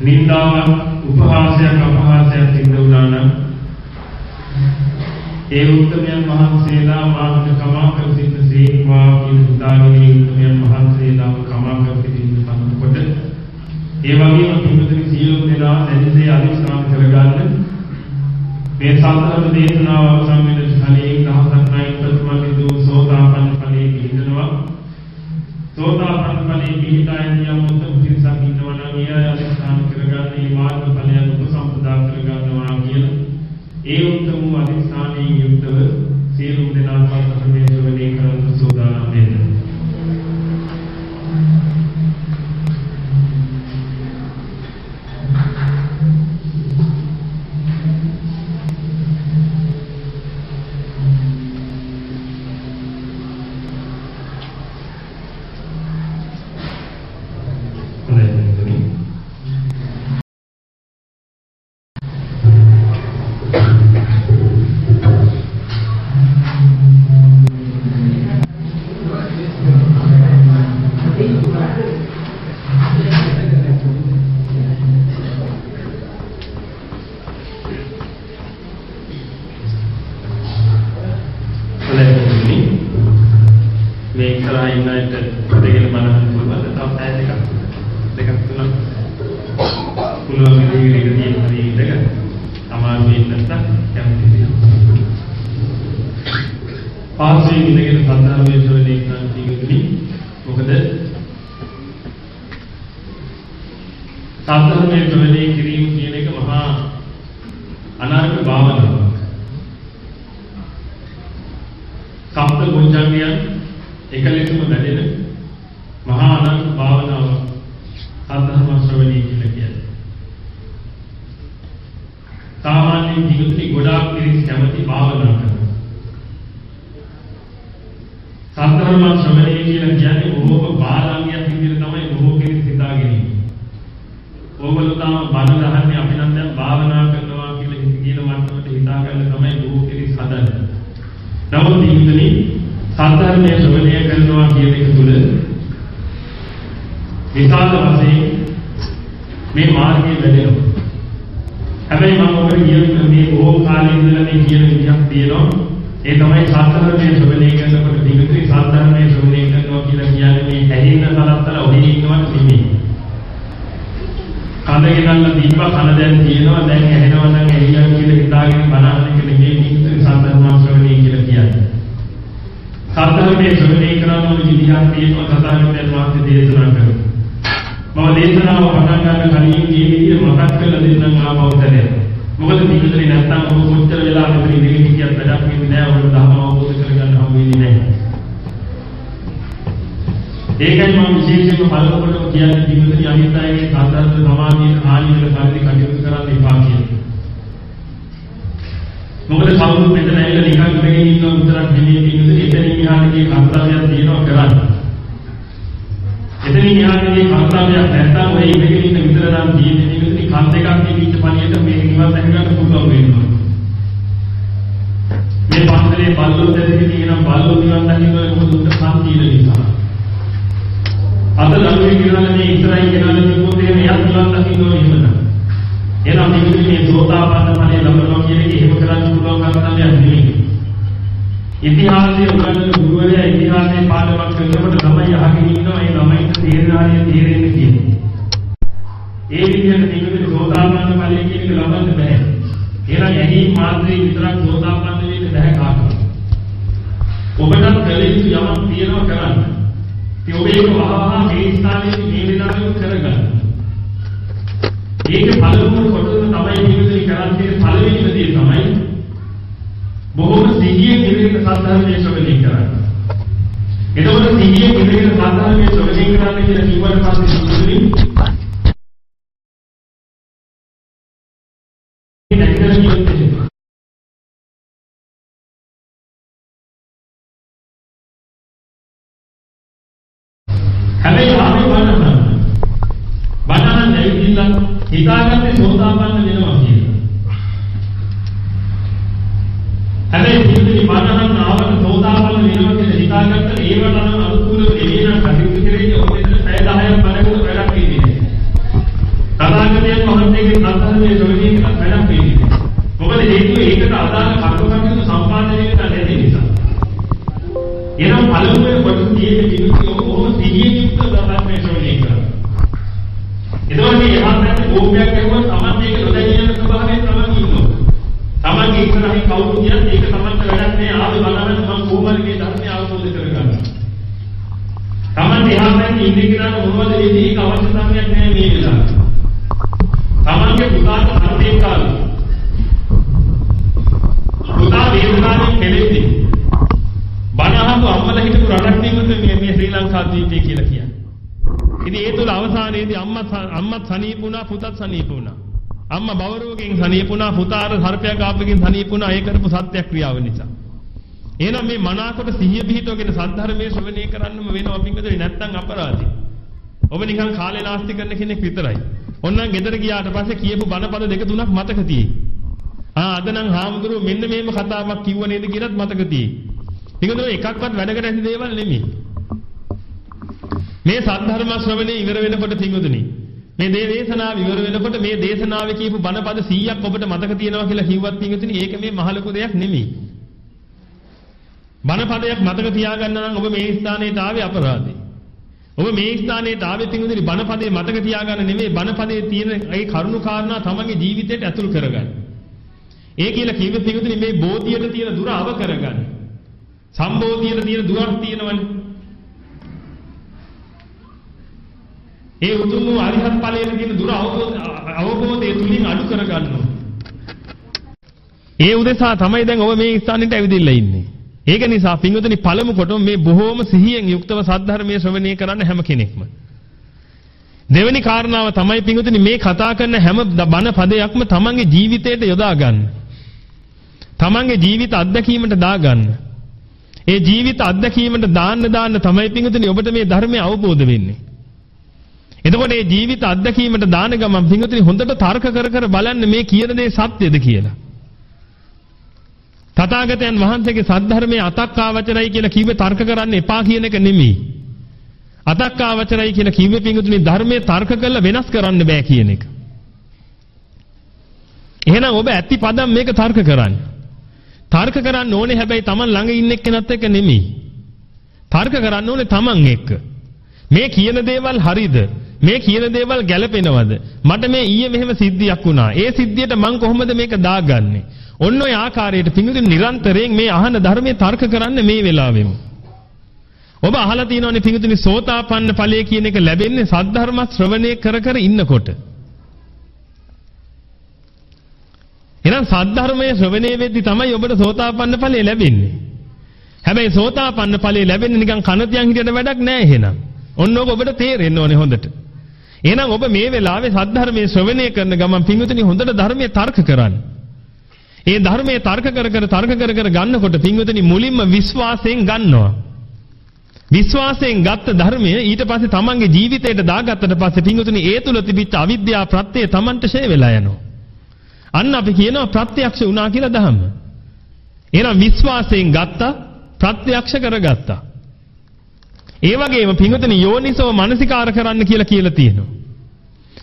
නින්දාවක් උපහාසයක් අපහාසයක් සිද්ධ වුණා නම් ඒ උත්තරයන් වහන්සේලා මාර්ග කමා කර සිටින සීවා කියන උදාගමී උත්තරයන් වහන්සේලා කමා කර සිටින සම්පත. ඒ වගේම පිටුදින සියලුම දෙනා දැනසේ අනිස්නාන කරගන්න. මේ සාතන දේශනාව අවසන් වෙන ඵලයේ දහසක් නයි ප්‍රතිමලිදු සෝතාපන්න ඵලයේ පිළිදෙනවා සෝතාපන්න ඵලයේ පිළිදෙන එක ලෙසම වැඩෙන මහා අනාර්ග භාවනාවක් සද්ධර්ම ශ්‍රවණය කියලා කියන්නේ. සාමාන්‍යයෙන් ජීවිතේ ගොඩාක් පිරිස් කැමති භාවනා කරනවා. සද්ධර්ම ශ්‍රවණය කියලා කියන්නේ බොහෝම බාලාංගයක් විදිහට තමයි බොහෝ කෙනෙක් හිතාගෙන ඉන්නේ. ඕගොල්ලෝ තාම බණ දහන්නේ අපි නම් දැන් භාවනා කරනවා කියලා හිත කියන මට්ටමට හිතාගන්න තමයි බොහෝ කෙනෙක් හදන්නේ. නමුත් ඉන්දනි සද්ධර්මයේ ශ්‍රවණය කරනවා කියන එක තුළ විශාල වශයෙන් මේ මාර්ගයේ වැඩෙනවා. හැබැයි මම ඔබට කියන මේ බොහෝ කාලේ ඉඳලා මේ කියන විදිහක් තියෙනවා. ඒ තමයි සාධර්මයේ ශ්‍රවණය කරනකොට දිගටම සාධර්මයේ ශ්‍රවණය කරනවා කියලා කියන්නේ මේ ඇහින්න සලත්තල ඔහේ ඉන්නවට නෙමෙයි. කඳ ගෙනල්ලා දීපා කන දැන් තියෙනවා දැන් ඇහෙනවා නම් ඇහිලා කියලා හිතාගෙන බලන්න එක නෙමෙයි මේක සාධර්ම ශ්‍රවණය කියලා කියන්නේ. සාධර්මයේ ශ්‍රවණය කරන විදිහක් තියෙනවා තථාගතයන් වහන්සේ දේශනා කරනවා. මම දේශනාව පටන් ගන්න කලින් මේ විදිහ මතක් කරලා දෙන්නම් ආපෞතරය. මොකද පිටුදේ නැත්තම් ඔබ කොච්චර වෙලා මෙතන ඉඳගෙන හිටියත් වැඩක් වෙන්නේ නැහැ. ඔබට ධර්ම අවබෝධ කරගන්න හම් වෙන්නේ නැහැ. ඒකයි මම විශේෂයෙන්ම පළමුවටම කියන්නේ පිටුදේ අනිත් අයගේ සාධාරණ සමාධියේ ආනිවල පරිදි කටයුතු කරන්න එපා කියලා. මොකද කවුරුත් මෙතන ඇවිල්ලා නිකන් ඉඳගෙන ඉන්නව විතරක් නෙමෙයි පිටුදේ එතනින් එහාට ගිය කර්තව්‍යයක් තියෙනවා කරන්න. එතනින් එහාටදී කර්තව්‍යයක් නැත්තම් ඔය ඉඳගෙන ඉන්න විතර නම් තියෙන්නේ නිකන් කන් දෙකක් දීවිච්ච පණියට මේ නිවන් දැක ගන්න පුළුවන් වෙනවා. මේ පන්සලේ බල්ලෝ දෙදෙනෙක් කියනම් බල්ලෝ නිවන් දකින්න මොකද උන්ට කන් තියෙන නිසා. අද ළඟේ කියනවා මේ ඉස්සරහින් කියනවා කිව්වොත් එහෙම එයත් නිවන් දකින්න ඕනේ එහෙම. එහෙනම් මේකේ මේ සෝතාපන්න ඵලය ලබනවා කියන එක එහෙම කරන්න පුළුවන් කර්තව්‍යයක් නෙමෙයි. ඉතිහාසයේ උගන්වන ගුරුවරයා ඉතිහාසයේ පාඩමක් කරනකොට ළමයි අහගෙන ඉන්නවා ඒ ළමයින්ට තේරෙනාරිය තේරෙන්නේ කියන්නේ. ඒ විදිහට මේකේ සෝතාපන්න ඵලය කියන එක ලබන්න බෑ. එහෙනම් ඇහි මාත්‍රේ විතරක් සෝතාපන්න වෙන්න බෑ කාටවත්. ඔබට කළ යුතු යමක් තියෙනවා කරන්න. ඉතින් ඔබ ඒක වහවහ මේ ස්ථානයේදී මේ විදිහට කරගන්න. ඒක පළමුව කොටස තමයි ජීවිතේ කරන්නේ පළවෙනිම දේ තමයි බොහොම සිහියෙන් ඉදිරියට සාධාරණයේ ශ්‍රවණය කරන්නේ. එතකොට සිහියෙන් ඉදිරියට සාධාරණයේ ශ්‍රවණය කරන්න කියලා කිව්වට පස්සේ සුදුසුනි කෝපයක් ඇහුවොත් Taman ඒක නොදැනියන ස්වභාවයෙන් Taman ඉන්නවා. තමන්ගේ ඉස්සරහින් කවුරු කියත් ඒක තමන්ට වැඩක් නෑ ආවේ බලන්න මම කොහොමද මේ ධර්මය අවබෝධ කරගන්න. තමන් එහා පැත්තේ ඉන්නේ කියලා මොනවද වෙන්නේ ඒක අවශ්‍යතාවයක් නෑ මේ වෙලාවට. තමන්ගේ පුතාට හර්තේ කාලේ. පුතා වේදනාවෙන් කෙලෙන්නේ. බණහතු අම්මලා හිටපු රටක් නෙමෙයි මේ මේ ශ්‍රී ලංකා දීපේ කියලා කියන්නේ. ඉතින් ඒ තුල අවසානයේදී අම්මත් අම්මත් සනීපුණා පුතත් සනීපුණා. අම්මා බවරුවකින් සනීපුණා පුතාට සර්පයක් ආපකින් සනීපුණා ඒ කරපු සත්‍යක්‍රියාව නිසා. එහෙනම් මේ මනාකොට සිහිය පිහිටවගෙන සද්ධර්මයේ ශ්‍රවණය කරන්නම වෙනවා පින්වතුනි නැත්තම් අපරාධයි. ඔබ නිකන් කාලේ නාස්ති කරන කෙනෙක් විතරයි. ඔන්නම් ගෙදර ගියාට පස්සේ කියපු බණපද දෙක තුනක් මතක තියෙයි. ආ අද නම් හාමුදුරුවෝ මෙන්න මේම කතාවක් කිව්ව නේද කියලාත් මතක තියෙයි. පින්වතුනි එකක්වත් වැඩකට ඇති දේවල් නෙමෙයි. මේ සද්ධර්ම ශ්‍රවණේ ඉවර වෙනකොට පින්වතුනි මේ දේ දේශනාව ඉවර වෙනකොට මේ දේශනාවේ කියපු බණපද 100ක් ඔබට මතක තියෙනවා කියලා කිව්වත් පින්වතුනි ඒක මේ මහ ලොකු දෙයක් නෙමෙයි. බණපදයක් මතක තියාගන්න නම් ඔබ මේ ස්ථානයට ආවේ අපරාධේ. ඔබ මේ ස්ථානයට ආවේ තින්දුනි බණපදේ මතක තියාගන්න නෙමෙයි බණපදේ තියෙන ඒ කරුණු කාරණා තමන්ගේ ජීවිතයට ඇතුල් කරගන්න. ඒ කියලා කිව්ව තින්දුනි මේ බෝධියට තියෙන දුර අව කරගන්න. සම්බෝධියට තියෙන දුරක් තියෙනවනේ. ඒ උතුම් වූ අරිහත් ඵලයට තියෙන දුර අවබෝධය තුලින් අඩු කරගන්න ඒ උදෙසා තමයි දැන් ඔබ මේ ස්ථානෙට ඇවිදින්න ඉන්නේ. ඒක නිසා පින්වතුනි පළමු කොට මේ බොහෝම සිහියෙන් යුක්තව සද්ධර්මයේ ශ්‍රවණය කරන්න හැම කෙනෙක්ම. දෙවෙනි කාරණාව තමයි පින්වතුනි මේ කතා කරන හැම බණ පදයක්ම තමන්ගේ ජීවිතයට යොදා ගන්න. තමන්ගේ ජීවිත අත්දැකීමට දා ගන්න. ඒ ජීවිත අත්දැකීමට දාන්න දාන්න තමයි පින්වතුනි ඔබට මේ ධර්මය අවබෝධ වෙන්නේ. එතකොට මේ ජීවිත අත්දැකීමට දාන ගමන් පින්වතුනි හොඳට තර්ක කර කර බලන්න මේ කියන දේ සත්‍යද කියලා. තථාගතයන් වහන්සේගේ සද්ධර්මයේ අතක්කාවචරයි කියලා කිව්වේ තර්ක කරන්න එපා කියන එක නෙමෙයි. අතක්කාවචරයි කියලා කිව්වේ පින්වතුනි ධර්මයේ තර්ක කරලා වෙනස් කරන්න බෑ කියන එක. එහෙනම් ඔබ ඇති පදම් මේක තර්ක කරන්න. තර්ක කරන්න ඕනේ හැබැයි Taman ළඟ ඉන්න එක්කෙනත් එක්ක නෙමෙයි. තර්ක කරන්න ඕනේ Taman එක්ක. මේ කියන දේවල් හරිද? මේ කියන දේවල් ගැළපෙනවද? මට මේ ඊයේ මෙහෙම සිද්ධියක් වුණා. ඒ සිද්ධියට මං කොහොමද මේක දාගන්නේ? ඔන්න ඔය ආකාරයට පිඟුදින් නිරන්තරයෙන් මේ අහන ධර්මයේ තර්ක කරන්න මේ වෙලාවෙම. ඔබ අහලා තියෙනවනේ පිඟුදින් සෝතාපන්න ඵලය කියන එක ලැබෙන්නේ සද්ධර්ම ශ්‍රවණය කර කර ඉන්නකොට. එහෙනම් සද්ධර්මයේ ශ්‍රවණය වෙද්දී තමයි ඔබට සෝතාපන්න ඵලය ලැබෙන්නේ. හැබැයි සෝතාපන්න ඵලය ලැබෙන්නේ නිකන් කනතියන් හිටියට වැඩක් නෑ එහෙනම්. ඔන්න ඔබ ඔබට තේරෙන්න ඕනේ හොඳට. එහෙනම් ඔබ මේ වෙලාවේ සද්ධර්මයේ ශ්‍රවණය කරන ගමන් පිඟුතුනි හොඳට ධර්මයේ තර්ක කරන්න. ඒ ධර්මයේ තර්ක කර කර තර්ක කර කර ගන්නකොට පින්වතුනි මුලින්ම විශ්වාසයෙන් ගන්නවා. විශ්වාසයෙන් ගත්ත ධර්මය ඊට පස්සේ තමන්ගේ ජීවිතයට දාගත්තට පස්සේ පින්වතුනි ඒ තුල තිබිච්ච අවිද්‍යාව ප්‍රත්‍යය තමන්ට ෂේ වෙලා යනවා. අන්න අපි කියනවා ප්‍රත්‍යක්ෂ වුණා කියලා ධම්ම. එහෙනම් විශ්වාසයෙන් ගත්තා ප්‍රත්‍යක්ෂ කරගත්තා. ඒ වගේම පින්වතුනි යෝනිසෝ මනසිකාර කරන්න කියලා කියලා තියෙනවා.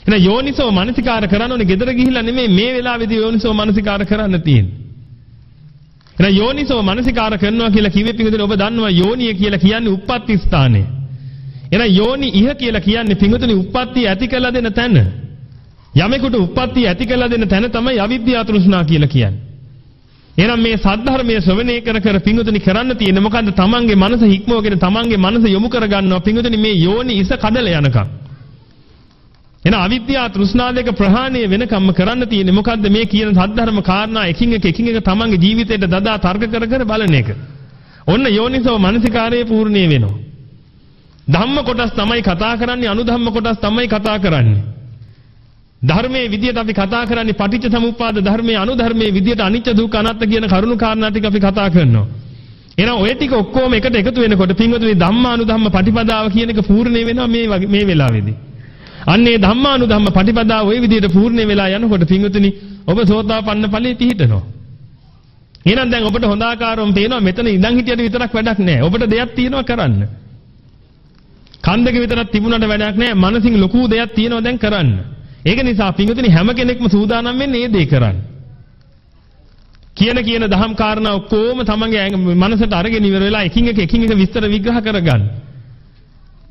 එහෙනම් යෝනිසෝ මනසිකාර කරන්න ඕනේ gedara ගිහිල්ලා නෙමෙයි මේ වෙලාවේදී යෝනිසෝ මනසිකාර කරන්න තියෙන්නේ. එහෙනම් යෝනිසෝ මනසිකාර කරනවා කියලා කිව්වෙ පිටුදෙන ඔබ දන්නවා යෝනිය කියලා කියන්නේ උප්පත්ති ස්ථානය. එහෙනම් යෝනි ඉහ කියලා කියන්නේ පිටුතුනි උප්පත්ති ඇති කළ දෙන තැන. යමෙකුට උප්පත්ති ඇති කළ දෙන තැන තමයි අවිද්‍යාව තෘෂ්ණා කියලා කියන්නේ. එහෙනම් මේ සද්ධර්මයේ ශ්‍රවණය කර කර පිංගුතුනි කරන්න තියෙන්නේ මොකද්ද? තමන්ගේ මනස හික්මවගෙන තමන්ගේ මනස යොමු කරගන්නවා පිංගුතුනි මේ යෝනි ඉස කඩල යනකම්. එන අවිද්‍යාව තෘෂ්ණා දෙක ප්‍රහාණය වෙනකම්ම කරන්න තියෙන්නේ මොකද්ද මේ කියන සද්ධර්ම කාරණා එකින් එක එකින් එක තමන්ගේ ජීවිතයට දදා තර්ක කර කර බලන එක. ඔන්න යෝනිසව මානසිකාරයේ පූර්ණිය වෙනවා. ධම්ම කොටස් තමයි කතා කරන්නේ අනුධම්ම කොටස් තමයි කතා කරන්නේ. ධර්මයේ විදියට අපි කතා කරන්නේ පටිච්ච සමුප්පාද ධර්මයේ අනුධර්මයේ විදියට අනිත්‍ය දුක්ඛ අනාත්ම කියන කරුණු කාරණා ටික අපි කතා කරනවා. එහෙනම් ඔය ටික ඔක්කොම එකට එකතු වෙනකොට පින්වතුනි ධම්මානුධම්ම පටිපදාව කියන එක පූර්ණේ වෙනවා මේ මේ වෙලාවේදී. අන්නේ ධම්මානුධම්ම පටිපදාව ওই විදිහට පූර්ණ වෙලා යනකොට පිංගුතුනි ඔබ සෝතාපන්න ඵලයේ පිහිටනවා. එහෙනම් දැන් ඔබට හොඳ ආකාරවම පේනවා මෙතන ඉඳන් හිටියට විතරක් වැඩක් නැහැ. ඔබට දෙයක් තියෙනවා කරන්න. කන්දක විතරක් තිබුණාට වැඩක් නැහැ. මනසින් ලොකු දෙයක් තියෙනවා දැන් කරන්න. ඒක නිසා පිංගුතුනි හැම කෙනෙක්ම සූදානම් වෙන්නේ මේ දේ කරන්න. කියන කියන දහම් කාරණා ඔක්කොම තමන්ගේ මනසට අරගෙන ඉවර වෙලා එකින් එක එකින් එක විස්තර විග්‍රහ කරගන්න.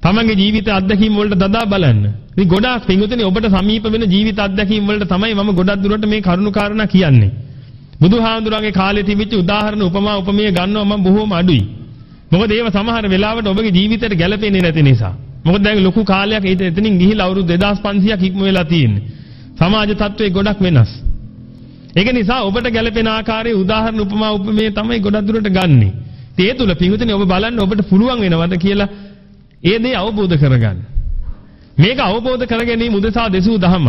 තමන්ගේ ජීවිත අත්දැකීම් වලට දදා බලන්න. ඉතින් ගොඩාක් පින්වතුනි ඔබට සමීප වෙන ජීවිත අත්දැකීම් වලට තමයි මම ගොඩක් දුරට මේ කරුණු කාරණා කියන්නේ. බුදුහාඳුරන්ගේ කාලේ තිබිච්ච උදාහරණ උපමා උපමේය ගන්නවා මම බොහොම අඩුයි. මොකද ඒව සමහර වෙලාවට ඔබගේ ජීවිතයට ගැලපෙන්නේ නැති නිසා. මොකද දැන් ලොකු කාලයක් එතනින් ගිහිලා අවුරුදු 2500ක් ඉක්ම වෙලා තියෙන්නේ. සමාජ තත්ත්වයේ ගොඩක් වෙනස්. ඒක නිසා ඔබට ගැලපෙන ආකාරයේ උදාහරණ උපමා උපමේය තමයි ගොඩක් දුරට ගන්නෙ. ඒ තුල පින්වතුනි ඔබ බලන්න ඔබට පුළුවන් වෙනවද කියලා ඒ දේ අවබෝධ කරගන්න. මේක අවබෝධ කර ගැනීම උදෙසා දෙසූ දහම.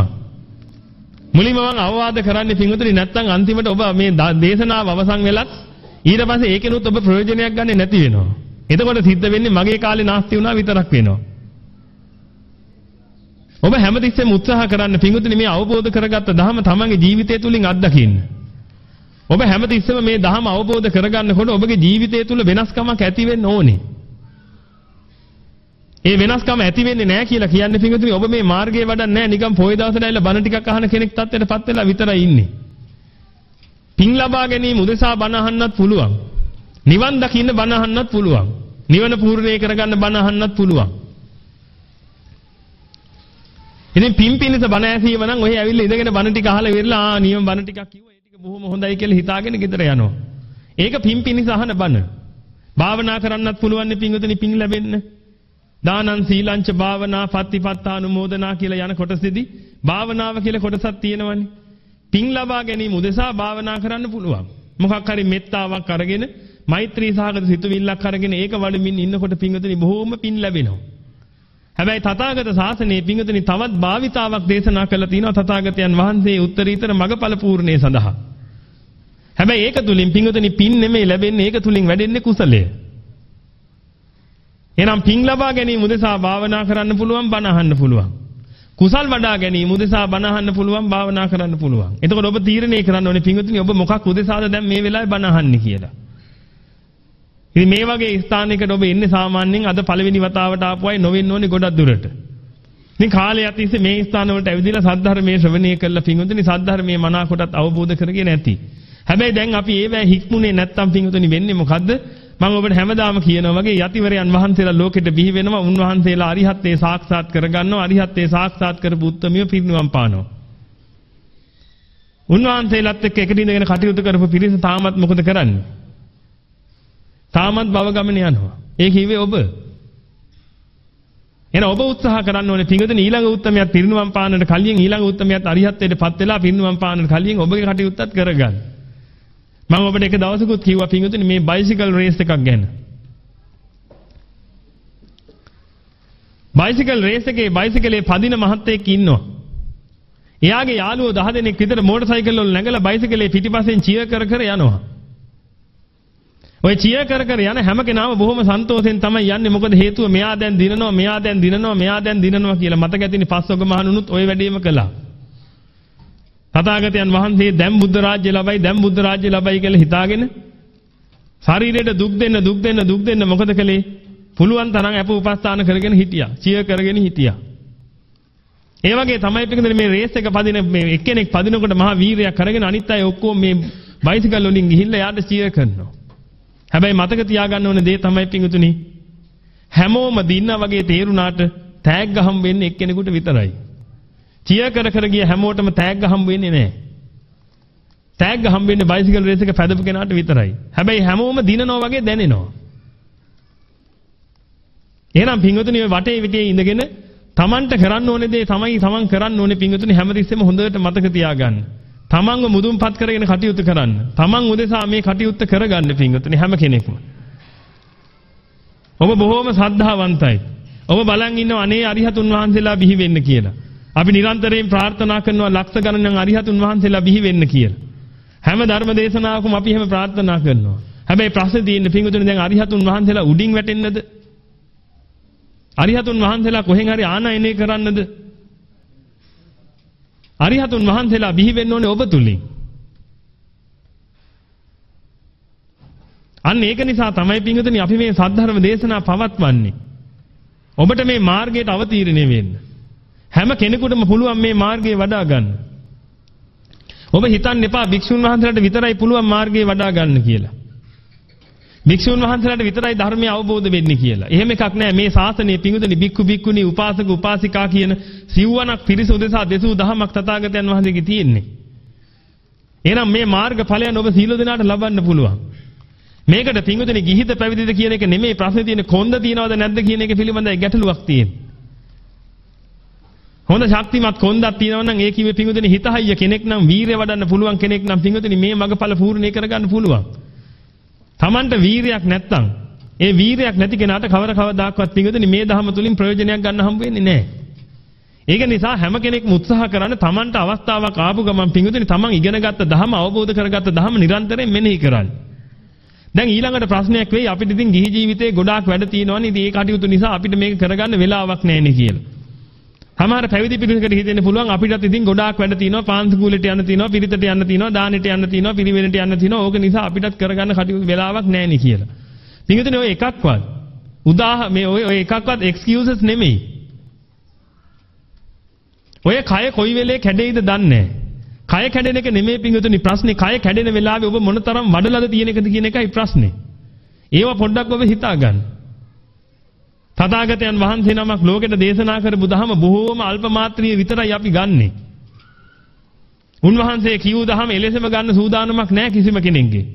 මුලින්ම මම අවවාද කරන්නේ පින්වතුනි නැත්තම් අන්තිමට ඔබ මේ දේශනාව අවසන් වෙලත් ඊට පස්සේ ඒකෙනුත් ඔබ ප්‍රයෝජනයක් ගන්න නැති වෙනවා. එතකොට සිද්ධ වෙන්නේ මගේ කාලේ නාස්ති වුණා විතරක් වෙනවා. ඔබ හැමතිස්සෙම උත්සාහ කරන්න පින්වතුනි මේ අවබෝධ කරගත්ත දහම තමන්ගේ ජීවිතය තුලින් අත්දකින්න. ඔබ හැමතිස්සෙම මේ දහම අවබෝධ කරගන්නකොට ඔබගේ ජීවිතය තුල වෙනස්කමක් ඇති වෙන්න ඕනේ. ඒ වෙනස්කම ඇති වෙන්නේ නැහැ කියලා කියන්නේ පිටුතුනි ඔබ මේ මාර්ගයේ වඩන්නේ නැහැ නිකන් පොයි දවසට ඇවිල්ලා බණ ටිකක් අහන කෙනෙක් තත්ත්වයටපත් වෙලා විතරයි ඉන්නේ. පින් ලබා ගැනීම උදෙසා බණ අහන්නත් පුළුවන්. නිවන් දකින්න බණ අහන්නත් පුළුවන්. නිවන පූර්ණේ කරගන්න බණ අහන්නත් පුළුවන්. ඉතින් පින් පිනිස බණ ඇසීම නම් ඔහේ ඇවිල්ලා ඉඳගෙන බණ ටික අහලා ඉවරලා ආ නියම බණ ටිකක් කිව්වා. ඒ ටික බොහොම හොඳයි කියලා හිතාගෙන ගෙදර යනවා. ඒක පින් පිනිස අහන බණ. භාවනා කරන්නත් පුළුවන් පින්වතුනි පින් ලැබෙන්න. දානං සීලංච භාවනා පත්තිපත්තානුමෝදනා කියලා යන කොටසෙදි භාවනාව කියලා කොටසක් තියෙනවනේ. පින් ලබා ගැනීම උදෙසා භාවනා කරන්න පුළුවන්. මොකක් හරි මෙත්තාවක් අරගෙන මෛත්‍රී සහගත සිතුවිල්ලක් අරගෙන ඒක වඩමින් ඉන්නකොට පින්වතුනි බොහෝම පින් ලැබෙනවා. හැබැයි තථාගත ශාසනයේ පිංගුතුනි තවත් භාවිතාවක් දේශනා කළා තියෙනවා තථාගතයන් වහන්සේ උත්තරීතර මගඵල පූර්ණේ සඳහා. හැබැයි ඒක තුලින් පිංගුතුනි පින් නෙමෙයි ලැබෙන්නේ ඒක තුලින් වැඩෙන්නේ කුසලය. එහෙනම් පින් ලබා ගැනීම උදෙසා භාවනා කරන්න පුළුවන් බණ අහන්න පුළුවන්. කුසල් වඩා ගැනීම උදෙසා බණ අහන්න පුළුවන් භාවනා කරන්න පුළුවන්. එතකොට ඔබ තීරණය කරන්න ඕනේ පිංගුතුනි ඔබ මොකක් උදෙසාද දැන් මේ වෙලාවේ බණ අහන්නේ කියලා. ඉතින් මේ වගේ ස්ථානයකට ඔබ එන්නේ සාමාන්‍යයෙන් අද පළවෙනි වතාවට ආපු අය නොවෙන්න ඕනේ ගොඩක් දුරට. ඉතින් කාලයක් තිස්සේ මේ ස්ථාන වලට ඇවිදලා සද්ධර්මයේ ශ්‍රවණය කරලා පිංගුතුනි සද්ධර්මයේ මනාකොටත් අවබෝධ කරගෙන නැති. හැබැයි දැන් අපි ඒවැ හික්මුනේ නැත්තම් පිංගුතුනි වෙන්නේ මොකද්ද? මම ඔබට හැමදාම කියනවා වගේ යතිවරයන් වහන්සේලා ලෝකෙට බිහි වෙනවා උන්වහන්සේලා අරිහත්ත්වේ සාක්ෂාත් කරගන්නවා අරිහත්ත්වේ සාක්ෂාත් කරපු උත්තමිය පිරිනිවන් පානවා. උන්වහන්සේලාත් එක්ක එකට ඉඳගෙන කටයුතු කරපු පිරිස තාමත් මොකද කරන්නේ? තාමත් භව ගමන යනවා. ඒ කිව්වේ ඔබ. එහෙනම් ඔබ උත්සාහ කරන්න ඕනේ පිංගුතුනි ඊළඟ උත්තමයාත් පිරිනුවම් පානට කලින් ඊළඟ උත්තමයාත් අරිහත්ත්වයට පත් වෙලා පිරිනුවම් පානට කලින් ඔබගේ කටයුත්තත් කරගන්න. මම ඔබට එක දවසකුත් කිව්වා පිංගුතුනි මේ බයිසිකල් රේස් එකක් ගැන. බයිසිකල් රේස් එකේ බයිසිකලේ පදින මහත්තයෙක් ඉන්නවා. එයාගේ යාළුවෝ 10 දෙනෙක් විතර මෝටර් සයිකල් වල නැගලා බයිසිකලේ පිටිපස්සෙන් චියර් කර කර යනවා. ඔය චියර් කර කර යන හැම කෙනාම බොහොම සන්තෝෂෙන් තමයි යන්නේ මොකද හේතුව මෙයා දැන් දිනනවා මෙයා දැන් දිනනවා මෙයා දැන් දිනනවා කියලා මතක ඇතිනේ පස්වග මහණුනුත් ওই වැඩේම කළා. තථාගතයන් වහන්සේ දැන් බුද්ධ රාජ්‍ය ලබයි දැන් බුද්ධ රාජ්‍ය ලබයි කියලා හිතාගෙන ශරීරයට දුක් දෙන්න දුක් දෙන්න දුක් දෙන්න මොකද කළේ? පුළුවන් තරම් අප උපස්ථාන කරගෙන හිටියා. චියර් කරගෙන හිටියා. ඒ වගේ තමයි පිටින් මේ රේස් එක පදින මේ එක්කෙනෙක් පදිනකොට මහා වීරයක් කරගෙන අනිත් අය ඔක්කොම මේ බයිසිකල් වලින් ගිහිල්ලා යාට චියර් කරනවා. හැබැයි මතක තියාගන්න ඕන දේ තමයි පිංගුතුනි හැමෝම දින්නා වගේ තේරුණාට තෑග්ග හම් වෙන්නේ එක්කෙනෙකුට විතරයි. චිය කර කර ගිය හැමෝටම තෑග්ග හම් වෙන්නේ නැහැ. තෑග්ග හම් වෙන්නේ බයිසිකල් රේස් එක පැදපු කෙනාට විතරයි. හැබැයි හැමෝම දිනනවා වගේ දැනෙනවා. එහෙනම් පිංගුතුනි ඔය වටේ විතේ ඉඳගෙන Tamanට කරන්න ඕනේ දේ තමයි Taman කරන්න ඕනේ පිංගුතුනි හැමතිස්සෙම හොඳට මතක තියාගන්න. තමන්ව මුදුන්පත් කරගෙන කටයුතු කරන්න. තමන් උදෙසා මේ කටයුත්ත කරගන්න පිංගුතුනි හැම කෙනෙක්ම. ඔබ බොහෝම ශ්‍රද්ධාවන්තයි. ඔබ බලන් ඉන්නවා අනේ අරිහතුන් වහන්සේලා බිහි වෙන්න කියලා. අපි නිරන්තරයෙන් ප්‍රාර්ථනා කරනවා ලක්ෂ ගණන් අරිහතුන් වහන්සේලා බිහි වෙන්න කියලා. හැම ධර්ම දේශනාවකම අපි එහෙම ප්‍රාර්ථනා කරනවා. හැබැයි ප්‍රශ්නේ තියෙන්නේ පිංගුතුනි දැන් අරිහතුන් වහන්සේලා උඩින් වැටෙන්නද? අරිහතුන් වහන්සේලා කොහෙන් හරි ආනයනය කරන්නද? අරිහතුන් වහන්සේලා බිහි වෙන්න ඕනේ ඔබ තුලින්. අන්න ඒක නිසා තමයි පින්වතුනි අපි මේ සද්ධර්ම දේශනා පවත්වන්නේ. ඔබට මේ මාර්ගයට අවතීර්ණය වෙන්න. හැම කෙනෙකුටම පුළුවන් මේ මාර්ගය වඩා ගන්න. ඔබ හිතන්න එපා භික්ෂුන් වහන්සේලාට විතරයි පුළුවන් මාර්ගය වඩා ගන්න කියලා. භික්ෂුන් වහන්සේලාට විතරයි ධර්මය අවබෝධ වෙන්නේ කියලා. එහෙම එකක් නෑ මේ ශාසනයේ පිඟුදනි බික්කු බික්කුණී උපාසක උපාසිකා කියන සිව්වනක් පිරිස උදෙසා දෙසූ දහමක් තථාගතයන් වහන්සේගේ තියෙන්නේ. එහෙනම් මේ මාර්ග ඵලයන් ඔබ සීල දෙනාට ලබන්න පුළුවන්. මේකට පිඟුදනි ගිහිද පැවිදිද කියන එක නෙමෙයි ප්‍රශ්නේ තියෙන්නේ කොන්ද තියනවද නැද්ද කියන එක පිළිබඳව ගැටලුවක් තියෙන්නේ. හොඳ ශක්තිමත් කොන්දක් තියෙනවා නම් ඒ කිව්වේ පිඟුදනි හිතහయ్య කෙනෙක් නම් වීරිය වඩන්න පුළුවන් කෙනෙක් නම් පිඟුදනි මේ මගඵල පූර්ණේ කරගන්න පුළුවන්. Tamanට වීරයක් නැත්තම් ඒ වීරයක් නැති කෙනාට කවර කවදාක්වත් පිංගුතුනි මේ ධහම තුලින් ප්‍රයෝජනයක් ගන්න හම්බ වෙන්නේ නැහැ. ඒක නිසා හැම කෙනෙක්ම උත්සාහ කරන්න Tamanට අවස්ථාවක් ආපු ගමන් පිංගුතුනි Taman ඉගෙනගත්ත ධහම අවබෝධ කරගත්ත ධහම නිරන්තරයෙන් මෙනෙහි කරන්න. දැන් ඊළඟට ප්‍රශ්නයක් වෙයි අපිට ඉතින් ගිහි ජීවිතේ ගොඩාක් වැඩ තියෙනවනේ ඉතින් ඒ කටයුතු නිසා අපිට මේක කරගන්න වෙලාවක් නැහැ නේ කියලා. සමහර පැවිදි පිරිසකට හිතෙන්න පුළුවන් අපිටත් ඉතින් ගොඩාක් වැඩ තියෙනවා පාන්සුකූලෙට යන්න තියෙනවා පිරිතට යන්න තියෙනවා දානෙට යන්න තියෙනවා පිරිවෙනට යන්න තියෙනවා ඕක නිසා අපිටත් කරගන්න කටයුතු වෙලාවක් නැහැ නේ කියලා. පිටුතුනේ ඔය එකක්වත් උදාහ මේ ඔය ඔය එකක්වත් එක්ස්කියුසස් නෙමෙයි. ඔය කය කොයි වෙලේ කැඩෙයිද දන්නේ කය කැඩෙන එක නෙමෙයි පිටුතුනි ප්‍රශ්නේ කය කැඩෙන වෙලාවේ ඔබ මොනතරම් වඩලාද තියෙන එකද කියන එකයි ප්‍රශ්නේ. ඒව පොඩ්ඩක් ඔබ හිතා ගන්න. තථාගතයන් වහන්සේ නමක් ලෝකෙට දේශනා කරපු දහම බොහෝම අල්ප මාත්‍රිය විතරයි අපි ගන්නෙ. උන්වහන්සේ කියූ දහම එලෙසම ගන්න සූදානමක් නැහැ කිසිම කෙනෙක්ගේ.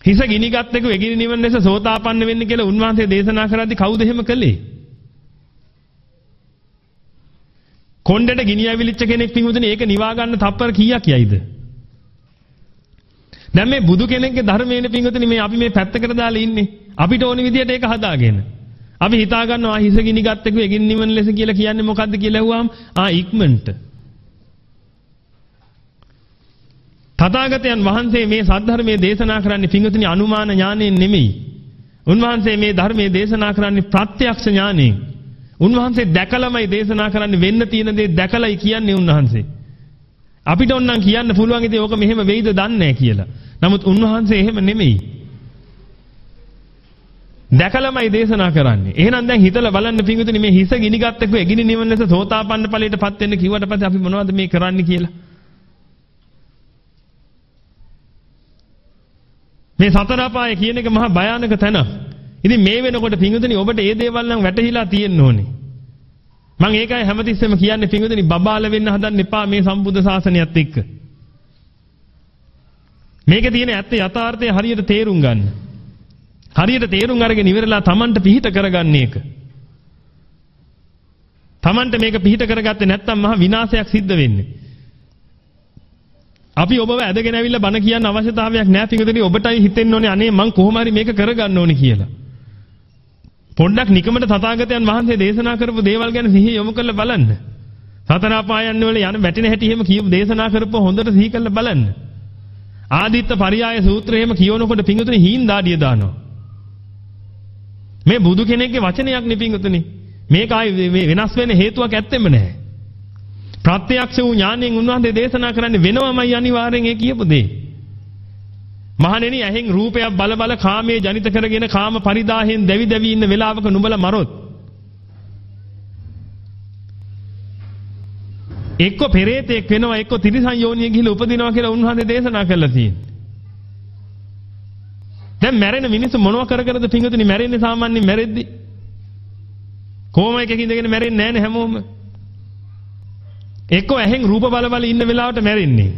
හිස ගිනිගත් එක වෙගිනි නිවන ලෙස සෝතාපන්න වෙන්න කියලා උන්වහන්සේ දේශනා කරද්දී කවුද එහෙම කළේ? කොණ්ඩේට ගිනි ඇවිලිච්ච කෙනෙක් පිඟුතුනේ ඒක නිවා ගන්න තප්පර කීයක් යයිද? දැන් මේ බුදු කෙනෙක්ගේ ධර්මයේනේ පිඟුතුනේ මේ අපි මේ පැත්තකට දාලා ඉන්නේ. අපිට ඕන විදියට ඒක හදාගෙන. අපි හිතා ගන්නවා හිස ගිනි ගත් එක වෙගින් නිවන ලෙස කියලා කියන්නේ මොකද්ද කියලා ඇහුවාම ආ ඉක්මනට. තථාගතයන් වහන්සේ මේ සද්ධර්මයේ දේශනා කරන්නේ පිඟුතුනේ අනුමාන ඥාණයෙන් නෙමෙයි. උන්වහන්සේ මේ ධර්මයේ දේශනා කරන්නේ ප්‍රත්‍යක්ෂ ඥාණයෙන්. උන්වහන්සේ දැකලමයි දේශනා කරන්නේ වෙන්න තියෙන දේ දැකලයි කියන්නේ උන්වහන්සේ. අපිට ඕනනම් කියන්න පුළුවන් ඉතින් ඕක මෙහෙම වෙයිද දන්නේ නැහැ කියලා. නමුත් උන්වහන්සේ එහෙම නෙමෙයි. දැකලමයි දේශනා කරන්නේ. එහෙනම් දැන් හිතලා බලන්න පිංගුතුනි මේ හිස ගිනිගත් එක්ක එගිනි නිවන ලෙස සෝතාපන්න ඵලයටපත් වෙන්න කිව්වට පස්සේ අපි මොනවද මේ කරන්නේ කියලා. මේ සතර අපාය කියන එක මහා භයානක තැන. ඉතින් මේ වෙනකොට පිංගුතුනි ඔබට ඒ දේවල් නම් වැටහිලා තියෙන්න ඕනේ. මම ඒකයි හැමතිස්සෙම කියන්නේ පිංගුතුනි බබාල වෙන්න හදන්න එපා මේ සම්බුද්ධ ශාසනයත් එක්ක. මේකේ තියෙන ඇත්ත යථාර්ථය හරියට තේරුම් ගන්න. හරියට තේරුම් අරගෙන ඉවරලා Tamanට පිහිට කරගන්න එක. Tamanට මේක පිහිට කරගත්තේ නැත්නම් මහ විනාශයක් සිද්ධ වෙන්නේ. අපි ඔබව ඇදගෙන ඇවිල්ලා බණ කියන්න අවශ්‍යතාවයක් නැහැ පිටුදලි ඔබටයි හිතෙන්න ඕනේ අනේ මං කොහොම හරි මේක කරගන්න ඕනේ කියලා. පොඩ්ඩක් නිකමට තථාගතයන් වහන්සේ දේශනා කරපු දේවල් ගැන සිහිය යොමු කරලා බලන්න. සතර අපායන් වල යන වැටෙන හැටි එහෙම කියපු දේශනා කරපුව හොඳට සිහි කරලා බලන්න. ආදිත්ත පරියාය සූත්‍රය එහෙම කියවනකොට පිංගුතුනි හීන් දාඩිය දානවා. මේ බුදු කෙනෙක්ගේ වචනයක් නේ පිංගුතුනි. මේක ආයි වෙනස් වෙන්න හේතුවක් ඇත්තෙම නැහැ. ප්‍රත්‍යක්ෂ වූ ඥාණයෙන් උන්වහන්සේ දේශනා කරන්නේ වෙනවමයි අනිවාර්යෙන් ඒ කියපු දේ. මහණෙනි ඇහෙන් රූපයක් බල බල කාමයේ ජනිත කරගෙන කාම පරිදාහෙන් දැවි දැවි ඉන්න වෙලාවක නුඹලා මරොත් එක්ක පෙරේතෙක් වෙනවා එක්ක තිරිසන් යෝනිය ගිහිල්ලා උපදිනවා කියලා උන්වහන්සේ දේශනා කළා තියෙනවා. දැන් මැරෙන මිනිස්සු මොනව කර කරද පිංගුතුනි මැරෙන්නේ සාමාන්‍යයෙන් මැරෙද්දි. කොහොම එකකින් ඉඳගෙන මැරෙන්නේ නැහැ නේ හැමෝම. එක්ක ඇහෙන් රූප බල බල ඉන්න වෙලාවට මැරෙන්නේ.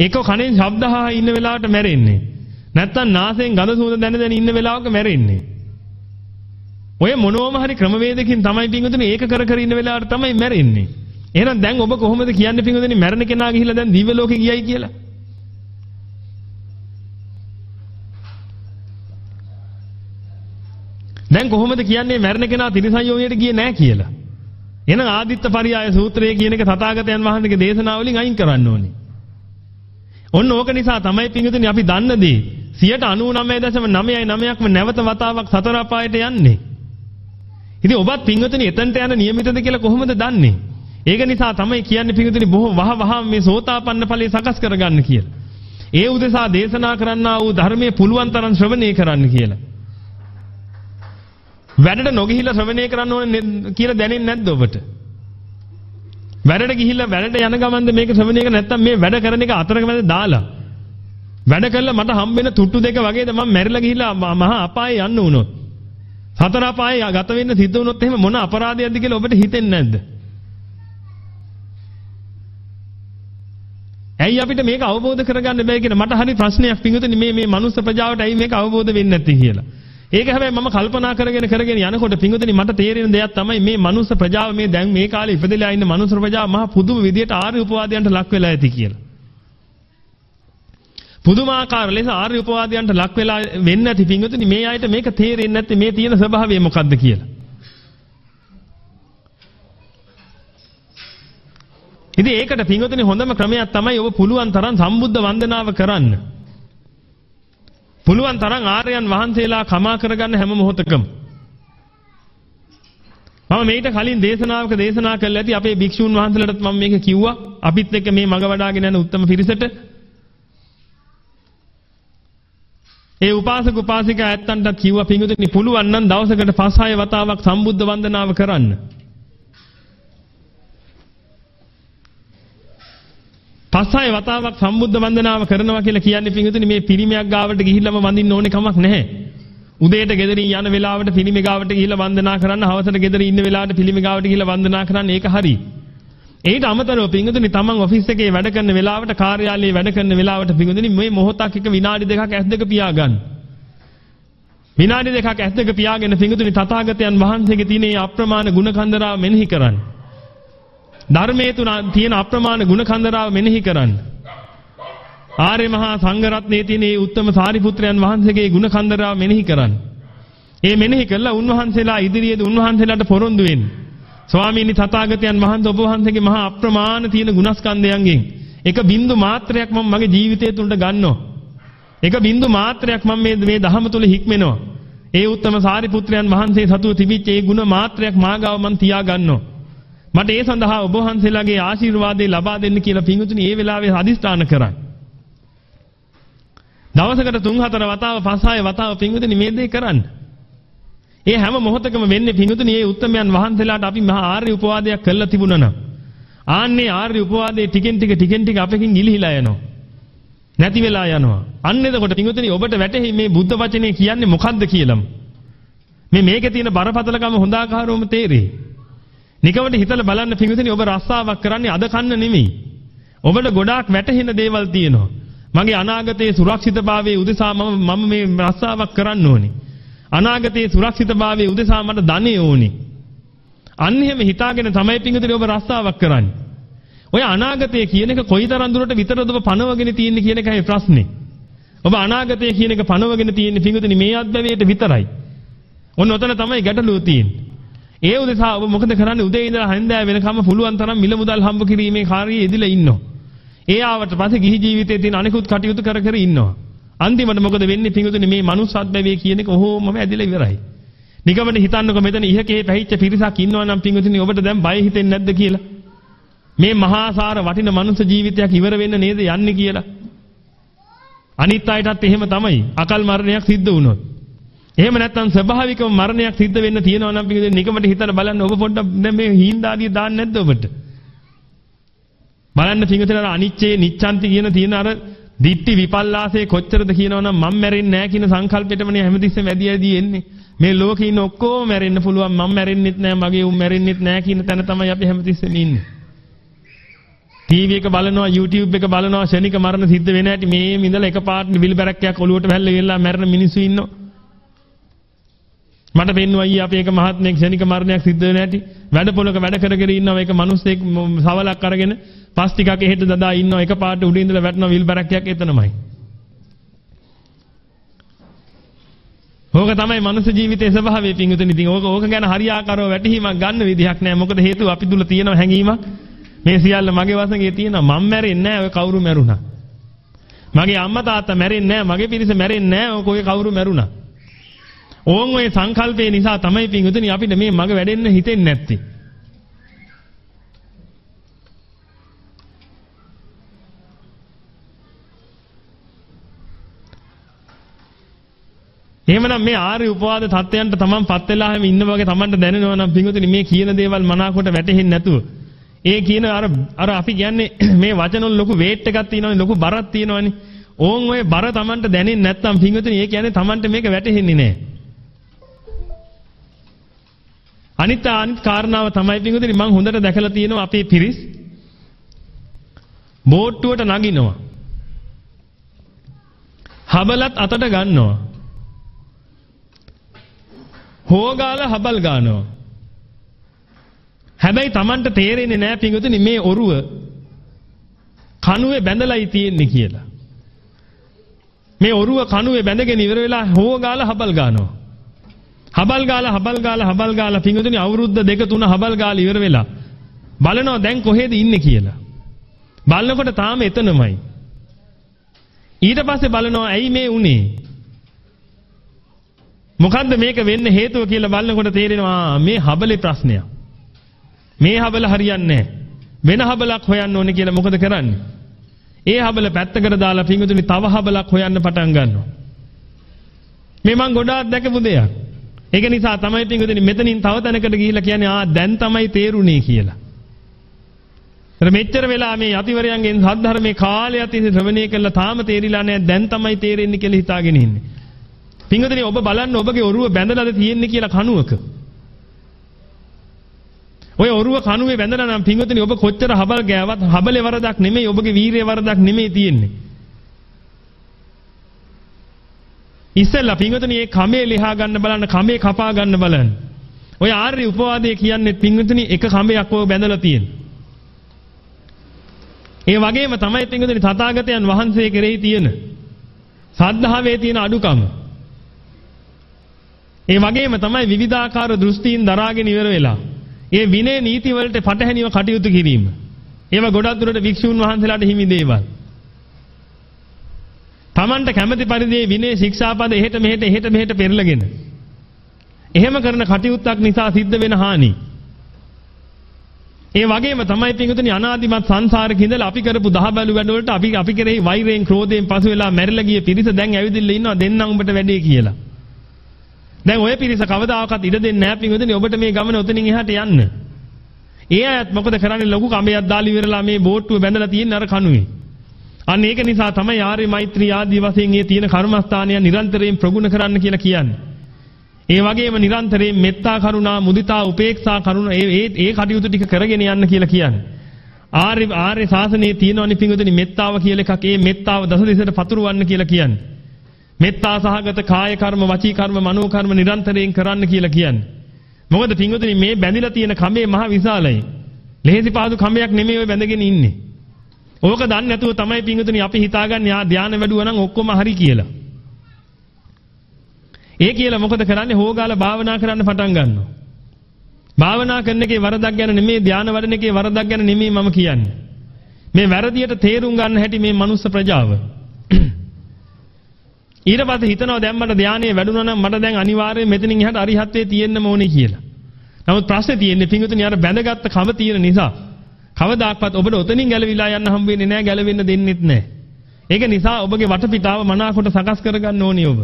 එක්ක කනෙන් ශබ්ද අහා ඉන්න වෙලාවට මැරෙන්නේ. නැත්තම් නාසයෙන් ගඳ සුවඳ දැන දැන ඉන්න වෙලාවක මැරෙන්නේ. ඔය මොනෝම හරි ක්‍රමවේදකින් තමයි පිංගුතුනි ඒක කර කර ඉන්න වෙලාවට තමයි මැරෙන්නේ. එහෙනම් දැන් ඔබ කොහොමද කියන්නේ පිංගුතුනි මැරෙන කෙනා ගිහිල්ලා දැන් දිව්‍ය ලෝකෙ ගියයි කියලා? දැන් කොහොමද කියන්නේ මැරෙන කෙනා තිරිසන් යෝනියට ගියේ නැහැ කියලා? එහෙනම් ආදිත්ත පරියාය සූත්‍රය කියන එක තථාගතයන් වහන්සේගේ දේශනාවලින් අයින් කරන්න ඕනේ. ඔන්න ඕක නිසා තමයි පිංගුතුනි අපි දන්න දේ 99.999ක්ම නැවත වතාවක් සතර අපායට යන්නේ. ඉතින් ඔබත් පිංගුතුනි එතනට යන නියමිතද කියලා කොහොමද දන්නේ? ඒක නිසා තමයි කියන්නේ පිංගුතුනි බොහෝ වහ වහ මේ සෝතාපන්න ඵලය සකස් කරගන්න කියලා. ඒ උදෙසා දේශනා කරන්නා වූ ධර්මයේ පුළුවන් තරම් ශ්‍රවණය කරන්න කියලා. වැඩට නොගිහිල්ලා ශ්‍රවණය කරන්න ඕනේ කියලා දැනෙන්නේ නැද්ද ඔබට? වැඩට ගිහිල්ලා වැඩට යන ගමන්ද මේක ශ්‍රවණය කර නැත්තම් මේ වැඩ කරන එක අතරක මැද දාලා වැඩ කළා මට හම්බෙන තුට්ටු දෙක වගේද මම මැරිලා ගිහිල්ලා මහා අපායේ යන්න උනොත් සතර අපායේ ගත වෙන්න සිද්ධ වුණොත් එහෙම මොන අපරාධයක්ද කියලා ඔබට හිතෙන්නේ නැද්ද? ඇයි අපිට මේක අවබෝධ කරගන්න බෑ කියන මට හරි ප්‍රශ්නයක් පිඟුතුනි මේ මේ මනුස්ස ප්‍රජාවට ඇයි මේක අවබෝධ වෙන්නේ නැත්තේ කියලා. ඒක හැබැයි මම කල්පනා කරගෙන කරගෙන යනකොට පිඟුතුනි මට තේරෙන දෙයක් තමයි මේ මනුස්ස ප්‍රජාව මේ දැන් මේ කාලේ ඉපදෙලා ඉන්න මනුස්ස ප්‍රජාව මහ පුදුම විදියට ආර්ය උපවාදයන්ට ලක් වෙලා ඇති කියලා. පුදුමාකාර ලෙස ආර්ය උපවාදයන්ට ලක් වෙලා වෙන්නේ නැති පිඟුතුනි මේ අයට මේක තේරෙන්නේ නැත්තේ මේ තියෙන ස්වභාවය මොකද්ද කියලා. ඉතින් ඒකට පිඟුතුනි හොඳම ක්‍රමයක් තමයි ඔබ පුළුවන් තරම් සම්බුද්ධ වන්දනාව කරන්න. පුළුවන් තරම් ආර්යයන් වහන්සේලා කමා කරගන්න හැම මොහොතකම. මම මේිට කලින් දේශනාවක දේශනා කළා ඇති අපේ භික්ෂුන් වහන්සේලාටත් මම මේක කිව්වා. අපිත් එක්ක මේ මග වඩාගෙන යන උත්තම පිරිසට. ඒ උපාසක උපාසිකා ඇත්තන්ටත් කිව්වා පිඟුතුනි පුළුවන් නම් දවසකට 5-6 වතාවක් සම්බුද්ධ වන්දනාව කරන්න. පස් හය වතාවක් සම්බුද්ධ වන්දනාව කරනවා කියලා කියන්නේ පිංගුතුනි මේ පිරිමියක් ගාවට ගිහිල්ලාම වඳින්න ඕනේ කමක් නැහැ. උදේට ගෙදරින් යන වෙලාවට පිරිමි ගාවට ගිහිල්ලා වන්දනා කරන්න, හවසට ගෙදර ඉන්න වෙලාවට පිරිමි ගාවට ගිහිල්ලා වන්දනා කරන්න ඒක හරි. ඒට අමතරව පිංගුතුනි තමන් ඔෆිස් එකේ වැඩ කරන වෙලාවට කාර්යාලයේ වැඩ කරන වෙලාවට පිංගුතුනි මේ මොහොතක් එක විනාඩි දෙකක් ඇස් දෙක පියාගන්න. විනාඩි දෙකක් ඇස් දෙක පියාගෙන පිංගුතුනි තථාගතයන් වහන්සේගේ තියෙන මේ අප්‍රමාණ ගුණ කන්දරාව මෙනෙහි කරන්න. ධර්මයේ තුන තියෙන අප්‍රමාණ ගුණ කන්දරාව මෙනෙහි කරන්න. ආර්ය මහා සංඝරත්නයේ තියෙන මේ උත්තම සාරිපුත්‍රයන් වහන්සේගේ ගුණ කන්දරාව මෙනෙහි කරන්න. ඒ මෙනෙහි කළා උන්වහන්සේලා ඉදිරියේදී උන්වහන්සේලාට පොරොන්දු වෙන්න. ස්වාමීනි තථාගතයන් වහන්සේ ඔබ වහන්සේගේ මහා අප්‍රමාණ තියෙන ගුණස්කන්ධයන්ගෙන් එක බින්දු මාත්‍රයක් මම මගේ ජීවිතය තුළට ගන්නවා. එක බින්දු මාත්‍රයක් මම මේ මේ ධහම තුල හික්මෙනවා. ඒ උත්තම සාරිපුත්‍රයන් වහන්සේ සතුව තිබිච්ච ඒ ගුණ මාත්‍රයක් මාගාව මම තියා ගන්නවා. මට ඒ සඳහා ඔබ වහන්සේලාගේ ආශිර්වාදේ ලබා දෙන්න කියලා පින්වතුනි ඒ වෙලාවේ අදිස්ථාන කරන්න. දවසකට 3-4 වතාව 5-6 වතාව පින්වතුනි මේ දේ කරන්න. ඒ හැම මොහොතකම වෙන්නේ පින්වතුනි මේ උත්තමයන් වහන්සේලාට අපි මහා ආර්ය උපවාදයක් කළා තිබුණා නම් ආන්නේ ආර්ය උපවාදයේ ටිකෙන් ටික ටිකෙන් ටික අපකින් ගිලිහිලා යනවා. නැති වෙලා යනවා. අන්න එතකොට පින්වතුනි ඔබට වැටහි මේ බුද්ධ වචනේ කියන්නේ මොකද්ද කියලාම. මේ මේකේ තියෙන බරපතලකම හොඳාකාරවම තේරෙයි. නිකවට හිතලා බලන්න පිංගුතුනි ඔබ රස්සාවක් කරන්නේ අද කන්න නෙමෙයි. ඔබට ගොඩාක් වැටහෙන දේවල් තියෙනවා. මගේ අනාගතයේ සුරක්ෂිතභාවයේ උදෙසා මම මම මේ රස්සාවක් කරන්න ඕනේ. අනාගතයේ සුරක්ෂිතභාවයේ උදෙසා මට ධනෙ ඕනේ. අන්න එහෙම හිතාගෙන තමයි පිංගුතුනි ඔබ රස්සාවක් කරන්නේ. ඔය අනාගතය කියන එක කොයිතරම් දුරට විතරද ඔබ පනවගෙන තියෙන්නේ කියන එකයි ප්‍රශ්නේ. ඔබ අනාගතය කියන එක පනවගෙන තියෙන්නේ පිංගුතුනි මේ අත්දැවියට විතරයි. ඔන්න ඔතන තමයි ගැටලුව තියෙන්නේ. ඒ උදෙසා ඔබ මොකද කරන්නේ උදේ ඉඳලා හැන්දෑව වෙනකම් පුළුවන් තරම් මිල මුදල් හම්බ කිරීමේ කාර්යයේ යෙදලා ඉන්නවා. ඒ ආවට පස්සේ ගිහි ජීවිතයේ තියෙන අනිකුත් කටයුතු කර කර ඉන්නවා. අන්තිමට මොකද වෙන්නේ පිංගුතුනි මේ මනුස්ස අත්බැවිය කියන එක ඔහොමම ඇදිලා ඉවරයි. නිකමට හිතන්නකො මෙතන ඉහකේ පැහිච්ච පිරිසක් ඉන්නවා නම් පිංගුතුනි ඔබට දැන් බය හිතෙන්නේ නැද්ද කියලා? මේ මහාසාර වටින මනුස්ස ජීවිතයක් ඉවර වෙන්න නේද යන්නේ කියලා. අනිත් අයටත් එහෙම තමයි. අකල් මරණයක් සිද්ධ වුණොත්. එහෙම නැත්නම් ස්වභාවිකව මරණයක් සිද්ධ වෙන්න තියෙනවා නම් පිටින් නිකමට හිතලා බලන්න ඔබ පොඩ්ඩක් දැන් මේ හීන්දාදිය දාන්න නැද්ද ඔබට? බලන්න පිටින් අර අනිච්චේ නිච්ඡන්ති කියන තියෙන අර දිට්ටි විපල්ලාසේ කොච්චරද කියනවනම් මම මැරෙන්නේ නැහැ කියන සංකල්පෙටමනේ හැමතිස්සෙම ඇදී ඇදී එන්නේ. මේ ලෝකේ ඉන්න ඔක්කොම මැරෙන්න පුළුවන් මම මැරෙන්නෙත් නැහැ මගේ උන් මැරෙන්නෙත් නැහැ කියන තැන තමයි අපි හැමතිස්සෙම ඉන්නේ. ටීවී එක බලනවා YouTube එක බලනවා ශනික මරණ සිද්ධ වෙන හැටි මේ මිඳලා එකපාරට බිල් බැරක්කයක් ඔලුවට වැල්ල ගෙල්ලා මැරෙන මිනිස්සු ඉන්නවා. මට පෙන්නවා ඊ අපේ එක මහත්මයෙක් ක්ෂණික මරණයක් සිද්ධ වෙන හැටි වැඩ පොලක වැඩ කරගෙන ඉන්නවා ඒක මිනිස්සෙක් සවලක් අරගෙන පස් ටිකක් එහෙට දදා ඉන්නවා එක පාට උඩින් ඉඳලා වැටෙනවා විල් බරක්යක් එතනමයි. ඕක තමයි මනුස්ස ජීවිතයේ ස්වභාවය පිංගුතුනි. ඉතින් ඕක ඕක ගැන හරියාකාරව වැටහීමක් ගන්න විදිහක් නැහැ. මොකද හේතුව අපි තුල තියෙන හැඟීමක් මේ සියල්ල මගේ වසඟේ තියෙනවා. මම මැරෙන්නේ නැහැ. ඔය කවුරු මැරුණා. මගේ අම්මා තාත්තා මැරෙන්නේ නැහැ. මගේ පිරිස මැරෙන්නේ නැහැ. ඔය කොයි කවුරු මැරුණා. ඕන් ඔය සංකල්පේ නිසා තමයි පිංගුතුනි අපිට මේ මග වැඩෙන්න හිතෙන්නේ නැත්තේ. එහෙමනම් මේ ආර්ය උපවාද தත්ත්වයන්ට තමන් පත් වෙලා හැම ඉන්න වගේ තමන්ට දැනෙනවා නම් පිංගුතුනි මේ කියන දේවල් මනාකොට වැටහෙන්නේ නැතුව. ඒ කියන අර අර අපි කියන්නේ මේ වචන වල ලොකු වේට් එකක් තියෙනවනේ ලොකු බරක් තියෙනවනේ. ඕන් ඔය බර තමන්ට දැනෙන්නේ නැත්නම් පිංගුතුනි ඒ කියන්නේ තමන්ට මේක වැටහෙන්නේ නැහැ. අනිත් අනිත් කාරණාව තමයි පිටුදිරි මම හොඳට දැකලා තියෙනවා අපේ පිරිස් බෝට්ටුවට නගිනවා. හබලත් අතට ගන්නවා. හොගාල හබල් ගන්නවා. හැබැයි Tamanට තේරෙන්නේ නැහැ පිටුදිරි මේ ඔරුව කණුවේ බැඳලායි තියෙන්නේ කියලා. මේ ඔරුව කණුවේ බැඳගෙන ඉවර වෙලා හොගාල හබල් ගන්නවා. හබල් ගාලා හබල් ගාලා හබල් ගාලා පිංගුතුනි අවුරුද්ද දෙක තුන හබල් ගාලා ඉවර වෙලා බලනවා දැන් කොහෙද ඉන්නේ කියලා. බලනකොට තාම එතනමයි. ඊට පස්සේ බලනවා ඇයි මේ උනේ? මොකද්ද මේක වෙන්න හේතුව කියලා බලනකොට තේරෙනවා මේ හබලේ ප්‍රශ්නයක්. මේ හබල හරියන්නේ වෙන හබලක් හොයන්න ඕනේ කියලා මොකද කරන්නේ? ඒ හබල පැත්තකට දාලා පිංගුතුනි තව හබලක් හොයන්න පටන් ගන්නවා. මේ මං ගොඩාක් දැකපු දෙයක්. ඒක නිසා තමයි පින්වතුනි මෙතනින් තව තැනකට ගිහිල්ලා කියන්නේ ආ දැන් තමයි තේරුණේ කියලා. අර මෙච්චර වෙලා මේ යතිවරයන්ගෙන් සද්ධර්මයේ කාලයක් තිස්සේ ශ්‍රවණය කළා තාම තේරිලා නැහැ දැන් තමයි තේරෙන්නේ කියලා හිතාගෙන ඉන්නේ. පින්වතුනි ඔබ බලන්න ඔබගේ ඔරුව බැඳලාද තියෙන්නේ කියලා කණුවක. ඔය ඔරුව කණුවේ බැඳලා නම් පින්වතුනි ඔබ කොච්චර හබල් ගෑවත් හබලේ වරදක් නෙමෙයි ඔබගේ වීරිය වරදක් නෙමෙයි තියෙන්නේ. ඉස්සෙල්ලා පින්වතුනි මේ කමේ ලිහා ගන්න බලන්න කමේ කපා ගන්න බලන්න. ඔය ආර්ය උපවාදයේ කියන්නේ පින්වතුනි එක කමයක් ඔය බැඳලා තියෙන්නේ. ඒ වගේම තමයි පින්වතුනි තථාගතයන් වහන්සේ කෙරෙහි තියෙන සද්ධාවේ තියෙන අඩුකම. ඒ වගේම තමයි විවිධාකාර දෘෂ්ටීන් දරාගෙන ඉවර වෙලා. ඒ විනය නීති වලට පටහැනිව කටයුතු කිරීම. ඒවා ගොඩක් දුරට වික්ෂුන් වහන්සේලාට හිමි දේවල්. Tamanට කැමැති පරිදි විනය ශික්ෂාපද එහෙට මෙහෙට එහෙට මෙහෙට පෙරලගෙන. එහෙම කරන කටයුත්තක් නිසා සිද්ධ වෙන හානි. ඒ වගේම තමයි පින්විතනි අනාදිමත් සංසාරේ ඉඳලා අපි කරපු දහබැලු වැඩවලට අපි අපි කෙරෙහි වෛරයෙන් ක්‍රෝධයෙන් පසු වෙලා මැරිලා ගිය පිරිස දැන් ඇවිදින්න ඉන්නවා දෙන්නම් උඹට වැඩේ කියලා. දැන් ඔය පිරිස කවදාකවත් ඉඩ දෙන්නේ නැහැ පින්විතනි ඔබට මේ ගමන උතනින් එහාට යන්න. ඒ අයත් මොකද කරන්නේ ලොකු කඹයක් දාලා ඉවරලා මේ බෝට්ටුව බැඳලා තියෙන අර කණුවේ. අන්න ඒක නිසා තමයි ආර්ය මෛත්‍රී ආදී වශයෙන් මේ තියෙන කර්මස්ථානය නිරන්තරයෙන් ප්‍රගුණ කරන්න කියලා කියන්නේ. ඒ වගේම නිරන්තරයෙන් මෙත්තා කරුණා මුදිතා උපේක්ෂා කරුණා ඒ ඒ ඒ කටයුතු ටික කරගෙන යන්න කියලා කියන්නේ. ආර්ය ආර්ය ශාසනයේ තියෙනවනේ පිංගුතුනි මෙත්තාව කියලා එකක්. ඒ මෙත්තාව දස දිසට පතුරවන්න කියලා කියන්නේ. මෙත්තා සහගත කාය කර්ම වචී කර්ම මනෝ කර්ම නිරන්තරයෙන් කරන්න කියලා කියන්නේ. මොකද පිංගුතුනි මේ බැඳිලා තියෙන කඹේ මහ විශාලයි. ලෙහෙසි පාදු කඹයක් නෙමෙයි ඔය බැඳගෙන ඉන්නේ. ඕක දන්නේ නැතුව තමයි පිංගුතුනි අපි හිතාගන්නේ ආ ධානය වැඩුවා නම් ඔක්කොම හරි කියලා. ඒ කියලා මොකද කරන්නේ හොගාලා භාවනා කරන්න පටන් ගන්නවා. භාවනා කරන එකේ වරදක් ගැන නෙමෙයි ධාන වඩන එකේ වරදක් ගැන නෙමෙයි මම කියන්නේ. මේ වැරදියට තේරුම් ගන්න හැටි මේ මනුස්ස ප්‍රජාව. ඊට පස්සේ හිතනවා දැන් මට ධානයේ වැඩුණා නම් මට දැන් අනිවාර්යයෙන් මෙතනින් එහාට අරිහත්ත්වයේ තියෙන්න ඕනේ කියලා. නමුත් ප්‍රශ්නේ තියෙන්නේ පිංගුතුනි අර බැඳගත්ත කම තියෙන නිසා. කවදාක්වත් ඔබට ඔතනින් ගැලවිලා යන්න හම්බ වෙන්නේ නැහැ ගැලවෙන්න දෙන්නෙත් නැහැ. ඒක නිසා ඔබගේ වටපිටාව මනාකොට සකස් කරගන්න ඕනේ ඔබ.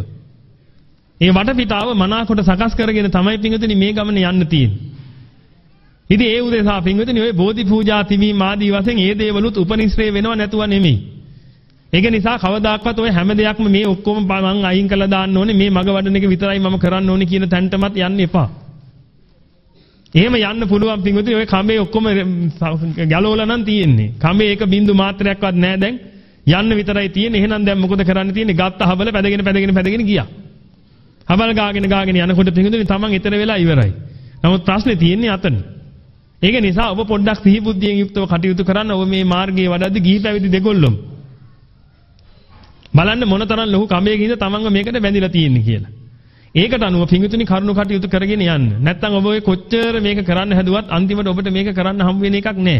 ඒ වටපිටාව මනාකොට සකස් කරගෙන තමයි පිංගුතුනි මේ ගමන යන්න තියෙන්නේ. ඉතින් ඒ උදෙසා පිංගුතුනි ඔය බෝධි පූජා තිබීම ආදී වශයෙන් ඒ දේවලුත් උපනිශ්‍රේ වෙනව නැතුව නෙමෙයි. ඒක නිසා කවදාක්වත් ඔය හැම දෙයක්ම මේ ඔක්කොම මං අයින් කළා දාන්න ඕනේ මේ මග වඩන එක විතරයි මම කරන්න ඕනේ කියන තැනටමත් යන්න එපා. එහෙම යන්න පුළුවන් පිංගුතුනි ඔය කඹේ ඔක්කොම ගලවලා නම් තියෙන්නේ. කඹේ එක බින්දු මාත්‍රයක්වත් නැහැ දැන්. යන්න විතරයි තියෙන්නේ. එහෙනම් දැන් මොකද කරන්න තියෙන්නේ? ගත්ත හබල පැදගෙන පැදගෙන පැදගෙන ගියා. හබල් ගාගෙන ගාගෙන යනකොට පිංගුතුනි තමන් ඊතර වෙලා ඉවරයි. නමුත් ප්‍රශ්නේ තියෙන්නේ අතන. ඒක නිසා ඔබ පොඩ්ඩක් සිහි බුද්ධියෙන් යුක්තව කටයුතු කරන්න ඔබ මේ මාර්ගයේ වඩද්දි ගිහි පැවිදි දෙගොල්ලොම. බලන්න මොනතරම් ලොකු කඹයකින්ද තමන්ව මේකට බැඳිලා තියෙන්නේ කියලා. ඒකට අනුව පිංගුතුනි කරුණු කටයුතු කරගෙන යන්න. නැත්තම් ඔබ ඔය කොච්චර මේක කරන්න හැදුවත් අන්තිමට ඔබට මේක කරන්න හම් වෙන එකක් නෑ.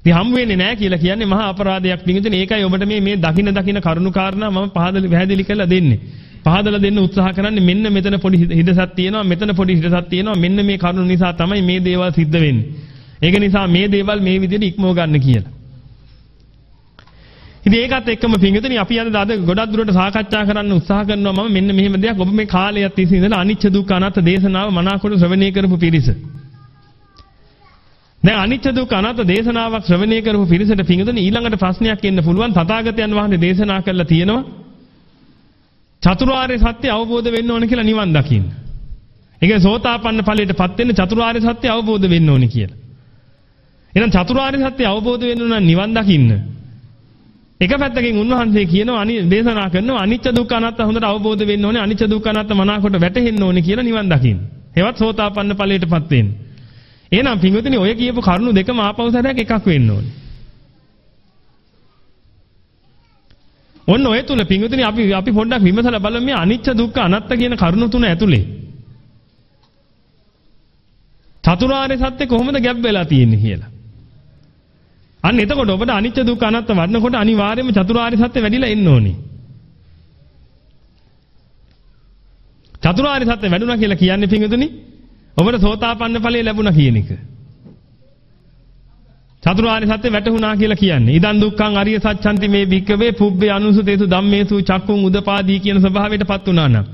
ඉතින් හම් වෙන්නේ නෑ කියලා කියන්නේ මහා අපරාධයක් පිංගුතුනි. ඒකයි ඔබට මේ මේ දකින දකින කරුණු කාරණා මම පහදලි පැහැදිලි කරලා දෙන්නේ. පහදලා දෙන්න උත්සාහ කරන්නේ මෙන්න මෙතන පොඩි හිදසක් තියෙනවා මෙතන පොඩි හිදසක් තියෙනවා මෙන්න මේ කරුණු නිසා තමයි මේ දේවල් සිද්ධ වෙන්නේ. ඒක නිසා මේ දේවල් මේ විදිහට ඉක්මව ගන්න කියලා. ඉතින් ඒකත් එක්කම පින්විතනි අපි අද අද ගොඩක් දුරට සාකච්ඡා කරන්න උත්සාහ කරනවා මම මෙන්න මෙහෙම දෙයක් ඔබ මේ කාලයක් තිස්සේ ඉඳලා අනිච්ච දුක්ඛ අනාත්ම දේශනාව මනාකොට ශ්‍රවණය කරපු පිරිස. දැන් අනිච්ච දුක්ඛ අනාත්ම දේශනාවක් ශ්‍රවණය කරපු පිරිසට පින්විතනි ඊළඟට ප්‍රශ්නයක් එන්න පුළුවන් තථාගතයන් වහන්සේ දේශනා කළා තියෙනවා චතුරාර්ය සත්‍ය අවබෝධ වෙන්න ඕන කියලා නිවන් දකින්න. ඒ කියන්නේ සෝතාපන්න ඵලයටපත් වෙන්න චතුරාර්ය සත්‍ය අවබෝධ වෙන්න ඕනි කියලා. එහෙනම් චතුරාර්ය සත්‍ය අවබෝධ වෙන්න නම් නිවන් දකින්න එක පැත්තකින් උන්වහන්සේ කියනවා අනි දේශනා කරනවා අනිච්ච දුක්ඛ අනාත්ම හොඳට අවබෝධ වෙන්න ඕනේ අනිච්ච දුක්ඛ අනාත්ම මනාකොට වැටහෙන්න ඕනේ කියලා නිවන් දකින්න. හෙවත් සෝතාපන්න ඵලයටපත් වෙන්න. එහෙනම් පින්වතුනි ඔය කියපු කරුණු දෙකම ආපහු සැරයක් එකක් වෙන්න ඕනේ. ඔන්න ඔය තුල පින්වතුනි අපි අපි පොඩ්ඩක් විමසලා බලමු මේ අනිච්ච දුක්ඛ අනාත්ම කියන කරුණු තුන ඇතුලේ. චතුරාර්ය සත්‍ය කොහොමද ගැබ් වෙලා තියෙන්නේ කියලා. අන්න එතකොට ඔබට අනිත්‍ය දුක්ඛ අනාත්ම වඩනකොට අනිවාර්යයෙන්ම චතුරාර්ය සත්‍ය වැඩිලා එන්න ඕනේ. චතුරාර්ය සත්‍ය වැඩුණා කියලා කියන්නේ පින්වතුනි ඔබට සෝතාපන්න ඵලය ලැබුණා කියන එක. චතුරාර්ය සත්‍ය වැටහුණා කියලා කියන්නේ. ඉදන් දුක්ඛං අරිය සත්‍යන්ති මේ භික්කවේ පුබ්බේ අනුසුතේසු ධම්මේසු චක්කුං උදපාදී කියන ස්වභාවයටපත් වුණා නම්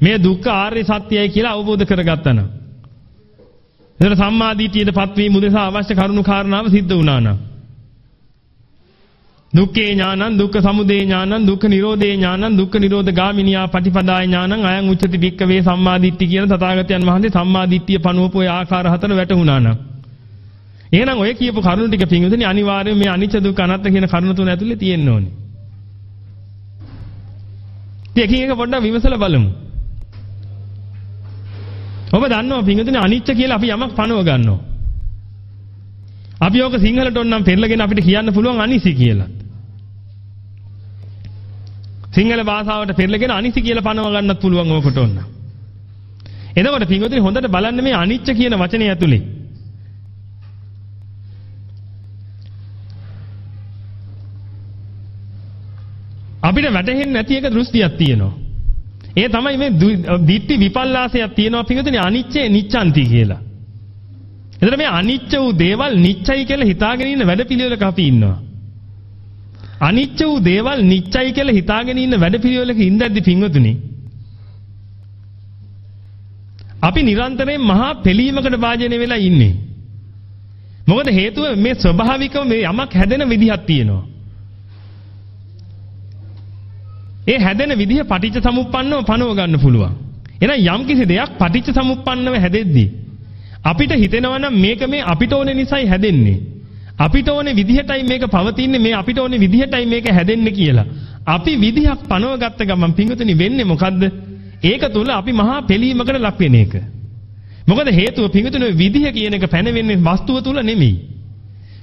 මේ දුක්ඛ ආර්ය සත්‍යයි කියලා අවබෝධ කරගත්තා නම් එතන සම්මාදිටියටපත් වීම උදෙසා අවශ්‍ය කරුණු කාරණාව සිද්ධ වුණා නම් දුක්ඛේ ඥානං දුක්ඛ සමුදය ඥානං දුක්ඛ නිරෝධේ ඥානං දුක්ඛ නිරෝධ ගාමිනියා පටිපදාය ඥානං අයං උච්චති භික්කවේ සම්මාදිට්ඨි කියන තථාගතයන් වහන්සේ සම්මාදිට්ඨිය පනවපු ඒ ආකාර හතර වැටහුණා නම් එහෙනම් ඔය කියපු කරුණු ටික පින්විතනි අනිවාර්යයෙන් මේ අනිච්ච දුක්ඛ අනාත්ම කියන කරුණු තුන ඇතුලේ තියෙන්න ඕනේ. ඉතින් එකින් එක පොඩ්ඩක් විමසලා බලමු. ඔබ දන්නවා පින්විතනි අනිච්ච කියලා අපි යමක් පනව ගන්නවා. අපි ඕක සිංහලට ඕනම් පෙරලගෙන අපිට කියන්න පුළුවන් අනිසි කියලා. සිංහල භාෂාවට පෙරලගෙන අනිසි කියලා පනව ගන්නත් පුළුවන් ඕකට ඕන. එතකොට පින්වතුනි හොඳට බලන්න මේ අනිච්ච කියන වචනේ ඇතුලේ. අපිට වැටහෙන්නේ නැති එක දෘෂ්ටියක් තියෙනවා. ඒ තමයි මේ දිට්ටි විපල්ලාසයක් තියෙනවා පින්වතුනි අනිච්චේ නිච්ඡන්ති කියලා. එතන මේ අනිච්ච වූ දේවල් නිච්චයි කියලා හිතාගෙන ඉන්න වැඩපිළිවෙලක අපි ඉන්නවා. අනිච්ච වූ දේවල් නිච්චයි කියලා හිතාගෙන ඉන්න වැඩපිළිවෙලක ඉඳද්දි පින්වතුනි අපි නිරන්තරයෙන් මහා පිළීමකට වාජනය වෙලා ඉන්නේ. මොකද හේතුව මේ ස්වභාවිකව මේ යමක් හැදෙන විදිහක් තියෙනවා. ඒ හැදෙන විදිහ පටිච්ච සමුප්පන්නව පනව ගන්න පුළුවන්. එහෙනම් යම් කිසි දෙයක් පටිච්ච සමුප්පන්නව හැදෙද්දී අපිට හිතෙනවා නම් මේක මේ අපිට ඕනේ නිසායි හැදෙන්නේ. අපිට ඕනේ විදිහටයි මේක පවතින්නේ මේ අපිට ඕනේ විදිහටයි මේක හැදෙන්නේ කියලා. අපි විදිහක් පනව ගත්ත ගමන් පිංගුතුනි වෙන්නේ මොකද්ද? ඒක තුල අපි මහා පිළීමකට ලක් වෙන එක. මොකද හේතුව පිංගුතුනි විදිහ කියන එක පැනවෙන්නේ වස්තුව තුල නෙමෙයි.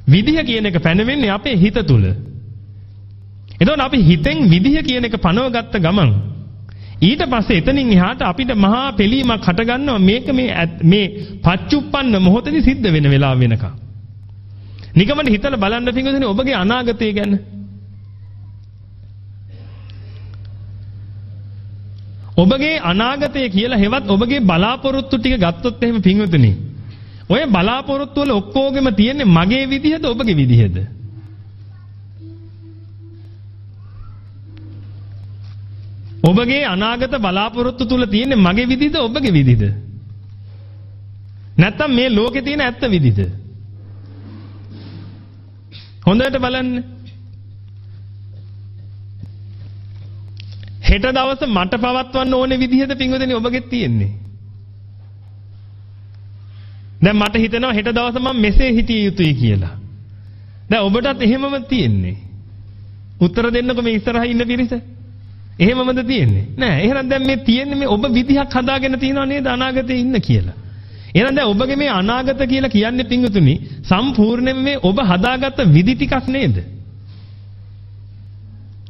විදිහ කියන එක පැනවෙන්නේ අපේ හිත තුල. එතකොට අපි හිතෙන් විදිහ කියන එක පනව ගත්ත ගමන් ඊට පස්සේ එතනින් එහාට අපිට මහා පිළීමක් හට ගන්නවා මේක මේ මේ පච්චුප්පන්න මොහොතේදී සිද්ධ වෙන වෙලාව වෙනකම්. නිකමට හිතලා බලන්න පිංගුතුනි ඔබගේ අනාගතය ගැන. ඔබගේ අනාගතය කියලා හෙවත් ඔබගේ බලාපොරොත්තු ටික ගත්තොත් එහෙම පිංගුතුනි. ඔය බලාපොරොත්තු වල ඔක්කොගෙම තියෙන්නේ මගේ විදිහද ඔබගේ විදිහද? ඔබගේ අනාගත බලාපොරොත්තු තුල තියෙන්නේ මගේ විදිහද ඔබගේ විදිහද? නැත්තම් මේ ලෝකේ තියෙන ඇත්ත විදිහද? හොඳට බලන්න. හෙට දවස මට පවත්වන්න ඕනේ විදිහද පිංගුදෙනි ඔබගේ තියෙන්නේ. දැන් මට හිතෙනවා හෙට දවස මම මෙසේ හිටිය යුතුයි කියලා. දැන් ඔබටත් එහෙමම තියෙන්නේ. උත්තර දෙන්නකො මේ ඉස්සරහා ඉන්න පිරිස. එහෙමමද තියෙන්නේ? නෑ. එහෙනම් දැන් මේ තියෙන්නේ මේ ඔබ විදිහක් හදාගෙන තියනව නේද අනාගතේ ඉන්න කියලා. එහෙනම් දැන් ඔබගේ මේ අනාගත කියලා කියන්නේ පිංගුතුනි සම්පූර්ණයෙන් මේ ඔබ හදාගත්ත විදි ටිකක් නේද?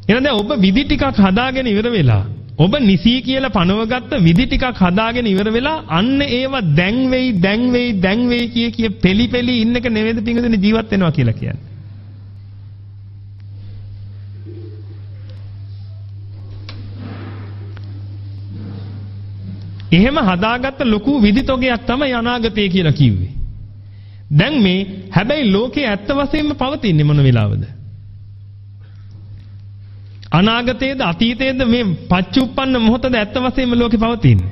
එහෙනම් දැන් ඔබ විදි ටිකක් හදාගෙන ඉවර වෙලා ඔබ නිසී කියලා පනවගත්ත විදි ටිකක් හදාගෙන ඉවර වෙලා අන්න ඒව දැන් වෙයි දැන් වෙයි දැන් වෙයි කිය කිය පෙලි පෙලි ඉන්න එක නෙවෙයිද පිංගුතුනි ජීවත් වෙනවා කියලා කියන්නේ. එහෙම හදාගත්ත ලොකු විදිතොගයක් තමයි අනාගතය කියලා කිව්වේ. දැන් මේ හැබැයි ලෝකේ ඇත්ත වශයෙන්ම පවතින්නේ මොන වෙලාවද? අනාගතයේද අතීතයේද මේ පච්චුප්පන්න මොහොතද ඇත්ත වශයෙන්ම ලෝකේ පවතින්නේ?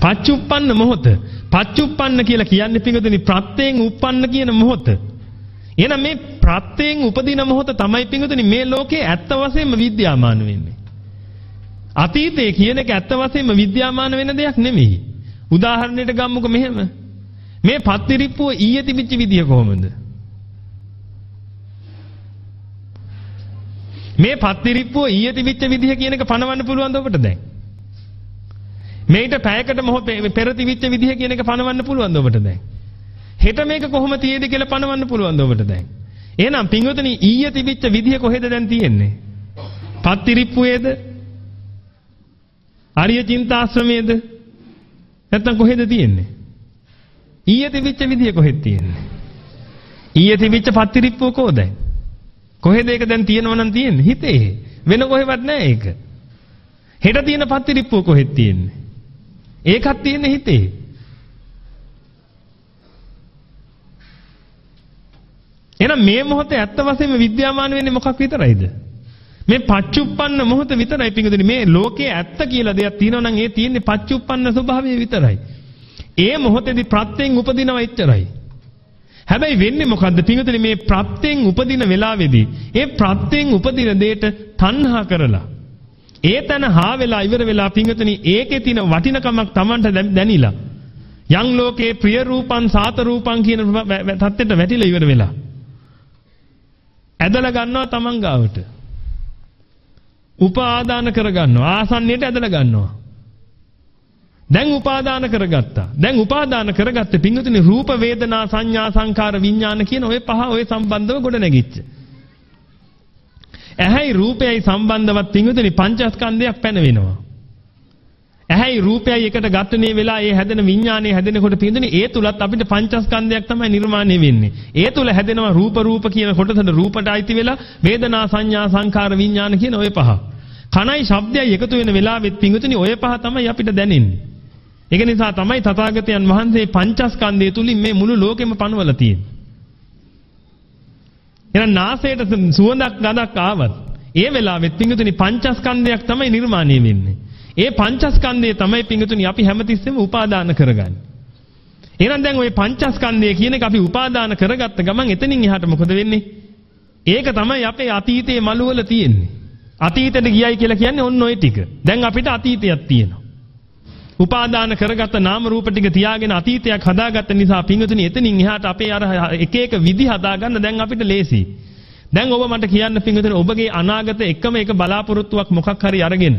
පච්චුප්පන්න මොහොත. පච්චුප්පන්න කියලා කියන්නේ පිඟුතුනි ප්‍රත්‍යයෙන් උප්පන්න කියන මොහොත. එහෙනම් මේ ප්‍රත්‍යයෙන් උපදින මොහොත තමයි පිඟුතුනි මේ ලෝකේ ඇත්ත වශයෙන්ම විද්‍යාමාන වෙන්නේ. අතීතය කියන එක ඇත්ත වශයෙන්ම විද්‍යාමාන වෙන දෙයක් නෙමෙයි. උදාහරණයට ගමුකෝ මෙහෙම. මේ පත්තිරිප්පුව ඊයේ තිබිච්ච විදිය කොහොමද? මේ පත්තිරිප්පුව ඊයේ තිබිච්ච විදිය කියන එක පණවන්න පුළුවන්ද ඔබට දැන්? මේිට පැයකට මොහොත පෙර තිබිච්ච විදිය කියන එක පණවන්න පුළුවන්ද ඔබට දැන්? හෙට මේක කොහොම තියේද කියලා පණවන්න පුළුවන්ද ඔබට දැන්? එහෙනම් පින්වතුනි ඊයේ තිබිච්ච විදිය කොහෙද දැන් තියෙන්නේ? පත්තිරිප්පුවේද ආර්ය චින්තාශ්‍රමයේද? නැත්තම් කොහෙද තියෙන්නේ? ඊයේ තිබිච්ච විදිය කොහෙද තියෙන්නේ? ඊයේ තිබිච්ච පත්තිරිප්පුව කොහෙද? කොහෙද ඒක දැන් තියෙනව නම් තියෙන්නේ? හිතේ. වෙන කොහෙවත් නැහැ ඒක. හෙට තියෙන පත්තිරිප්පුව කොහෙද තියෙන්නේ? ඒකත් තියෙන්නේ හිතේ. එහෙනම් මේ මොහොතේ ඇත්ත වශයෙන්ම විද්‍යාමාන වෙන්නේ මොකක් විතරයිද? මේ පච්චුප්පන්න මොහොත විතරයි පිංගුතුනි මේ ලෝකයේ ඇත්ත කියලා දෙයක් තියෙනවා නම් ඒ තියෙන්නේ පච්චුප්පන්න ස්වභාවය විතරයි. ඒ මොහොතේදී ප්‍රත්‍යයෙන් උපදිනවා එච්චරයි. හැබැයි වෙන්නේ මොකද්ද? පින්වතුනි මේ ප්‍රත්‍යයෙන් උපදින වෙලාවේදී ඒ ප්‍රත්‍යයෙන් උපදින දෙයට තණ්හා කරලා ඒ තන හා වෙලා ඉවර වෙලා පින්වතුනි ඒකේ තියෙන වටිනකමක් Tamanට දැනිලා යම් ලෝකේ ප්‍රිය රූපං සාත රූපං කියන தත්ත්වයට වැටිලා ඉවර වෙලා ඇදලා ගන්නවා Taman ගාවට උපාදාන කරගන්නවා ආසන්නයට ඇදලා ගන්නවා දැන් උපාදාන කරගත්තා. දැන් උපාදාන කරගත්තේ පිංගුතුනි රූප වේදනා සංඥා සංකාර විඥාන කියන ওই පහ ওই සම්බන්ධව ගොඩ නැගිච්ච. ඇහැයි රූපයයි සම්බන්ධවත් පිංගුතුනි පංචස්කන්ධයක් පැනවෙනවා. ඇහැයි රූපයයි එකට ගත්තනේ වෙලා ඒ හැදෙන විඥානය හැදෙනකොට පිංගුතුනි ඒ තුලත් අපිට පංචස්කන්ධයක් තමයි නිර්මාණය වෙන්නේ. ඒ තුල හැදෙනවා රූප රූප කියන කොටසට රූපට අයිති වෙලා වේදනා සංඥා සංකාර විඥාන කියන ওই පහ. කනයි ශබ්දයයි එකතු වෙන වෙලාවෙත් පිංගුතුනි ওই පහ තමයි අපිට දැනෙන්නේ. ඒක නිසා තමයි තථාගතයන් වහන්සේ පංචස්කන්ධය තුලින් මේ මුළු ලෝකෙම පනවලා තියෙන්නේ. එහෙනම් නාසයට සුවඳක් ගඳක් ආවත් ඒ වෙලාවෙත් පිංගුතුනි පංචස්කන්ධයක් තමයි නිර්මාණය වෙන්නේ. ඒ පංචස්කන්ධය තමයි පිංගුතුනි අපි හැමතිස්සෙම උපාදාන කරගන්නේ. එහෙනම් දැන් ওই පංචස්කන්ධය කියන එක අපි උපාදාන කරගත්ත ගමන් එතනින් එහාට මොකද වෙන්නේ? ඒක තමයි අපේ අතීතයේ මළුවල තියෙන්නේ. අතීතෙට ගියයි කියලා කියන්නේ ඔන්න ඔය ටික. දැන් අපිට අතීතයක් තියෙනවා. උපාදාන කරගත්ත නාම රූප ටික තියාගෙන අතීතයක් හදාගත්ත නිසා පිංගුතුනි එතනින් එහාට අපේ අර එක එක විදි හදාගන්න දැන් අපිට ලේසි. දැන් ඔබ මට කියන්න පිංගුතුනි ඔබගේ අනාගත එකම එක බලාපොරොත්තුවක් මොකක් හරි අරගෙන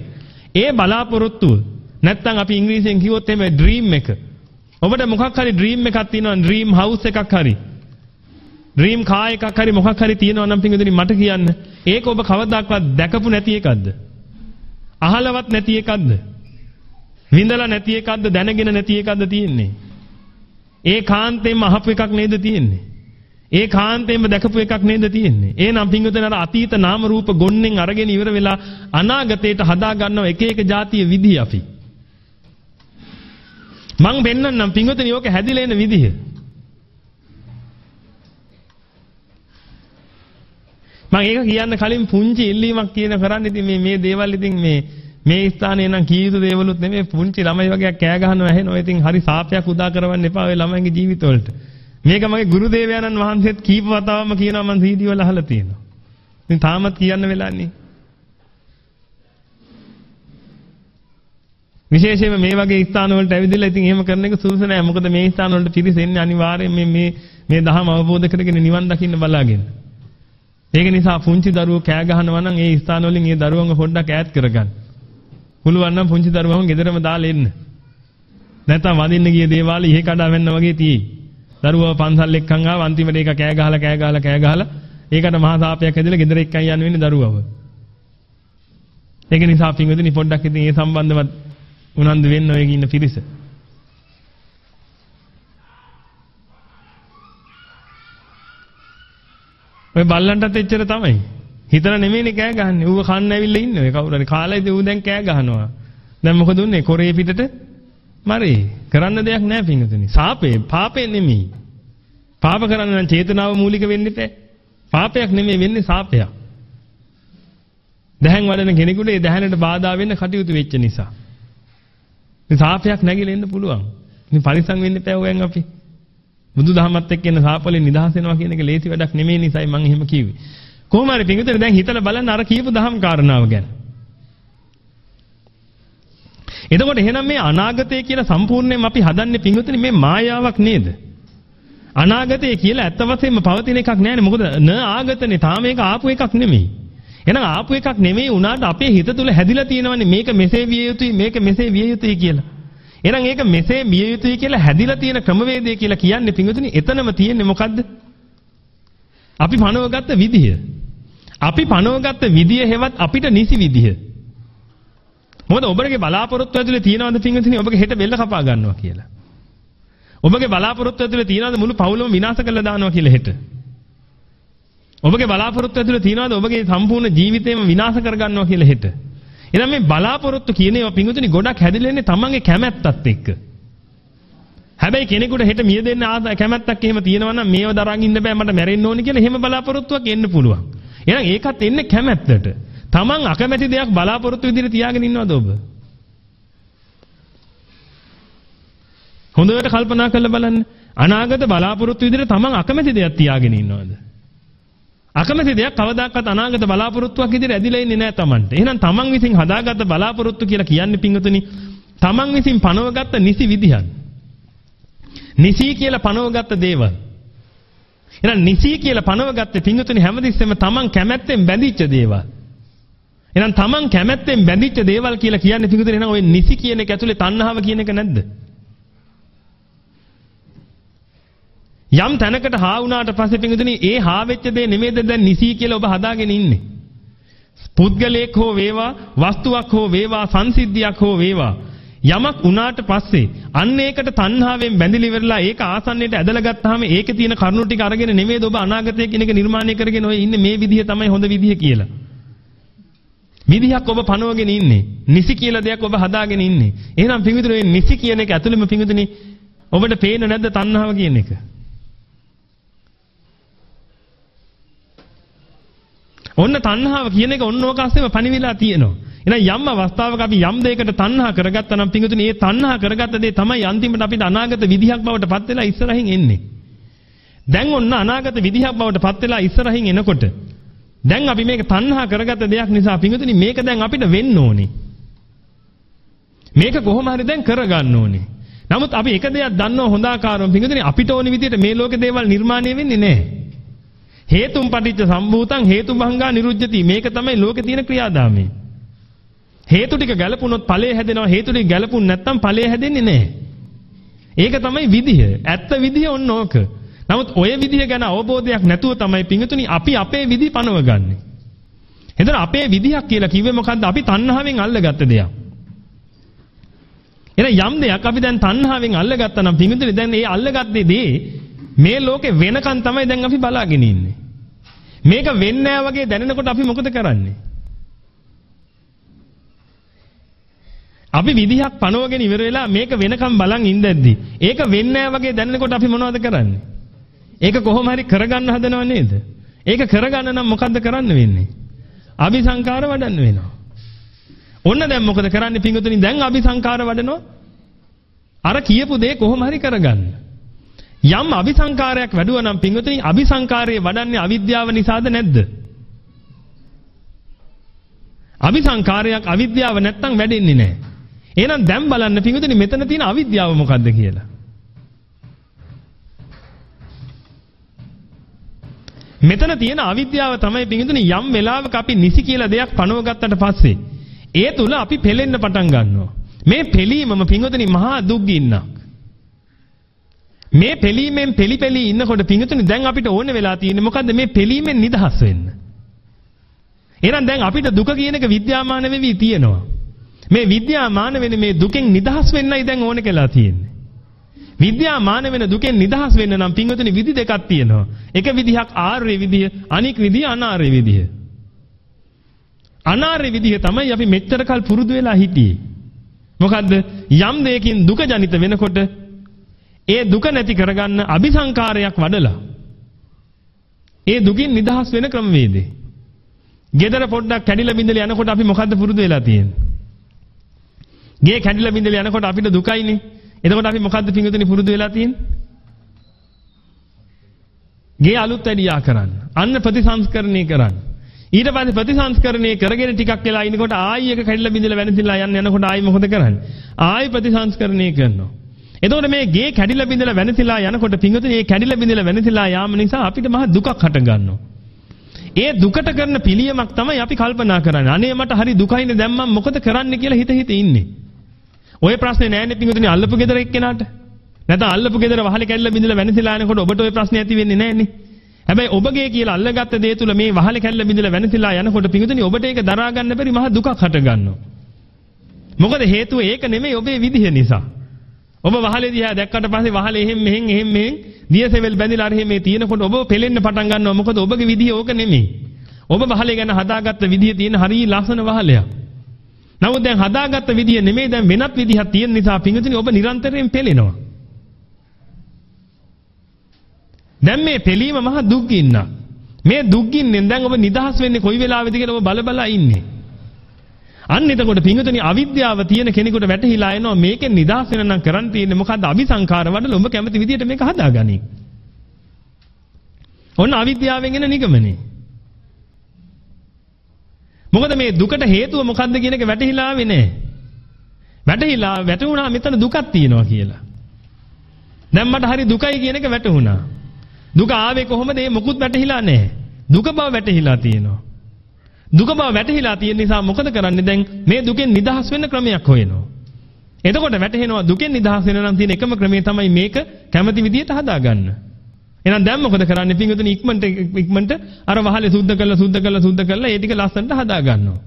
ඒ බලාපොරොත්තුව නැත්තම් අපි ඉංග්‍රීසියෙන් කිව්වොත් එමේ ඩ්‍රීම් එක. ඔබට මොකක් හරි ඩ්‍රීම් එකක් තියෙනවා ඩ්‍රීම් හවුස් එකක් හරි. ඩ්‍රීම් කා එකක් හරි මොකක් හරි තියෙනවා නම් පිංගුතුනි මට කියන්න. ඒක ඔබ කවදාවත් දැකපු නැති එකක්ද? අහලවත් නැති එකක්ද? විඳලා නැති එකක්ද දැනගෙන නැති එකක්ද තියෙන්නේ? ඒ කාන්තෙන්ම අහපු එකක් නේද තියෙන්නේ? ඒ කාන්තෙන්ම දැකපු එකක් නේද තියෙන්නේ? එහෙනම් පින්වතුනි අර අතීත නාම රූප ගොන්නෙන් අරගෙන ඉවර වෙලා අනාගතයට හදා ගන්නව එක එක જાතිය විදි අපි. මං පෙන්නන්නම් පින්වතුනි ඕක හැදිලා එන විදිහ. මම ඒක කියන්න කලින් පුංචි ඉල්ලීමක් කියන කරන්න ඉතින් මේ මේ දේවල් ඉතින් මේ මේ ස්ථානේ නම් කීයුතු දේවලුත් නෙමෙයි පුංචි ළමයි වගේ කෑ ගහනවා ඇහෙනවා. ඉතින් හරි සාපයක් උදා කරවන්න එපා ඔය ළමයින්ගේ ජීවිතවලට. මේක මගේ ගුරු දේවයන්න් වහන්සේත් කීප වතාවම කියනවා මම සීඩී වල අහලා තියෙනවා. ඉතින් තාමත් කියන්න වෙලාන්නේ. විශේෂයෙන්ම මේ වගේ ස්ථාන වලට ඇවිදලා ඉතින් එහෙම කරන එක සුදුසු නෑ. මොකද මේ ස්ථාන වලට පිරිස එන්නේ අනිවාර්යයෙන් මේ මේ මේ දහම අවබෝධ කරගෙන නිවන් දකින්න බලාගෙන. ඒක නිසා පුංචි දරුවෝ කෑ ගහනවා නම් ඒ ස්ථාන වලින් ඒ දරුවන්ව පොඩ්ඩක් ඈත් කරගන්න. පුළුවන් නම් පුංචි දරුවම ගෙදරම දාලා එන්න. නැත්නම් වදින්න ගිය දේවාල ඉහි කඩා වෙන්න වගේ තියෙයි. දරුවව පන්සල් එක්කන් ආව අන්තිමට ඒක කෑ ගහලා කෑ ගහලා කෑ ගහලා ඒකට මහා සාපයක් හැදෙලා ගෙදර එක්කන් යන්න වෙන්නේ දරුවව. ඒක නිසා පින්වතුනි පොඩ්ඩක් ඉතින් ඒ සම්බන්ධවත් උනන්දු වෙන්න ඔය ඉන්න පිරිස. ඔය බල්ලන්ටත් එච්චර තමයි. හිතලා නෙමෙයිනේ කෑ ගහන්නේ. ඌව කන්න ඇවිල්ලා ඉන්නේ. ඔය කවුරු හරි කාලයිද ඌ දැන් කෑ ගහනවා. දැන් මොකද උන්නේ? කොරේ පිටට මරේ. කරන්න දෙයක් නැහැ පිංගුතුනි. සාපේ, පාපේ නෙමෙයි. පාප කරන්න නම් චේතනාව මූලික වෙන්න එපා. පාපයක් නෙමෙයි වෙන්නේ සාපයක්. දැහන් වඩන කෙනෙකුට ඒ දැහනට බාධා වෙන්න කටයුතු වෙච්ච නිසා. ඉතින් සාපයක් නැగిලා ඉන්න පුළුවන්. ඉතින් පරිස්සම් වෙන්න එපා ඔයන් අපි. බුදුදහමත් එක්ක එන සාපවලින් නිදහස් වෙනවා කියන එක ලේසි වැඩක් නෙමෙයි නිසායි මම එහෙම කිව්වේ. කොහොම හරි පිටුතර දැන් හිතලා බලන්න අර කියපු දහම් කාරණාව ගැන. එතකොට එහෙනම් මේ අනාගතය කියලා සම්පූර්ණයෙන්ම අපි හදන්නේ පිටුතර මේ මායාවක් නේද? අනාගතය කියලා ඇත්ත වශයෙන්ම පවතින එකක් නෑනේ. මොකද න ආගතනේ තාම ඒක ආපු එකක් නෙමෙයි. එහෙනම් ආපු එකක් නෙමෙයි උනාට අපේ හිත තුළ හැදිලා තියෙනවනේ මේක මෙසේ විය යුතුයි මේක මෙසේ විය යුතුයි කියලා. එහෙනම් ඒක මෙසේ විය යුතුයි කියලා හැදිලා තියෙන ක්‍රමවේදය කියලා කියන්නේ පිටුතුනි එතනම තියෙන්නේ මොකද්ද? අපි පනවගත්ත විදිය. අපි පනවගත්ත විදිය හෙවත් අපිට නිසි විදිය. මොකද ඔබගේ බලාපොරොත්තු ඇතුලේ තියෙනවද පින්විතනි ඔබගේ හෙට බෙල්ල කපා ගන්නවා කියලා. ඔබගේ බලාපොරොත්තු ඇතුලේ තියෙනවද මුළු පවුලම විනාශ කරලා දානවා කියලා හෙට. ඔබගේ බලාපොරොත්තු ඇතුලේ තියෙනවද ඔබගේ සම්පූර්ණ ජීවිතේම විනාශ කර ගන්නවා කියලා හෙට. එහෙනම් මේ බලාපොරොත්තු කියන ඒවා පින්විතනි ගොඩක් හැදිලා ඉන්නේ තමන්ගේ කැමැත්තත් එක්ක. හැබැයි කෙනෙකුට හෙට මිය දෙන්න ආස කැමැත්තක් එහෙම තියෙනවා නම් මේව දරන් ඉන්න බෑ මට මැරෙන්න ඕනි කියලා එහෙම බලාපොරොත්තුවක් එන්න පුළුවන්. එහෙනම් ඒකත් එන්නේ කැමැත්තට. Taman අකමැති දෙයක් බලාපොරොත්තු විදිහට තියාගෙන ඉන්නවද ඔබ? හොඳට කල්පනා කරලා බලන්න. අනාගත බලාපොරොත්තු විදිහට තමන් අකමැති දෙයක් තියාගෙන ඉන්නවද? අකමැති දෙයක් කවදාකවත් අනාගත බලාපොරොත්තුවක් විදිහට ඇදිලා ඉන්නේ නැහැ තමන්ට. එහෙනම් තමන් විසින් හදාගත්ත බලාපොරොත්තු කියලා කියන්නේ පිංගුතුනි තමන් විසින් පනවගත්ත නිසි විදිහක්. නිසි කියලා පනවගත්ත දේවල්. එහෙනම් නිසි කියලා පනවගත්තේ පිංගුතුනි හැමතිස්සෙම තමන් කැමැත්තෙන් බැඳිච්ච දේවල්. එහෙනම් තමන් කැමැත්තෙන් බැඳිච්ච දේවල් කියලා කියන්නේ පිංගුතුනි එහෙනම් ওই නිසි කියන එක ඇතුලේ තණ්හාව කියන එක නැද්ද? යම් තැනකට හා වුණාට පස්සේ පිංගුතුනි ඒ හා වෙච්ච දේ නෙමෙයිද දැන් නිසි කියලා ඔබ හදාගෙන ඉන්නේ. පුද්ගලයෙක් හෝ වේවා වස්තුවක් හෝ වේවා සංසිද්ධියක් හෝ වේවා යමක් වුණාට පස්සේ අන්න ඒකට තණ්හාවෙන් බැඳිලි වෙරලා ඒක ආසන්නයට ඇදලා ගත්තාම ඒකේ තියෙන කරුණු ටික අරගෙන නෙමෙයිද ඔබ අනාගතය කියන එක නිර්මාණය කරගෙන ඔය ඉන්නේ මේ විදිහ තමයි හොඳ විදිහ කියලා. විදිහක් ඔබ පනවගෙන ඉන්නේ. නිසි කියලා දෙයක් ඔබ හදාගෙන ඉන්නේ. එහෙනම් පිඟුතුනේ නිසි කියන එක ඇතුළෙම පිඟුතුනේ ඔබට පේන නැද්ද තණ්හාව කියන එක? ඔන්න තණ්හාව කියන එක ඔන්න ඕක අස්සෙම පණිවිලා තියෙනවා. එහෙනම් යම් අවස්ථාවක අපි යම් දෙයකට තණ්හා කරගත්තා නම් පිඟුතුනේ මේ තණ්හා කරගත්ත දේ තමයි අන්තිමට අපිට අනාගත විදිහක් බවට පත් වෙලා ඉස්සරහින් එන්නේ. දැන් ඔන්න අනාගත විදිහක් බවට පත් වෙලා ඉස්සරහින් එනකොට දැන් අපි මේක තණ්හා කරගත්ත දෙයක් නිසා පිඟුතුනේ මේක දැන් අපිට වෙන්න ඕනේ. මේක කොහොම හරි දැන් කරගන්න ඕනේ. නමුත් අපි එක දෙයක් දන්නව හොඳාකාරව පිඟුතුනේ අපිට ඕන විදිහට මේ ලෝකේ දේවල් නිර්මාණය වෙන්නේ නැහැ. හේතුම් පටිච්ච සම්භූතං හේතුභංගා නිරුද්ධති මේක තමයි ලෝකේ තියෙන ක්‍රියාදාමය. හේතු ටික ගැලපුණොත් ඵලය හැදෙනවා හේතු ටික ගැලපුණ නැත්නම් ඵලය හැදෙන්නේ නැහැ. ඒක තමයි විදිහ. ඇත්ත විදිහ ඔන්න ඕක. නමුත් ඔය විදිහ ගැන අවබෝධයක් නැතුව තමයි පිංගුතුනි අපි අපේ විදි පනවගන්නේ. එතන අපේ විදිහක් කියලා කිව්වේ මොකද්ද? අපි තණ්හාවෙන් අල්ලගත්ත දෙයක්. එහෙනම් යම් දෙයක් අපි දැන් තණ්හාවෙන් අල්ලගත්තා නම් පිංගුතුනි දැන් මේ අල්ලගත්තේ දේ මේ ලෝකේ වෙනකන් තමයි දැන් අපි බලාගෙන ඉන්නේ. මේක වෙන්නේ වගේ දැනෙනකොට අපි මොකද කරන්නේ? අපි විදිහක් පනවගෙන ඉවර වෙලා මේක වෙනකම් බලන් ඉඳද්දි ඒක වෙන්නේ වගේ දැනෙනකොට අපි මොනවද කරන්නේ? ඒක කොහොම හරි කරගන්න හදනව නේද? ඒක කරගන්න නම් මොකද්ද කරන්න වෙන්නේ? අபிසංකාර වඩන්න වෙනවා. ඔන්න දැන් මොකද කරන්නේ පිංගුතුනි දැන් අபிසංකාර වඩනවා. අර කියපු දේ කොහොම හරි කරගන්න. යම් අபிසංකාරයක් වැඩුවා නම් පිංගුතුනි අபிසංකාරයේ වඩන්නේ අවිද්‍යාව නිසාද නැද්ද? අபிසංකාරයක් අවිද්‍යාව නැත්තම් වැඩෙන්නේ නැහැ. එහෙනම් දැන් බලන්න පිංගුතුනි මෙතන තියෙන අවිද්‍යාව මොකද්ද කියලා. මෙතන තියෙන අවිද්‍යාව තමයි පිංගුතුනි යම් වෙලාවක අපි නිසි කියලා දෙයක් පනව ගත්තට පස්සේ ඒ තුල අපි පෙලෙන්න පටන් ගන්නවා. මේ පෙලීමම පිංගුතුනි මහා දුක්ගින්නක්. මේ පෙලීමෙන් පෙලි පෙලි ඉන්නකොට පිංගුතුනි දැන් අපිට ඕන වෙලා තියෙන්නේ මොකද්ද මේ පෙලීමෙන් නිදහස් වෙන්න. එහෙනම් දැන් අපිට දුක කියන එක විද්‍යාමාන වෙවි තියෙනවා. මේ විද්‍යාමාන වෙන මේ දුකෙන් නිදහස් වෙන්නයි දැන් ඕන කියලා තියෙන්නේ. විද්‍යාමාන වෙන දුකෙන් නිදහස් වෙන්න නම් පින්වතුනි විදි දෙකක් තියෙනවා. එක විදිහක් ආර්ය විදිය, අනික් විදිය අනාර්ය විදිය. අනාර්ය විදිය තමයි අපි මෙච්චර කල් පුරුදු වෙලා හිටියේ. මොකද්ද? යම් දෙයකින් දුක ජනිත වෙනකොට ඒ දුක නැති කරගන්න අபிසංකාරයක් වඩලා ඒ දුකින් නිදහස් වෙන ක්‍රමවේදේ. gedara පොඩ්ඩක් කැඩිලා බින්දලා යනකොට අපි මොකද්ද පුරුදු වෙලා තියෙන්නේ? ගේ කැඩිලා බින්දලා යනකොට අපිට දුකයිනේ. එතකොට අපි මොකද්ද පිංගුතුනි පුරුදු වෙලා තියෙන්නේ? ගේ අලුත් වැඩියා කරන්න. අන්න ප්‍රතිසංස්කරණය කරන්න. ඊට පස්සේ ප්‍රතිසංස්කරණය කරගෙන ටිකක් වෙලා ඉනකොට ආයි එක කැඩිලා බින්දලා වෙනසිලා යන්න යනකොට ආයි මොකද කරන්නේ? ආයි ප්‍රතිසංස්කරණය කරනවා. එතකොට මේ ගේ කැඩිලා බින්දලා වෙනසිලා යනකොට පිංගුතුනි මේ කැඩිලා බින්දලා වෙනසිලා යාම නිසා අපිට මහ දුකක් හට ගන්නවා. ඒ දුකට කරන පිළියමක් තමයි අපි කල්පනා කරන්නේ. අනේ මට හරි දුකයිනේ දැන් මම මොකද කරන්න කියලා හිත හිත ඉන්නේ. ඔය ප්‍රශ්නේ නෑනේ පිටුතුනේ අල්ලපු ගෙදර එක්කෙනාට. නැත්නම් අල්ලපු ගෙදර වහලේ කැල්ල බිඳලා වෙනසිලා යනකොට ඔබට ඔය ප්‍රශ්නේ ඇති වෙන්නේ නෑනේ. හැබැයි ඔබගේ කියලා අල්ලගත්ත දේ තුල මේ වහලේ කැල්ල බිඳලා වෙනසිලා යනකොට පිටුතුනේ ඔබට ඒක දරා ගන්න බැරි මහ දුකක් හට ගන්නවා. මොකද හේතුව ඒක නෙමෙයි ඔබේ විදිහ නිසා. ඔබ වහලේ දිහා දැක්කට පස්සේ වහලේ එහෙම් මෙහෙන් එහෙම් මෙහෙන් දියසෙවල් බැඳිලා අර මේ තියෙනකොට ඔබ පෙලෙන්න පටන් ගන්නවා. මොකද ඔබගේ විදිහ ඕක නෙමෙයි. ඔබ වහලේ ගැන හදාගත්ත විදිහ තියෙන හරිය ලස්සන වහලයක්. නමුත් දැන් හදාගත්ත විදිය නෙමෙයි දැන් වෙනත් විදිහක් තියෙන නිසා පිංගුතුනි ඔබ නිරන්තරයෙන් පෙළෙනවා. දැන් මේ පෙළීම මහ දුක්ගින්න. මේ දුක්ගින්නෙන් දැන් ඔබ නිදහස් වෙන්නේ කොයි වෙලාවෙද කියලා ඔබ බල බල ඉන්නේ. අන්න එතකොට පිංගුතුනි අවිද්‍යාව තියෙන කෙනෙකුට වැටහිලා එනවා මේකෙන් නිදහස් වෙන නම් කරන්න තියෙන්නේ මොකද්ද අபிසංකාර වඩලා ඔබ කැමති විදියට මේක හදාගනි. ඔන්න අවිද්‍යාවෙන් එන නිගමනේ. මොකද මේ දුකට හේතුව මොකද්ද කියන එක වැටහිලා ආවේ නැහැ. වැටහිලා වැටුණා මෙතන දුකක් තියෙනවා කියලා. දැන් මට හරි දුකයි කියන එක වැටහුණා. දුක ආවේ කොහොමද? ඒ මොකුත් වැටහිලා නැහැ. දුක බව වැටහිලා තියෙනවා. දුක බව වැටහිලා තියෙන නිසා මොකද කරන්නේ දැන් මේ දුකෙන් නිදහස් වෙන්න ක්‍රමයක් හොයනවා. එතකොට වැටහෙනවා දුකෙන් නිදහස් වෙන්න නම් තියෙන එකම ක්‍රමය තමයි මේක කැමති විදියට හදාගන්න. එහෙනම් දැන් මොකද කරන්නේ පින්වතුනි ඉක්මනට ඉක්මනට අර වහලේ සුද්ධ කරලා සුද්ධ කරලා සුද්ධ කරලා ඒ ටික ලස්සනට හදා ගන්නවා.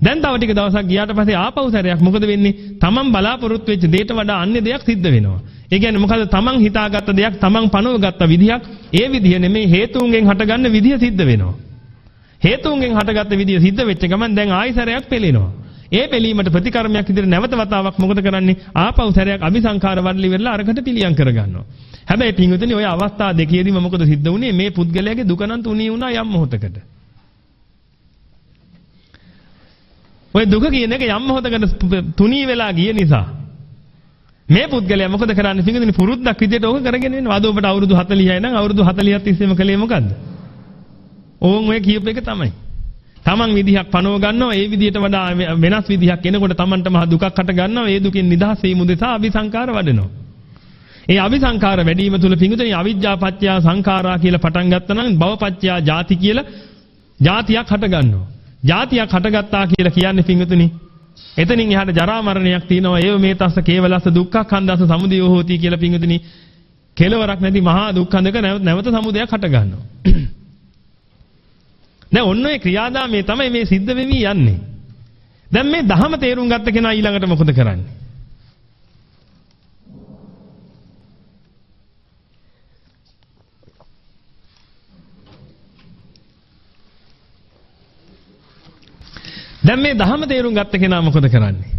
දැන් තව ටික දවසක් ගියාට පස්සේ ආපහු සැරයක් මොකද වෙන්නේ? තමන් බලාපොරොත්තු වෙච්ච දෙයට වඩා අන්‍ය දෙයක් සිද්ධ වෙනවා. ඒ කියන්නේ මොකද තමන් හිතාගත්ත දෙයක් තමන් පනවගත්ත විදිහක් ඒ විදිහ නෙමෙයි හේතුන්ගෙන් හටගන්න විදිහ සිද්ධ වෙනවා. හේතුන්ගෙන් හටගත්ත විදිය සිද්ධ වෙච්ච ගමන් දැන් ආයි සැරයක් පෙළෙනවා. ඒ පෙළීමට ප්‍රතිකර්මයක් විදිහට නැවත වතාවක් මොකද කරන්නේ? ආපහු සැරයක් අபிසංකාර වඩලි වෙලා අරකට පිළියම් කරගන්නවා. හැබැයි පින්විතනි ඔය අවස්ථා දෙකේදීම මොකද සිද්ධ වුනේ? මේ පුද්ගලයාගේ දුක නම් තුනී වුණා යම් මොහොතකට. ඔය දුක කියන එක යම් මොහොතකට තුනී වෙලා ගිය නිසා මේ පුද්ගලයා මොකද කරන්නේ? පින්විතනි පුරුද්දක් විදිහට ඕක කරගෙන ඉන්නවා. අද ඔබට අවුරුදු 40යි නම් අවුරුදු 40ක් තිස්සේම කළේ මොකද්ද? ඕන් ඔය කියපු එක තමයි. තමන් විදිහක් පනව ගන්නවා ඒ විදිහට වඩා වෙනස් විදිහක් එනකොට තමන්ට මහ දුකක් හට ගන්නවා ඒ දුකින් නිදහස් වීම උදෙසා අபிසංකාර වඩනවා. ඒ අபிසංකාර වැඩිම තුල පිඟුතුනි අවිජ්ජා පත්‍ය සංඛාරා කියලා පටන් ගත්තා නම් භවපත්‍ය ජාති කියලා ජාතියක් හට ගන්නවා. ජාතියක් හටගත්තා කියලා කියන්නේ පිඟුතුනි එතනින් එහාට ජරා මරණයක් තියෙනවා ඒව මේ තස්ස කේවලස්ස දුක්ඛ කන්දස්ස සමුදයෝ හෝති කියලා පිඟුතුනි කෙලවරක් නැති මහා දුක්ඛන්දක නැවත සමුදයක් හට ගන්නවා. දැන් ඔන්න ඔය ක්‍රියාදාමයේ තමයි මේ සිද්ධ වෙවි යන්නේ. දැන් මේ දහම තේරුම් ගත්ත කෙනා ඊළඟට මොකද කරන්නේ? දැන් මේ දහම තේරුම් ගත්ත කෙනා මොකද කරන්නේ?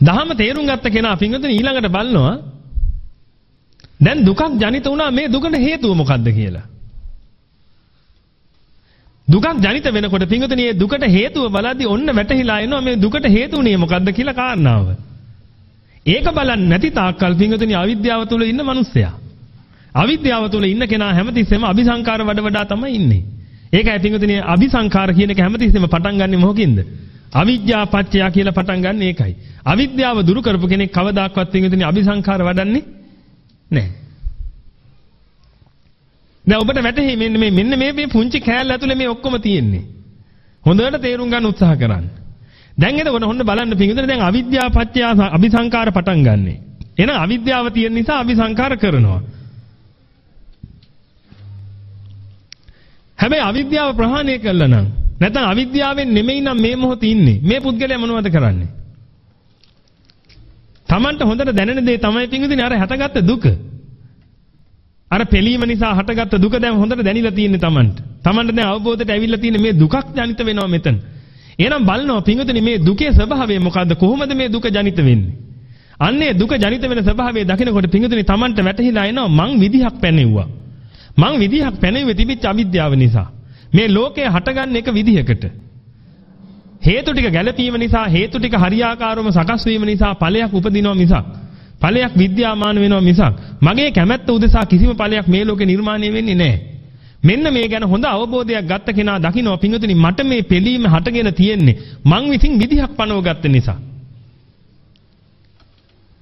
දහම තේරුම් ගත්ත කෙනා පින්වතුනි ඊළඟට බලනවා දැන් දුකක් ජනිත වුණා මේ දුකට හේතුව මොකද්ද කියලා. දුකක් ජනිත වෙනකොට පිංගුතනි මේ දුකට හේතුව බලද්දී ඔන්න වැටහිලා එනවා මේ දුකට හේතුුනේ මොකද්ද කියලා කාරණාව. ඒක බලන්නේ නැති තාක්කල් පිංගුතනි අවිද්‍යාව තුල ඉන්න මිනිස්සයා. අවිද්‍යාව තුල ඉන්න කෙනා හැමතිස්සෙම අபிසංකාර වඩ වඩා තමයි ඉන්නේ. ඒකයි පිංගුතනි අபிසංකාර කියන එක හැමතිස්සෙම පටන් ගන්නෙ මොකකින්ද? අවිද්‍යාව පත්‍ය කියලා පටන් ගන්න ඒකයි. අවිද්‍යාව දුරු කරපු කෙනෙක් කවදාක්වත් පිංගුතනි අபிසංකාර වඩන්නේ නැහැ. දැන් ඔබට වැටහි මෙන්න මේ මෙන්න මේ මේ පුංචි කෑල්ල ඇතුලේ මේ ඔක්කොම තියෙන්නේ. හොඳට තේරුම් ගන්න උත්සාහ කරන්න. දැන් එතකොට හොන්න බලන්න පිටුතුනේ දැන් අවිද්‍යා පත්‍ය අபிසංකාර පටන් ගන්නෙ. එහෙනම් අවිද්‍යාව තියෙන නිසා අபிසංකාර කරනවා. හැබැයි අවිද්‍යාව ප්‍රහාණය කළා නම් නැත්නම් අවිද්‍යාවෙන් නෙමෙයි නම් මේ මොහොතේ ඉන්නේ. මේ පුද්ගලයා මොනවද කරන්නේ? Tamanට හොඳට දැනෙන දේ තමයි පිංගුදිනේ අර හටගත්ත දුක. අර පෙලීම නිසා හටගත්ත දුක දැන් හොඳට දැනිලා තියෙන්නේ Tamanට. Tamanට දැන් අවබෝධයට ඇවිල්ලා තියෙන්නේ මේ දුකක් ජනිත වෙනවා මෙතන. එහෙනම් බලනවා පිංගුදිනේ මේ දුකේ ස්වභාවය මොකද්ද? කොහොමද මේ දුක ජනිත වෙන්නේ? අන්නේ දුක ජනිත වෙන ස්වභාවය දකිනකොට පිංගුදිනේ Tamanට වැටහිලා එනවා මං විදිහක් පැනෙව්වා. මං විදිහක් පැනෙන්නේ තිබිච්ච අවිද්‍යාව නිසා. මේ ලෝකය හටගන්න එක විදිහකට. හේතු ටික ගැළපීම නිසා හේතු ටික හරියාකාරවම සකස් වීම නිසා ඵලයක් උපදිනවා මිසක් ඵලයක් විද්‍යාමාන වෙනවා මිසක් මගේ කැමැත්ත උදෙසා කිසිම ඵලයක් මේ ලෝකේ නිර්මාණය වෙන්නේ නැහැ. මෙන්න මේ ගැන හොඳ අවබෝධයක් ගත්ත කෙනා දකිනවා පිංගුතුනි මට මේ පිළීම හටගෙන තියෙන්නේ මං විසින් විදිහක් පනව ගත්ත නිසා.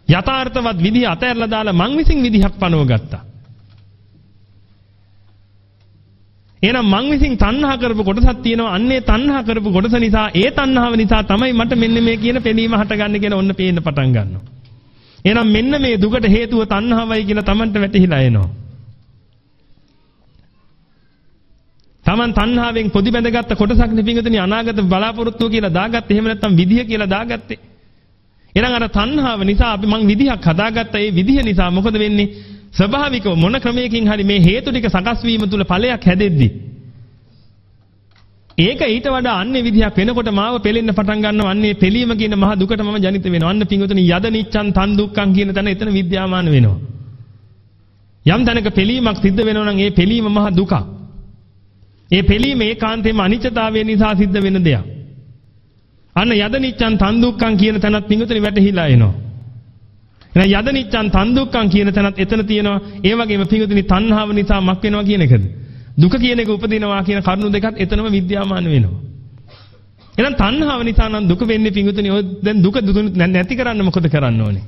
යථාර්ථවත් විදිහ අතහැරලා දාලා මං විසින් විදිහක් පනව ගත්තා. එහෙනම් මං විසින් තණ්හා කරපු කොටසක් තියෙනවා. අන්නේ තණ්හා කරපු කොටස නිසා ඒ තණ්හාව නිසා තමයි මට මෙන්න මේ කියන පෙනීම හටගන්නේ කියලා ඔන්න පේන්න පටන් ගන්නවා. එහෙනම් මෙන්න මේ දුකට හේතුව තණ්හාවයි කියලා Tamanට වැටහිලා එනවා. Taman තණ්හාවෙන් පොදි බැඳගත්ත කොටසක් නිපින්ගතනි අනාගත බලාපොරොත්තුව කියලා දාගත්තේ. එහෙම නැත්නම් විදිය කියලා දාගත්තේ. එහෙනම් අර තණ්හාව නිසා අපි මං විදිහක් හදාගත්ත ඒ විදිහ නිසා මොකද වෙන්නේ? ස්වභාවිකව මොන ක්‍රමයකින් හරි මේ හේතු ටික සකස් වීම තුල ඵලයක් හැදෙද්දි ඒක ඊට වඩා අන්නේ විදිහක් වෙනකොට මාව පෙලෙන්න පටන් ගන්නවා අන්නේ පෙලීම කියන මහ දුකට මම ජනිත වෙනවා අන්න පිංගුතුනි යද නිච්ඡන් තන් දුක්ඛං කියන තැන එතන විද්‍යාමාන වෙනවා යම් තැනක පෙලීමක් සිද්ධ වෙනවා නම් ඒ පෙලීම මහ දුකක් ඒ පිළීම ඒකාන්තයෙන්ම අනිත්‍යතාවය නිසා සිද්ධ වෙන දෙයක්. අන්න යද නිච්ඡන් තන් දුක්ඛං කියන තැනත් පිඟුතුනි වැටහිලා එනවා. එහෙනම් යද නිච්ඡන් තන් දුක්ඛං කියන තැනත් එතන තියෙනවා. ඒ වගේම පිඟුතුනි තණ්හාව නිසා මක් වෙනවා කියන එකද? දුක කියන එක උපදිනවා කියන කරුණු දෙකත් එතනම විද්‍යාමාන වෙනවා. එහෙනම් තණ්හාව නිසා නම් දුක වෙන්නේ පිඟුතුනි ඔය දැන් දුක නැති කරන්න මොකද කරන්න ඕනේ?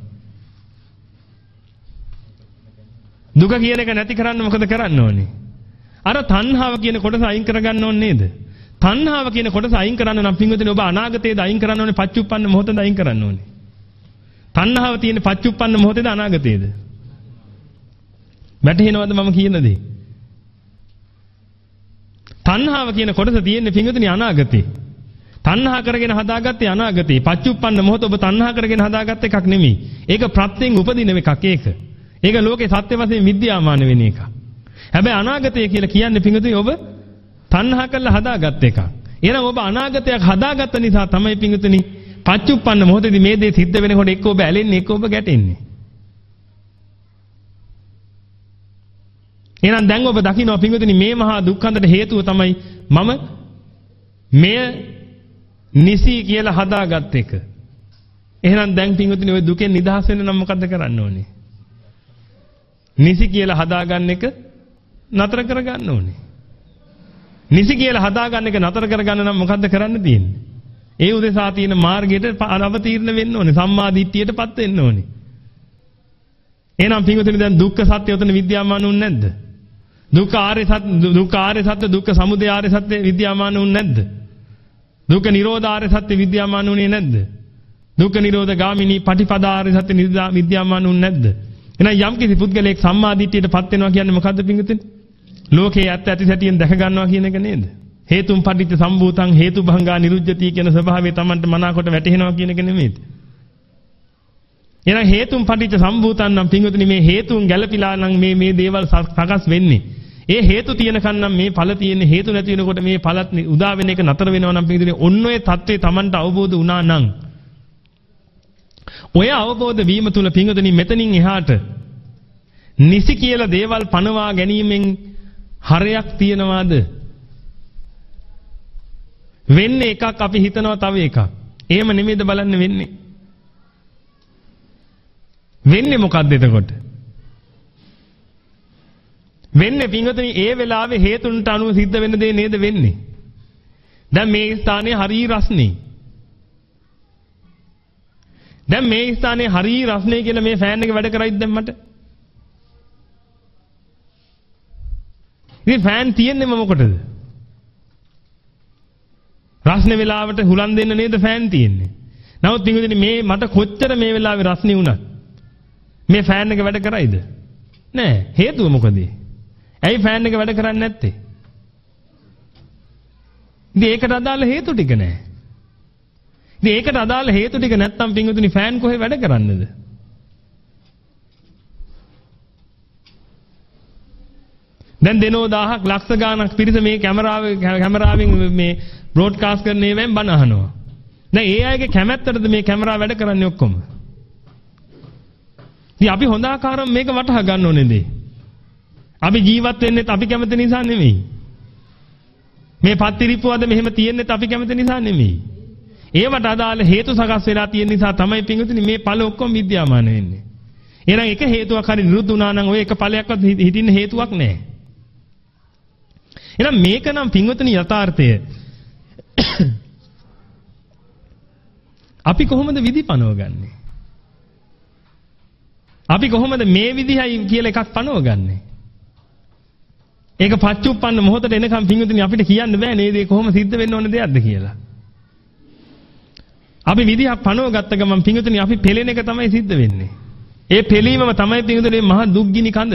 දුක කියන එක නැති කරන්න මොකද කරන්න ඕනේ? අර තණ්හාව කියන කොටස අයින් කරගන්න ඕනේ නේද? තණ්හාව කියන කොටස අයින් කරන්න නම් පින්වතුනි ඔබ අනාගතයේද අයින් කරන්න ඕනේ පච්චුප්පන්න මොහොතේද අයින් කරන්න ඕනේ. තණ්හාව තියෙන පච්චුප්පන්න මොහොතේද අනාගතයේද? වැටහෙනවද මම කියන දේ? තණ්හාව කියන කොටස තියෙන්නේ පින්වතුනි අනාගතේ. තණ්හා කරගෙන හදාගත්තේ අනාගතේ. පච්චුප්පන්න මොහොත ඔබ තණ්හා කරගෙන හදාගත්ත එකක් නෙමෙයි. ඒක ප්‍රත්‍යයෙන් උපදින එකක් ඒක. ඒක ලෝකේ සත්‍ය වශයෙන් විද්‍යාමාන වෙන එකක්. හැබැයි අනාගතය කියලා කියන්නේ පිංගුතුනි ඔබ තණ්හා කරලා හදාගත් එකක්. එහෙනම් ඔබ අනාගතයක් හදාගත්ත නිසා තමයි පිංගුතුනි පච්චුප්පන්න මොහොතේදී මේ දේ සිද්ධ වෙනකොට එක්ක ඔබ ඇලෙන්නේ එක්ක ඔබ ගැටෙන්නේ. එහෙනම් දැන් ඔබ දකිනවා පිංගුතුනි මේ මහා දුක්ඛන්දට හේතුව තමයි මම මෙය නිසි කියලා හදාගත් එක. එහෙනම් දැන් පිංගුතුනි ওই දුකෙන් නිදහස් වෙන්න නම් මොකද්ද කරන්න ඕනේ? නිසි කියලා හදාගන්න එක නතර කරගන්න ඕනේ. නිසි කියලා හදාගන්න එක නතර කරගන්න නම් මොකද්ද කරන්න තියෙන්නේ? ඒ උදෙසා තියෙන මාර්ගයට අවතීර්ණ වෙන්න ඕනේ. සම්මා දිට්ඨියටපත් වෙන්න ඕනේ. එහෙනම් පින්වතුනි දැන් දුක්ඛ සත්‍ය උතන විද්‍යාමාන උන් නැද්ද? දුක්ඛ ආර්ය සත්‍ය දුක්ඛ ආර්ය සත්‍ය දුක්ඛ සමුදය ආර්ය සත්‍ය විද්‍යාමාන උන් නැද්ද? දුක්ඛ නිරෝධ ආර්ය සත්‍ය විද්‍යාමාන උනේ නැද්ද? දුක්ඛ නිරෝධ ගාමිනී පටිපදා ආර්ය සත්‍ය විද්‍යාමාන උන් නැද්ද? එහෙනම් යම් කිසි පුද්ගලයෙක් සම්මා දිට්ඨියටපත් වෙනවා කියන්නේ මොකද්ද පින්වතුනි? ලෝකේ ඇත්ත ඇති සැටියෙන් දැක ගන්නවා කියන එක නේද? හේතුම් පටිච්ච සම්භූතං හේතුභංගා නිරුජ්ජති කියන ස්වභාවය Tamanට මනාකොට වැටහෙනවා කියන එක නෙමෙයිද? එහෙනම් හේතුම් පටිච්ච සම්භූතං නම් පින්වතුනි මේ හේතුන් ගැළපීලා නම් මේ මේ දේවල් සකස් වෙන්නේ. ඒ හේතු තියෙනකන් නම් මේ ඵල තියෙන්නේ හේතු නැති වෙනකොට මේ ඵලත් උදා වෙන එක නතර වෙනවා නම් පින්වතුනි ඔන්න ඔය தત્ත්වය Tamanට අවබෝධ වුණා නම් ඔය අවබෝධ වීම තුල පින්වතුනි මෙතනින් එහාට නිසි කියලා දේවල් පනවා ගැනීමෙන් හරයක් තියනවාද? වෙන්නේ එකක් අපි හිතනවා තව එකක්. එහෙම නෙමෙයිද බලන්න වෙන්නේ. වෙන්නේ මොකද්ද එතකොට? වෙන්නේ පින්වතුනි ඒ වෙලාවේ හේතුන්ට අනුව සිද්ධ වෙන දේ නේද වෙන්නේ. දැන් මේ ස්ථානයේ හරි රස්නේ. දැන් මේ ස්ථානයේ හරි රස්නේ කියලා මේ ෆෑන් එක වැඩ කරයිද දැන් මට? ඉතින් ෆෑන් තියෙන්නේම මොකටද? රස්නේ වෙලාවට හුලන් දෙන්න නේද ෆෑන් තියෙන්නේ. නමුත් පින්විතනි මේ මට කොච්චර මේ වෙලාවේ රස්නේ වුණත් මේ ෆෑන් එක වැඩ කරයිද? නෑ. හේතුව මොකද? ඇයි ෆෑන් එක වැඩ කරන්නේ නැත්තේ? ඉතින් ඒකට අදාළ හේතු ටික නෑ. ඉතින් ඒකට අදාළ හේතු ටික නැත්තම් පින්විතනි ෆෑන් කොහේ වැඩ කරන්නේද? දැන් දෙනෝ 1000ක් ලක්ෂ ගාණක් පිරිස මේ කැමරාවේ කැමරාවෙන් මේ බ්‍රෝඩ්කාස්ට් කරන ඒවායින් බණ අහනවා. දැන් ඒ අයගේ කැමැත්තටද මේ කැමරාව වැඩ කරන්නේ ඔක්කොම? ඉතින් අපි හොඳ ආකාරව මේක වටහා ගන්න ඕනේ නේ. අපි ජීවත් වෙන්නේ අපි කැමති නිසා නෙමෙයි. මේ පත්තිරිප්පුවද මෙහෙම තියෙන්නේ අපි කැමති නිසා නෙමෙයි. ඒවට අදාළ හේතු සකස් වෙලා තියෙන නිසා තමයි පිංගුතුනි මේ ඵල ඔක්කොම විද්‍යාමාන වෙන්නේ. එහෙනම් එක හේතුවක් හරි නිරුද්ධ වුණා නම් ඔය එක ඵලයක්වත් හිටින්න හේතුවක් නැහැ. එහෙනම් මේක නම් පින්වතුනි යථාර්ථය. අපි කොහොමද විදි පනවගන්නේ? අපි කොහොමද මේ විදිහයි කියලා එකක් පනවගන්නේ? ඒක පච්චුප්පන්න මොහොතට එනකම් පින්වතුනි අපිට කියන්න බෑ නේද ඒ කොහොම සිද්ධ වෙන්න ඕන දෙයක්ද කියලා. අපි විදිහක් පනවගත්ත ගමන් පින්වතුනි අපි පෙළෙන එක තමයි සිද්ධ වෙන්නේ. ඒ පෙළීමම තමයි පින්වතුනි මහා දුක්ගිනි කඳ.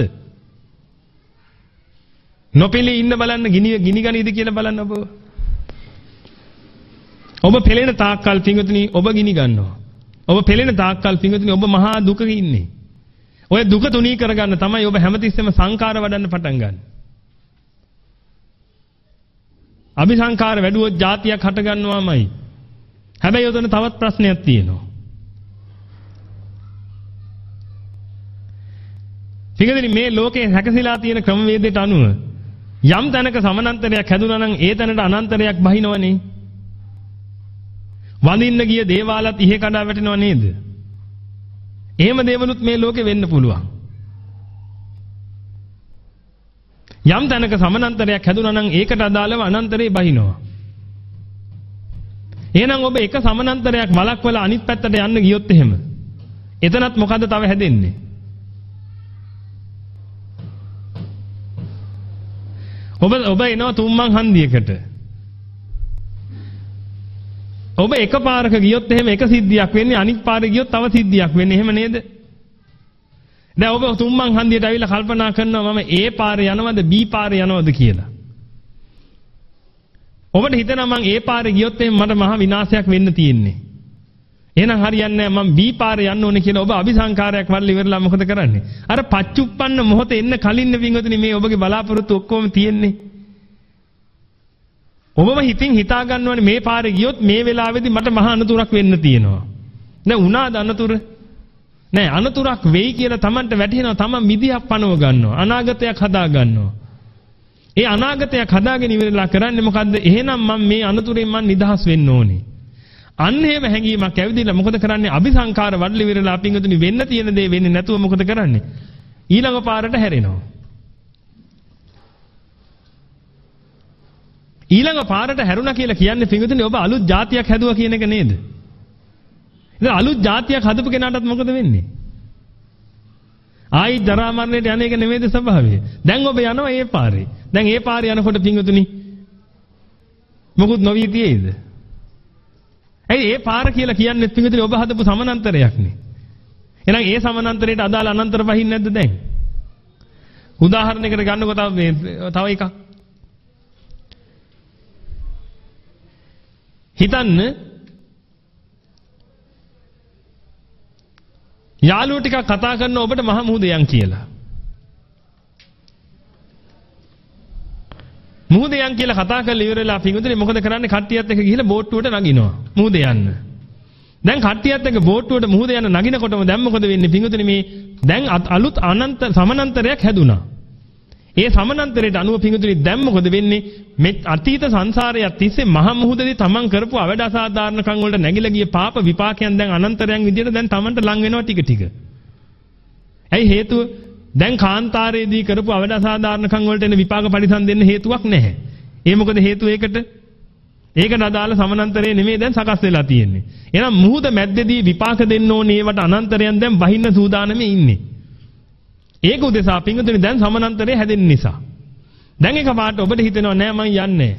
නොපෙළී ඉන්න බලන්න ගිනි ගිනි ගනීද කියලා බලන්න ඔබ. ඔබ පෙළෙන තාක්කල් පිංගුතුනි ඔබ ගිනි ගන්නවා. ඔබ පෙළෙන තාක්කල් පිංගුතුනි ඔබ මහා දුකක ඉන්නේ. ඔය දුක තුනී කරගන්න තමයි ඔබ හැමතිස්සෙම සංකාර වඩන්න පටන් ගන්න. අபிසංකාර වැඩුවොත් જાතියක් හට ගන්නවාමයි. හැබැයි උතන තවත් ප්‍රශ්නයක් තියෙනවා. පිංගුතුනි මේ ලෝකේ හැකසීලා තියෙන ක්‍රමවේදයට අනුව යම් තැනක සමානන්තරයක් හැදුනා නම් ඒ තැනට අනන්තරයක් බහිනවනේ. වඳින්න ගිය දේවාලත් ඉහි කඩා වැටෙනව නේද? එහෙම දේවලුත් මේ ලෝකේ වෙන්න පුළුවන්. යම් තැනක සමානන්තරයක් හැදුනා නම් ඒකට අදාළව අනන්තරේ බහිනවා. එහෙනම් ඔබ එක සමානන්තරයක් වලක්වලා අනිත් පැත්තට යන්න ගියොත් එහෙම එතනත් මොකද තව හැදෙන්නේ? ඔබ ඔබ එනවා තුම්මන් හන්දියකට. ඔබ එක පාරක ගියොත් එහෙම එක සිද්ධියක් වෙන්නේ අනිත් පාරේ ගියොත් තව සිද්ධියක් වෙන්නේ එහෙම නේද? දැන් ඔබ තුම්මන් හන්දියට ඇවිල්ලා කල්පනා කරනවා මම ඒ පාරේ යනවද B පාරේ යනවද කියලා. ඔබට හිතෙනවා මං ඒ පාරේ ගියොත් එහෙම මට මහ විනාශයක් වෙන්න තියෙන්නේ. එහෙනම් හරියන්නේ නැහැ මම B පාරේ යන්න ඕනේ කියලා ඔබ අபிසංකාරයක් වල්ල ඉවරලා මොකද කරන්නේ? අර පච්චුප්පන්න මොහොතේ එන්න කලින් වින්වතුනි මේ ඔබගේ බලාපොරොත්තු ඔක්කොම තියෙන්නේ. ඔබම හිතින් හිතා ගන්නවනේ මේ පාරේ ගියොත් මේ වෙලාවේදී මට මහා අනතුරක් වෙන්න තියෙනවා. දැන් උනාද අනතුර? නෑ අනතුරක් වෙයි කියලා Tamanට වැටහෙනවා Taman මිදියක් පනව ගන්නවා. අනාගතයක් හදා ගන්නවා. ඒ අනාගතයක් හදාගෙන ඉවරලා කරන්නේ මොකද්ද? එහෙනම් මම මේ අනතුරෙන් මම නිදහස් වෙන්න ඕනේ. අන්න එහෙම හැඟීමක් ඇවිදලා මොකද කරන්නේ? අபிසංකාර වඩලි විරලා පිංගුතුනි වෙන්න තියෙන දේ වෙන්නේ නැතුව මොකද කරන්නේ? ඊළඟ පාරට හැරෙනවා. ඊළඟ පාරට හැරුණා කියලා කියන්නේ පිංගුතුනි ඔබ අලුත් જાතියක් හැදුවා කියන එක නේද? ඉතින් අලුත් જાතියක් හදපු කෙනාටත් මොකද වෙන්නේ? ආයි ජරා මරණයට යන එක නෙමෙයිද ස්වභාවය. දැන් ඔබ යනවා ඒ පාරේ. දැන් ඒ පාරේ යනකොට පිංගුතුනි මොකුත් නොවී තියෙයිද? ඇයි ඒ පාර කියලා කියන්නේ පිංගුතුනි ඔබ හදපු සමානන්තරයක් නේ. එහෙනම් ඒ සමානන්තරයට අදාළ අනන්තර වහින්නේ නැද්ද දැන්? උදාහරණයකට ගන්නකො තව මේ තව එකක්. හිතන්න යාළුවෝ ටිකක් කතා කරන ඔබට මහ මුහුදයන් කියලා. මුහුදයන් කියලා කතා කරලා ඉවරලා පිඟුතුනේ මොකද කරන්නේ කට්ටියත් එක්ක ගිහිල්ලා බෝට්ටුවට නගිනවා. මුහුද යන්න. දැන් කට්ටියත් එක්ක බෝට්ටුවට මුහුද යන නගිනකොටම දැන් මොකද වෙන්නේ පිඟුතුනේ මේ දැන් අලුත් අනන්ත සමානන්තරයක් හැදුනා. ඒ සමානන්තරයට අනුව පිඟුතුනි දැන් මොකද වෙන්නේ මේ අතීත සංසාරයක් තිස්සේ මහ මුහුදේ තමන් කරපු අවඩ අසාධාරණකම් වලට නැగిලා ගිය පාප විපාකයන් දැන් අනන්තරයන් විදියට දැන් තමන්ට ලං වෙනවා ටික ටික. ඇයි හේතුව? දැන් කාන්තාරයේදී කරපු අවඩ අසාධාරණකම් වලට එන විපාක පරිසම් දෙන්න හේතුවක් නැහැ. ඒ මොකද හේතුව ඒකට? ඒකට අදාළ සමානන්තරය නෙමෙයි දැන් සකස් වෙලා තියෙන්නේ. එහෙනම් මුහුද මැද්දේදී විපාක දෙන්න ඕනේ ඒවට අනන්තරයන් දැන් බහින්න සූදානමේ ඉන්නේ. ඒක උදෙසා පිංගුතුනි දැන් සමානන්තරය හැදෙන්න නිසා. දැන් එක පාට ඔබට හිතෙනවා නෑ මං යන්නේ.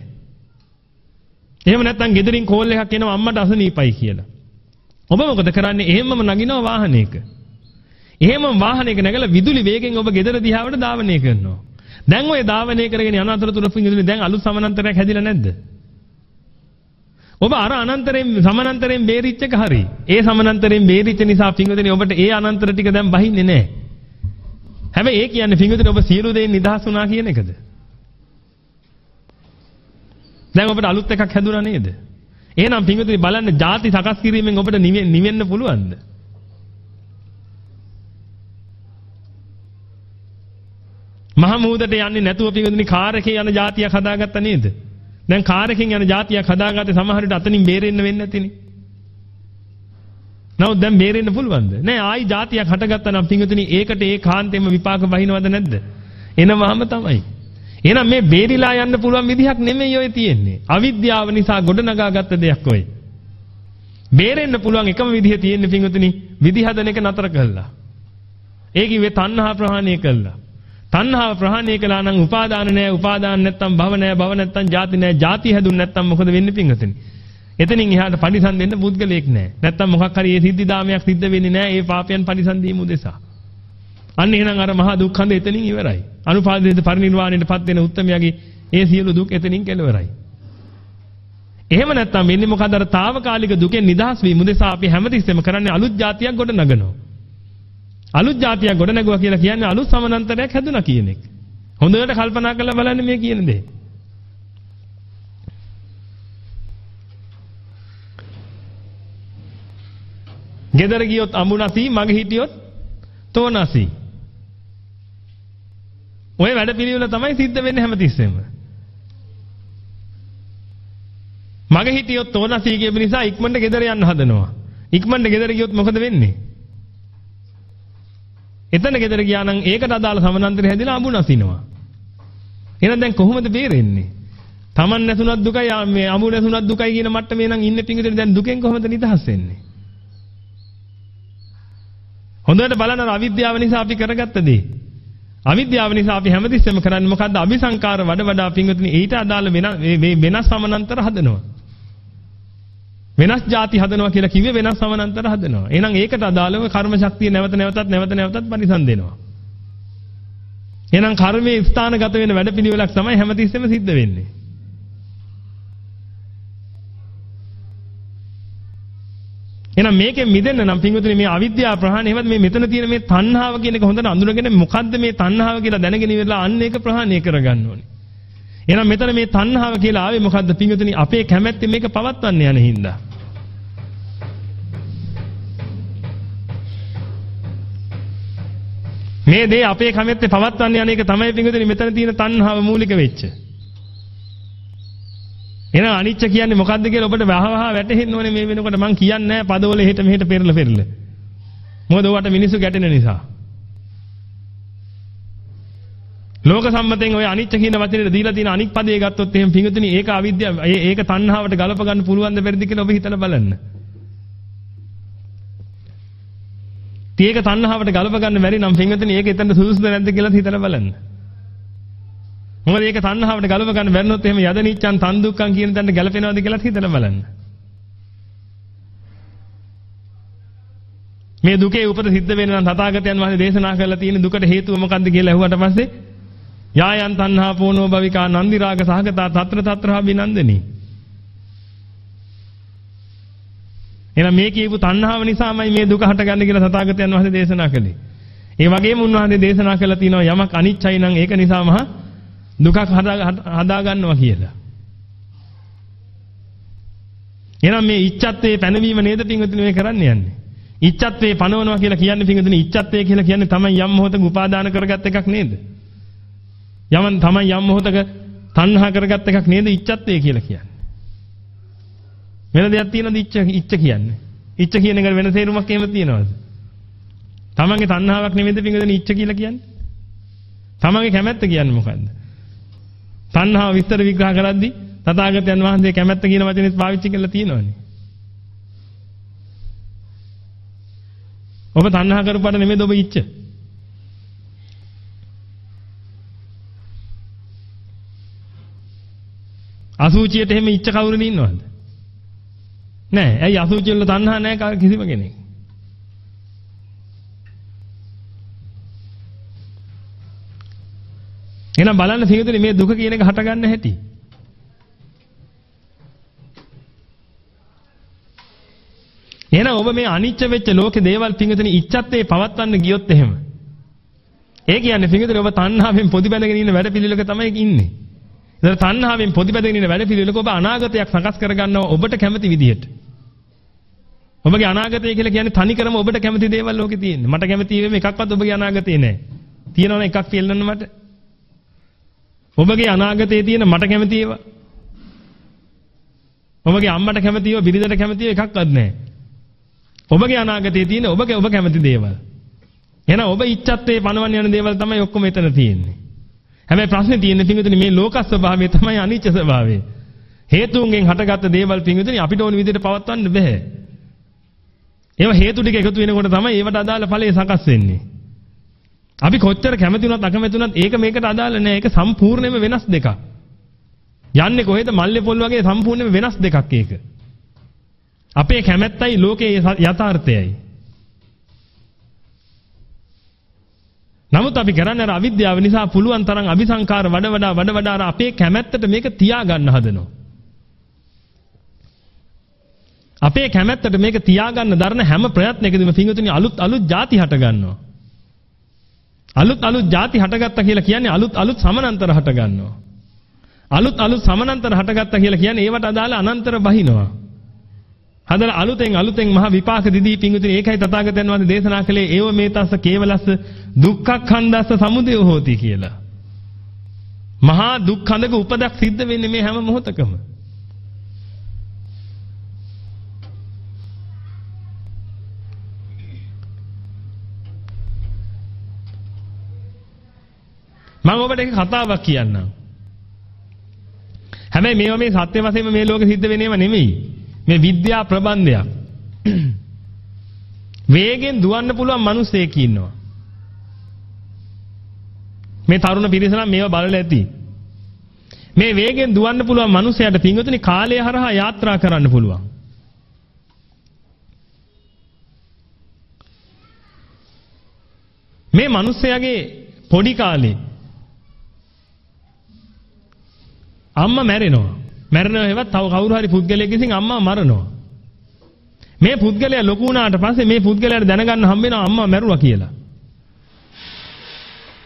එහෙම නැත්නම් ගෙදරින් කෝල් එකක් එනවා අම්මට අසනීපයි කියලා. ඔබ මොකද කරන්නේ? එහෙමම නගිනවා වාහනයක. එහෙමම වාහනයක නැගලා විදුලි වේගෙන් ඔබ ගෙදර දිහාවට ධාවනය කරනවා. දැන් ඔය ධාවනය කරගෙන යන අතරතුර පිංගුතුනි දැන් අලුත් සමානන්තරයක් හැදිලා නැද්ද? ඔබ අර අනන්තරයෙන් සමානන්තරයෙන් බේරිච්ච එක හරි. ඒ සමානන්තරයෙන් බේරිච්ච නිසා පිංගුතුනි ඔබට ඒ අනන්තර ටික දැන් බහින්නේ නැහැ. හැබැයි ඒ කියන්නේ පිංගුතුනි ඔබ සියලු දේෙන් නිදහස් වුණා කියන එකද? දැන් ඔබට අලුත් එකක් හැදුණා නේද? එහෙනම් පිංගුතුනි බලන්න ಜಾති සකස් කිරීමෙන් ඔබට නිවෙන්න පුළුවන්ද? මහා මූදට යන්නේ නැතුව පිංගුතුනි කාර් එකේ යන જાතියක් හදාගත්තා නේද? දැන් කාර් එකෙන් යන જાතියක් හදාගත්තේ සමහර විට අතනින් බේරෙන්න වෙන්නේ නැතිනේ. නමුත් දැන් බේරෙන්න පුළුවන්ද? නෑ ආයි જાතියක් හටගත්තා නම් පිංගුතුනි ඒකට ඒ කාන්තෙම විපාක වහිනවද නැද්ද? එනවාම තමයි. එහෙනම් මේ බේරිලා යන්න පුළුවන් විදිහක් නෙමෙයි ඔය තියෙන්නේ. අවිද්‍යාව නිසා ගොඩනගාගත්ත දෙයක් ඔය. බේරෙන්න පුළුවන් එකම විදිහ තියෙන්නේ පිංගුතුනි විදි හදන එක නතර කළා. ඒ කිව්වේ තණ්හා ප්‍රහාණය කළා. තණ්හාව ප්‍රහාණය කළා නම් උපාදාන නැහැ, උපාදාන නැත්තම් භව නැහැ, භව නැත්තම් ජාති නැහැ, ජාති හැදුන් නැත්තම් මොකද වෙන්නේ පිංගුතුනි? එතනින් එහාට පරිසම් දෙන්න පුද්ගලයෙක් නැහැ. නැත්තම් මොකක් හරි ඒ සිද්ධි දාමයක් සිද්ධ වෙන්නේ නැහැ. ඒ පාපයන් පරිසම් දීම උදෙසා. අන්න එහෙනම් අර මහා දුක්ඛන්ද එතනින් ඉවරයි. අනුපාදයේද පරිණිරවාණයටපත් වෙන උත්මයාගේ ඒ සියලු දුක් එතනින් කෙලවරයි. එහෙම නැත්නම් වෙන්නේ මොකද අර తాවකාලික දුකෙන් නිදහස් වීම උදෙසා අපි හැමතිස්සෙම කරන්නේ අලුත් જાතියක් ගොඩ නගනවා. අලුත් જાතියක් ගොඩ නගුවා කියලා කියන්නේ අලුත් සමනන්තරයක් හැදුනා කියන එක. හොඳට කල්පනා කරලා බලන්න මේ කියන දේ. ගෙදර ගියොත් අඹුනසි මග හිටියොත් තෝනසි. ওই වැඩපිළිවෙල තමයි සිද්ධ වෙන්නේ හැමතිස්සෙම. මගේ හිටියොත් ඕනසී කියපු නිසා ඉක්මනට ගෙදර යන්න හදනවා. ඉක්මනට ගෙදර ගියොත් මොකද වෙන්නේ? එතන ගෙදර ගියා නම් ඒකට අදාළ සමානන්තරය හැදිලා අඹු නසිනවා. එහෙනම් දැන් කොහොමද බේරෙන්නේ? Taman නැතුණත් දුකයි මේ අඹු නැතුණත් දුකයි කියන මට්ටමේ නම් ඉන්නේ පිංගුතුනි දැන් දුකෙන් කොහොමද නිදහස් වෙන්නේ? හොඳට බලන්න අවිද්‍යාව නිසා අපි කරගත්ත දේ. අවිද්‍යාව නිසා අපි හැමතිස්සෙම කරන්නේ මොකද්ද? අபிසංකාර වඩ වඩා පිංගුතුනි ඊට අදාළ වෙන මේ වෙනස් සමානන්තර හදනවා. වෙනස් ಜಾති හදනවා කියලා කිව්වේ වෙනස් සමානන්තර හදනවා. එහෙනම් ඒකට අදාළව කර්ම ශක්තිය නැවත නැවතත් නැවත නැවතත් පරිසම් දෙනවා. එහෙනම් කර්මයේ ස්ථානගත වෙන වැඩපිළිවෙලක් තමයි හැමතිස්සෙම සිද්ධ වෙන්නේ. එහෙනම් මේකෙන් මිදෙන්න නම් පින්වතුනි මේ අවිද්‍යාව ප්‍රහාණය හැමද මේ මෙතන තියෙන මේ තණ්හාව කියන එක හොඳට අඳුනගෙන මොකද්ද මේ තණ්හාව කියලා දැනගෙන ඉවරලා අන්න ඒක ප්‍රහාණය කරගන්න ඕනේ. එහෙනම් මෙතන මේ තණ්හාව කියලා ආවේ මොකද්ද පින්වතුනි අපේ කැමැත්තෙන් මේක පවත්වන්න යන හින්දා. මේ දේ අපේ කැමැත්තේ පවත්වන්න යන එක තමයි පින්වතුනි මෙතන තියෙන තණ්හාව මූලික වෙච්ච. එහෙනම් අනිච්ච කියන්නේ මොකද්ද කියලා ඔබට වහවහ වැටහෙන්න ඕනේ මේ වෙනකොට මං කියන්නේ නැහැ පදවල එහෙට මෙහෙට පෙරල පෙරල. මොකද ඔයාට මිනිස්සු ගැටෙන නිසා. ලෝක සම්මතෙන් ඔය අනිච්ච කියන වචනේ දීලා තියෙන අනික් පදේ ගත්තොත් එහෙම පිංගුතුනි ඒක අවිද්‍යාව ඒක තණ්හාවට ගලප ගන්න පුළුවන් ද බැරිද කියලා ඔබ හිතලා බලන්න. ඒක තණ්හාවට ගලප ගන්න බැරි නම් පිංගුතුනි ඒක එතන සුදුසුද නැද්ද කියලා හිතලා බලන්න. මොකද ඒක තණ්හාවට ගලව ගන්න බැරිනොත් එහෙම යද නිච්ඡන් තන් දුක්ඛන් කියන තැනට ගැලපෙනවද කියලා හිතලා බලන්න. මේ දුකේ උපත සිද්ධ වෙන නම් තථාගතයන් වහන්සේ දේශනා කරලා තියෙන දුකට හේතුව මොකක්ද කියලා ඇහුවට පස්සේ යායන් තණ්හා පෝනෝ භවිකා නන්දි රාග සහගතා తත්‍ර తත්‍රහා බිනන්දනි. එහෙනම් මේ කියපු තණ්හාව නිසාමයි මේ දුක හටගන්නේ කියලා තථාගතයන් වහන්සේ දේශනා කළේ. ඒ වගේම උන්වහන්සේ දේශනා කළා තියෙනවා යමක් අනිච්චයි නම් ඒක නිසා මහා දුකක් හදා ගන්නවා කියලා. එහෙනම් මේ ඉච්ඡත්වේ පැනවීම නේද පින්වතුනි මේ කරන්න යන්නේ. ඉච්ඡත්වේ පනවනවා කියලා කියන්නේ පින්වතුනි ඉච්ඡත්වේ කියලා කියන්නේ තමයි යම් මොහොතක උපාදාන කරගත් එකක් නේද? යමන් තමයි යම් මොහොතක තණ්හා කරගත් එකක් නේද ඉච්ඡත්වේ කියලා කියන්නේ. වෙන දෙයක් තියෙනවද ඉච්ඡ ඉච්ඡ කියන්නේ? ඉච්ඡ කියන එක වෙන තේරුමක් එහෙම තියනවද? තමන්ගේ තණ්හාවක් නෙමෙයිද පින්වතුනි ඉච්ඡ කියලා කියන්නේ? තමන්ගේ කැමැත්ත කියන්නේ මොකද්ද? තණ්හාව විස්තර විග්‍රහ කරද්දී තථාගතයන් වහන්සේ කැමැත්ත කියන වචනේත් පාවිච්චි කරලා තියෙනවනේ. ඔබ තණ්හා කරපාට නෙමෙයිද ඔබ ඉච්ඡ. අසුචියට එහෙම ඉච්ඡ කවුරුද ඉන්නවද? නෑ. ඇයි අසුචි වල තණ්හා නෑ කිසිම කෙනෙක්. එහෙනම් බලන්න පිටුනේ මේ දුක කියන එක හට ගන්න හැටි. එහෙනම් ඔබ මේ අනිච්ච වෙච්ච ලෝකේ දේවල් පිටුනේ ඉච්ඡත්තේ පවත්වන්න ගියොත් එහෙම. ඒ කියන්නේ පිටුනේ ඔබ තණ්හාවෙන් පොදි බැඳගෙන ඉන්න වැඩ පිළිලක තමයි ඉන්නේ. ඒතර තණ්හාවෙන් පොදි බැඳගෙන ඉන්න වැඩ පිළිලක ඔබ අනාගතයක් සකස් කරගන්නවා ඔබට කැමති විදිහට. ඔබගේ අනාගතය කියලා කියන්නේ තනිකරම ඔබට කැමති දේවල් ලෝකේ තියෙන්නේ. මට කැමති ඒවා එකක්වත් ඔබගේ අනාගතේ නෑ. තියෙනවනේ එකක් පෙන්නන්න මට. ඔබගේ අනාගතයේ තියෙන මට කැමති ඒවා. ඔබගේ අම්මට කැමති ඒවා බිරිඳට කැමති ඒවා එකක්වත් නැහැ. ඔබගේ අනාගතයේ තියෙන ඔබගේ ඔබ කැමති දේවල්. එහෙනම් ඔබ ඉච්ඡත්තේ පණවන්න යන දේවල් තමයි ඔක්කොම එතන තියෙන්නේ. හැබැයි ප්‍රශ්නේ තියෙන්නේ පින්විතනි මේ ලෝක ස්වභාවය තමයි අනිච්ච ස්වභාවය. හේතුන්ගෙන් හටගත්ත දේවල් පින්විතනි අපිට ඕන විදිහට පවත්වන්න බෑ. ඒවා හේතු ටික එකතු වෙනකොට තමයි ඒවට අදාළ ඵලය සකස් වෙන්නේ. අපි කොච්චර කැමති වුණත් අකමැති වුණත් ඒක මේකට අදාළ නෑ. ඒක සම්පූර්ණයෙන්ම වෙනස් දෙකක්. යන්නේ කොහෙද මල්ලේ පොල් වගේ සම්පූර්ණයෙන්ම වෙනස් දෙකක් ඒක. අපේ කැමැත්තයි ලෝකයේ යථාර්ථයයි. නමුත් අපි කරන්නේ අර අවිද්‍යාව නිසා පුළුවන් තරම් අபிසංකාර වඩ වඩා වඩ වඩා අපේ කැමැත්තට මේක තියාගන්න හදනවා. අපේ කැමැත්තට මේක තියාගන්න දරන හැම ප්‍රයත්නයකදීම පින්වතුනි අලුත් අලුත් ಜಾති හට ගන්නවා. අලුත් අලුත් ಜಾති හටගත්තා කියලා කියන්නේ අලුත් අලුත් සමානන්තර හට ගන්නවා. අලුත් අලුත් සමානන්තර හටගත්තා කියලා කියන්නේ ඒවට අදාළ අනන්තර බහිනවා. හදලා අලුතෙන් අලුතෙන් මහ විපාක දිදී පිංගුතුනි ඒකයි තථාගතයන් වහන්සේ දේශනා කළේ ඒව මේතස්ස කේවලස්ස දුක්ඛඛණ්ඩස්ස සමුදය හෝති කියලා. මහා දුක් කඳක උපදක් සිද්ධ වෙන්නේ මේ හැම මොහොතකම. මම ඔබට එක කතාවක් කියන්නම්. හැබැයි මේවා මේ සත්‍ය වශයෙන්ම මේ ලෝකෙ සිද්ධ වෙනේම නෙමෙයි. මේ විද්‍යා ප්‍රබන්ධයක්. වේගෙන් දුවන්න පුළුවන් මිනිස්සෙක් ඉන්නවා. මේ තරුණ පිරිස නම් මේවා බලලා ඇති. මේ වේගෙන් දුවන්න පුළුවන් මිනිසයාට පින්වතුනි කාලය හරහා යාත්‍රා කරන්න පුළුවන්. මේ මිනිසයාගේ පොඩි කාලේ අම්මා මැරෙනවා. මැරෙනවා හෙවත් තව කවුරු හරි පුද්ගලයෙක් විසින් අම්මා මරනවා. මේ පුද්ගලයා ලොකු වුණාට පස්සේ මේ පුද්ගලයාට දැනගන්න හම්බ වෙනවා අම්මා මැරුවා කියලා.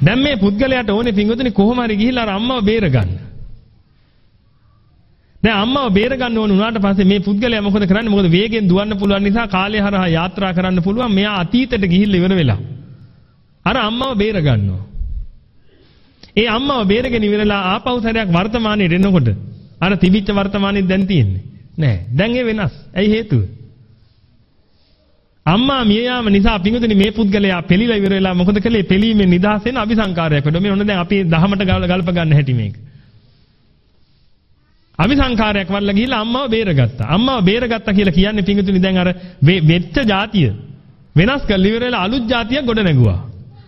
දැන් මේ පුද්ගලයාට ඕනේ පින්වතුනි කොහොම හරි ගිහිල්ලා අර අම්මව බේරගන්න. දැන් අම්මව බේරගන්න ඕන උනාට පස්සේ මේ පුද්ගලයා මොකද කරන්නේ? මොකද වේගෙන් දුවන්න පුළුවන් නිසා කාලය හරහා යාත්‍රා කරන්න පුළුවන්. මෙයා අතීතයට ගිහිල්ලා ඉවර වෙලා. අර අම්මව බේරගන්නවා. ඒ අම්මව බේරගෙන ඉවරලා ආපහු සැරයක් වර්තමානයට එනකොට අර තිබිච්ච වර්තමානෙත් දැන් තියෙන්නේ. නෑ. දැන් ඒ වෙනස්. ඇයි හේතුව? අම්මා මිය යාම නිසා පිඟුතුනි මේ පුද්ගලයා පෙළිලා ඉවර වෙලා මොකද කළේ? පෙළීමේ නිදහස වෙන අபிසංකාරයක් වැඩ. මේ ඔන්න දැන් අපි දහමට ගල්ප ගන්න හැටි මේක. අபிසංකාරයක් වල්ලා ගිහිල්ලා අම්මාව බේරගත්තා. අම්මාව බේරගත්තා කියලා කියන්නේ පිඟුතුනි දැන් අර වෙච්ච જાතිය වෙනස් කරලා ඉවර වෙලා අලුත් જાතියක් ගොඩ නැගුවා.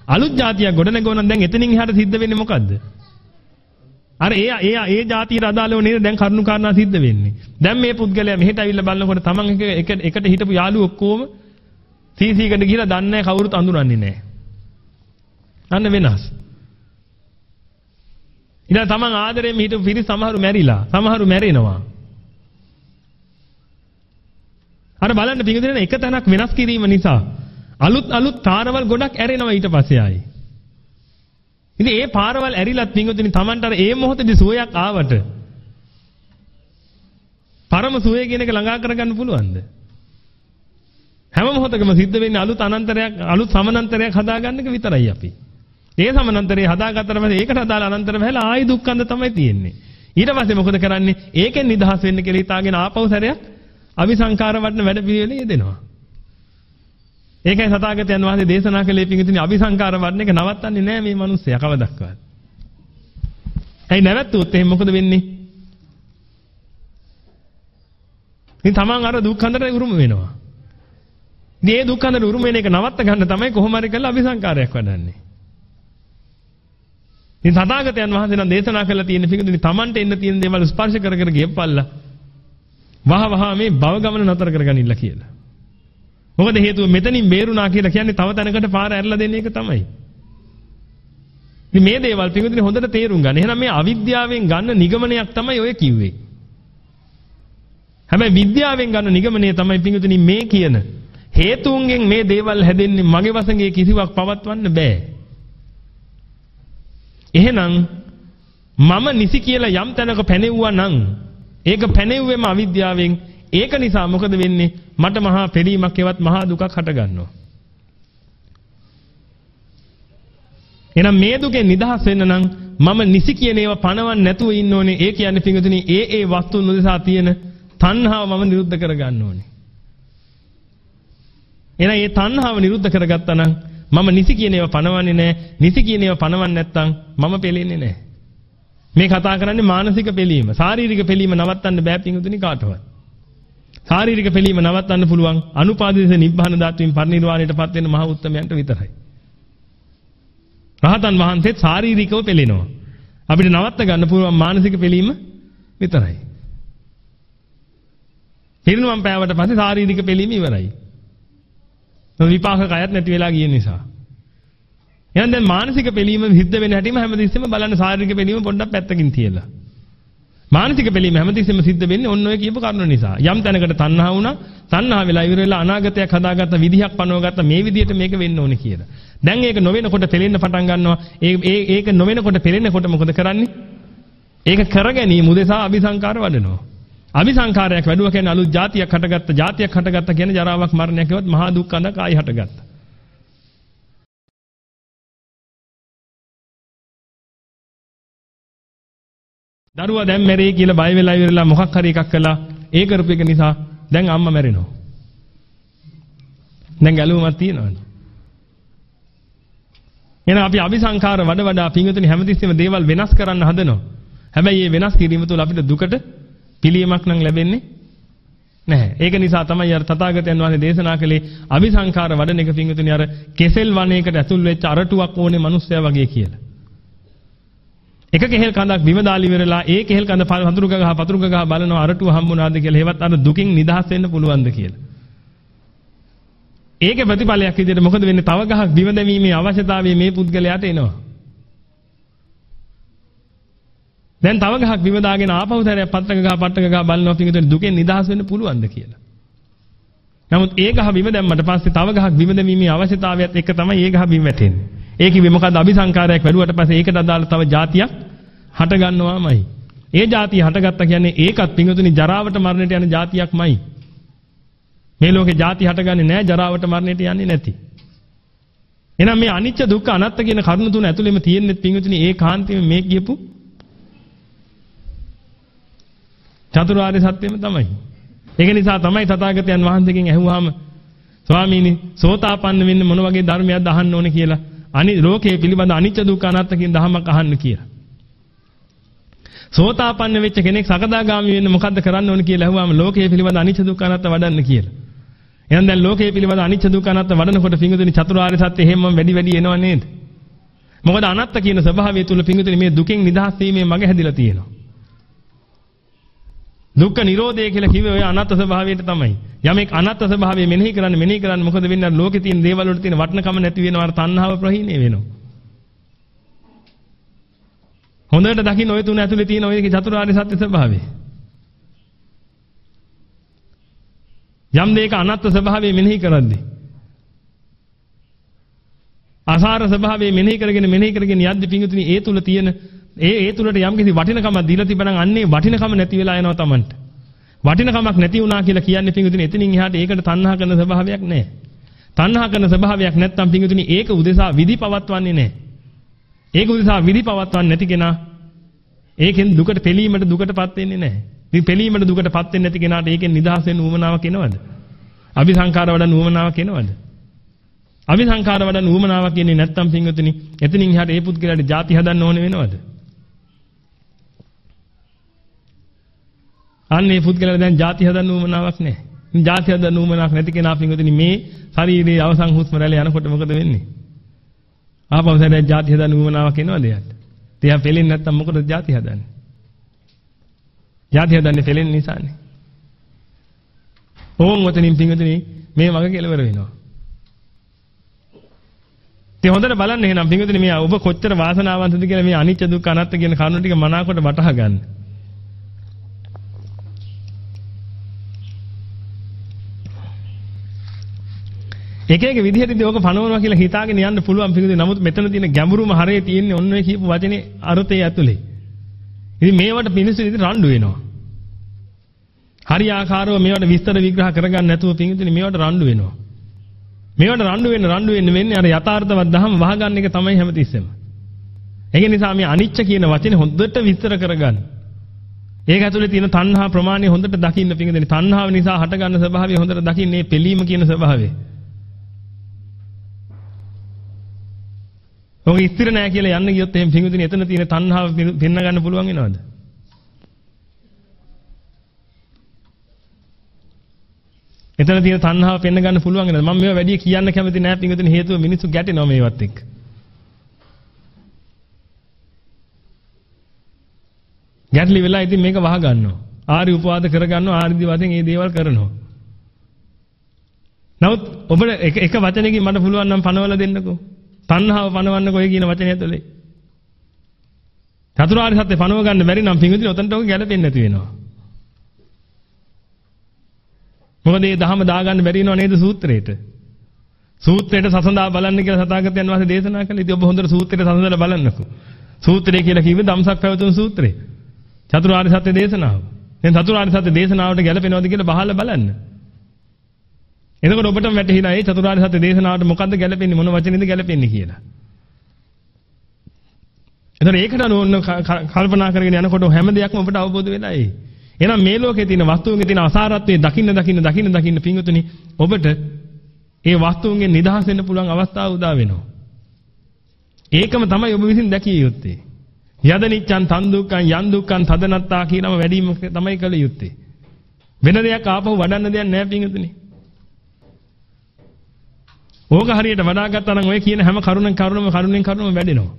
අලුත් જાතියක් ගොඩ නැගුවා නම් දැන් එතනින් එහාට සිද්ධ වෙන්නේ මොකද්ද? අර ඒ ඒ ඒ જાතියට අදාළව නේද දැන් කරුණු කාරණා සිද්ධ වෙන්නේ. දැන් මේ පුද්ගලයා මෙහෙට ඇවිල්ලා බලනකොට තමන් එක එකට හිටපු යාළුවෝ ඔක්කොම සීසී එකට ගිහිලා දන්නේ නැහැ කවුරුත් අඳුරන්නේ නැහැ. අන්න වෙනස්. ඉතින් තමන් ආදරයෙන් හිටපු පිරිස සමහරු මැරිලා, සමහරු මැරෙනවා. අර බලන්න පිඟුදින එක තැනක් වෙනස් කිරීම නිසා අලුත් අලුත් තාරවල් ගොඩක් ඇරෙනවා ඊට පස්සේ ආයි. ඉතින් ඒ පාරවල් ඇරිලත් පිඟුදින තමන්ට අර ඒ මොහොතේදී සුවයක් ආවට පරම සුවය කියන එක ළඟා කරගන්න පුළුවන්ද? හැම මොහොතකම සිද්ධ වෙන්නේ අලුත් අනන්තරයක් අලුත් සමානන්තරයක් හදාගන්න එක විතරයි අපි. ඒ සමානන්තරේ හදාගත්තට පස්සේ ඒකට අදාළ අනන්තර බහැලා ආයි දුක්ඛන්ද තමයි තියෙන්නේ. ඊට පස්සේ මොකද කරන්නේ? ඒකෙන් නිදහස් වෙන්න කියලා හිතාගෙන ආපහු සැරයක් අபிසංකාර වඩන වැඩ පිළිවෙලේ යෙදෙනවා. ඒකයි සතාගතයන් වහන්සේ දේශනා කළේ පිංගුතුනි අபிසංකාර වඩන එක නවත්තන්නේ නැහැ මේ මිනිස්සයා කවදක්වත්. ඇයි නැවතුත් එහෙනම් මොකද වෙන්නේ? ඉතින් තමන් අර දුක්ඛන්දට උරුම වෙනවා. මේ දුක්ඛන්දට උරුම වෙන එක නවත්ත ගන්න තමයි කොහොම හරි කරලා අபிසංකාරයක් වඩන්නේ. ඉතින් තථාගතයන් වහන්සේ නම් දේශනා කළා තියෙන පිටුදින තමන්ට එන්න තියෙන දේවල් ස්පර්ශ කර කර ගියපල්ලා. වහ වහ මේ භව ගමන නතර කරගනින්න කියලා. මොකද හේතුව මෙතනින් බේරුණා කියලා කියන්නේ තව තැනකට පාර ඇරලා දෙන එක තමයි. ඉතින් මේ දේවල් පිටුදින හොඳට තේරුම් ගන්න. එහෙනම් මේ අවිද්‍යාවෙන් ගන්න නිගමනයක් තමයි ඔය කිව්වේ. හැබැයි විද්‍යාවෙන් ගන්න නිගමනය තමයි පිටුදින මේ කියන හේතුන්ගෙන් මේ දේවල් හැදෙන්නේ මගේ වසඟේ කිසිවක් පවත්වන්න බෑ. එහෙනම් මම නිසි කියලා යම් තැනක පැනෙවුවා නම් ඒක පැනෙව්වෙම අවිද්‍යාවෙන් ඒක නිසා මොකද වෙන්නේ මට මහා පෙළීමක් එවත් මහා දුකක් හටගන්නවා එහෙනම් මේ දුකෙන් නිදහස් වෙන්න නම් මම නිසි කියන ඒවා පණවන්න නැතුව ඉන්න ඕනේ ඒ කියන්නේ පිංගුතුනි ඒ ඒ වස්තුන් උදෙසා තියෙන තණ්හාව මම නිරුද්ධ කරගන්න ඕනේ එහෙනම් මේ තණ්හාව නිරුද්ධ කරගත්තා නම් මම නිසි කියන ඒවා පණවන්නේ නැහැ. නිසි කියන ඒවා පණවන්නේ නැත්නම් මම පෙලෙන්නේ නැහැ. මේ කතා කරන්නේ මානසික පෙලීම. ශාරීරික පෙලීම නවත්තන්න බෑ පිංගුතුනි කාටවත්. ශාරීරික පෙලීම නවත්තන්න පුළුවන් අනුපාදිත නිබ්බාන ධාතුවෙන් පරිනිර්වාණයටපත් වෙන මහ උත්තමයන්ට විතරයි. රහතන් වහන්සේත් ශාරීරිකව පෙලෙනවා. අපිට නවත්ත ගන්න පුළුවන් මානසික පෙලීම විතරයි. පිරිනුවම් පෑවට පස්සේ ශාරීරික පෙලීම ඉවරයි. විපාක කයත් නැති වෙලා ගිය නිසා. එහෙනම් දැන් මානසික පිළීම සිද්ධ වෙන හැටිම හැමතිස්සෙම බලන්න ශාරීරික පිළීම පොඩ්ඩක් පැත්තකින් තියලා. මානසික පිළීම හැමතිස්සෙම සිද්ධ වෙන්නේ ඔන්න ඔය කියපු කරුණ නිසා. යම් තැනකට තණ්හා වුණා, තණ්හා වෙලා ඉවර වෙලා අනාගතයක් හදාගත්ත විදිහක් පනවගත්ත මේ විදිහට මේක වෙන්න ඕනේ කියලා. දැන් ඒක නොවෙනකොට පෙලෙන්න පටන් ගන්නවා. ඒ ඒක නොවෙනකොට පෙලෙනකොට මොකද කරන්නේ? ඒක කරගැනීම උදෙසා අபிසංකාර වඩනවා. අபிසංකාරයක් වැඩුවා කියන්නේ අලුත් જાතියක් හටගත්ත, જાතියක් හටගත්ත කියන්නේ ජරාවක් මරණයක් ඒවත් මහා දුක් අඳක් ආයි හටගත්තා. දරුවා දැන් මැරෙයි කියලා බය වෙලා ඉවරලා මොකක් හරි එකක් කළා. ඒ කරපු එක නිසා දැන් අම්මා මැරෙනවා. දැන් ගැලුමක් තියෙනවනේ. එහෙනම් අපි අபிසංකාර වඩ වඩා පිංගුතුනි හැමතිස්සෙම දේවල් වෙනස් කරන්න හදනවා. හැබැයි මේ වෙනස් කිරීම තුළ අපිට දුකට පිළියමක් නම් ලැබෙන්නේ නැහැ. ඒක නිසා තමයි අර තථාගතයන් වහන්සේ දේශනා කළේ අபிසංකාර වඩන එක පිංගුතුනි අර කෙසෙල් වනයේකට ඇතුල් වෙච්ච අරටුවක් ඕනේ මිනිස්සයා වගේ කියලා. එක කෙහෙල් කඳක් බිම දාලා ඉවරලා ඒ කෙහෙල් කඳ පතුරු ගහ පතුරු ගහ බලනවා අරටුව හම්බුණාද කියලා. ඒවත් අර දුකින් නිදහස් වෙන්න පුළුවන්ද කියලා. ඒකේ ප්‍රතිඵලයක් විදිහට මොකද වෙන්නේ? තව ගහක් බිම දැමීමේ අවශ්‍යතාවය මේ පුද්ගලයාට එනවා. දැන් තව ගහක් බිම දාගෙන ආපහු සැරයක් පත්තක ගහ පට්ටක ගහ බලනවා පිටින් දුකෙන් නිදහස් වෙන්න පුළුවන්ද කියලා. නමුත් ඒ ගහ බිම දැම්මට පස්සේ තව ගහක් බිම දැමීමේ අවශ්‍යතාවයත් එක්ක තමයි ඒ ගහ බිම වැටෙන්නේ. ඒ කිව්වේ මොකද්ද අபிසංකාරයක් වැඩුවට පස්සේ ඒකට අදාළ තව જાතියක් හට ගන්නවාමයි. ඒ જાතිය හටගත්තා කියන්නේ ඒකත් පිංගුතුනි ජරාවට මරණයට යන જાතියක්මයි. මේ ලෝකේ ಜಾති හටගන්නේ නැහැ ජරාවට මරණයට යන්නේ නැති. එහෙනම් මේ අනිච්ච දුක්ඛ අනාත්ත කියන කරුණු තුන ඇතුළෙම තියෙන්නේ පිංගුතුනි ඒ කාන්තියම මේ කියපු චතුරාර්ය සත්‍යෙම තමයි. ඒක නිසා තමයි තථාගතයන් වහන්සේගෙන් ඇහුවාම ස්වාමීනි සෝතාපන්න වෙන්න මොන වගේ ධර්මයක්ද අහන්න ඕනේ කියලා අනි ලෝකයේ පිළිබඳ අනිච්ච දුක්ඛ අනාත්ත කියන ධර්මයක් අහන්න කියලා. සෝතාපන්න වෙච්ච කෙනෙක් සකදාගාමි වෙන්න මොකද්ද කරන්න ඕනේ කියලා ඇහුවාම ලෝකයේ පිළිබඳ අනිච්ච දුක්ඛ අනාත්ත වඩන්න කියලා. එහෙනම් දැන් ලෝකයේ පිළිබඳ අනිච්ච දුක්ඛ අනාත්ත වඩනකොට පිංගුතුනි චතුරාර්ය සත්‍ය එහෙමම වැඩි වැඩි එනව නේද? මොකද අනාත්ත කියන ස්වභාවය තුල පිංගුතුනි මේ දුකෙන් නිදහස් වීමේ මඟ හැදිලා තියෙනවා. දුක්ඛ නිරෝධය කියලා කිව්වේ ඔය අනාත්ත ස්වභාවයට තමයි. යමෙක් අනාත්ත ස්වභාවය මෙනෙහි කරන්න මෙනෙහි කරන්න මොකද වෙන්නේ? ලෝකේ තියෙන දේවල් වල තියෙන වටිනකම නැති වෙනවා. අර තණ්හාව ප්‍රහීණය වෙනවා. හොඳට දකින්න ඔය තුන ඇතුලේ තියෙන ඔය චතුරාර්ය සත්‍ය ස්වභාවය. යම් දෙයක අනත්ත් ස්වභාවය මෙනෙහි කරද්දී අසාර ස්වභාවය මෙනෙහි කරගෙන මෙනෙහි කරගෙන යද්දී පිංගුතුනි ඒ තුල තියෙන ඒ ඒ තුලට යම්කිසි වටිනකමක් දීලා තිබ්බනම් අන්නේ වටිනකම නැති වෙලා යනවා Tamanට. වටිනකමක් නැති වුණා කියලා කියන්නේ පිංගුතුනි එතනින් එහාට ඒකට තණ්හා කරන ස්වභාවයක් නැහැ. තණ්හා කරන ස්වභාවයක් නැත්නම් පිංගුතුනි ඒක උදෙසා විදි පවත්වන්නේ නැහැ. ඒක උදෙසා විදි පවත්වන්නේ නැති කෙනා ඒකෙන් දුකට පෙලීමට දුකටපත් වෙන්නේ නැහැ. ඉතින් පෙලීමට දුකටපත් වෙන්නේ නැති කෙනාට ඒකෙන් නිදහස් වෙන්න උවමනාවක් එනවද? අபிසංකාර වඩන උවමනාවක් එනවද? අபிසංකාර වඩන උවමනාවක් කියන්නේ නැත්නම් පිංගුතුනි එතනින් එහාට ඒ පුද්ගලයාට ಜಾති හදන්න ඕනේ වෙනවද? අන්නේ පුද්ගලයා දැන් ಜಾති හදන්න උවමනාවක් නැහැ. ඉතින් ಜಾති හදන්න උවමනාවක් නැති කෙනා පින්වතුනි මේ ශරීරයේ අවසන් හුස්ම රැල්ල යනකොට මොකද වෙන්නේ? ආපහු සැරයක් ಜಾති හදන්න උවමනාවක් එනවද යාට? තියා පෙලෙන්නේ නැත්තම් මොකටද ಜಾති හදන්නේ? ಜಾති හදන්නේ පෙලෙන්න නිසානේ. ඕන් වතනින් පින්වතුනි මේ වගේ කෙලවර වෙනවා. ඉතින් හොඳට බලන්න එහෙනම් පින්වතුනි මේ ඔබ කොච්චර වාසනාවන්තද කියලා මේ අනිත්‍ය දුක්ඛ අනාත්ම කියන කරුණු ටික මනාකොට වටහා ගන්න. එක එක විදිහට ඉතින් ඕක පනවනවා කියලා හිතාගෙන යන්න පුළුවන් පිළිදේ. නමුත් මෙතන තියෙන ගැඹුරුම හරේ තියෙන්නේ ඔන්න ඔය කියපු වචනේ අර්ථය ඇතුලේ. ඉතින් මේවට මිනිස්සු ඉතින් රණ්ඩු වෙනවා. හරි ආකාරව මේවට විස්තර විග්‍රහ කරගන්න නැතුව පින්විතනි මේවට රණ්ඩු වෙනවා. මේවට රණ්ඩු වෙන්න රණ්ඩු වෙන්න වෙන්නේ අර යථාර්ථවත් දහම වහගන්න එක තමයි හැමතිස්සෙම. ඒක නිසා මේ අනිච්ච කියන වචනේ හොඳට විස්තර කරගන්න. ඒක ඇතුලේ තියෙන තණ්හා ප්‍රමාණය හොඳට දකින්න පින්විතනි. තණ්හාව නිසා හටගන්න ස්වභාවය හොඳට දකින්න මේ පිළීම කියන ස්වභාවය. ඔක ස්ථිර නෑ කියලා යන්න ගියොත් එහෙම පින්විතනි එතන තියෙන තණ්හාව පෙන්න ගන්න පුළුවන් වෙනවද? එතන තියෙන තණ්හාව පෙන්න ගන්න පුළුවන් නේද? මම මේවා වැඩි කියන්න කැමති නෑ පින්විතනි හේතුව මිනිස්සු ගැටෙනවා මේවත් එක්ක. ගැටලි වෙලා ඉතින් මේක වහ ගන්නවා. ආරි උපවාද කර ගන්නවා ආරිදි වශයෙන් මේ දේවල් කරනවා. නමුත් ඔබට එක එක වචනයකින් මට පුළුවන් නම් පනවලා දෙන්නකෝ. තණ්හාව පනවන්නකෝ ඔය කියන වචනය ඇතුලේ. චතුරාර්ය සත්‍ය පනව ගන්න බැරි නම් පින්විතනි ඔතනට ඔක ගැලපෙන්නේ නැති වෙනවා. මොකද මේ දහම දාගන්න බැරි වෙනව නේද සූත්‍රේට? සූත්‍රයට සසඳා බලන්න කියලා සතාගතයන් වහන්සේ දේශනා කළා. ඉතින් ඔබ හොඳට සූත්‍රයට සසඳලා බලන්නකෝ. සූත්‍රය කියලා කිව්වේ ධම්සක් පැවතුම් සූත්‍රය. චතුරාර්ය සත්‍ය දේශනාව. දැන් චතුරාර්ය සත්‍ය දේශනාවට ගැලපෙනවද කියලා බහලා බලන්න. එතකොට ඔබටම වැටහිලා ඒ චතුරාර්ය සත්‍ය දේශනාවට මොකද්ද ගැලපෙන්නේ මොන වචනේද ගැලපෙන්නේ කියලා. එතකොට ඒකට ඕන කල්පනා කරගෙන යනකොට හැම දෙයක්ම ඔබට අවබෝධ වෙලා එයි. එහෙනම් මේ ලෝකේ තියෙන වස්තුන්ගේ තියෙන අසාරත්වයේ දකින්න දකින්න දකින්න දකින්න පිංගුතුනි ඔබට ඒ වස්තුන්ගෙන් නිදහස් වෙන්න පුළුවන් අවස්ථාව උදා වෙනවා. ඒකම තමයි ඔබ විසින් දැකිය යුත්තේ. යද නිච්ඡන් තන් දුක්ඛන් යන් දුක්ඛන් තදනත්තා කියනම වැඩිම තමයි කළ යුත්තේ. වෙන දෙයක් ආපහු වඩන්න දෙයක් නැහැ පිංගුතුනි. ඕක හරියට වඩා ගත්තා නම් ඔය කියන හැම කරුණෙන් කරුණම කරුණෙන් කරුණම වැඩෙනවා.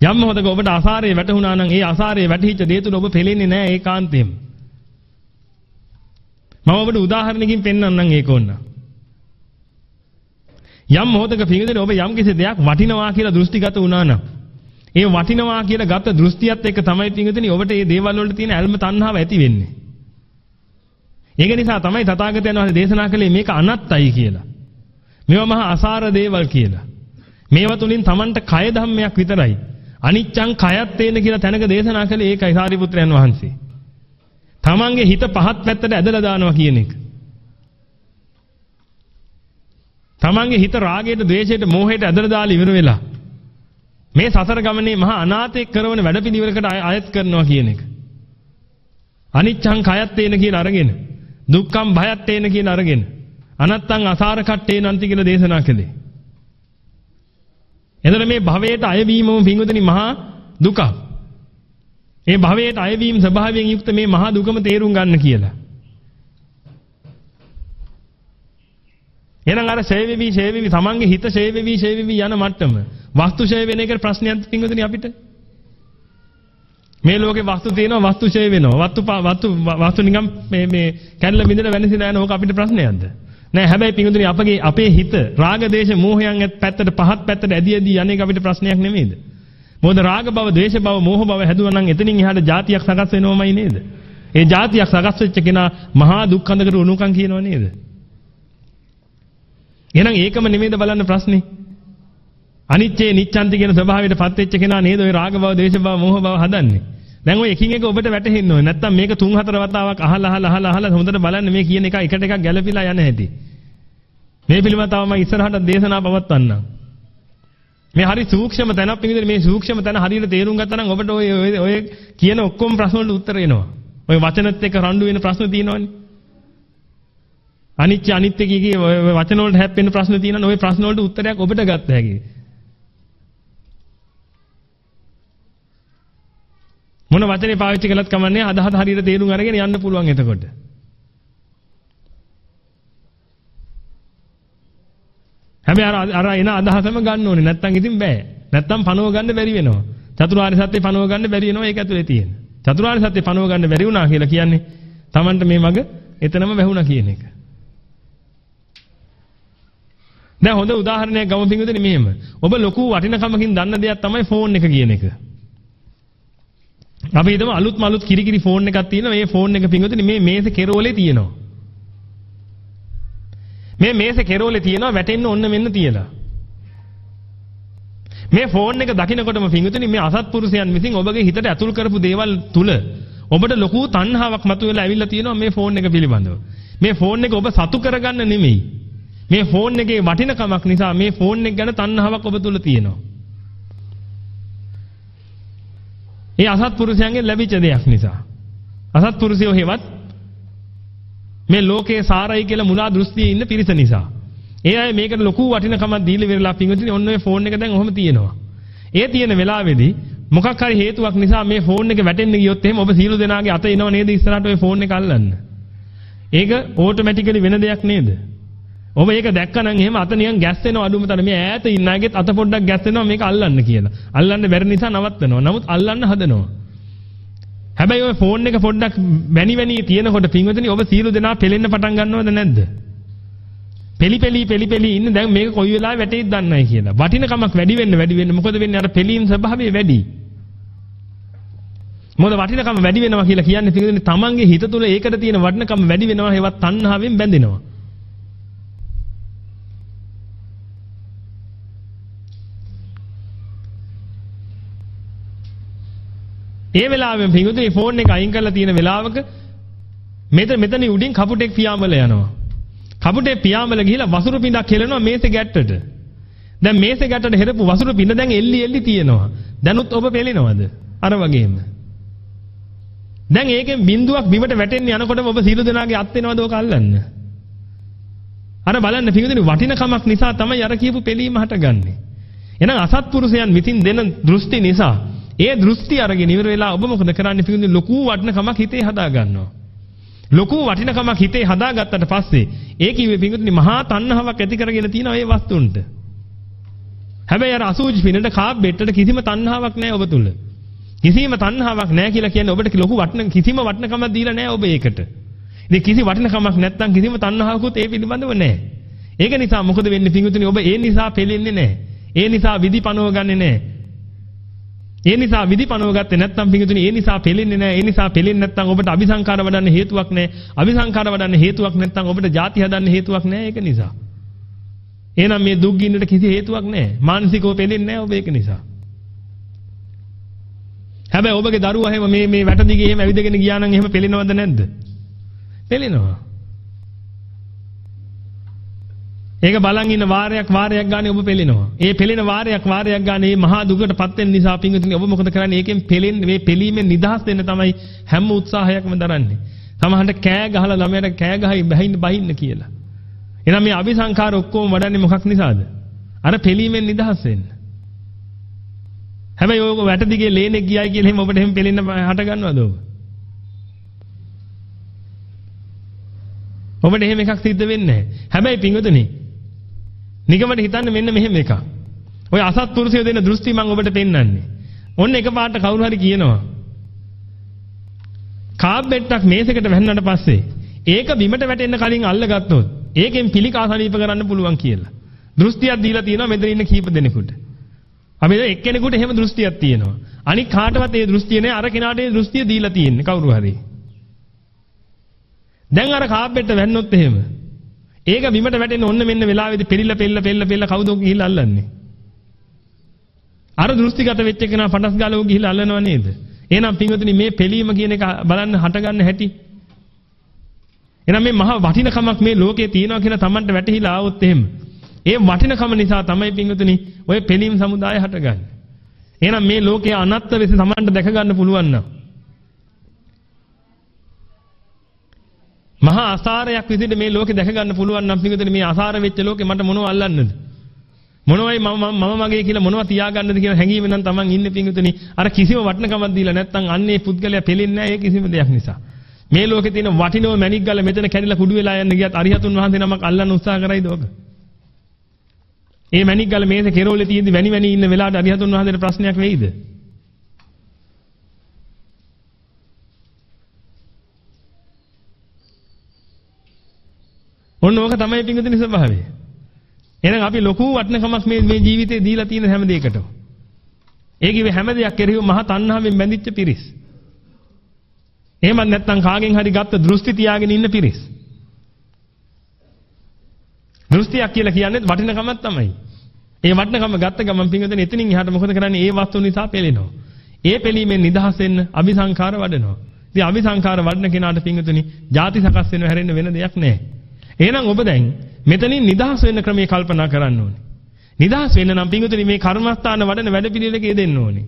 යම් මොහොතක ඔබට අසාරේ වැටුණා නම් ඒ අසාරේ වැටිච්ච දේ තුල ඔබ පෙලෙන්නේ නැහැ ඒකාන්තයෙන්ම. මම ඔබට උදාහරණකින් පෙන්වන්නම් ඒක ඕන. යම් මොහොතක පිඟුදේ ඔබ යම් කිසි දෙයක් වටිනවා කියලා දෘෂ්ටිගත වුණා නම් ඒ වටිනවා කියලා ගත්ත දෘෂ්ටියත් එක්ක තමයි පිඟුදේ ඔබට මේ දේවල් වලට තියෙන ඇල්ම තණ්හාව ඇති වෙන්නේ. ඒක නිසා තමයි තථාගතයන් වහන්සේ දේශනා කළේ මේක අනත්තයි කියලා. මේවා මහා අසාර දේවල් කියලා. මේවා තුලින් Tamanට කය ධම්මයක් විතරයි. අනිච්චං කයත් තේන කියලා තැනක දේශනා කළේ ඒකයි සාරිපුත්‍රයන් වහන්සේ. Tamanගේ හිත පහත් පැත්තට ඇදලා දානවා කියන එක. Tamanගේ හිත රාගයට, ද්වේෂයට, මෝහයට ඇදලා දාලා ඉවර වෙලා මේ සසර ගමනේ මහා අනාථයෙක් කරන වැඩපිළිවෙලකට අයත් කරනවා කියන එක. අනිච්චං කයත් තේන කියලා අරගෙන, දුක්ඛං භයත් තේන කියලා අරගෙන, අනත්තං අසාර කට්ටේ නන්ති කියලා දේශනා කළේ. එතන මේ භවයට අයවීමම පිංගුතනි මහා දුකක්. ඒ භවයට අයවීම ස්වභාවයෙන් යුක්ත මේ මහා දුකම තේරුම් ගන්න කියලා. එහෙනම් අර ෂේවෙවි ෂේවෙවි තමන්ගේ හිත ෂේවෙවි ෂේවෙවි යන මට්ටම වස්තු ෂේ වෙන එක ප්‍රශ්නයක් පිංගුතනි අපිට. මේ ලෝකේ වස්තු තියෙනවා වස්තු ෂේ වෙනවා. වස්තු වස්තු වස්තු නිකම් මේ මේ කැඩලා බිඳලා වෙනසිලා යන ඕක අපිට ප්‍රශ්නයක්ද? නෑ හැබැයි පිංගුතුනි අපගේ අපේ හිත රාග දේශ මෝහයන් පැත්තට පහත් පැත්තට ඇදී ඇදී යන්නේක අපිට ප්‍රශ්නයක් නෙමෙයිද? මොකද රාග බව, ද්වේෂ බව, මෝහ බව හැදුවා නම් එතනින් එහාට જાතියක් සකස් වෙනවමයි නේද? ඒ જાතියක් සකස් වෙච්ච කෙනා මහා දුක්ඛඳකට උණුකම් කියනව නේද? එහෙනම් ඒකම නෙමෙයිද බලන්න ප්‍රශ්නේ? අනිච්චේ නිච්ඡන්ති කියන ස්වභාවයට පත් වෙච්ච කෙනා නේද ওই රාග භව, ද්වේෂ භව, මෝහ භව හදන්නේ. දැන් ඔය එකින් එක ඔබට වැටහෙන්න ඕනේ. නැත්තම් මේක තුන් හතර වතාවක් අහලා අහලා අහලා අහලා හොඳට බලන්න මේ කියන එක එකට එකක් ගැළපීලා යන හැටි. මේ පිළිබඳව මම ඉස්සරහට දේශනා පවත්වන්නම්. මේ හරි සූක්ෂම තැනක් පිළිඳින මේ සූක්ෂම තැන හරියට තේරුම් ගත්තා නම් ඔබට ඔය ඔය කියන ඔක්කොම ප්‍රශ්න වලට උත්තර එනවා. ඔය වචනත් එක්ක රණ්ඩු වෙන ප්‍රශ්න තියෙනවනේ. අනිච්ච අනිත්‍ය කියේ වචන වලට හැප්පෙන ප්‍රශ්න තියෙනවනේ. ඔය ප්‍රශ්න වලට උත්තරයක් ඔබට ගත්ත හැකියි. මොන වචනේ පාවිච්චි කළත් කමන්නේ අදහස හරියට තේරුම් අරගෙන යන්න පුළුවන් එතකොට. හැබැයි අර අර එන අදහසම ගන්න ඕනේ නැත්තම් ඉතින් බෑ. නැත්තම් පනව ගන්න බැරි වෙනවා. චතුරාර්ය සත්‍ය පනව ගන්න බැරි වෙනවා ඒක ඇතුලේ තියෙන. චතුරාර්ය සත්‍ය පනව ගන්න බැරි වුණා කියලා කියන්නේ Tamanට මේ මග එතනම වැහුණා කියන එක. දැන් හොඳ උදාහරණයක් ගමු පින්විතනේ මෙහෙම. ඔබ ලොකු වටිනකමකින් දන්න දෙයක් තමයි ෆෝන් එක කියන එක. අපි හිතමු අලුත්ම අලුත් කිරිකිරි ෆෝන් එකක් තියෙනවා. මේ ෆෝන් එක පින්වතුනි මේ මේසේ කෙරෝලේ තියෙනවා. මේ මේසේ කෙරෝලේ තියෙනවා වැටෙන්න ඔන්න මෙන්න තියලා. මේ ෆෝන් එක දකිනකොටම පින්වතුනි මේ අසත්පුරුෂයන් විසින් ඔබගේ හිතට ඇතුල් කරපු දේවල් තුල ඔබට ලොකු තණ්හාවක් මතුවලා ඇවිල්ලා තියෙනවා මේ ෆෝන් එක පිළිබඳව. මේ ෆෝන් එක ඔබ සතු කරගන්න නෙමෙයි. මේ ෆෝන් එකේ වටිනකමක් නිසා මේ ෆෝන් එක ගැන තණ්හාවක් ඔබ තුල තියෙනවා. ඒ අසත්පුරුෂයන්ගෙන් ලැබිච්ච දෙයක් නිසා. අසත්පුරුෂයෝ හේවත් මේ ලෝකේ සාරයි කියලා මුලා දෘෂ්ටියේ ඉන්න පිරිස නිසා. ඒ අය මේකට ලොකු වටිනකමක් දීලා විරලා පිංගුතුනි ඔන්න ඔය ෆෝන් එක දැන් ඔහම තියෙනවා. ඒ තියෙන වෙලාවේදී මොකක් හරි හේතුවක් නිසා මේ ෆෝන් එක වැටෙන්න ගියොත් එහෙම ඔබ සීළු දෙනාගේ අත එනව නේද ඉස්සරහට ඔය ෆෝන් එක අල්ලන්න. ඒක ඕටෝමැටිකලි වෙන දෙයක් නේද? ඔබ ඒක දැක්කනම් එහෙම අත නිකන් ගැස්සෙනවා අඩුම තරමේ මේ ඈත ඉන්න අයගෙත් අත පොඩ්ඩක් ගැස්සෙනවා මේක අල්ලන්න කියලා. අල්ලන්න බැරි නිසා නවත්තනවා. නමුත් අල්ලන්න හදනවා. හැබැයි ඔය ෆෝන් එක පොඩ්ඩක් වැනි වැනි තියෙනකොට පින්වතුනි ඔබ සීළු දෙනා පෙලෙන්න පටන් ගන්නවද නැද්ද? පෙලි පෙලි පෙලි පෙලි ඉන්න දැන් මේක කොයි වෙලාවෙ වැටෙයිද දන්නේ නැහැ කියලා. වටිනකමක් වැඩි වෙන්න වැඩි වෙන්න මොකද වෙන්නේ අර පෙලීම් ස්වභාවය වැඩි. මොකද වටිනකම වැඩි වෙනවා කියලා කියන්නේ පින්වතුනි තමන්ගේ හිත තුළ ඒකට තියෙන වටිනකම වැඩි වෙනවා ඒවත් තණ්හාවෙන් බැඳෙනවා. ඒ වෙලාවෙම පිඟුතුනි ෆෝන් එක අයින් කරලා තියෙන වෙලාවක මෙතන මෙතන උඩින් කපුටෙක් පියාඹල යනවා. කපුටේ පියාඹල ගිහිලා වසුරු පිටක් හෙලනවා මේසේ ගැට්ටට. දැන් මේසේ ගැටට හෙරපු වසුරු පින්න දැන් එල්ලි එල්ලි තියෙනවා. දැනුත් ඔබ පෙලිනවද? අර වගේම. දැන් ඒකෙන් බින්දුවක් බිමට වැටෙන්න යනකොටම ඔබ සීල දෙනාගේ අත් වෙනවද ඔක අල්ලන්න? අර බලන්න පිඟුදුනි වටිනකමක් නිසා තමයි අර කියපු පිළීම හටගන්නේ. එහෙනම් අසත්පුරුෂයන් විසින් දෙන දෘෂ්ටි නිසා ඒ දෘෂ්ටි අරගෙන ඉවර වෙලා ඔබ මොකද කරන්නේ පිඟුදුනි ලොකු වටිනකමක් හිතේ හදා ගන්නවා. ලොකු වටිනකමක් හිතේ හදාගත්තට පස්සේ ඒ කිව්වේ පිඟුතුනි මහා තණ්හාවක් ඇති කරගෙන තියෙනවා ඒ වස්තුන්ට. හැබැයි අර අසූචි පිනට කාබ් බෙට්ටට කිසිම තණ්හාවක් නැහැ ඔබ තුල. කිසිම තණ්හාවක් නැහැ කියලා කියන්නේ ඔබට ලොකු වටින කිසිම වටිනකමක් දීලා නැහැ ඔබ ඒකට. ඉතින් කිසි වටිනකමක් නැත්නම් කිසිම තණ්හාවකුත් ඒ පිළිබඳව නැහැ. ඒක නිසා මොකද වෙන්නේ පිඟුතුනි ඔබ ඒ නිසා පෙලෙන්නේ නැහැ. ඒ නිසා විදිපනව ගන්නෙ නැහැ. ඒ නිසා විදිපණුව ගත්තේ නැත්නම් පිංගුතුනි ඒ නිසා පෙලෙන්නේ නැහැ. ඒ නිසා පෙලෙන්නේ නැත්නම් ඔබට අபிසංකාර වඩන්න හේතුවක් නැහැ. අபிසංකාර වඩන්න හේතුවක් නැත්නම් ඔබට ಜಾති හදන්න හේතුවක් නැහැ. ඒක නිසා. එහෙනම් මේ දුක් ගින්නට කිසි හේතුවක් නැහැ. මානසිකව පෙලෙන්නේ නැහැ ඔබ ඒක නිසා. හැබැයි ඔබගේ දරුවා එහෙම මේ මේ වැට දිගේ එහෙම ඇවිදගෙන ගියා නම් එහෙම පෙලෙනවද නැද්ද? පෙලෙනවා. ඒක බලන් ඉන්න වාරයක් වාරයක් ගානේ ඔබ පෙලෙනවා. ඒ පෙලෙන වාරයක් වාරයක් ගානේ මේ මහා දුකටපත් වෙන නිසා පිංගුතුනි ඔබ මොකද කරන්නේ? ඒකෙන් පෙලෙන්නේ මේ පෙලීමෙන් නිදහස් වෙන්න තමයි හැම උත්සාහයක්ම දරන්නේ. සමහරට කෑ ගහලා ළමයට කෑ ගහයි බහින්න බහින්න කියලා. එහෙනම් මේ අபிසංකාර ඔක්කොම වඩන්නේ මොකක් නිසාද? අර පෙලීමෙන් නිදහස් වෙන්න. හැබැයි ඕක වැට දිගේ ලේනෙක් ගියයි කියලා එහෙම ඔබට එහෙම පෙලෙන්න හට ගන්නවද ඔබ? ඔබට එහෙම එකක් සිද්ධ වෙන්නේ නැහැ. හැබැයි පිංගුතුනි නිගමන හිතන්න මෙන්න මෙහෙම එකක්. ඔය අසත්පුරුෂය දෙන දෘෂ්ටි මම ඔබට පෙන්වන්නේ. ඔන්න එකපාරට කවුරු හරි කියනවා. කාබ්බෙට්ටක් මේසෙකට වැන්නට පස්සේ ඒක බිමට වැටෙන්න කලින් අල්ලගත්තොත් ඒකෙන් පිළිකා සනීප කරන්න පුළුවන් කියලා. දෘෂ්ටියක් දීලා තියෙනවා මෙතන ඉන්න කීප දෙනෙකුට. අපි එක්කෙනෙකුට එහෙම දෘෂ්ටියක් තියෙනවා. අනික කාටවත් ඒ දෘෂ්ටිය නෑ අර කෙනාට ඒ දෘෂ්ටිය දීලා තියෙන්නේ කවුරු හරි. දැන් අර කාබ්බෙට්ට වැන්නොත් එහෙම ඒක බිමට වැටෙන්න ඔන්න මෙන්න වෙලාවේදී පෙරිලා පෙල්ල පෙල්ල පෙල්ල කවුද ගිහිල්ලා අල්ලන්නේ? අර දෘෂ්ටිගත වෙච්ච කෙනා පටස් ගාලෝ ගිහිල්ලා අල්ලනව නේද? එහෙනම් පින්වතුනි මේ පෙලීම කියන එක බලන්න හටගන්න හැටි. එහෙනම් මේ මහා වටිනකමක් මේ ලෝකේ තියෙනවා කියලා Tamanට වැටහිලා ආවොත් එහෙම. ඒ වටිනකම නිසා තමයි පින්වතුනි ඔය පෙලීම් සමුදාය හටගන්නේ. එහෙනම් මේ ලෝකයේ අනත්ත වෙස Tamanට දැක ගන්න පුළුවන් නම් මහා අසාරයක් විදිහට මේ ලෝකේ දැක ගන්න පුළුවන් නම් පිටුදෙන මේ අසාර වෙච්ච ලෝකේ මට මොනව අල්ලන්නද? මොනවයි මම මම මගේ කියලා මොනව තියාගන්නද කියන හැඟීම නම් Taman ඉන්නේ පිටුදෙනි. අර කිසිම වටිනකමක් දීලා නැත්නම් අන්නේ පුද්ගලයා පෙලෙන්නේ නැහැ ඒ කිසිම දෙයක් නිසා. මේ ලෝකේ තියෙන වටිනව මැණික් ගල මෙතන කැඩිලා කුඩු වෙලා යන්න ගියත් අරිහතුන් වහන්සේ නමක් අල්ලන්න උත්සාහ කරයිද ඔබ? ඒ මැණික් ගල මේසේ කෙරෝලේ තියෙද්දි වැනි වැනි ඉන්න වෙලාවට අරිහතුන් වහන්සේට ප්‍රශ්නයක් වෙයිද? ඔන්න ඕක තමයි පිංගුතුනි ස්වභාවය. එහෙනම් අපි ලොකු වටිනකමක් මේ මේ ජීවිතේ දීලා තියෙන හැම දෙයකටම. ඒකේ හැම දෙයක් කෙරෙහිව මහා තණ්හාවෙන් බැඳිච්ච පිරිස්. එහෙමත් නැත්නම් කාගෙන් හරි ගත්ත දෘෂ්ටි තියාගෙන ඉන්න පිරිස්. දෘෂ්ටියක් කියලා කියන්නේ වටිනකමක් තමයි. ඒ වටිනකම ගත්ත ගමන් පිංගුතුනි එතනින් එහාට මොකද කරන්නේ? ඒ වස්තු නිසා පෙළෙනවා. ඒ පෙළීමෙන් නිදහස් වෙන්න අபிසංකාර වඩනවා. ඉතින් අபிසංකාර වඩන කෙනාට පිංගුතුනි ಜಾති සකස් වෙනව හැරෙන්න වෙන දෙයක් නැහැ. එහෙනම් ඔබ දැන් මෙතනින් නිදහස් වෙන්න ක්‍රමයේ කල්පනා කරන්න ඕනේ. නිදහස් වෙන්න නම් පිංගුතුනි මේ කර්මස්ථාන වඩන වැඩපිළිවෙලක යෙදෙන්න ඕනේ.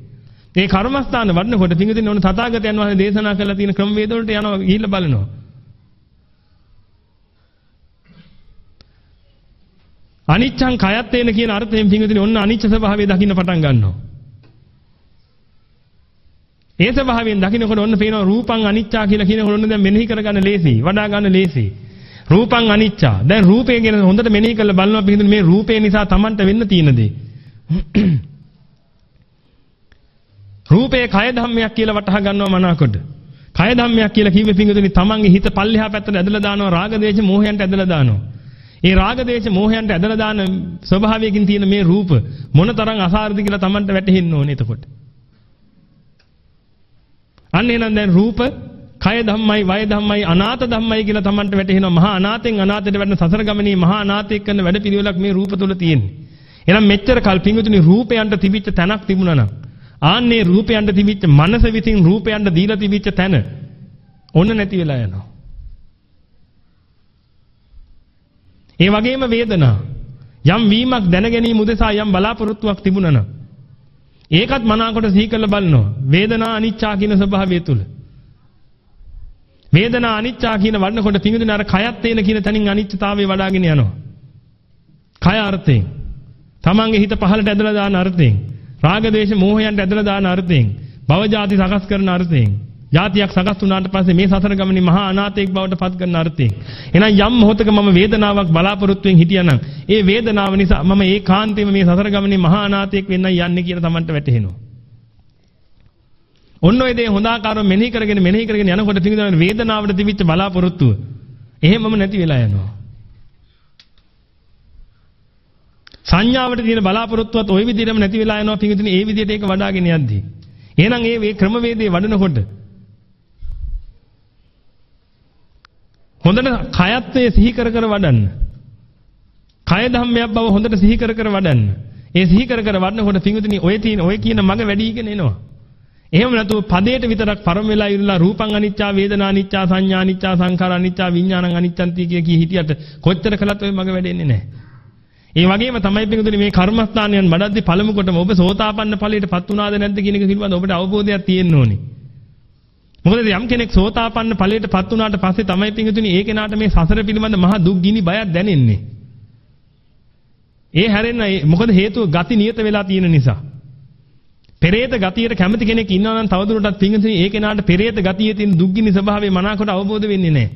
මේ කර්මස්ථාන වඩනකොට පිංගුතුනි ඕන තථාගතයන් වහන්සේ දේශනා කරලා තියෙන ක්‍රමවේද වලට යනවා ගිහිල්ලා බලනවා. අනිච්ඡං කයත්තේන කියන අර්ථයෙන් පිංගුතුනි ඔන්න අනිච්ච ස්වභාවය දකින්න පටන් ගන්නවා. ඒ ස්වභාවයෙන් දකින්නකොට ඔන්න පේනවා රූපං අනිච්චා කියලා කියනකොට ඔන්න දැන් මෙනෙහි කරගන්න ලේසි, වඩා ගන්න ලේසි. රූපං අනිච්චා. දැන් රූපය ගැන හොඳට මෙනෙහි කරලා බලනවා පිළිතුරු මේ රූපේ නිසා Tamanට වෙන්න තියෙන දේ. රූපේ කය ධම්මයක් කියලා වටහා ගන්නවා මනාකොට. කය ධම්මයක් කියලා කිව්වේ පිළිතුරුනි Tamanගේ හිත පල්ලෙහා පැත්තට ඇදලා දානවා රාග දේශ මොහයන්ට ඇදලා දානවා. ඒ රාග දේශ මොහයන්ට ඇදලා දාන ස්වභාවයකින් තියෙන මේ රූප මොනතරම් අසාරද කියලා Tamanට වැටහෙන්න ඕනේ එතකොට. අන්න එහෙනම් දැන් රූප කය ධම්මයි වය ධම්මයි අනාත ධම්මයි කියලා Tamanට වැටහෙනවා මහා අනාතෙන් අනාතයට වැටෙන සසර ගමනේ මහා අනාතයක් කරන වැඩ පිළිවෙලක් මේ රූප තුල තියෙන්නේ. එහෙනම් මෙච්චර කල් පිංගුතුනි රූපයන්ට තිබිච්ච තැනක් තිබුණා නම් ආන්නේ රූපයන්ට තිබිච්ච මනස විසින් රූපයන්ට දීලා තිබිච්ච තැන ඔන්න නැති වෙලා යනවා. ඒ වගේම වේදනා. යම් වීමක් දැන ගැනීම උදෙසා යම් බලාපොරොත්තුවක් තිබුණා නම් ඒකත් මනාකොට සිහි කරලා බලනවා. වේදනා අනිච්චා කියන ස්වභාවය තුල. වේදනා අනිච්චා කියන වඩනකොට පිඟුදුන අර කයත් තේන කියන තැනින් අනිච්චතාවය වඩාගෙන යනවා. කය අර්ථයෙන්. තමන්ගේ හිත පහළට ඇදලා දාන අර්ථයෙන්. රාග දේශ මෝහයන්ට ඇදලා දාන අර්ථයෙන්. භව ජාති සකස් කරන අර්ථයෙන්. ජාතියක් සකස් වුණාට පස්සේ මේ සසර ගමනේ මහා අනාථයෙක් බවට පත් කරන අර්ථයෙන්. එහෙනම් යම් මොහොතක මම වේදනාවක් බලාපොරොත්තුෙන් හිටියානම් ඒ වේදනාව නිසා මම ඒකාන්තයෙන්ම මේ සසර ගමනේ මහා අනාථයෙක් වෙන්නයි යන්නේ කියලා Tamanට වැටහෙනවා. ඔන්න ඔය දේ හොඳ ආකාරව මෙනෙහි කරගෙන මෙනෙහි කරගෙන යනකොට පිටින් වේදනාවට තිබිච්ච බලාපොරොත්තුව එහෙමම නැති වෙලා යනවා. සංඥාවට තියෙන බලාපොරොත්තුවත් ওই විදිහටම නැති වෙලා යනවා පිටින් ඒ විදිහට ඒක වඩාගෙන යද්දී. එහෙනම් ඒ මේ ක්‍රමවේදයේ වඩනකොට හොඳට කයත්වයේ සිහි කර කර වඩන්න. කය ධම්මයක් බව හොඳට සිහි කර කර වඩන්න. ඒ සිහි කර කර වඩනකොට පිඟුතුනි ඔය තියෙන ඔය කියන මග වැඩිගෙන එනවා. එහෙම නැතුව පදයට විතරක් පරම වෙලා ඉරලා රූපං අනිච්චා වේදනා අනිච්චා සංඥා අනිච්චා සංඛාර අනිච්චා විඥානං අනිච්චන්ති කිය කී හිටියට කොච්චර කළත් ඔය මග වැඩෙන්නේ නැහැ. ඒ වගේම තමයි පිඟුතුනි මේ කර්මස්ථානයන් වඩද්දි පළමු කොටම ඔබ සෝතාපන්න ඵලයටපත් වුණාද නැද්ද කියන එක පිළිබඳව ඔබට අවබෝධයක් තියෙන්න ඕනේ. මොකද යම් කෙනෙක් සෝතාපන්න ඵලයටපත් වුණාට පස්සේ තමයි පිඟුතුනි ඒ කෙනාට මේ සසර පිළිබඳ මහා දුක් ගිනි බයක් දැනෙන්නේ. ඒ හැරෙන්න මොකද හේතුව ගති නියත වෙලා තියෙන නිසා. පෙරේත ගතියට කැමති කෙනෙක් ඉන්නවා නම් තවදුරටත් පිංගුතුනි ඒ කෙනාට පෙරේත ගතියේ තියෙන දුක්ගිනි ස්වභාවය මනාකොට අවබෝධ වෙන්නේ නැහැ.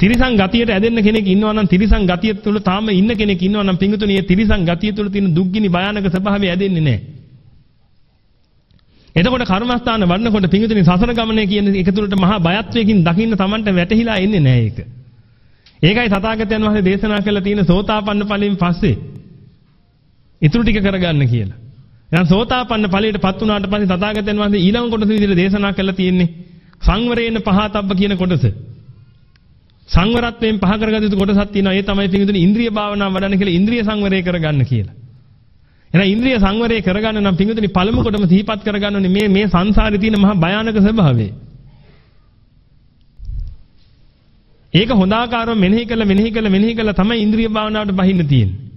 තිරිසන් ගතියට ඇදෙන්න කෙනෙක් ඉන්නවා නම් තිරිසන් ගතිය තුළ තාම ඉන්න කෙනෙක් ඉන්නවා නම් පිංගුතුනි ඒ තිරිසන් ගතිය තුළ තියෙන දුක්ගිනි භයානක ස්වභාවය ඇදෙන්නේ නැහැ. එතකොට කර්මස්ථාන වඩනකොට පිංගුතුනි සසර ගමනේ කියන එක තුළට මහා බයත්වයකින් දකින්න Tamanට වැටහිලා එන්නේ නැහැ ඒක. ඒකයි තථාගතයන් වහන්සේ දේශනා කළ තියෙන සෝතාපන්න ඵලයෙන් පස්සේ ඊටු ටික කරගන්න කියලා. එහෙනම් සෝතාපන්න ඵලයට පත් වුණාට පස්සේ තථාගතයන් වහන්සේ ඊළඟ කොටස විදිහට දේශනා කළා තියෙන්නේ සංවරේන පහතබ්බ කියන කොටස. සංවරත්වයෙන් පහ කරගත යුතු කොටසක් තියෙනවා. ඒ තමයි පිටුදුන ඉන්ද්‍රිය භාවනාව වඩන්න කියලා ඉන්ද්‍රිය සංවරය කරගන්න කියලා. එහෙනම් ඉන්ද්‍රිය සංවරය කරගන්න නම් පිටුදුනි පළමු කොටම සිහිපත් කරගන්න ඕනේ මේ මේ සංසාරේ තියෙන මහා භයානක ස්වභාවය. ඒක හොඳාකාරව මෙනෙහි කළ මෙනෙහි කළ මෙනෙහි කළ තමයි ඉන්ද්‍රිය භාවනාවට බහින්න තියෙන්නේ.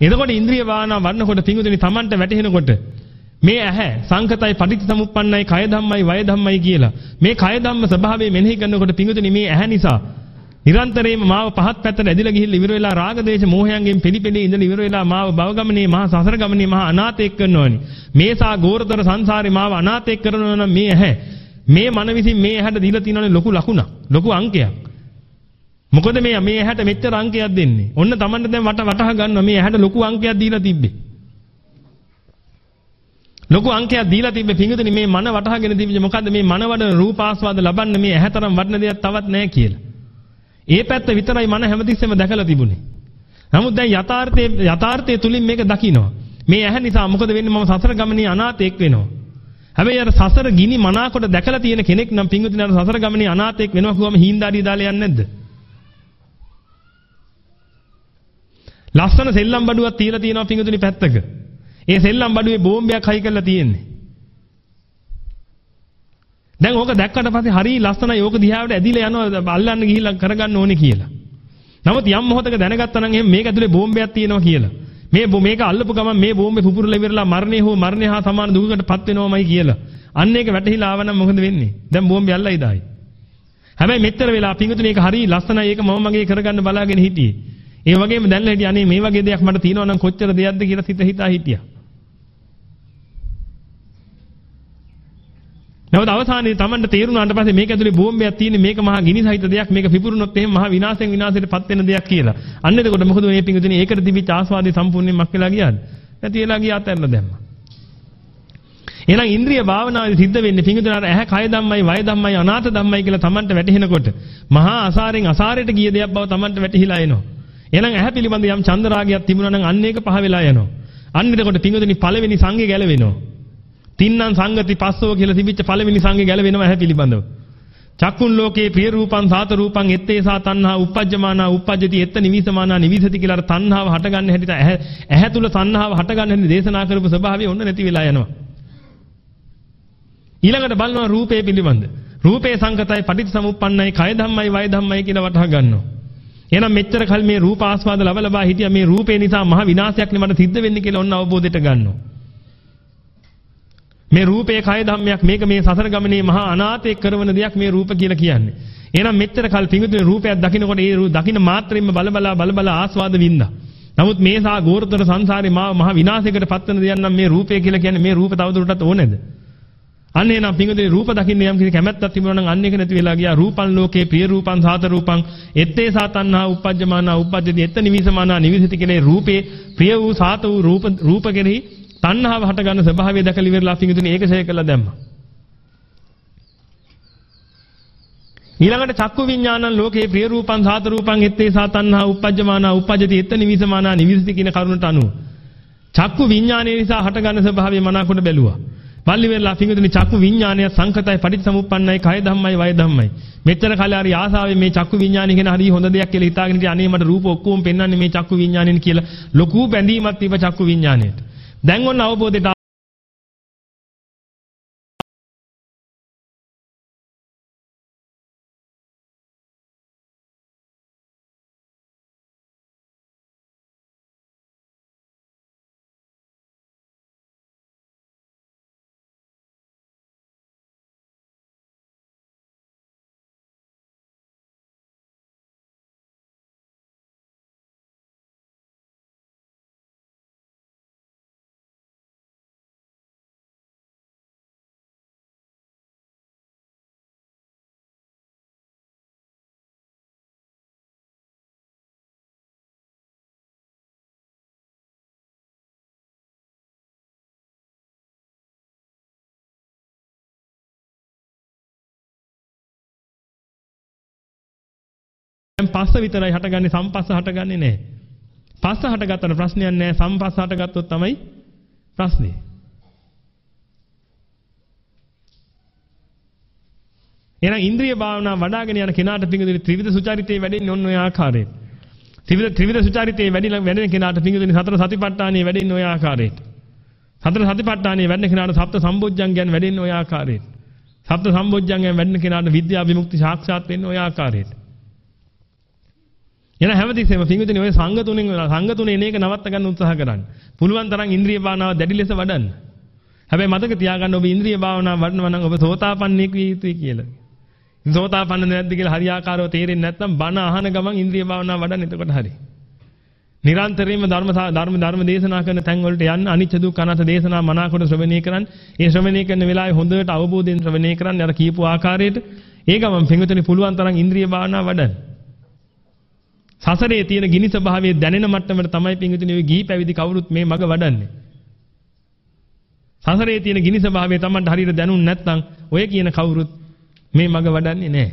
එතකොට ඉන්ද්‍රිය භාවනාව වඩනකොට පිඟුතුනි Tamanට වැටහෙනකොට මේ ඇහැ සංකතයි පටිච්චසමුප්පන්නයි කය ධම්මයි වය ධම්මයි කියලා. මේ කය ධම්ම ස්වභාවය මෙනෙහි කරනකොට පිඟුතුනි මේ ඇහැ නිසා නිරන්තරයෙන්ම මාව පහත් පැත්තට ඇදිලා ගිහිල්ලා ඉවර වෙලා රාග දේශ මොහයන්ගෙන් පිළිපෙළී ඉඳලා ඉවර වෙලා මාව භව ගමනේ මහා සසර ගමනේ මහා අනාථයෙක් කරනවනි මේසා ගෝරතර සංසාරේ මාව අනාථයෙක් කරනවා නම් මේ ඇහැ මේ මන විසින් මේ ඇහැට දීලා තියෙනවනේ ලොකු ලකුණක් ලොකු අංකයක්. මොකද මේ මේ ඇහැට මෙච්චර අංකයක් දෙන්නේ. ඔන්න Tamanට දැන් වට වටහා ගන්නවා මේ ඇහැට ලොකු අංකයක් දීලා තිබ්බේ. ලොකු අංකයක් දීලා තිබ්බේ පිංගුතුනි මේ මන වටහාගෙන තිබ්බේ මොකද්ද මේ මන වඩන රූපාස්වාද ලබන්න මේ ඇහැතරම් වඩන දෙයක් තවත් නැහැ කියලා. ඒ පැත්ත විතරයි මන හැමතිස්සෙම දැකලා තිබුණේ. නමුත් දැන් යථාර්ථයේ යථාර්ථයේ තුලින් මේක දකිනවා. මේ ඇහැ නිසා මොකද වෙන්නේ මම සසර ගමනේ අනාථයෙක් වෙනවා. හැබැයි අර සසර ගිනි මනාකොට දැකලා තියෙන කෙනෙක් නම් පිංගුතුනි අර සසර ගමනේ අනාථයෙක් වෙනවා කිව්වම හීන්දාරිය දාලා යන්නේ නැද්ද? ලස්සන සෙල්ලම් බඩුවක් තියලා තියෙනවා පිංගුතුනි පැත්තක. ඒ සෙල්ලම් බඩුවේ බෝම්බයක් හයි කරලා තියෙන්නේ. දැන් ඕක දැක්කට පස්සේ හරි ලස්සනයි ඕක දිහාවට ඇදිලා යනවා අල්ලන්න ගිහිල්ලා කරගන්න ඕනේ කියලා. නමුත් යම් මොහොතක දැනගත්තා නම් එහෙනම් මේක ඇතුලේ බෝම්බයක් තියෙනවා කියලා. මේ මේක අල්ලපු ගමන් මේ බෝම්බේ පුපුරලා ඉවරලා මරණය හෝ මරණය හා සමාන දුකකටපත් වෙනවමයි කියලා. අන්න ඒක වැටහිලා ආවනම් මොකද වෙන්නේ? දැන් බෝම්බය අල්ලයි දායි. හැබැයි මෙච්චර වෙලා පිංගුතුනි ඒක හරි ලස්සනයි ඒක මම මගේ කරගන්න බලාගෙන හිටියේ. ඒ වගේම දැන්ලා හිටියා අනේ මේ වගේ දෙයක් මට තියෙනවා නම් කොච්චර දෙයක්ද කියලා හිත හිතා හිටියා. නමුත් අවසානයේ Tamanට තේරුණාට පස්සේ මේක ඇතුලේ බෝම්බයක් තියෙන්නේ මේක මහා ගිනි සහිත දෙයක් මේක පිපුරුනොත් එහෙම මහා විනාශයෙන් විනාශයටපත් වෙන දෙයක් කියලා. අන්න එතකොට මොකද මේ පිංගුතුනේ ඒකට තිබිච්ච ආස්වාදේ සම්පූර්ණයෙන් මක් වෙලා ගියාද? නැති වෙලා ගියා අතහැරලා දැම්මා. එහෙනම් ඉන්ද්‍රිය භාවනාවේ සිද්ධ වෙන්නේ පිංගුතුනාට ඇහැ කය ධම්මයි වය ධම්මයි අනාථ ධම්මයි කියලා Tamanට වැටහෙනකොට මහා අසාරෙන් අසාරයට ගිය දෙයක් බව Tamanට වැටහිලා එනවා. එහෙනම් ඇහැ පිළිබඳ යම් චන්දරාගයක් තිබුණා නම් අන්න ඒක පහ වෙලා යනවා. අන්න එතකොට පිංගුතුනි පළවෙනි සංගේ ගැලවෙනවා. තින්නම් සංගති පස්සෝ කියලා තිබිච්ච පළවෙනි සංගේ ගැලවෙනවා ඇහැ පිළිබඳව. චක්කුන් ලෝකේ ප්‍රිය රූපං සාත රූපං එත්තේසා තණ්හා uppajjamana uppajjati etta nivisamana nivisati කියලා අර තණ්හාව හටගන්න හැටිට ඇහැ ඇහැ තුල තණ්හාව හටගන්න හැටි දේශනා කරපු ස්වභාවය ඔන්න නැති වෙලා යනවා. ඊළඟට බලනවා රූපේ පිළිබඳ. රූපේ සංකතයි පටිච්චසමුප්පන්නයි කය ධම්මයි වය ධම්මයි කියලා වටහා ගන්නවා. එහෙනම් මෙච්චර කල් මේ රූප ආස්වාද ලබ ලබා හිටියා මේ රූපේ නිසා මහ විනාශයක් නේ මට සිද්ධ වෙන්නේ කියලා ඔන්න අවබෝධයට ගන්නවා. මේ රූපේ කය ධම්මයක් මේක මේ සසර ගමනේ මහා අනාතේ කරන දෙයක් මේ රූප කියලා කියන්නේ. එහෙනම් මෙච්චර කල් පිඟුතුනේ රූපයක් දකින්නකොට ඒ දකින්න මාත්‍රෙම බල බලා බල බලා ආස්වාද වින්දා. නමුත් මේ සා ගෝරතර සංසාරේ මා මහ විනාශයකට පත් වෙන දෙයක් නම් මේ රූපය කියලා කියන්නේ මේ රූප තවදුරටත් ඕනේද? අන්න එනම් පිඟුතුනේ රූප දකින්න යම් කිසි කැමැත්තක් තිබුණා නම් අන්න ඒක නැති වෙලා ගියා. රූපං ලෝකේ ප්‍රිය රූපං සාත රූපං. එත්තේ සාතන්හා uppajjamana uppajjati එත්ත නිවිසමානා නිවිසිත කෙනේ රූපේ ප්‍රිය වූ සාත වූ රූප රූප කෙරෙහි තණ්හාව හට ගන්න ස්වභාවය දැකලා ඉවරලා පිඟුතුනේ ඒක ෂය කළා දැම්මා. ඊළඟට චක්කු විඥානං ලෝකේ ප්‍රිය රූපං සාත රූපං එත්තේ සාතන්හා uppajjamana uppajjati එත්ත නිවිසමානා නිවිසිත කියන කරුණට අනුව. චක්කු විඥානය නිසා හට ගන්න ස්වභාවය මනාකොට බැලුවා. පල්ලි වෙලා පිංගුතුනි චක්කු විඥානය සංකතයි පටිච්චසමුප්පන්නයි කය ධම්මයි වය ධම්මයි. මෙච්චර කාලේ හරි ආසාවෙන් මේ චක්කු විඥානය ගැන හරි හොඳ දෙයක් කියලා හිතාගෙන ඉතින් අනේ මට රූප ඔක්කොම පෙන්වන්නේ මේ චක්කු විඥානෙන් කියලා ලොකු බැඳීමක් තිබ්බ චක්කු විඥානයට. දැන් ඔන්න අවබෝධයට දැන් පස්ස විතරයි හටගන්නේ සම්පස්ස හටගන්නේ නැහැ. පස්ස හටගත්තට ප්‍රශ්නයක් නැහැ සම්පස්ස හටගත්තොත් තමයි ප්‍රශ්නේ. එහෙනම් ඉන්ද්‍රිය භාවනා වඩ아가ගෙන යන කෙනාට පිංගුදුනි ත්‍රිවිධ සුචරිතේ වැඩෙන්නේ ඔන්න ඔය ආකාරයට. ත්‍රිවිධ ත්‍රිවිධ සුචරිතේ වැඩිලා වැඩෙන කෙනාට පිංගුදුනි සතර සතිපට්ඨානිය වැඩෙන්නේ ඔය ආකාරයට. සතර සතිපට්ඨානිය වැඩෙන කෙනාට සප්ත සම්බොජ්ජංගයන් වැඩෙන්නේ ඔය ආකාරයට. සප්ත සම්බොජ්ජංගයන් වැඩෙන කෙනාට විද්‍යා විමුක්ති සාක්ෂාත් වෙන්නේ ඔය ආකාරයට. එන හැමතිස්සෙම පිංගුතුනි ඔය සංඝ තුනෙන් සංඝ තුනේ එන එක නවත්ත ගන්න උත්සාහ කරන්න. පුළුවන් තරම් ඉන්ද්‍රිය භාවනාව දැඩි ලෙස වඩන්න. හැබැයි මතක තියාගන්න ඔබ ඉන්ද්‍රිය භාවනාව වඩනවා නම් ඔබ සෝතාපන්නෙක් විය යුතුයි කියලා. සෝතාපන්න නැද්ද කියලා හරියාකාරව තේරෙන්නේ නැත්නම් බණ අහන ගමන් ඉන්ද්‍රිය භාවනාව වඩන්න එතකොට හරි. නිරන්තරයෙන්ම ධර්ම ධර්ම ධර්ම දේශනා කරන තැන් වලට යන්න අනිච්ච දුක්ඛ අනාත්ම දේශනා මනාකොට ශ්‍රවණය කරන්න. ඒ ශ්‍රවණය කරන වෙලාවේ හොඳට අවබෝධයෙන් ශ්‍රවණය කරන්න අර කියපු ආකාරයට ඒ ගමන් පිංගුතුනි පුළුවන් තරම් ඉන්ද්‍රිය භාවනාව වඩන්න. සසරේ තියෙන ගිනි ස්වභාවය දැනෙන මට්ටමට තමයි පිංගුතුනි ඔය ගිහි පැවිදි කවුරුත් මේ මග වඩන්නේ. සසරේ තියෙන ගිනි ස්වභාවය Tamanට හරියට දැනුන් නැත්නම් ඔය කියන කවුරුත් මේ මග වඩන්නේ නැහැ.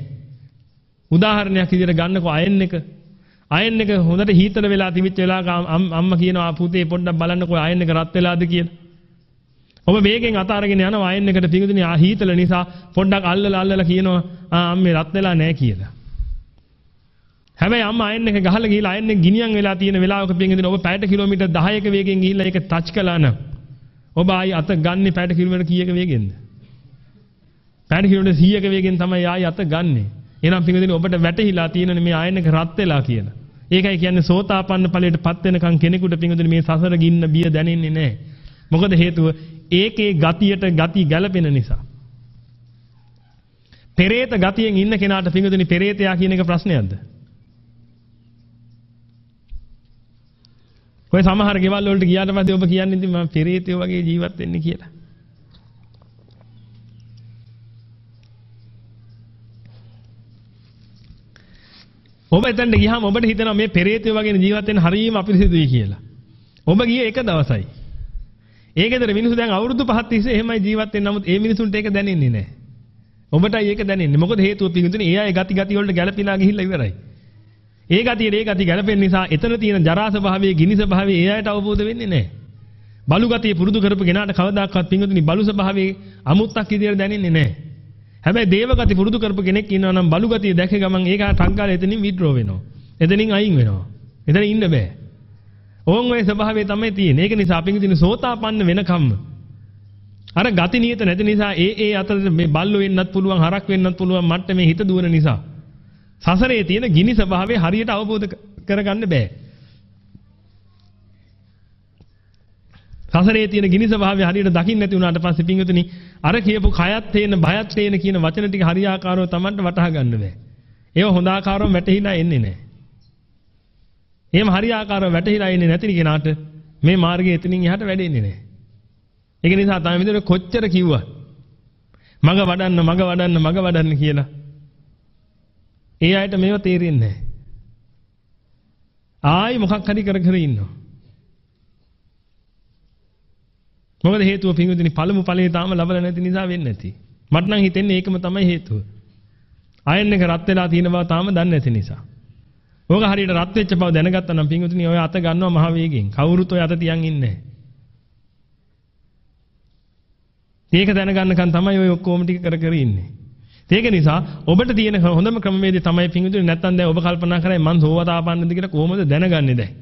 උදාහරණයක් විදිහට ගන්නකො අයන් එක. අයන් එක හොඳට හීතල වෙලා තිබිච්ච වෙලාවක අම්මා කියනවා පුතේ පොඩ්ඩක් බලන්නකො අයන් එක රත් වෙලාද කියලා. ඔබ වේගෙන් අත අරගෙන යනවා අයන් එකට පිඟුදුනි ආ හීතල නිසා පොඩ්ඩක් අල්ලලා අල්ලලා කියනවා ආ අම්මේ රත් වෙලා නැහැ කියලා. හැබැයි අම්මා අයන් එක ගහලා ගිහලා අයන් එක ගිනියම් වෙලා තියෙන වෙලාවක පිඟුදුනි ඔබ පැයට කිලෝමීටර් 10ක වේගෙන් ගිහිල්ලා ඒක ටච් කළා නම් ඔබ ආයි අත ගන්න පැයට කිලෝමීටර් කීයක වේගෙන්ද? පැයට කිලෝමීටර් 100ක වේගෙන් තමයි ආයි අත ගන්නෙ. එහෙනම් පිඟුදුනි ඔබට වැටහිලා තියෙනනේ මේ අයන් එක රත් වෙලා කියලා. ඒකයි කියන්නේ සෝතාපන්න ඵලයට පත් වෙනකන් කෙනෙකුට පිඟුදුනි මේ සසර ගින්න බිය දැනෙන්නේ නැහැ. මොකද හේතුව ඒකේ ගතියට ගති ගැළපෙන නිසා. පෙරේත ගතියෙන් ඉන්න කෙනාට පිඟුදුනි පෙරේතයා කියන එක ප්‍රශ්නයක්ද? ඔය සමහර ගෙවල් වලට ගියාට පස්සේ ඔබ කියන්නේ ඉතින් මම පෙරේතයෝ වගේ ජීවත් වෙන්නේ කියලා. ඔබ එතනට ගියාම ඔබට හිතෙනවා මේ පෙරේතයෝ වගේ ජීවත් වෙන්න හරියම අපිරිසිදුයි කියලා. ඔබ ගියේ එක දවසයි. ඒකේතර මිනිස්සු දැන් අවුරුදු පහක් තිස්සේ එහෙමයි ජීවත් වෙන්නේ. නමුත් ඒ මිනිසුන්ට ඒක දැනෙන්නේ නැහැ. ඔබටයි ඒක දැනෙන්නේ. මොකද හේතුව පිඟුතුනේ ඒ අය ගති ගති වලට ගැළපීලා ගිහිල්ලා ඉවරයි. ඒ ගතියට ඒ ගති ගැලපෙන නිසා එතන තියෙන ජරා ස්වභාවයේ ගිනි ස්වභාවයේ ඒ අයට අවබෝධ වෙන්නේ නැහැ. බලු ගතිය පුරුදු කරපු කෙනාට කවදාකවත් පිංගුතුනි බලු ස්වභාවයේ අමුත්තක් විදියට දැනෙන්නේ නැහැ. හැබැයි දේව ගති පුරුදු කරපු කෙනෙක් ඉන්නවා නම් බලු ගතිය දැක ගමන් ඒක ටක් ගාලා එතනින් විඩ්‍රෝ වෙනවා. එතනින් අයින් වෙනවා. එතන ඉන්න බෑ. ඕන් ඔය ස්වභාවය තමයි තියෙන්නේ. ඒක නිසා පිංගුතුනි සෝතාපන්න වෙනකම්ම අර ගති නියත නැති නිසා ඒ ඒ අතර මේ බල්ලෝ වෙන්නත් පුළුවන් හරක් වෙන්නත් පුළුවන් මට්ටමේ හිත දුවන නිසා සසරේ තියෙන ගිනි ස්වභාවය හරියට අවබෝධ කරගන්න බෑ. සසරේ තියෙන ගිනි ස්වභාවය හරියට දකින්න නැති වුණාට පස්සේ පිංගුතුනි අර කියපු කයත් තේන බයත් තේන කියන වචන ටික හරියාකාරව Tamanට වටහා ගන්න බෑ. ඒව හොඳ ආකාරව වැටහිලා එන්නේ නැහැ. එහෙම හරියාකාරව වැටහිලා එන්නේ නැති කෙනාට මේ මාර්ගය එතනින් එහාට වැඩෙන්නේ නැහැ. ඒක නිසා තමයි මෙතන කොච්චර කිව්වා. මග වඩන්න මග වඩන්න මග වඩන්න කියලා. ඒ අයට මේව තේරෙන්නේ නැහැ. ආයි මොකක් හරි කර කර ඉන්නවා. මොකද හේතුව පිංගුදිනේ පළමු ඵලයේ තාම ලබලා නැති නිසා වෙන්නේ නැති. මට නම් හිතෙන්නේ ඒකම තමයි හේතුව. අයන් එක රත් වෙලා තියෙන බව තාම දන්නේ නැති නිසා. ඕක හරියට රත් වෙච්ච බව දැනගත්තා නම් පිංගුදිනේ ඔය අත ගන්නවා මහ වේගෙන්. කවුරුත් ඔය අත තියන් ඉන්නේ ඒක දැනගන්නකන් තමයි ඔය ඔක්කොම ටික කර කර ඉන්නේ. ඒක නිසා ඔබට තියෙන හොඳම ක්‍රමවේදය තමයි පිංගුදිනේ නැත්තම් දැන් ඔබ කල්පනා කරයි මං සෝවතාපන්නද කියලා කොහොමද දැනගන්නේ දැන්?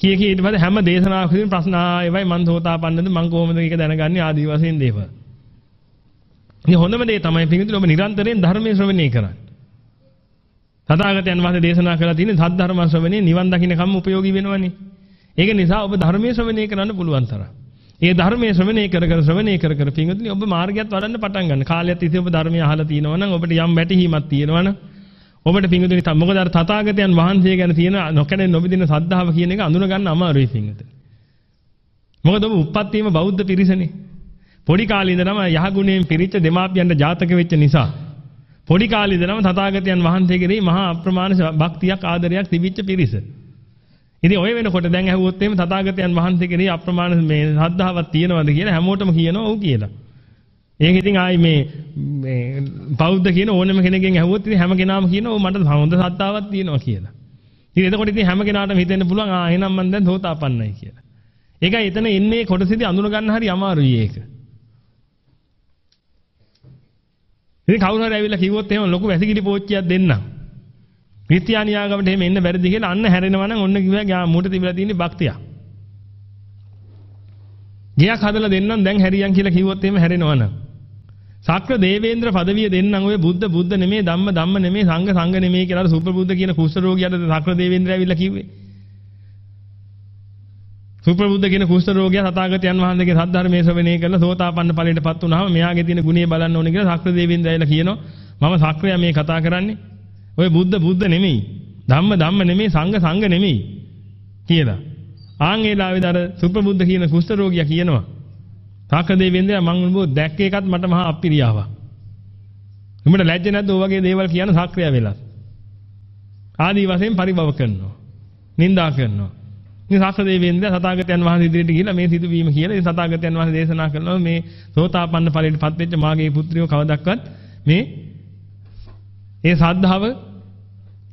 කිය කී ඊට පස්සේ හැම දේශනාවකදීම ප්‍රශ්න ආයෙවයි මං සෝතාපන්නද මං කොහොමද ඒක දැනගන්නේ ආදී වශයෙන් දේවල්. ඉතින් හොඳම දේ තමයි පිටින් ඔබ නිරන්තරයෙන් ධර්මයේ ශ්‍රවණය කරන්නේ. තථාගතයන් වහන්සේ දේශනා කළා තියෙන්නේ සද්ධර්ම ශ්‍රවණේ නිවන් දකින්න කම් උපයෝගී වෙනවනේ. ඒක නිසා ඔබ ධර්මයේ ශ්‍රවණය කරන්න පුළුවන් තරම්. ඒ ධර්මයේ ශ්‍රවණය කර කර ශ්‍රවණය කර කර පිටින් ඔබ මාර්ගයත් වඩන්න පටන් ගන්න. කාලයක් තිස්සේ ඔබ ධර්මය අහලා තියෙනවා නම් ඔබට යම් වැටහීමක් තියෙනවා නම් ඔබට පිංගුතුනි තම මොකද අර තථාගතයන් වහන්සේ ගැන තියෙන නොකැඩෙන නොබිදින සද්ධාව කියන එක අඳුන ගන්න අමාරුයි පිංගුතුනි. මොකද ඔබ උප්පත්තියම බෞද්ධ පිරිසනේ. පොඩි කාලේ ඉඳලම යහගුණයෙන් පිරිච්ච දෙමාපියන්ට ජාතක වෙච්ච නිසා පොඩි කාලේ ඉඳලම තථාගතයන් වහන්සේ කෙරෙහි මහා අප්‍රමාණ භක්තියක් ආදරයක් තිබිච්ච පිරිස. ඉතින් ඔය වෙනකොට දැන් ඇහුවොත් එහෙම තථාගතයන් වහන්සේ කෙරෙහි අප්‍රමාණ මේ ශ්‍රද්ධාවක් තියෙනවද කියලා හැමෝටම කියනවා ඔව් කියලා. ඒක ඉතින් ආයි මේ මේ බෞද්ධ කියන ඕනම කෙනෙක්ගෙන් ඇහුවොත් ඉතින් හැම කෙනාම කියනවා ඔව් මට හොඳ සත්‍තාවක් තියෙනවා කියලා. ඉතින් එතකොට ඉතින් හැම කෙනාටම හිතෙන්න පුළුවන් ආ එහෙනම් මම දැන් සෝතාපන්නයි කියලා. ඒකයි එතන එන්නේ කොටසෙදි අඳුන ගන්න හරි අමාරුයි ඒක. ඉතින් කවුරු හරි ඇවිල්ලා කිව්වොත් එහෙම ලොකු වැසිකිලි පෝච්චියක් දෙන්නම්. ක්‍රිස්තියානි ආගමට එහෙම එන්න බැරිද කියලා අන්න හැරෙනවා නම් ඔන්න කිව්වා ගා මූට තිබිලා තියෙන්නේ භක්තියක්. ගියක් හදලා දෙන්නම් දැන් හැරියන් කියලා කිව්වොත් එහෙම හැරෙනවා නම්. සක්‍ර දේවේන්ද්‍ර පදවිය දෙන්නම් ඔය බුද්ධ බුද්ධ නෙමේ ධම්ම ධම්ම නෙමේ සංඝ සංඝ නෙමේ කියලා අර සුප්‍ර බුද්ධ කියන කුෂ්ඨ රෝගියාට සක්‍ර දේවේන්ද්‍ර ඇවිල්ලා කිව්වේ. සුප්‍ර බුද්ධ කියන කුෂ්ඨ රෝගියා තථාගතයන් වහන්සේගේ සද්ධර්මයේ ශ්‍රවණය කරලා සෝතාපන්න ඵලයටපත් වුණාම මෙයාගේ තියෙන ගුණය බලන්න ඕනේ කියලා සක්‍ර දේවේන්ද්‍ර ඇවිල්ලා කියනවා මම සක්‍රයා මේ කතා කරන්නේ. ඔය බුද්ධ බුද්ධ නෙමෙයි. ධම්ම ධම්ම නෙමෙයි සංඝ සංඝ නෙමෙයි කියලා. ආන් ඒලාවේද අර සුප්‍ර බුද්ධ කියන කුෂ්ඨ රෝගියා කියනවා සාක්‍රදේවේන්ද්‍රයා මං උඹව දැක්ක එකත් මට මහා අප්පිරියාවක්. උඹට ලැජ්ජ නැද්ද ඔය වගේ දේවල් කියන සාක්‍රියා වෙලා? ආදී වශයෙන් පරිභව කරනවා. නින්දා කරනවා. ඉතින් සාක්‍රදේවේන්ද්‍රයා සතාගතයන් වහන්සේ ඉදිරියට ගිහිල්ලා මේ සිදුවීම කියලා ඉතින් සතාගතයන් වහන්සේ දේශනා කරනවා මේ සෝතාපන්න ඵලයටපත් වෙච්ච මාගේ පුත්‍රයෝ කවදක්වත් මේ ඒ සද්ධාව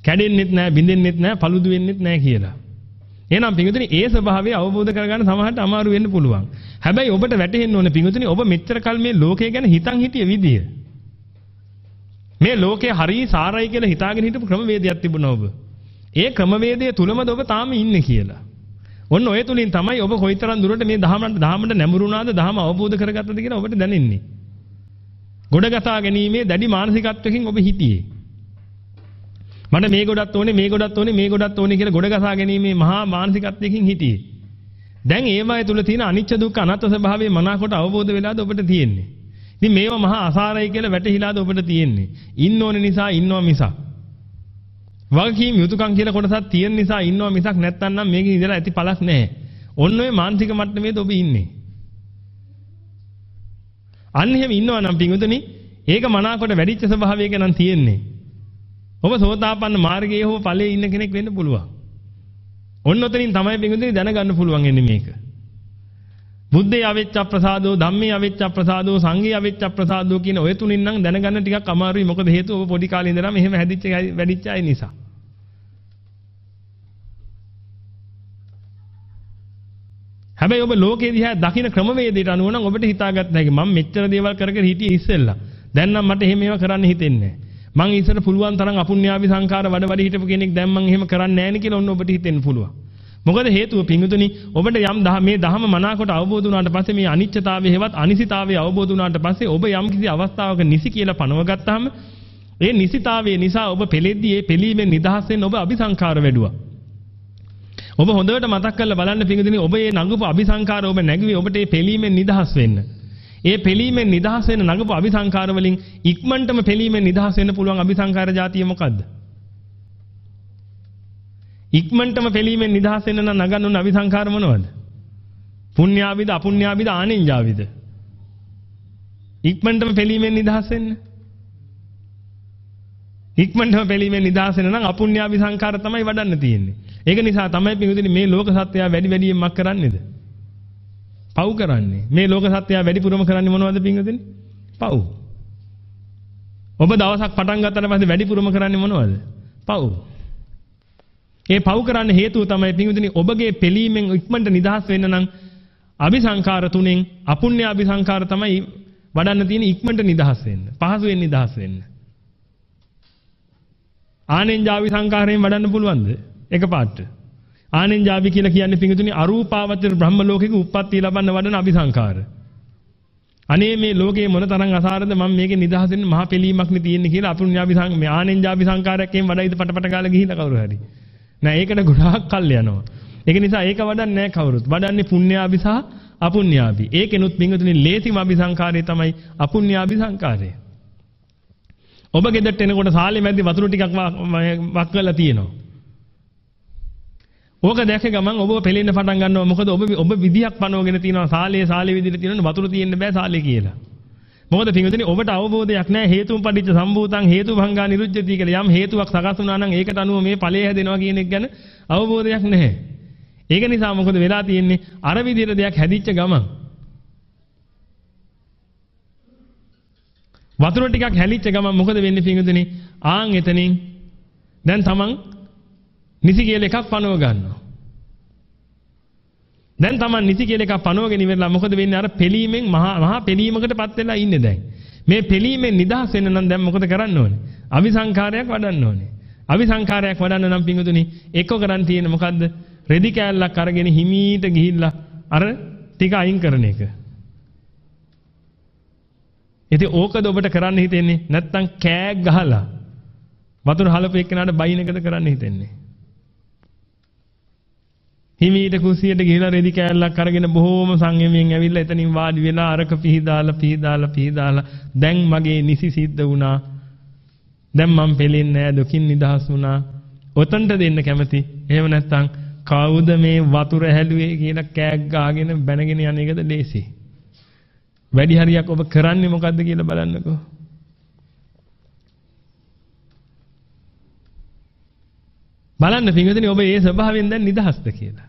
කැඩෙන්නෙත් නැහැ බින්දෙන්නෙත් නැහැ paludu වෙන්නෙත් නැහැ කියලා. එහෙනම් පිඟුතුනි ඒ ස්වභාවය අවබෝධ කරගන්න සමහරට අමාරු වෙන්න පුළුවන්. හැබැයි ඔබට වැටහෙන්න ඕනේ පිඟුතුනි ඔබ මෙච්චර කල් මේ ලෝකය ගැන හිතන් හිටිය විදිය. මේ ලෝකේ හරි සාරයි කියලා හිතාගෙන හිටපු ක්‍රමවේදයක් තිබුණා ඔබ. ඒ ක්‍රමවේදය තුලමද ඔබ තාම ඉන්නේ කියලා. ඔන්න ඔය තුලින් තමයි ඔබ කොයිතරම් දුරට මේ දහමට දහමට නැඹුරුණාද දහම අවබෝධ කරගත්තද කියලා ඔබට දැනෙන්නේ. ගොඩගසා ගැනීමේ දැඩි මානසිකත්වයකින් ඔබ හිටියේ. මට මේ ගොඩක් ඕනේ මේ ගොඩක් ඕනේ මේ ගොඩක් ඕනේ කියලා ගොඩ ගසා ගැනීමේ මහා මානසිකත්වයකින් හිටියේ. දැන් ඒවයි තුල තියෙන අනිච්ච දුක්ඛ අනාත්ම ස්වභාවය මනාකොට අවබෝධ වෙලාද ඔබට තියෙන්නේ. ඉතින් මේවා මහා අසාරයි කියලා වැටහිලාද ඔබට තියෙන්නේ. ඉන්න ඕනේ නිසා ඉන්නවා මිසක්. වගකීම් යුතුයකම් කියලා කොටසක් තියෙන නිසා ඉන්නවා මිසක් නැත්තම් නම් මේකේ ඉඳලා ඇති පළක් නැහැ. ඔන්න ඔය මානසික මට්ටමේද ඔබ ඉන්නේ. අන්න එහෙම ඉන්නවා නම් පිංගුතුනි ඒක මනාකොට වැඩිච්ච ස්වභාවයක නම් තියෙන්නේ. ඔබ සෝතාපන්න මාර්ගයේ හෝ ඵලයේ ඉන්න කෙනෙක් වෙන්න පුළුවන්. ඔන්න ඔතනින් තමයි බින්දුනේ දැනගන්න පුළුවන් එන්නේ මේක. බුද්ධේ අවිච්ඡ ප්‍රසාදෝ ධම්මේ අවිච්ඡ ප්‍රසාදෝ සංඝේ අවිච්ඡ ප්‍රසාදෝ කියන ඔය තුنين නම් දැනගන්න ටිකක් අමාරුයි මොකද හේතුව ඔබ පොඩි කාලේ ඉඳලා මෙහෙම හැදිච්ච වැඩිච්ච අය නිසා. හැබැයි ඔබ ලෝකේ දිහා දකින්න ක්‍රමවේදයට අනුව නම් ඔබට හිතාගත්ත හැකි මම මෙච්චර දේවල් කර කර හිටියේ ඉස්සෙල්ලා. දැන් නම් මට එහෙම ඒවා කරන්න හිතෙන්නේ නැහැ. මං ඉස්සර පුළුවන් තරම් අපුණ්‍යාවි සංඛාර වඩ වඩ හිටපු කෙනෙක් දැන් මං එහෙම කරන්නේ නැහැ නේ කියලා ඔන්න ඔබට හිතෙන්න පුළුවන්. මොකද හේතුව පිංගුතුනි ඔබට යම් මේ දහම මනාකොට අවබෝධ වුණාට පස්සේ මේ අනිත්‍යතාවය හෙවත් අනිසිතාවය අවබෝධ වුණාට පස්සේ ඔබ යම් කිසි අවස්ථාවක නිසි කියලා පනව ගත්තාම ඒ නිසිතාවයේ නිසා ඔබ පෙළෙද්දී ඒ පෙළීමෙන් නිදහස් වෙන්න ඔබ අபிසංකාර වැඩුවා. ඔබ හොඳට මතක් කරලා බලන්න පිඟුදිනේ ඔබ මේ නඟපු අபிසංකාර ඔබ නැගුවේ ඔබට මේ පෙළීමෙන් නිදහස් වෙන්න. ඒ පෙලීමෙන් නිදහස් වෙන්න නගපු අபிසංකාර වලින් ඉක්මනටම පෙලීමෙන් නිදහස් වෙන්න පුළුවන් අபிසංකාර જાතිය මොකද්ද? ඉක්මනටම පෙලීමෙන් නිදහස් වෙන්න නම් නගන්න ඕන අபிසංකාර මොනවද? පුණ්‍යාවිද අපුණ්‍යාවිද ආනින්ජාවිද? ඉක්මනටම පෙලීමෙන් නිදහස් වෙන්න. ඉක්මනටම පෙලීමෙන් නිදහස් වෙන නම් අපුණ්‍යාවි සංකාර තමයි වඩන්න තියෙන්නේ. ඒක නිසා තමයි පිටුදින මේ ලෝක සත්‍යය වැඩි වැඩියෙන් මක් කරන්නේද? පව් කරන්නේ. මේ ලෝක සත්‍යය වැඩිපුරම කරන්නේ මොනවද පිටුදිනේ? පව්. ඔබ දවසක් පටන් ගත්තට පස්සේ වැඩිපුරම කරන්නේ මොනවද? පව්. ඒ පව් කරන්න හේතුව තමයි පිටුදිනේ ඔබගේ පෙළීමෙන් ඉක්මනට නිදහස් වෙන්න නම් අபிසංකාර තුනෙන් අපුණ්‍ය අபிසංකාර තමයි වඩන්න තියෙන ඉක්මනට නිදහස් වෙන්න. පහසුවෙන් නිදහස් වෙන්න. ආනෙන්ජාවි සංකාරයෙන් වඩන්න පුළුවන්ද? එකපාරට. ආනෙන්ජාවි කියලා කියන්නේ පිඟුතුනි අරූපාවචර බ්‍රහ්ම ලෝකෙක උප්පත්ති ලබන්න වඩන අபிසංකාර. අනේ මේ ලෝකේ මොන තරම් අසාරද මම මේකේ නිදහසෙන් මහ පිළීමක් නේ තියෙන්නේ කියලා අපුඤ්ඤාවි සං මේ ආනෙන්ජාවි සංකාරයෙන් වඩයිද පටපට ගාලා ගිහිල්ලා කවුරු හරි. නෑ ඒකට ගොඩාක් කල් යනවා. ඒක නිසා ඒක වඩන්නේ නෑ කවුරුත්. වඩන්නේ පුණ්‍යාවි සහ අපුඤ්ඤාවි. ඒකෙනුත් පිඟුතුනි ලේසිම අபிසංකාරය තමයි අපුඤ්ඤාවි සංකාරය. ඔබ ගෙදරට එනකොට සාලේ මැද්දේ වතුර ටිකක් වක් කරලා තියෙනවා. ඕක දැක ගමන් ඔබ පෙලෙන්න පටන් ගන්නවා මොකද ඔබ ඔබ විදියක් පනවගෙන තියෙනවා සාලේ සාලේ විදිහට තියෙනවා වතුර තියෙන්න බෑ සාලේ කියලා. මොකද පින්වතුනි ඔබට අවබෝධයක් නැහැ හේතුන් පටිච්ච සම්භූතං හේතු භංගා නිරුද්ධති කියලා යම් හේතුවක් සකස් වුණා නම් ඒකට අනුව මේ ඵලය හැදෙනවා කියන එක ගැන අවබෝධයක් නැහැ. ඒක නිසා මොකද වෙලා තියෙන්නේ අර විදිහට දෙයක් හැදිච්ච ගමන් වතුර ටිකක් හැලිච්ච ගමන් මොකද වෙන්නේ පින්වතුනි? ආන් එතනින් දැන් තමන් නිසි කියලා එකක් පනව ගන්නවා. දැන් තමන් නිසි කියලා එකක් පනවගෙන ඉවරලා මොකද වෙන්නේ? අර පෙලීමෙන් මහා මහා පෙලීමකටපත් වෙලා ඉන්නේ දැන්. මේ පෙලීමෙන් නිදහස් වෙන්න නම් දැන් මොකද කරන්න ඕනේ? අවිසංකාරයක් වඩන්න ඕනේ. අවිසංකාරයක් වඩන්න නම් පින්වතුනි එක්ක කරන් තියෙන්නේ මොකද්ද? රෙදි කෑල්ලක් අරගෙන හිමීට ගිහිල්ලා අර ටික අයින් කරන එක. ඉතින් ඕකද ඔබට කරන්න හිතෙන්නේ නැත්තම් කෑග් ගහලා වතුර හලපු එක්කනට බයින් එකද කරන්න හිතෙන්නේ හිමීට කුසියට ගිහිලා රෙදි කෑල්ලක් අරගෙන බොහෝම සංයමයෙන් ඇවිල්ලා එතනින් වාඩි වෙලා අරක පිහදාලා පිහදාලා පිහදාලා දැන් මගේ නිසි සිද්ධ වුණා. දැන් මම පෙලෙන්නේ නෑ දුකින් නිදහස් වුණා. ඔතනට දෙන්න කැමති. එහෙම නැත්තම් කවුද මේ වතුර හැලුවේ කියලා කෑග් ගාගෙන බැනගෙන යන එකද ලේසියි. වැඩි හරියක් ඔබ කරන්නේ මොකද්ද කියලා බලන්නකෝ. බලන්න පින්වතුනි ඔබ ඒ ස්වභාවයෙන් දැන් නිදහස්ද කියලා.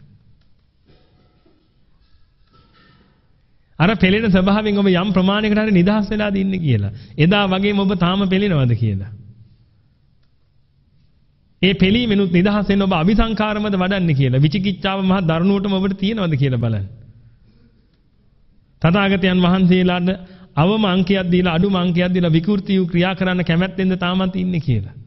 අර පෙළෙන ස්වභාවයෙන් ඔබ යම් ප්‍රමාණයකට හරි නිදහස් වෙලාද ඉන්නේ කියලා. එදා වගේම ඔබ තාම පෙළෙනවද කියලා. ඒ පෙළීමෙනුත් නිදහස් වෙන්න ඔබ අபிසංකාරමද වඩන්නේ කියලා. විචිකිච්ඡාව මහ දරුණුවටම ඔබට තියෙනවද කියලා බලන්න. තථාගතයන් වහන්සේලාට අවම අංකයක් දීලා අඩුම අංකයක් දීලා විකෘති වූ ක්‍රියා කරන්න කැමැත්තෙන්ද තාමත් ඉන්නේ කියලා.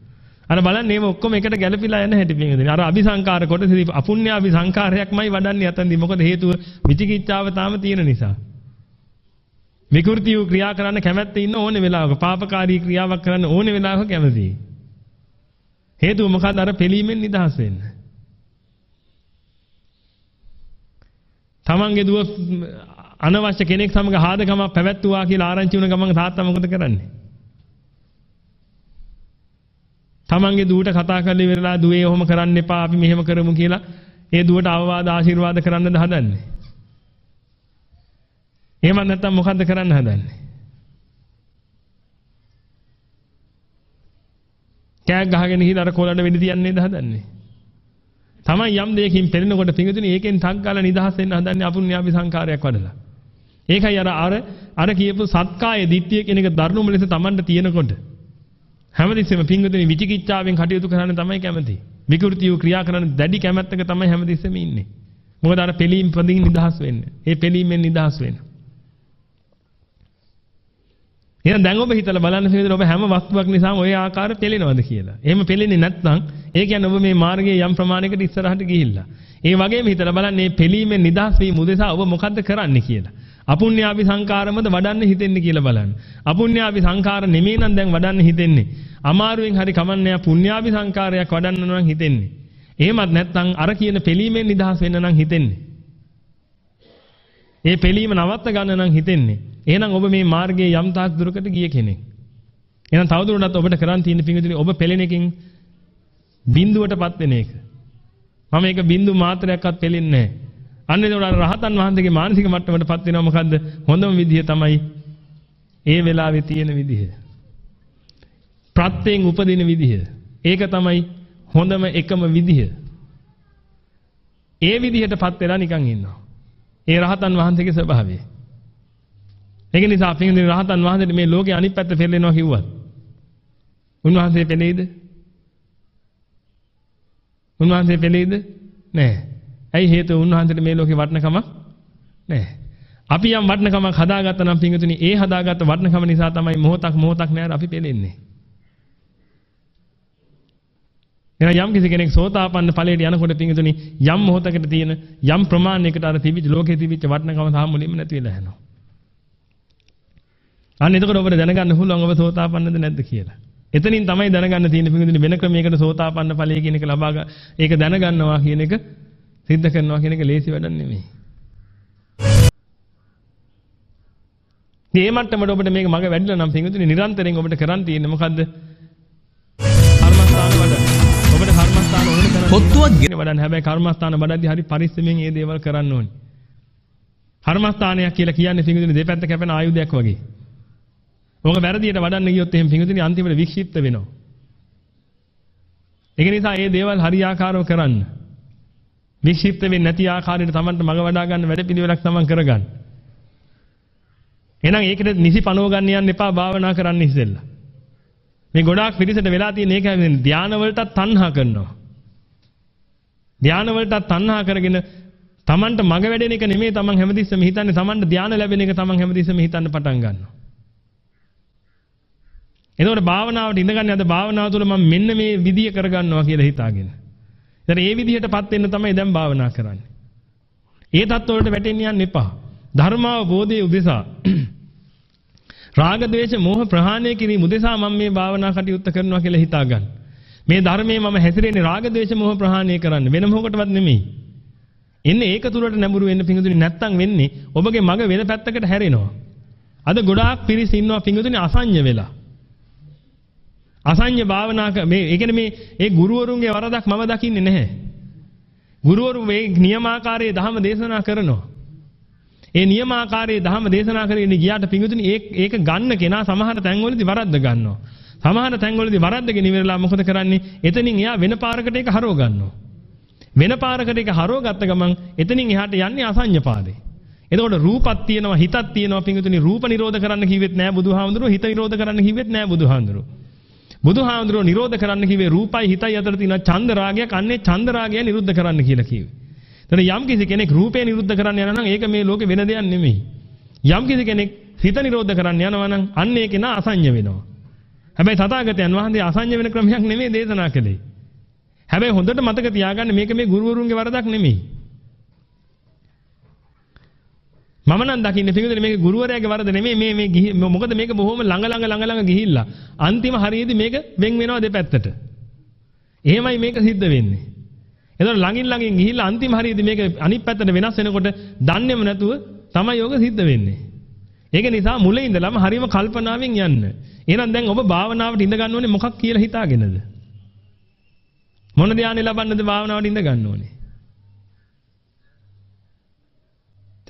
අර බලන්න මේව ඔක්කොම එකට ගැළපීලා යන හැටි පිටින් අර අபிසංකාර කොටසදී අපුණ්‍ය අபிසංකාරයක්මයි වඩන්නේ යතන්දී මොකද හේතුව විචිකිච්ඡාව තාම තියෙන නිසා. විකෘති වූ ක්‍රියා කරන්න කැමැත්ත ඉන්න ඕනේ වෙලාවක පාපකාරී ක්‍රියාවක් කරන්න ඕනේ වෙලාවක කැමතියි. හේතුව මොකද අර පිළීමෙන් නිදහස් වෙන්න. තමන්ගේ දුව අනවශ්‍ය කෙනෙක් සමග හාදකමක් පැවැත්තුවා කියලා ආරංචි වුණ ගමන් තාත්තා මොකද කරන්නේ? තමන්ගේ දුවට කතා කරලා ඉවරලා දුවේ ඔහොම කරන්න එපා අපි මෙහෙම කරමු කියලා ඒ දුවට අවවාද ආශිර්වාද කරන්නද හදන්නේ? එහෙම නැත්නම් මොකද්ද කරන්න හදන්නේ? කෑග් ගහගෙන ගිහින් අර කොලඩ වෙඩි තියන්නේද හදන්නේ? තමයි යම් දෙයකින් පෙළෙනකොට පිඟුතුනි ඒකෙන් ටක් ගාලා නිදහස් වෙන්න හදන්නේ අපුණ්‍යාපි සංකාරයක් වඩලා. ඒකයි අර අර අර කියපු සත්කාය දිට්ඨිය කියන එක දරුණුම ලෙස Tamanට තියෙනකොට හැමතිස්සෙම පිංගුතුනි විචිකිච්ඡාවෙන් කටයුතු කරන්න තමයි කැමති. විකෘතිය ක්‍රියා කරන දැඩි කැමැත්තක තමයි හැමතිස්සෙම ඉන්නේ. මොකද අර පිළීම් පදින් නිදහස් වෙන්න. ඒ පිළීමෙන් නිදහස් වෙන්න. එහෙනම් දැන් ඔබ හිතලා බලන්න පිළිදෙන ඔබ හැම වස්තුවක් නිසාම ওই ආකාර පෙළෙනවද කියලා. එහෙම පෙළෙන්නේ නැත්නම් ඒ කියන්නේ ඔබ මේ මාර්ගයේ යම් ප්‍රමාණයකට ඉස්සරහට ගිහිල්ලා. ඒ වගේම හිතලා බලන්න මේ පෙළීමෙන් නිදහස් වීම උදෙසා ඔබ මොකද්ද කරන්නේ කියලා. අපුඤ්ඤාපි සංකාරමද වඩන්න හිතෙන්නේ කියලා බලන්න. අපුඤ්ඤාපි සංකාර නෙමෙයි නම් දැන් වඩන්න හිතෙන්නේ. අමාරුවෙන් හරි කමන්නේ පුඤ්ඤාපි සංකාරයක් වඩන්න නම් හිතෙන්නේ. එහෙමත් නැත්නම් අර කියන පිළීමෙන් නිදහස් වෙන්න නම් හිතෙන්නේ. ඒ පිළීම නවත්ත ගන්න නම් හිතෙන්නේ. එහෙනම් ඔබ මේ මාර්ගයේ යම් තාක් දුරකට ගිය කෙනෙක්. එහෙනම් තවදුරටත් ඔබට කරන් තියෙන පිංගුතුනි ඔබ පෙළෙන එකකින් බිඳුවටපත් වෙන එක. මම ඒක බිඳු මාත්‍රයක්වත් පෙළෙන්නේ නැහැ. අන්න ඒකට රහතන් වහන්සේගේ මානසික මට්ටමටපත් වෙනවා මොකද්ද? හොඳම විදිය තමයි ඒ වෙලාවේ තියෙන විදිය. ප්‍රත්‍යයෙන් උපදින විදිය. ඒක තමයි හොඳම එකම විදිය. ඒ විදිහටපත් වෙලා නිකන් ඉන්නවා. ඒ රහතන් වහන්සේගේ ස්වභාවය. ඒක නිසා පින්දින රහතන් වහන්සේට මේ ලෝකේ අනිත් පැත්ත පෙරලෙනවා කිව්වත් උන්වහන්සේ පෙළෙයිද? උන්වහන්සේ පෙළෙයිද? නෑ. ඇයි හේතුව උන්වහන්සේට මේ ලෝකේ වටිනකමක් නෑ. අපි යම් වටිනකමක් හදාගත්තා නම් පින්විතුනි ඒ හදාගත්ත වටිනකම නිසා තමයි මොහොතක් මොහොතක් නෑර අපි පෙළෙන්නේ. එහෙනම් යම් කිසි කෙනෙක් සෝතාපන්න ඵලයට යනකොට පින්විතුනි යම් මොහොතකට තියෙන යම් ප්‍රමාණයකට අර තිබිච්ච ලෝකේ තිබිච්ච වටිනකම තාම මුලින්ම නැති වෙලා යනවා. අන්න එතකොට ඔබට දැනගන්න පුළුවන් ඔබ සෝතාපන්නද නැද්ද කියලා. එතනින් තමයි දැනගන්න තියෙන පිංගුදින වෙන ක්‍රමයකට සෝතාපන්න ඵලය කියන එක ලබා ගන්න. ඒක දැනගන්නවා කියන එක සිද්ධ කරනවා කියන එක ලේසි වැඩක් නෙමෙයි. මේ මට්ටමට ඔබට මේක මග වැඩිලා නම් පිංගුදින නිරන්තරයෙන් ඔබට කරන් තියෙන්නේ මොකද්ද? කර්මස්ථාන වඩ. ඔබට කර්මස්ථාන ඕන තරම් පොත්තුවක් ගෙන වඩන්න. හැබැයි කර්මස්ථාන වඩද්දී හරි පරිස්සමෙන් මේ දේවල් කරන්න ඕනේ. කර්මස්ථානයක් කියලා කියන්නේ පිංගුදින දෙපැත්ත කැපෙන ආයුධයක් වගේ. ඕක වැරදියට වඩන්න ගියොත් එහෙම පිංගුතුනි අන්තිමට වික්ෂිප්ත වෙනවා. ඒක නිසා මේ දේවල් හරියාකාරව කරන්න. වික්ෂිප්ත වෙන්නේ නැති ආකාරයට Tamanට මග වඩා ගන්න වැඩපිළිවෙලක් Taman කරගන්න. එහෙනම් ඒකට නිසි පනව ගන්න යන්න එපා භාවනා කරන්න ඉස්සෙල්ලා. මේ ගොඩාක් පිරිසට වෙලා තියෙන ඒක හැමදේම ධාන වලටත් තණ්හා කරනවා. ධාන වලටත් තණ්හා කරගෙන Tamanට මග වැඩෙන එක නෙමෙයි Taman හැමතිස්සෙම හිතන්නේ Tamanට ධාන ලැබෙන එක Taman හැමතිස්සෙම හිතන්න පටන් ගන්නවා. එතකොට භාවනාවට ඉඳගන්නේ අද භාවනාව තුළ මම මෙන්න මේ විදිය කරගන්නවා කියලා හිතාගෙන. ඉතින් ඒ විදිහටපත් වෙන්න තමයි දැන් භාවනා කරන්නේ. ඒ தත්වලට වැටෙන්න යන්න එපා. ධර්මාවබෝධයේ උදෙසා රාග ద్వේෂ මෝහ ප්‍රහාණය කිරීම උදෙසා මම මේ භාවනා කටයුත්ත කරනවා කියලා හිතා ගන්න. මේ ධර්මයේ මම හැසිරෙන්නේ රාග ద్వේෂ මෝහ ප්‍රහාණය කරන්න වෙන මොකටවත් නෙමෙයි. එන්නේ ඒක තුලට නැඹුරු වෙන්න පිඟුදුනේ නැත්තම් වෙන්නේ ඔබගේ මග වෙන පැත්තකට හැරෙනවා. අද ගොඩාක් පිරිස ඉන්නවා පිඟුදුනේ අසඤ්ඤ වෙලා. අසඤ්ඤ භාවනා මේ ඒ කියන්නේ මේ ඒ ගුරුවරුන්ගේ වරදක් මම දකින්නේ නැහැ. ගුරුවරු මේ නියමාකාරයේ ධර්ම දේශනා කරනවා. ඒ නියමාකාරයේ ධර්ම දේශනා කරගෙන ගියාට පිඟුතුනි ඒක ඒක ගන්න කෙනා සමහර තැන්වලදී වරද්ද ගන්නවා. සමහර තැන්වලදී වරද්දගෙන ඉවරලා මොකද කරන්නේ? එතනින් එයා වෙන පාරකට ඒක හරව ගන්නවා. වෙන පාරකට ඒක හරව ගත්ත ගමන් එතනින් එහාට යන්නේ අසඤ්ඤ පාදේ. එතකොට රූපක් තියෙනවා හිතක් තියෙනවා පිඟුතුනි රූප නිරෝධ කරන්න කිව්වෙත් නෑ බුදුහාමුදුරුවෝ හිත නිරෝධ කරන්න කිව්වෙත් නෑ බුදුහාමුදුරුවෝ. බුදුහාමුදුරුවෝ නිරෝධ කරන්න කිව්වේ රූපයි හිතයි අතර තියෙන ඡන්ද රාගයක් අන්නේ ඡන්ද රාගය නිරුද්ධ කරන්න කියලා කිව්වේ. එතන යම් කිසි කෙනෙක් රූපේ නිරුද්ධ කරන්න යනවා නම් ඒක මේ ලෝකේ වෙන දෙයක් නෙමෙයි. යම් කිසි කෙනෙක් හිත නිරෝධ කරන්න යනවා නම් අන්න ඒක නා අසඤ්ඤ වෙනවා. හැබැයි තථාගතයන් වහන්සේ අසඤ්ඤ වෙන ක්‍රමයක් නෙමෙයි දේශනා කළේ. හැබැයි හොඳට මතක තියාගන්න මේක මේ ගුරුවරුන්ගේ වරදක් නෙමෙයි. මම නම් දකින්නේ පිටුදේ මේක ගුරුවරයාගේ වරද නෙමෙයි මේ මේ මොකද මේක බොහොම ළඟ ළඟ ළඟ ළඟ ගිහිල්ලා අන්තිම හරියේදී මේක වෙන් වෙනවා දෙපැත්තට. එහෙමයි මේක සිද්ධ වෙන්නේ. එතකොට ළඟින් ළඟින් ගිහිල්ලා අන්තිම හරියේදී මේක අනිත් පැත්තට වෙනස් වෙනකොට දන්නේම නැතුව තමයි යෝග සිද්ධ වෙන්නේ. ඒක නිසා මුලින් ඉඳලම හරියම කල්පනාවෙන් යන්න. එහෙනම් දැන් ඔබ භාවනාවට ඉඳ ගන්න ඕනේ මොකක් කියලා හිතාගෙනද? මොන ධානය ලබන්නද භාවනාවට ඉඳ ගන්න ඕනේ?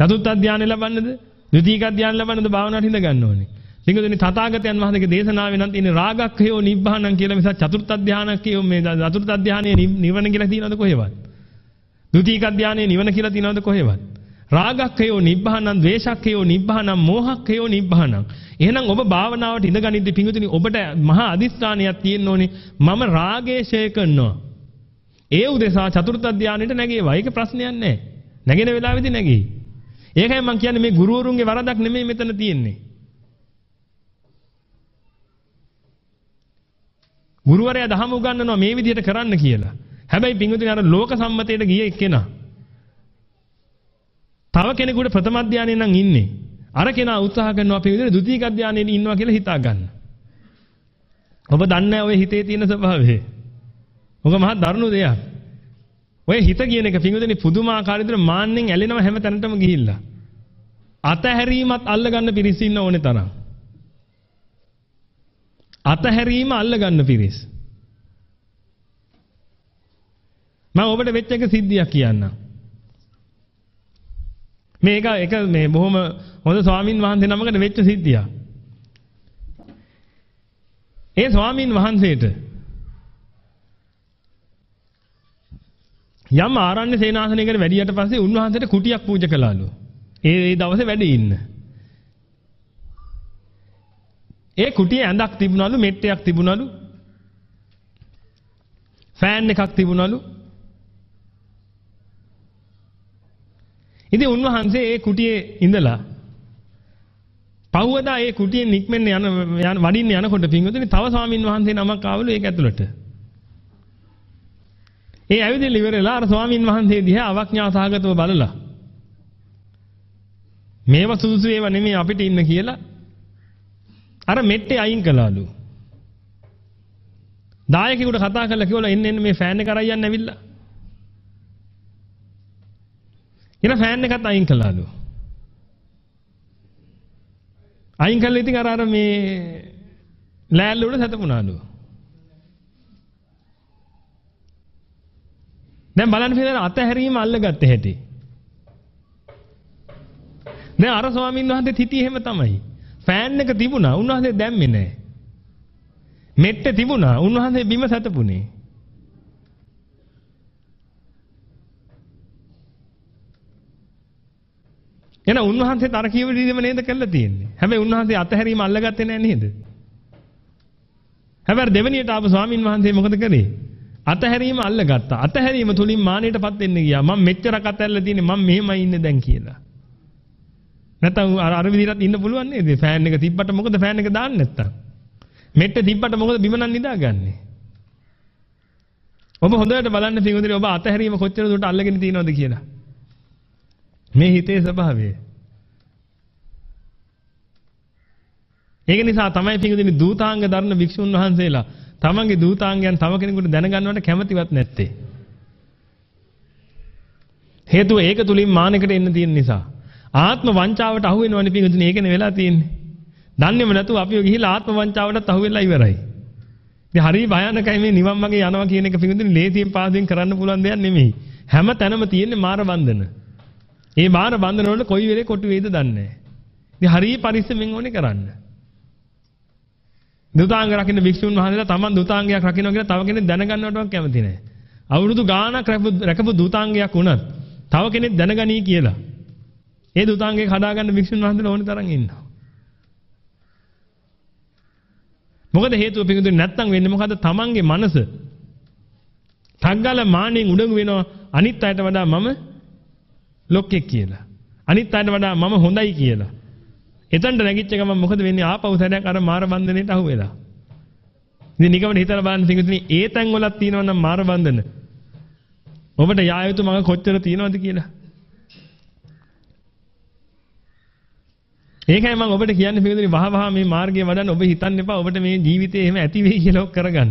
චතුත්ථ ධානය ලබන්නද? ද්විතීක ධානය ලබන්නද භාවනාවට හිඳ ගන්න ඕනේ. පිංගුතුනි තථාගතයන් වහන්සේගේ දේශනාවේ නම් තියෙන රාගක්ඛයෝ නිබ්බානං කියලා මිසක් චතුර්ථ ධානකයෝ මේ චතුර්ථ ධානයේ නිවන කියලා තියෙනවද කොහෙවත්? ද්විතීක ධානයේ නිවන කියලා තියෙනවද කොහෙවත්? රාගක්ඛයෝ නිබ්බානං ද්වේෂක්ඛයෝ නිබ්බානං මෝහක්ඛයෝ නිබ්බානං. එහෙනම් ඔබ භාවනාවට ඉඳගනිද්දී පිංගුතුනි ඔබට මහා අදිස්ථානයක් තියෙන්න ඕනේ. මම රාගය ෂේ කරනවා. ඒ උදෙසා චතුර්ථ ධානයට නැගේවා. ඒක ප්‍රශ්නයක් නැහැ. නැගෙන වෙලාවෙදී නැගෙයි. ඒකයි මම කියන්නේ මේ ගුරුවරුන්ගේ වරදක් නෙමෙයි මෙතන තියෙන්නේ. ගුරුවරයා දහම උගන්වනවා මේ විදිහට කරන්න කියලා. හැබැයි පින්විතනි අර ලෝක සම්මතයට ගිය එක්කෙනා. තව කෙනෙකුට ප්‍රථම ධානයේ නම් ඉන්නේ. අර කෙනා උත්සාහ කරනවා පිළිදෙන ද්විතීක ධානයේ ඉන්නවා කියලා හිතා ගන්න. ඔබ දන්නේ ඔය හිතේ තියෙන ස්වභාවය. ඔක මහා දරුණු දෙයක්. ඔය හිත කියන එක පිඟුදෙනි පුදුමාකාර විදිහට මාන්නෙන් ඇලෙනව හැම තැනටම ගිහිල්ලා. අතහැරීමත් අල්ලගන්න පිරිස ඉන්න ඕනේ තරම්. අතහැරීම අල්ලගන්න පිරිස. මම ඔබට වෙච්ච එක සිද්ධියක් කියන්නම්. මේක එක මේ බොහොම හොඳ ස්වාමින් වහන්සේ නමකට වෙච්ච සිද්ධියක්. ඒ ස්වාමින් වහන්සේට යම් ආරණ්‍ය සේනාසනයකට වැඩියට පස්සේ උන්වහන්සේට කුටියක් පූජා කළාලු. ඒ ඒ දවසේ වැඩ ඉන්න. ඒ කුටියේ ඇඳක් තිබුණලු, මෙට්ටයක් තිබුණලු. ෆෑන් එකක් තිබුණලු. ඉතින් උන්වහන්සේ ඒ කුටියේ ඉඳලා පහුවදා ඒ කුටියෙන් නික්මෙන්න යන වඩින්න යනකොට පින්වතුනි තව ස්වාමින් වහන්සේ නමක් ආවලු ඒක ඇතුළට. ඒ ඇවිදින්න ඉවරලා අර ස්වාමින් වහන්සේ දිහා අවඥා සහගතව බලලා මේව සුදුසු ඒවා නෙමෙයි අපිට ඉන්න කියලා අර මෙට්ටේ අයින් කළාලු. දායකයෙකුට කතා කරලා කිව්වලා එන්න එන්න මේ ෆෑන් එක අරන් යන්න ඇවිල්ලා. ඊට ෆෑන් එකත් අයින් කළාලු. අයින් කළා ඉතින් අර අර මේ ලෑල්ල උඩ සැතපුණාලු. දැන් බලන්න පිළිදෙන අතහැරීම අල්ලගත්ත හැටි. දැන් අර ස්වාමීන් වහන්සේ හිටියේ එහෙම තමයි. ෆෑන් එක තිබුණා උන්වහන්සේ දැම්මේ නැහැ. මෙට්ට තිබුණා උන්වහන්සේ බිම සැතපුණේ. එන උන්වහන්සේත් අර කියව විදිහම නේද කළා තියෙන්නේ. හැබැයි උන්වහන්සේ අතහැරීම අල්ලගත්තේ නැහැ නේද? හැබැයි දෙවෙනියට ආපු ස්වාමින් වහන්සේ මොකද කරේ? අතහැරීම අල්ලගත්තා. අතහැරීම තුලින් මානෙටපත් වෙන්න ගියා. මම මෙච්චරක් අතහැරලා තියෙන්නේ මම මෙහෙමයි ඉන්නේ දැන් කියලා. නැත්තම් අර අර විදිහට ඉන්න පුළුවන් නේද? ෆෑන් එක තිබ්බට මොකද ෆෑන් එක දාන්නේ නැත්තම්? මෙට්ට තිබ්බට මොකද බිම නම් නිදාගන්නේ? ඔබ හොඳට බලන්න පිටුදිරේ ඔබ අතහැරීම කොච්චර දුරට අල්ලගෙන තියෙනවද කියලා. මේ හිතේ ස්වභාවය. ඒක නිසා තමයි පිටුදිරේ දූතාංග දරන වික්ෂුන් වහන්සේලා තමන්ගේ දූතාංගයන් තව කෙනෙකුට දැනගන්නවට කැමතිවත් නැත්තේ. හේතුව ඒක තුලින් මානකට එන්න තියෙන නිසා. ආත්ම වංචාවට අහු වෙනවනේ පිටුදිරේ ඒකනේ වෙලා තියෙන්නේ. දන්නේම නැතුව අපිව ගිහිල්ලා ආත්ම වංචාවටත් අහු වෙලා ඉවරයි. ඉතින් හරි භයානකයි මේ නිවන් මාගේ යනවා කියන එක පිටුදිරේ ලේසියෙන් පාසෙන් කරන්න පුළුවන් දෙයක් නෙමෙයි. හැම තැනම තියෙන්නේ මාර බන්ධන. ඒ මාර බන්ධන වල කොයි වෙලේ කොටු වේද දන්නේ නැහැ. ඉතින් හරි පරිස්සමෙන් ඕනේ කරන්න. දුතාංග රකින්න භික්ෂුන් වහන්සේලා Taman දුතාංගයක් රකින්නවා කියලා තව කෙනෙක් දැනගන්නවටවත් කැමති නැහැ. අවුරුදු ගාණක් රැකපු දුතාංගයක් වුණත් තව කෙනෙක් දැනගනී කියලා. ඒ දුතාංගේ කඩාගන්න භික්ෂුන් වහන්සේලා ඕනේ තරම් ඉන්නවා. මොකද හේතුව පිටුදුනේ නැත්තම් වෙන්නේ මොකද Tamanගේ මනස තග්ගල මානෙන් උඩඟු වෙනවා අනිත් අයට වඩා මම ලොක්ෙක් කියලා. අනිත් අයට වඩා මම හොඳයි කියලා. එතනට නැගිච්ච ගමන් මොකද වෙන්නේ ආපහු සැරයක් අර මාර බන්ධනෙට අහු වෙලා. ඉතින් නිකමට හිතලා බලන්න පිටුදුනේ ඒ තැන් වලක් තියෙනවා නම් මාර බන්ධන. ඔබට යා යුතු මඟ කොච්චර තියෙනවද කියලා. ඒකයි මම ඔබට කියන්නේ පිළිදෙනි වහ වහ මේ මාර්ගය වඩන්න ඔබ හිතන්න එපා ඔබට මේ ජීවිතේ එහෙම ඇති වෙයි කියලා ඔක් කරගන්න.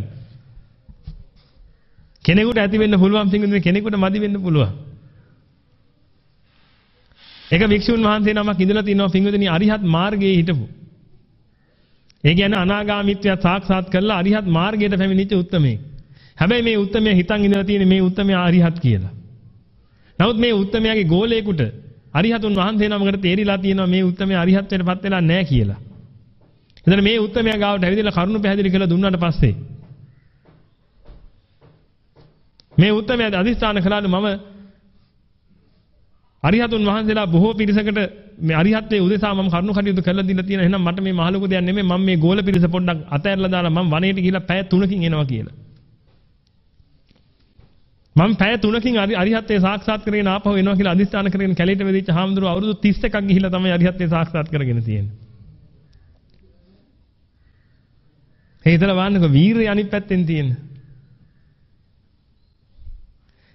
කෙනෙකුට ඇති වෙන්න පුළුවන් පිළිදෙනි කෙනෙකුට මදි වෙන්න පුළුවන්. එක වික්ෂුන් වහන්සේ නමක් ඉඳලා තිනවා පිළිදෙනි අරිහත් මාර්ගයේ හිටපු. ඒ කියන්නේ අනාගාමීත්වය සාක්ෂාත් කරලා අරිහත් මාර්ගයට පැමිණිච්ච උත්තමයෙක්. හැබැයි මේ උත්තමයා හිතන් ඉඳලා තියෙන්නේ මේ උත්තමයා අරිහත් කියලා. නමුත් මේ උත්තමයාගේ ගෝලයකට අරිහතුන් වහන්සේ නමකට තේරිලා තියෙනවා මේ උත්තරමයා අරිහත්ත්වයටපත් වෙලා නැහැ කියලා. එතන මේ උත්තරමයා ගාවට ඇවිදලා කරුණු පැහැදිලි කරලා දුන්නාට පස්සේ මේ උත්තරමයා අදිස්ථාන කළාලු මම අරිහතුන් වහන්සේලා බොහෝ පිරිසකට මේ අරිහත්ත්වයේ උදෙසා මම කරුණු කටයුතු කරලා දීලා තියෙනවා. එහෙනම් මට මේ මහලුකු දෙයක් නෙමෙයි මම මේ ගෝල පිරිස පොඩ්ඩක් අතහැරලා දාලා මම වනයේට ගිහිල්ලා පැය 3කින් එනවා කියලා. මම පැය 3කින් අරිහත්ත්වේ සාක්ෂාත් කරගෙන ආපහු එනවා කියලා අදිස්ථාන කරගෙන කැලේට වෙදිච්ච හාමුදුරුව අවුරුදු 31ක් ගිහිල්ලා තමයි අරිහත්ත්වේ සාක්ෂාත් කරගෙන තියෙන්නේ. ඒ හිතලා බලන්නකො වීරය අනිත් පැත්තෙන් තියෙන.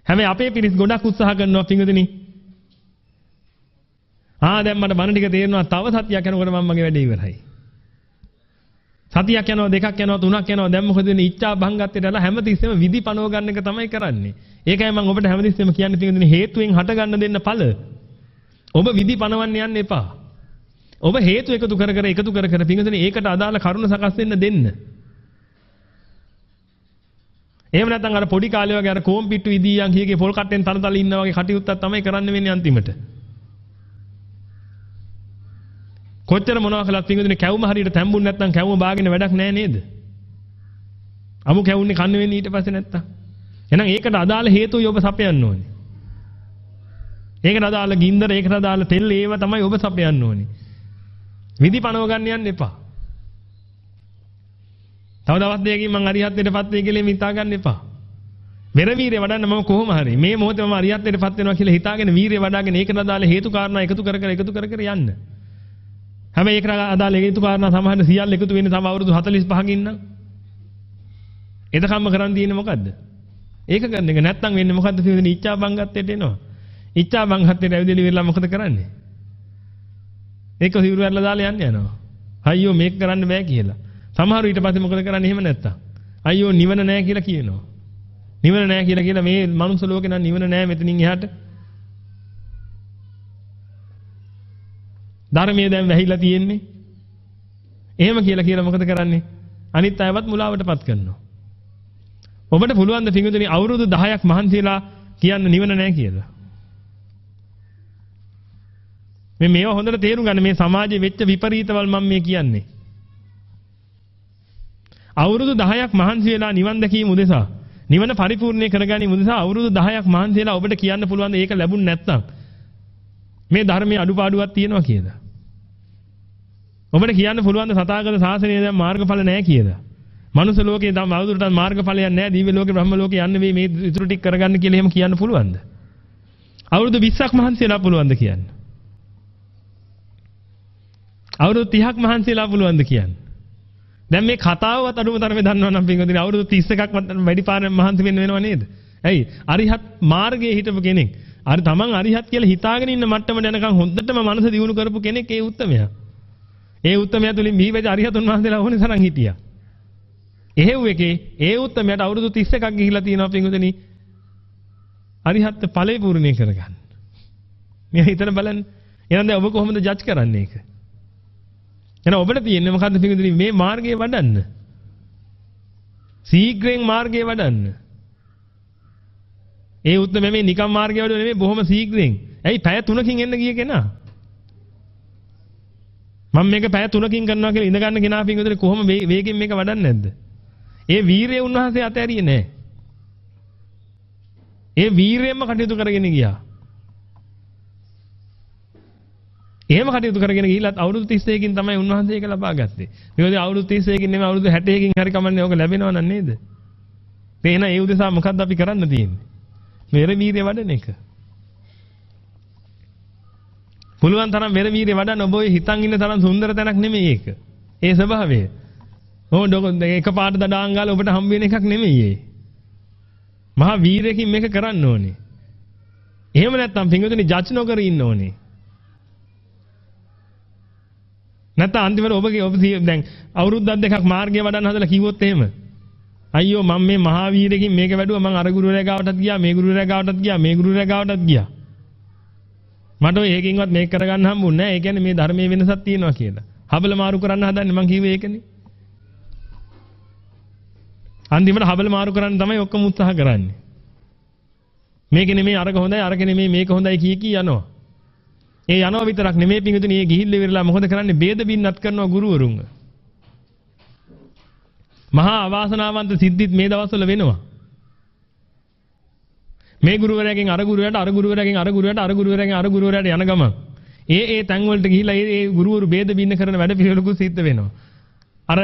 හැබැයි අපේ පිරිස් ගොඩක් උත්සාහ කරනවා පිංගුදෙනි. ආ දැන් මට බණ ටික තේරෙනවා තව සතියක් යනකොට මම මගේ වැඩේ ඉවරයි. සතියක් යනවා දෙකක් යනවා තුනක් යනවා දැන් මොකද වෙන්නේ ඉච්ඡා භංගත්තේටලා හැමතිස්සෙම විදි පනව ගන්න එක තමයි කරන්නේ. ඒකයි මම ඔබට හැමතිස්සෙම කියන්නේ තියෙන හේතුවෙන් හට ගන්න දෙන්න ඵල. ඔබ විදි පනවන්න යන්න එපා. ඔබ හේතු එකතු කර කර එකතු කර කර පිංගුතුනි ඒකට අදාළ කරුණ සකස් වෙන්න දෙන්න. එහෙම නැත්නම් අර පොඩි කාලේ වගේ අර කෝම් පිට්ටු ඉදීයන් කීගේ පොල් කට්ටෙන් තන තල ඉන්නා වගේ කටයුත්තක් තමයි කරන්න වෙන්නේ අන්තිමට. කොච්චර මොනවා කළත් පිංගුතුනි කැවුම හරියට තැම්බුන් නැත්නම් කැවුම බාගෙන වැඩක් නැහැ නේද? අමු කැවුන්නේ කන්න වෙන්නේ ඊට පස්සේ නැත්තම්. එහෙනම් ඒකට අදාළ හේතු ඔබ සපයන්න ඕනේ. ඒකට අදාළ ගින්දර ඒකට අදාළ තෙල් ඒව තමයි ඔබ සපයන්න ඕනේ. විදි පනව ගන්න යන්න එපා. තව දවස් දෙකකින් මං අරිහත්ත්වයටපත් වෙයි කියලා හිතා ගන්න එපා. වෙර වීරිය වඩන්න මම කොහොම හරි මේ මොහොතේ මම අරිහත්ත්වයටපත් වෙනවා කියලා හිතාගෙන වීරිය වඩාගෙන ඒකට අදාළ හේතු කාරණා එකතු කර කර එකතු කර කර යන්න. හැබැයි ඒකට අදාළ හේතු කාරණා සමහර සියල්ල එකතු වෙන්නේ තව අවුරුදු 45කින් නම්. එතකම්ම කරන් තියෙන්නේ මොකද්ද? ඒක කරන එක නැත්තම් වෙන්නේ මොකද්ද කියන්නේ ඉච්ඡා බංගත්තේට එනවා. ඉච්ඡා බංගත්තේට ඇවිදලි වෙලා මොකද කරන්නේ? ඒක සිවුරු ඇරලා දාලා යන්න යනවා. අයියෝ මේක කරන්න බෑ කියලා. සමහරු ඊට පස්සේ මොකද කරන්නේ එහෙම නැත්තම්? අයියෝ නිවන නෑ කියලා කියනවා. නිවන නෑ කියලා කියලා මේ මනුස්ස ලෝකේ නම් නිවන නෑ මෙතනින් එහාට. ධර්මයේ දැන් වැහිලා තියෙන්නේ. එහෙම කියලා කියලා මොකද කරන්නේ? අනිත් අයවත් මුලාවටපත් කරනවා. ඔබට පුළුවන් ද පිඟුතුනි අවුරුදු 10ක් මහන්සිලා කියන්න නිවන නැහැ කියලා. මේ මේව හොඳට තේරුම් ගන්න මේ සමාජයේ වෙච්ච විපරීතවල් මම මේ කියන්නේ. අවුරුදු 10ක් මහන්සි වෙලා නිවන් දැකීම උදෙසා නිවන පරිපූර්ණේ කරගැනීම උදෙසා අවුරුදු 10ක් මහන්සි වෙලා ඔබට කියන්න පුළුවන් ද ඒක ලැබුණ නැත්නම් මේ ධර්මයේ අඩුපාඩුවක් තියෙනවා කියලා. ඔබට කියන්න පුළුවන් ද සතාගත ශාසනය දැන් මාර්ගඵල නැහැ කියලා. මනුස්ස ලෝකේ තම අවුරුද්දට මාර්ගඵලයක් නැහැ. දිව්‍ය ලෝකේ බ්‍රහ්ම ලෝකේ යන්න මේ මේ ඉතුරු ටික කරගන්න කියලා එහෙම කියන්න පුළුවන්ද? අවුරුදු 20ක් මහන්සි වෙලා පුළුවන්ද කියන්න? අවුරුදු 30ක් මහන්සි වෙලා පුළුවන්ද කියන්න? දැන් මේ කතාවවත් අඩුම තරමේ දන්නවා නම් පින්වදින අවුරුදු 31ක් වැඩි පාරක් මහන්සි වෙන්න වෙනව නේද? ඇයි? අරිහත් මාර්ගයේ හිටපු කෙනෙක්. අර තමන් අරිහත් කියලා හිතාගෙන ඉන්න මට්ටමට යනකම් හොඳටම මනස දියුණු කරපු කෙනෙක් ඒ උත්තමයා. ඒ උත්තමයා තුලින් මිහිවැජ අරිහතුන් වහන්සේලා ඕනේ තරම් හිටියා. එහෙව් එකේ ඒ උත්තමයාට අවුරුදු 31ක් ගිහිලා තියෙනවා පින්වදින. අරිහත් ඵලේ පූර්ණේ කරගන්න. මේ හිතන බලන්න. එහෙනම් දැන් ඔබ කොහොමද ජජ් කරන්නේ ඒක? එහෙනම් ඔබට තියෙන්නේ මොකද්ද පිටුදින මේ මාර්ගයේ වඩන්න. සීඝ්‍රයෙන් මාර්ගයේ වඩන්න. ඒ උත්තරම මේ නිකම් මාර්ගය වඩුව නෙමෙයි බොහොම සීඝ්‍රයෙන්. ඇයි පැය 3කින් එන්න ගිය කෙනා? මම මේක පැය 3කින් කරනවා කියලා ඉඳ ගන්න කෙනා පිටුදින කොහොම වේගෙන් මේක වඩන්නේ නැද්ද? ඒ වීරිය උන්වහන්සේ අතහැරියේ නැහැ. ඒ වීරියෙන්ම කටයුතු කරගෙන ගියා. එහෙම කටයුතු කරගෙන ගිහිල්ලත් අවුරුදු 31කින් තමයි උන්වහන්සේ ඒක ලබා ගත්තේ. මේකද අවුරුදු 31කින් නෙමෙයි අවුරුදු 60කින් හරි කමන්නේ ඕක ලැබෙනව නම් නේද? ඒ එහෙනම් ඒ උදෙසා මොකද්ද අපි කරන්න තියෙන්නේ? මෙර වීර්ය වඩන එක. පුළුවන් තරම් මෙර වීර්ය වඩන්න ඔබ ඔය හිතන් ඉන්න තරම් සුන්දර තැනක් නෙමෙයි ඒක. ඒ ස්වභාවය. ඕන ඩොක එක පාට දඩාන් ගාලා ඔබට හම් වෙන එකක් නෙමෙයි ඒ. මහා වීරයකින් මේක කරන්න ඕනේ. එහෙම නැත්නම් පින්වතුනි ජජ් නොකර ඉන්න ඕනේ. නැත්නම් අන්තිමට ඔබගේ ඔබ දැන් අවුරුද්දක් දෙකක් මාර්ගය වඩන්න හදලා කිව්වොත් එහෙම අයියෝ මම මේ මහා වීරකින් මේක වැඩුවා මම අර ගුරුවරයා ගාවටත් ගියා මේ ගුරුවරයා ගාවටත් ගියා මේ ගුරුවරයා ගාවටත් ගියා මට ඔය ඒකින්වත් මේක කරගන්න හම්බුන්නේ නැහැ. ඒ කියන්නේ මේ ධර්මයේ වෙනසක් තියෙනවා කියලා. හබල මාරු කරන්න හදන්නේ මං කිව්වේ ඒකනේ. අන්තිමට හබල මාරු කරන්න තමයි ඔක්කොම උත්සාහ කරන්නේ. මේක නෙමෙයි අරක හොඳයි අරක නෙමෙයි මේක හොඳයි කී කී යනවා. ඒ යනවා විතරක් නෙමෙයි පිංගුතුනි ඒ ගිහිල්ල ඉවරලා මොකද කරන්නේ? ભેද බින්නත් කරනවා ගුරුවරුන්ව. මහා අවාසනාවන්ත සිද්ධිත් මේ දවස්වල වෙනවා. මේ ගුරුවරයාගෙන් අර ගුරුවරයාට අර ගුරුවරයාගෙන් අර ගුරුවරයාට අර ගුරුවරයාගෙන් අර ගුරුවරයාට යන ගමන් ඒ ඒ තැන් වලට ගිහිල්ලා ඒ ඒ ගුරුවරු ભેද බින්න කරන වැඩ පිළිවෙලකුත් සිද්ධ වෙනවා. අර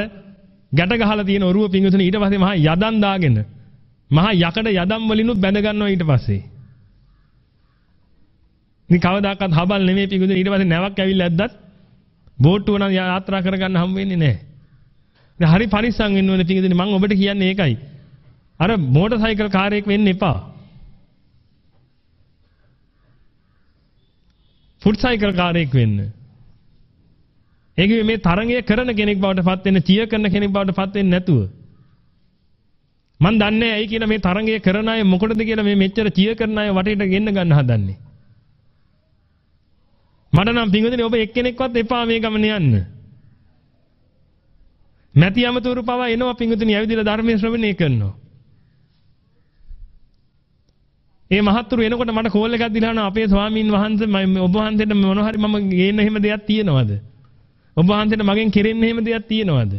ගැට ගහලා තියෙන ඔරුව පිංගුතුනි ඊට පස්සේ මහා යදම් දාගෙන මහා යකඩ යදම් වලිනුත් බැඳ ගන්නවා ඊට පස්සේ. ඉතින් කවදාකවත් හබල් නෙමෙයි පිඟුදුන ඊට පස්සේ නැවක් ඇවිල්ලා ඇද්දත් බෝට්ටුව නම් යාත්‍රා කරගන්න හම් වෙන්නේ නැහැ. ඉතින් හරි පරිස්සම් වෙන්න ඕනේ පිඟුදුනි මම ඔබට කියන්නේ ඒකයි. අර මෝටර් සයිකල් කාර්යයක් වෙන්න එපා. ෆුට් සයිකල් කාරයෙක් වෙන්න. ඒක මේ තරඟය කරන කෙනෙක් බවට පත් වෙන්න, චිය කරන කෙනෙක් බවට පත් වෙන්නේ නැතුව. මන් දන්නේ ඇයි කියලා මේ තරඟය කරන අය මොකටද කියලා මේ මෙච්චර චිය කරන අය වටේට ගෙන්න ගන්න හදන්නේ. මට නම් පිංගුදනේ ඔබ එක්කෙනෙක්වත් එපා මේ ගමන යන්න. මැති යමතුරු පවා එනවා පිංගුදනේ ඇවිදලා ධර්මයේ ශ්‍රවණය කරනවා. ඒ මහත්තුරු එනකොට මට කෝල් එකක් දීලා අපේ ස්වාමීන් වහන්සේ ඔබ වහන්සේට මොන හරි මම ගේන්න එහෙම දෙයක් තියෙනවද? ඔබ වහන්සේට මගෙන් කෙරෙන්න එහෙම දෙයක් තියෙනවද?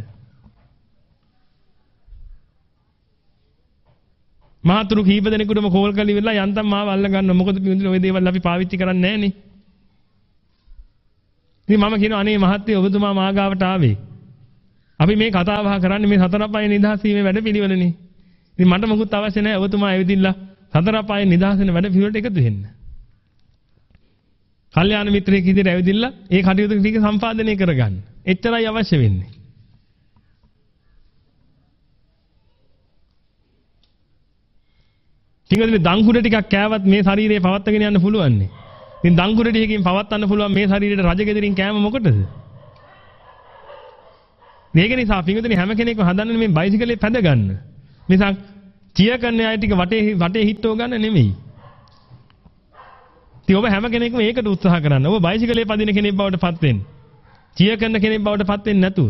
මහතුරු කීප දෙනෙකුටම කෝල් කරලා ඉවරලා යන්තම් මාව අල්ල ගන්න. මොකද පින්දුනේ ওই දේවල් අපි පාවිච්චි කරන්නේ නැහනේ. ඉතින් මම කියනවා අනේ මහත්තයෝ ඔබතුමා මාගාවට ආවේ. අපි මේ කතාව කරන්නේ මේ සතර පහේ නිදහස් වීමේ වැඩපිළිවෙලනේ. ඉතින් මට මොකුත් අවශ්‍ය නැහැ ඔබතුමා ඇවිදින්න. සතර පහේ නිදහස් වෙන වැඩපිළිවෙලට එකතු වෙන්න කල්යාණ මිත්‍රයෙක් විදිහට ඇවිදින්න ඒ කටයුතු ටික සම්පාදනය කරගන්න එච්චරයි අවශ්‍ය වෙන්නේ පින්වතුනි දංකුඩ ටිකක් කෑවත් මේ ශරීරය පවත්වාගෙන යන්න පුළුවන් නේ. ඉතින් දංකුඩ ටිකකින් පවත්වන්න පුළුවන් මේ ශරීරයට රජගෙදරින් කෑම මොකටද? මේක නිසා පින්වතුනි හැම කෙනෙක්ම හදන්නේ මේ බයිසිකලේ පැද ගන්න. මිසක් චිය කරන අය ටික වටේ වටේ හිටව ගන්න නෙමෙයි. ඉතින් ඔබ හැම කෙනෙක්ම ඒකට උත්සාහ කරන්න. ඔබ බයිසිකලේ පදින කෙනෙක් බවට පත් වෙන්න. චිය කරන කෙනෙක් බවට පත් වෙන්නේ නැතුව.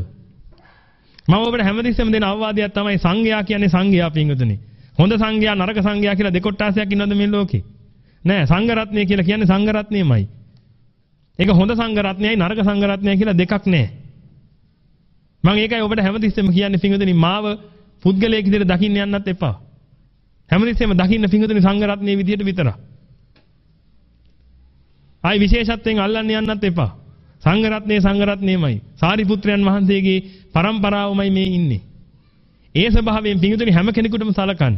මම ඔබට හැමතිස්සෙම දෙන අවවාදයක් තමයි සංඝයා කියන්නේ සංඝයා පින්වතුනි. හොඳ සංඝයා නරක සංඝයා කියලා දෙකොට්ටාසයක් ඉන්නවද මේ ලෝකේ? නෑ සංඝ රත්නය කියලා කියන්නේ සංඝ රත්නයමයි. ඒක හොඳ සංඝ රත්නයයි නරක සංඝ රත්නයයි කියලා දෙකක් නෑ. මම ඒකයි ඔබට හැමතිස්සෙම කියන්නේ පිංගුදෙනි මාව පුද්ගලයෙක් විදිහට දකින්න යන්නත් එපා. හැමතිස්සෙම දකින්න පිංගුදෙනි සංඝ රත්නයේ විදිහට විතරක්. ආයි විශේෂත්වයෙන් අල්ලන්න යන්නත් එපා. සංඝ රත්නයේ සංඝ රත්නයමයි. සාරිපුත්‍රයන් වහන්සේගේ පරම්පරාවමයි මේ ඉන්නේ. ඒ ස්වභාවයෙන් පිඟුතුනි හැම කෙනෙකුටම සලකන්න.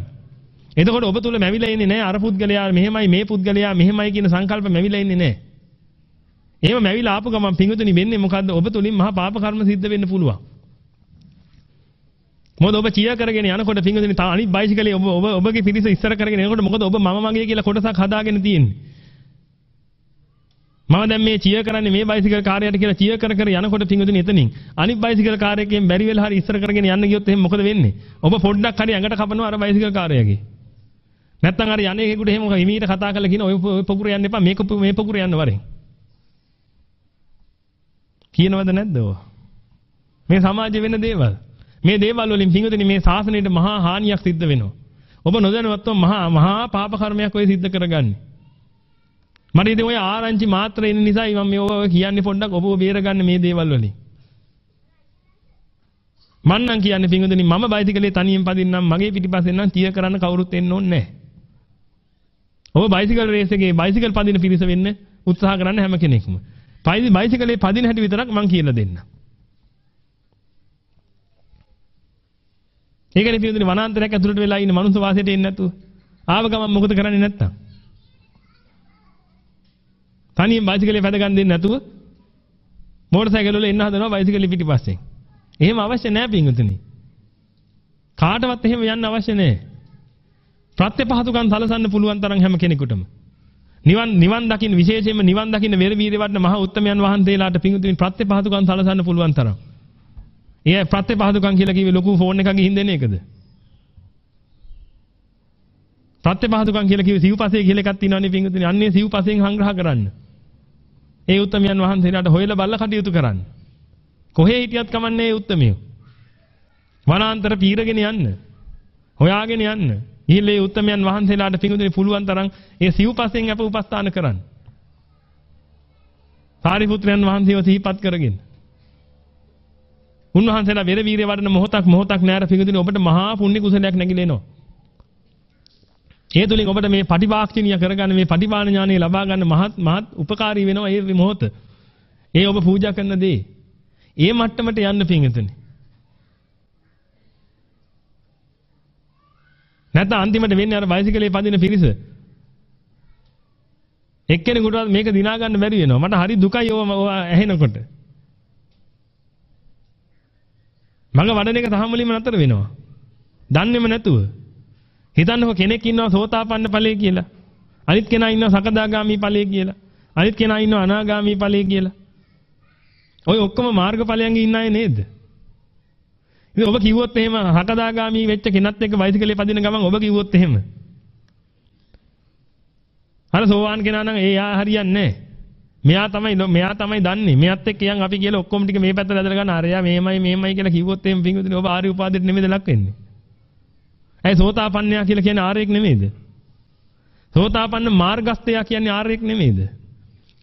එතකොට ඔබ තුල මැවිලා ඉන්නේ නැහැ අර පුද්ගලයා මෙහෙමයි මේ පුද්ගලයා මෙහෙමයි කියන සංකල්ප මැවිලා ඉන්නේ නැහැ. එහෙම මැවිලා ආපු ගමන් පිඟුතුනි වෙන්නේ මොකද්ද? ඔබ තුලින් මහා පාප කර්ම සිද්ධ වෙන්න පුළුවන්. මොකද ඔබ චියා කරගෙන යනකොට පිඟුතුනි තා අනිත් බයිසිකලේ ඔබ ඔබ ඔබගේ පිරිස ඉස්සර කරගෙන යනකොට මොකද ඔබ මම මගේ කියලා කොටසක් හදාගෙන තියෙන්නේ. මම දැන් මේ චිය කරන්නේ මේ බයිසිකල් කාර්යයට කියලා චිය කර කර යනකොට පිංගුතුනි එතනින් අනිත් බයිසිකල් කාර්යයෙන් බැරි වෙලා හරි ඉස්සර කරගෙන යන්න ගියොත් එහෙනම් මොකද වෙන්නේ? ඔබ පොඩ්ඩක් හරි ඇඟට කපනවා අර බයිසිකල් කාර්යයගේ. නැත්තම් අර යන්නේ කෙනෙකුට එහෙම හිමීට කතා කරලා කියන ඔය පොකුර යන්න එපා මේක මේ පොකුර යන්න වරෙන්. කියනවද නැද්ද ඔය? මේ සමාජයේ වෙන දේවල්. මේ දේවල් වලින් පිංගුතුනි මේ ශාසනයට මහා හානියක් සිද්ධ වෙනවා. ඔබ නොදැනුවත්වම මහා මහා පාප කර්මයක් ඔය සිද්ධ කරගන්නේ. මට ඉතින් ඔය ආරංචි මාත්‍ර එන නිසායි මම මේ ඔය කියන්නේ පොඩ්ඩක් ඔබව බේරගන්න මේ දේවල් වලින්. මං නම් කියන්නේ පිංගුදෙනි මම බයිසිකලේ තනියෙන් පදින්නම් මගේ පිටිපස්සෙන් නම් තිය කරන්න කවුරුත් එන්න ඕනේ නැහැ. ඔබ බයිසිකල් රේස් එකේ බයිසිකල් පදින පිරිස වෙන්න උත්සාහ කරන්න හැම කෙනෙක්ම. බයිසිකලේ පදින හැටි විතරක් මං කියලා දෙන්නම්. ඒකනේ පින්වතුනි වනාන්තරයක් ඇතුළට වෙලා ඉන්න මනුස්ස වාසයට එන්නේ නැතුව. ආව ගමන් මොකද කරන්නේ නැත්තම්? තනියෙන් බයිසිකලේ පැද ගන්න දෙන්නේ නැතුව මෝටර් සයිකල් වල එන්න හදනවා බයිසිකලේ පිටිපස්සෙන්. එහෙම අවශ්‍ය නැහැ පින්වතුනි. කාටවත් එහෙම යන්න අවශ්‍ය නැහැ. ප්‍රත්‍යපහතුකම් සලසන්න පුළුවන් තරම් හැම කෙනෙකුටම. නිවන් නිවන් දකින්න විශේෂයෙන්ම නිවන් දකින්න වෙර වීර්ය වඩන මහ උත්තමයන් වහන්සේලාට පින්වතුනි ප්‍රත්‍යපහතුකම් සලසන්න පුළුවන් තරම්. ඒ ප්‍රත්‍යපහතුකම් කියලා කිව්වේ ලොකු ෆෝන් එකක් ගිහින් දෙන එකද? ප්‍රත්‍යපහතුකම් කියලා කිව්වේ සිව්පසේ කියලා එකක් තියෙනවනේ පින්වතුනි. අන්නේ සිව්පසෙන් සංග්‍රහ කරන්න. ඒ උත්තමයන් වහන්සේලාට හොයලා බලලා කටයුතු කරන්න. කොහේ හිටියත් කමන්නේ ඒ උත්තමියෝ. වනාන්තර පීරගෙන යන්න. හොයාගෙන යන්න. ගිහිල්ලා ඒ උත්තමයන් වහන්සේලාට පිඟුදුනේ පුළුවන් තරම් ඒ සිව්පසෙන් අප උපස්ථාන කරන්න. සාරිපුත්‍රයන් වහන්සේව සිහිපත් කරගෙන. උන්වහන්සේලා වෙර වීරිය වඩන මොහොතක් මොහොතක් නෑර පිඟුදුනේ ඔබට මහා පුණ්‍ය කුසලයක් නැගිලා එනවා. ඒ තුලින් ඔබට මේ පටිවාක්ෂණීය කරගන්න මේ පටිපාණ ඥානය ලබා ගන්න මහත් මහත් උපකාරී වෙනවා මේ මොහොත. ඒ ඔබ පූජා කරන දේ. ඒ මට්ටමට යන්න පිංගතුනි. නැත්නම් අන්තිමට වෙන්නේ අර බයිසිකලේ පදින පිරිස. එක්කෙනෙකුටවත් මේක දිනා ගන්න බැරි වෙනවා. මට හරි දුකයි ඕව ඇහෙනකොට. මඟ වඩන එක තහම වලින්ම නතර වෙනවා. දන්නේම නැතුව. හිතන්නකො කෙනෙක් ඉන්නවා සෝතාපන්න ඵලයේ කියලා. අනිත් කෙනා ඉන්නවා සකදාගාමි ඵලයේ කියලා. අනිත් කෙනා ඉන්නව අනාගාමී ඵලයේ කියලා. ඔය ඔක්කොම මාර්ගඵලයන්ගේ ඉන්න අය නේද? ඉතින් ඔබ කිව්වොත් එහෙම හකදාගාමී වෙච්ච කෙනත් එක්ක බයිසිකලේ පදින ගමන් ඔබ කිව්වොත් එහෙම. අර සෝවාන් කෙනා නම් ඒ යා හරියන්නේ නැහැ. මෙයා තමයි මෙයා තමයි දන්නේ. මෙයාත් එක්ක යන් අපි කියලා ඔක්කොම ටික මේ පැත්තට ඇදලා ගන්න අරයා මේමයි මේමයි කියලා කිව්වොත් එහෙම පිංගුතුනි ඔබ ආර්ය උපාදයට නෙමෙයිද ලක් වෙන්නේ. ඇයි සෝතාපන්නයා කියලා කියන්නේ ආර්යෙක් නෙමෙයිද? සෝතාපන්න මාර්ගස්තයා කියන්නේ ආර්යෙක් නෙමෙයිද?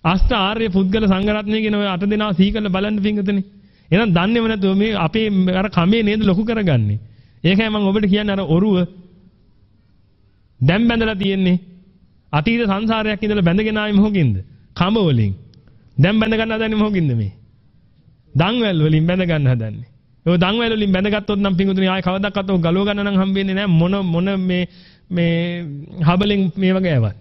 අෂ්ට ආර්ය පුද්ගල සංඝරත්නය කියන ඔය අට දෙනා සිහි කරලා බලන්න පිංගුතුනි. එහෙනම් දන්නේම නැතුව මේ අපේ අර කමේ නේද ලොකු කරගන්නේ. ඒකයි මම ඔබට කියන්නේ අර ඔරුව දැන් බැඳලා තියෙන්නේ. අතීත සංසාරයක් ඉඳලා බැඳගෙන ආවේ මොකකින්ද? කම වලින්. දැන් බැඳ ගන්න හදන්නේ මොකකින්ද මේ? දන්වැල් වලින් බැඳ ගන්න හදන්නේ. ඔය දන්වැල් වලින් බැඳගත්තොත් නම් පිංගුතුනි ආයේ කවදාවත් ඔය ගලව ගන්න නම් හම්බෙන්නේ නැහැ මොන මොන මේ මේ හබලෙන් මේව ගෑවත්.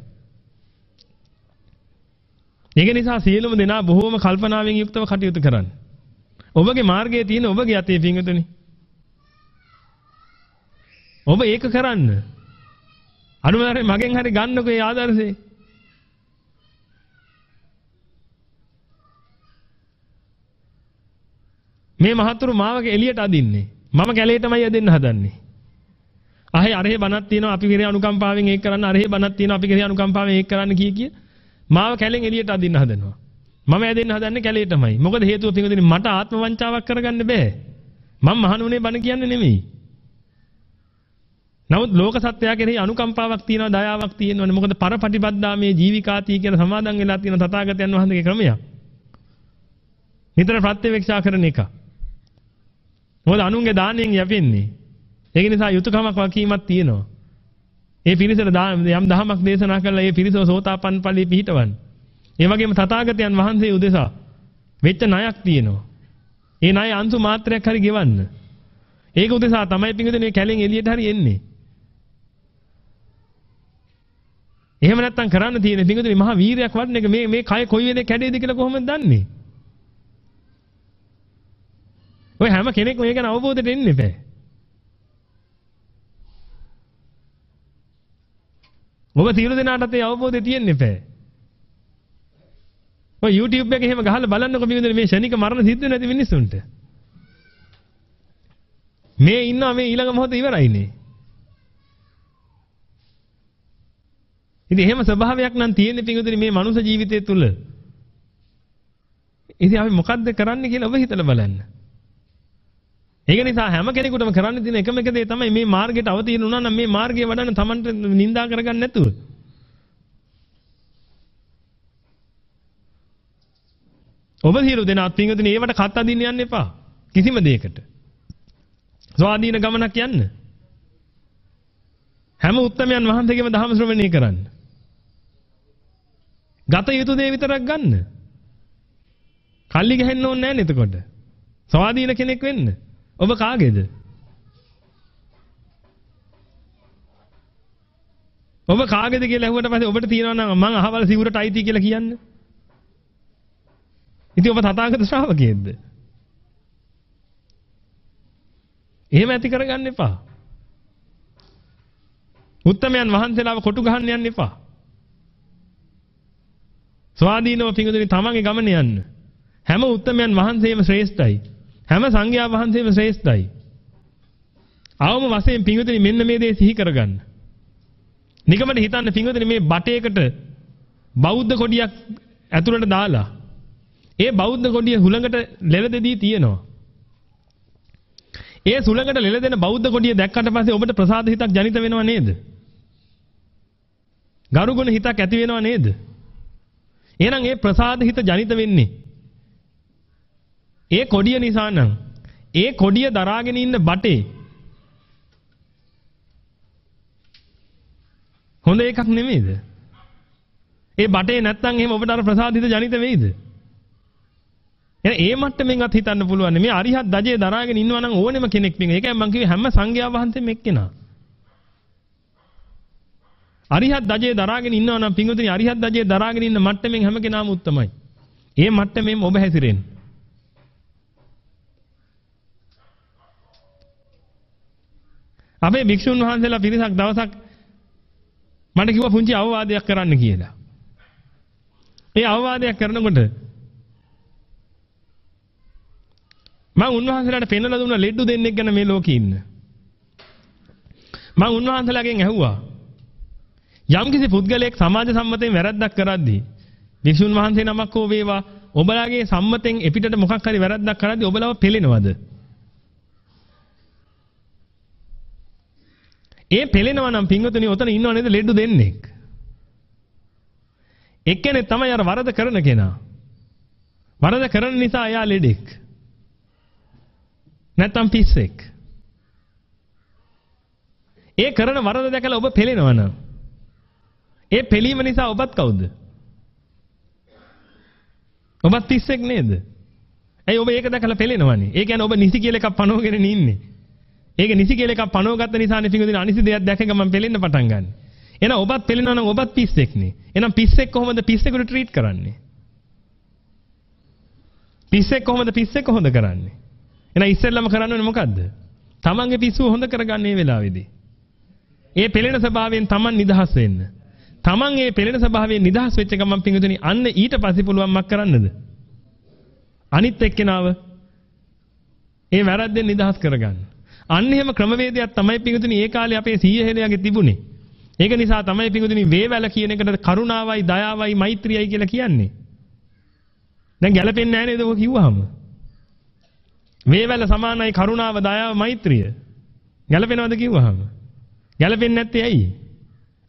ඒක නිසා සියලුම දෙනා බොහෝම කල්පනාවෙන් යුක්තව කටයුතු කරන්න. ඔබගේ මාර්ගයේ තියෙන ඔබගේ අතේ පිංගුතුනි. ඔබ ඒක කරන්න. අනුමතරේ මගෙන් හරි ගන්නකෝ ඒ ආදර්ශේ. මේ මහතුරු මාවක එළියට අදින්නේ. මම කැලේටමයි යදෙන්න හදන්නේ. අහේ අරහේ බණක් තියෙනවා අපි කෙරේ අනුකම්පාවෙන් ඒක කරන්න අරහේ බණක් තියෙනවා අපි කෙරේ අනුකම්පාවෙන් ඒක කරන්න කිය කිය මාව කැලෙන් එළියට අදින්න හදනවා. මම ඇදෙන්න හදන්නේ කැලේටමයි. මොකද හේතුව පිටුදින මට ආත්ම වංචාවක් කරගන්න බෑ. මම මහණුනේ බණ කියන්නේ නෙමෙයි. නමුත් ලෝක සත්‍යය කෙරෙහි අනුකම්පාවක් තියෙනවා දයාවක් තියෙනවනේ. මොකද පරපටිපද්දා මේ ජීවිකාතී කියලා සමාදන් වෙලා තියෙන තථාගතයන් වහන්සේගේ ක්‍රමයක්. නිතර ප්‍රත්‍යවේක්ෂා කරන එක. මොකද අනුන්ගේ දාණයෙන් යැපෙන්නේ. ඒක නිසා යුතුයකමක් වකීමක් තියෙනවා. ඒ පිරිසට යම් දහමක් දේශනා කළා ඒ පිරිසව සෝතාපන්න ඵලෙ පිහිටවන්න. ඒ වගේම තථාගතයන් වහන්සේ උදෙසා වෙච්ච ණයක් තියෙනවා. ඒ ණය අංශු මාත්‍රයක් හරි ගෙවන්න. ඒක උදෙසා තමයි පිංගුදේ කැලෙන් එළියට හරි එන්නේ. එහෙම නැත්තම් කරන්න තියෙන පිංගුදේ මහා වීරයක් වඩන එක මේ මේ කය කොයි වෙලේ කැඩේද කියලා කොහොමද දන්නේ? ඔය හැම කෙනෙක්ම මේක ගැන අවබෝධයට එන්න එපා. ඔබ තීරු දෙනාටත් ඒ අවබෝධය තියෙන්න එපා. ඔය YouTube එකේ එහෙම ගහලා බලන්නකො පිළිඳින මේ ශනික මරණ සිද්ධ නැති මිනිස්සුන්ට. මේ ඉන්නවා මේ ඊළඟ මොහොත ඉවරයිනේ. ඉතින් එහෙම ස්වභාවයක් නම් තියෙන්නේ පිළිඳින මේ මනුෂ්‍ය ජීවිතය තුළ. ඉතින් අපි මොකද්ද කරන්න කියලා ඔබ හිතලා බලන්න. ඒක නිසා හැම කෙනෙකුටම කරන්න තියෙන එකම එක දේ තමයි මේ මාර්ගයට අවතීන වුණා නම් මේ මාර්ගය වඩන්න Tamanට නිඳා කරගන්න නැතුව. ඔබ සියලු දෙනාත් පින්වතුනි ඒවට කත් අදින්න යන්න එපා. කිසිම දෙයකට. ස්වාධීන ගමනක් යන්න. හැම උත්තමයන් වහන්සේගේම ධර්ම ශ්‍රවණය කරන්න. ගත යුතු දේ විතරක් ගන්න. කල්ලි ගහන්න ඕනේ නැහැ නේද එතකොට. ස්වාධීන කෙනෙක් වෙන්න. ඔබ කාගේද? ඔබ කාගේද කියලා ඇහුවට පස්සේ ඔබට තියෙනවා නම් මං අහවල සිවුරට අයිති කියලා කියන්න. ඉතින් ඔබ තථාගත ශ්‍රාවකයෙක්ද? එහෙම ඇති කරගන්න එපා. උත්තමයන් වහන්සේලාව කොටු ගහන්න යන්න එපා. ස්වාධීනව පිඟුදුනි තමන්ගේ ගමන යන්න. හැම උත්තමයන් වහන්සේම ශ්‍රේෂ්ඨයි. හැම සංඝයා වහන්සේම ශ්‍රේෂ්ඨයි. අවම වශයෙන් පිඟුදුනි මෙන්න මේ දේ සිහි කරගන්න. නිකමට හිතන්න පිඟුදුනි මේ බටේකට බෞද්ධ කොඩියක් ඇතුළට දාලා ඒ බෞද්ධ කොඩිය හුළඟට ලෙලදෙදී තියෙනවා. ඒ සුළඟට ලෙලදෙන බෞද්ධ කොඩිය දැක්කට පස්සේ ඔබට ප්‍රසාද හිතක් ජනිත වෙනව නේද? ගරුගුණ හිතක් ඇති වෙනව නේද? එහෙනම් ඒ ප්‍රසාද හිත ජනිත වෙන්නේ ඒ කොඩිය නිසා නම් ඒ කොඩිය දරාගෙන ඉන්න බටේ හොඳ එකක් නෙමෙයිද? ඒ බටේ නැත්තම් එහෙම ඔබට අර ප්‍රසාදිත ජනිත වෙයිද? එහෙනම් ඒ මට්ටමින්වත් හිතන්න පුළුවන් මේ අරිහත් දජේ දරාගෙන ඉන්නවා නම් ඕනෙම කෙනෙක් මේක. ඒකයි මම කිව්වේ හැම සංඝයා වහන්සේම එක්කෙනා. අරිහත් දජේ දරාගෙන ඉන්නවා නම් පින්වතුනි අරිහත් දජේ දරාගෙන ඉන්න මට්ටමින් හැම කෙනාම උත්තමයි. ඒ මට්ටමෙන් ඔබ හැසිරෙන්න. අපේ භික්ෂුන් වහන්සේලා පිරිසක් දවසක් මට කිව්වා පුංචි අවවාදයක් කරන්න කියලා. ඒ අවවාදයක් කරනකොට මම උන්වහන්සේලාට පෙන්වලා දුන්න ලෙඩ්ඩු දෙන්නෙක් ගැන මේ ලෝකේ ඉන්න. මම උන්වහන්සේලාගෙන් ඇහුවා යම්කිසි පුද්ගලයෙක් සමාජ සම්මතයෙන් වැරද්දක් කරද්දී වික්ෂුන් වහන්සේ නමක් හෝ වේවා ඔබලාගේ සම්මතෙන් එපිටට මොකක් හරි වැරද්දක් කරද්දී ඔබලාව පෙළෙනවද? ඒ පෙළෙනවා නම් පින්වතුනි ඔතන ඉන්නව නේද ලෙඩ්ඩු දෙන්නෙක්. එක්කෙනෙක් තමයි අර වරද කරන කෙනා. වරද කරන නිසා එයා ලෙඩෙක්. නැත්තම් පිස්සෙක්. ඒ කරන වරද දැකලා ඔබ පෙළෙනවා නම් ඒ පෙළීම නිසා ඔබත් කවුද? ඔබත් පිස්සෙක් නේද? ඇයි ඔබ ඒක දැකලා පෙළෙනවනේ? ඒ කියන්නේ ඔබ නිසි කියලා එකක් පනවගෙන ඉන්නේ. ඒක නිසි කියලා එකක් පනවගත්ත නිසානේ පිඟුදින අනිසි දෙයක් දැක ගමන් පෙළෙන්න පටන් ගන්න. එහෙනම් ඔබත් පෙළෙනවා නම් ඔබත් පිස්සෙක්නේ. එහෙනම් පිස්සෙක් කොහොමද පිස්සෙකුට ට්‍රීට් කරන්නේ? පිස්සෙක් කොහොමද පිස්සෙක් හොඳ කරන්නේ? එහෙනම් ඉස්සෙල්ලම කරන්න ඕනේ මොකද්ද? තමන්ගේ පිස්සුව හොඳ කරගන්න මේ වෙලාවේදී. ඒ පෙළෙන ස්වභාවයෙන් තමන් නිදහස් වෙන්න. තමන් ඒ පෙළෙන ස්වභාවයෙන් නිදහස් වෙච්ච ගමන් පිඟුතුනි අන්න ඊට පස්සේ පුළුවන් මක් කරන්නද? අනිත් එක්කෙනාව ඒ වැරද්දෙන් නිදහස් කරගන්න. අන්න එහෙම ක්‍රමවේදයක් තමයි පිඟුතුනි ඒ කාලේ අපේ සීය හෙළයාගේ තිබුණේ. ඒක නිසා තමයි පිඟුතුනි වේවැල කියන එකට කරුණාවයි දයාවයි මෛත්‍රියයි කියලා කියන්නේ. දැන් ගැලපෙන්නේ නැහැ නේද ඔක කිව්වහම? වේවැල සමානයි කරුණාව දයාව මෛත්‍රිය. ගැලපෙනවද කිව්වහම? ගැලපෙන්නේ නැත්තේ ඇයි?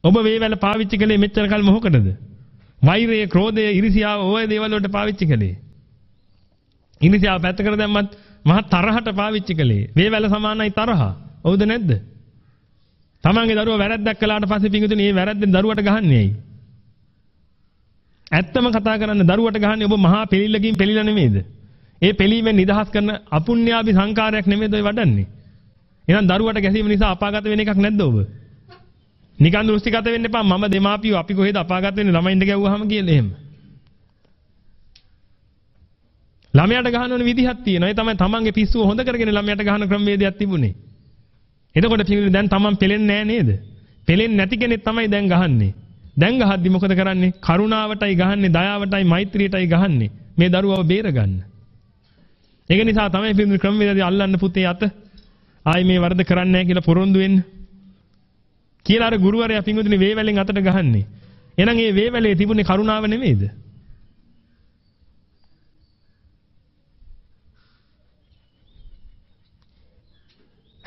ඔබ වේවැල පාවිච්චි කළේ මෙච්චර කල් මොකටද? වෛරය, ක්‍රෝධය, ඉරිසියාව ඔය දේවල් වලට පාවිච්චි කළේ. ඉරිසියාව පැත්තකට දැම්මත් මහ තරහට පාවිච්චි කළේ. වේවැල සමානයි තරහ. හවුද නැද්ද? තමන්ගේ දරුවා වැරද්දක් කළාට පස්සේ පිඟුතුනේ මේ වැරද්දෙන් දරුවට ගහන්නේ ඇයි? ඇත්තම කතා කරන්න දරුවට ගහන්නේ ඔබ මහා පිළිල්ලකින් පිළිලා නෙමෙයිද? ඒ පිළීමෙන් නිදහස් කරන අපුණ්‍යාභි සංකාරයක් නෙමෙයිද ඔය වඩන්නේ? එහෙනම් දරුවට ගැසීම නිසා අපාගත වෙන එකක් නැද්ද ඔබ? නිකන් දෘෂ්ටිගත වෙන්න එපා මම දෙමාපියෝ අපි කොහෙද අපාගත වෙන්නේ ළමයින්ට ගැව්වහම කියලා එහෙම. ළමයාට ගහන්න ඕන විදිහක් තියෙනවා. ඒ තමයි තමන්ගේ පිස්සුව හොඳ කරගෙන ළමයාට ගහන ක්‍රමවේදයක් තිබුණේ. එතකොට පිළිගන්නේ දැන් තමන් පෙලෙන්නේ නැහැ නේද? පෙලෙන්නේ නැති කෙනෙක් තමයි දැන් ගහන්නේ. දැන් ගහද්දි මොකද කරන්නේ? කරුණාවටයි ගහන්නේ, දයාවටයි, මෛත්‍රියටයි ගහන්නේ. මේ දරුවව බේරගන්න. ඒක නිසා තමයි පිළිගන්නේ ක්‍රමවේදය අල්ලන්න පුතේ අත. ආයි මේ වරද කරන්නේ නැහැ කියලා පොරොන්දු වෙන්න. කියලා අර ගුරුවරයා පිංගුතුනි වේවැලෙන් අතට ගහන්නේ. එහෙනම් මේ වේවැලේ තිබුණේ කරුණාව නෙමෙයිද?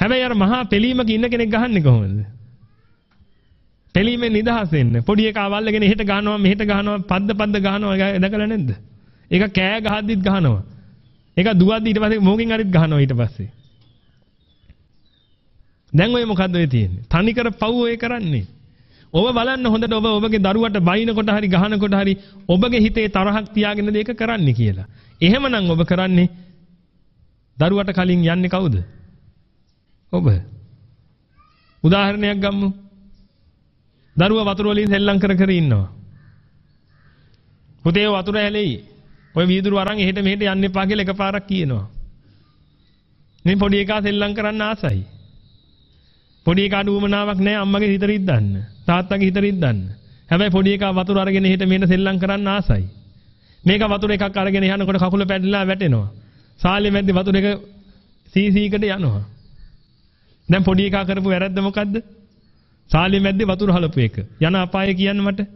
හැබැයි අර මහා පෙලීමක ඉන්න කෙනෙක් ගහන්නේ කොහොමද? පෙලීමෙන් නිදහස් වෙන්න. පොඩි එකා වල්ලගෙන එහෙට ගහනවා මෙහෙට ගහනවා පද්ද පද්ද ගහනවා දැකලා නැද්ද? ඒක කෑ ගහද්දිත් ගහනවා. ඒක දුවද්දි ඊට පස්සේ මොකකින් හරිත් ගහනවා ඊට පස්සේ. දැන් ඔය මොකද්ද ඔය තියෙන්නේ? තනිකර පව් ඔය කරන්නේ. ඔබ බලන්න හොඳට ඔබ ඔබගේ දරුවට බයිනකොට හරි ගහනකොට හරි ඔබගේ හිතේ තරහක් තියාගෙනද ඒක කරන්නේ කියලා. එහෙමනම් ඔබ කරන්නේ දරුවට කලින් යන්නේ කවුද? ඔබ. උදාහරණයක් ගමු. දරුවා වතුර වලින් සෙල්ලම් කර කර ඉන්නවා. පුතේ වතුර ඇලෙයි. ඔය වීදුරු අරන් එහෙට මෙහෙට යන්න එපා කියලා එකපාරක් කියනවා. මේ පොඩි එකා සෙල්ලම් කරන්න ආසයි. පොඩි එකාට උවමනාවක් නැහැ අම්මගේ හිත රිද්දන්න. තාත්තගේ හිත රිද්දන්න. හැබැයි පොඩි එකා වතුර අරගෙන එහෙට මෙහෙට සෙල්ලම් කරන්න ආසයි. මේක වතුර එකක් අරගෙන යනකොට කකුල පැටලලා වැටෙනවා. සාලේ මැද්දේ වතුර එක සීසීකට යනවා. දැන් පොඩි එකා කරපු වැරද්ද මොකද්ද? සාලේ මැද්දේ වතුර හලපු එක. යන අපාය කියන්න මට.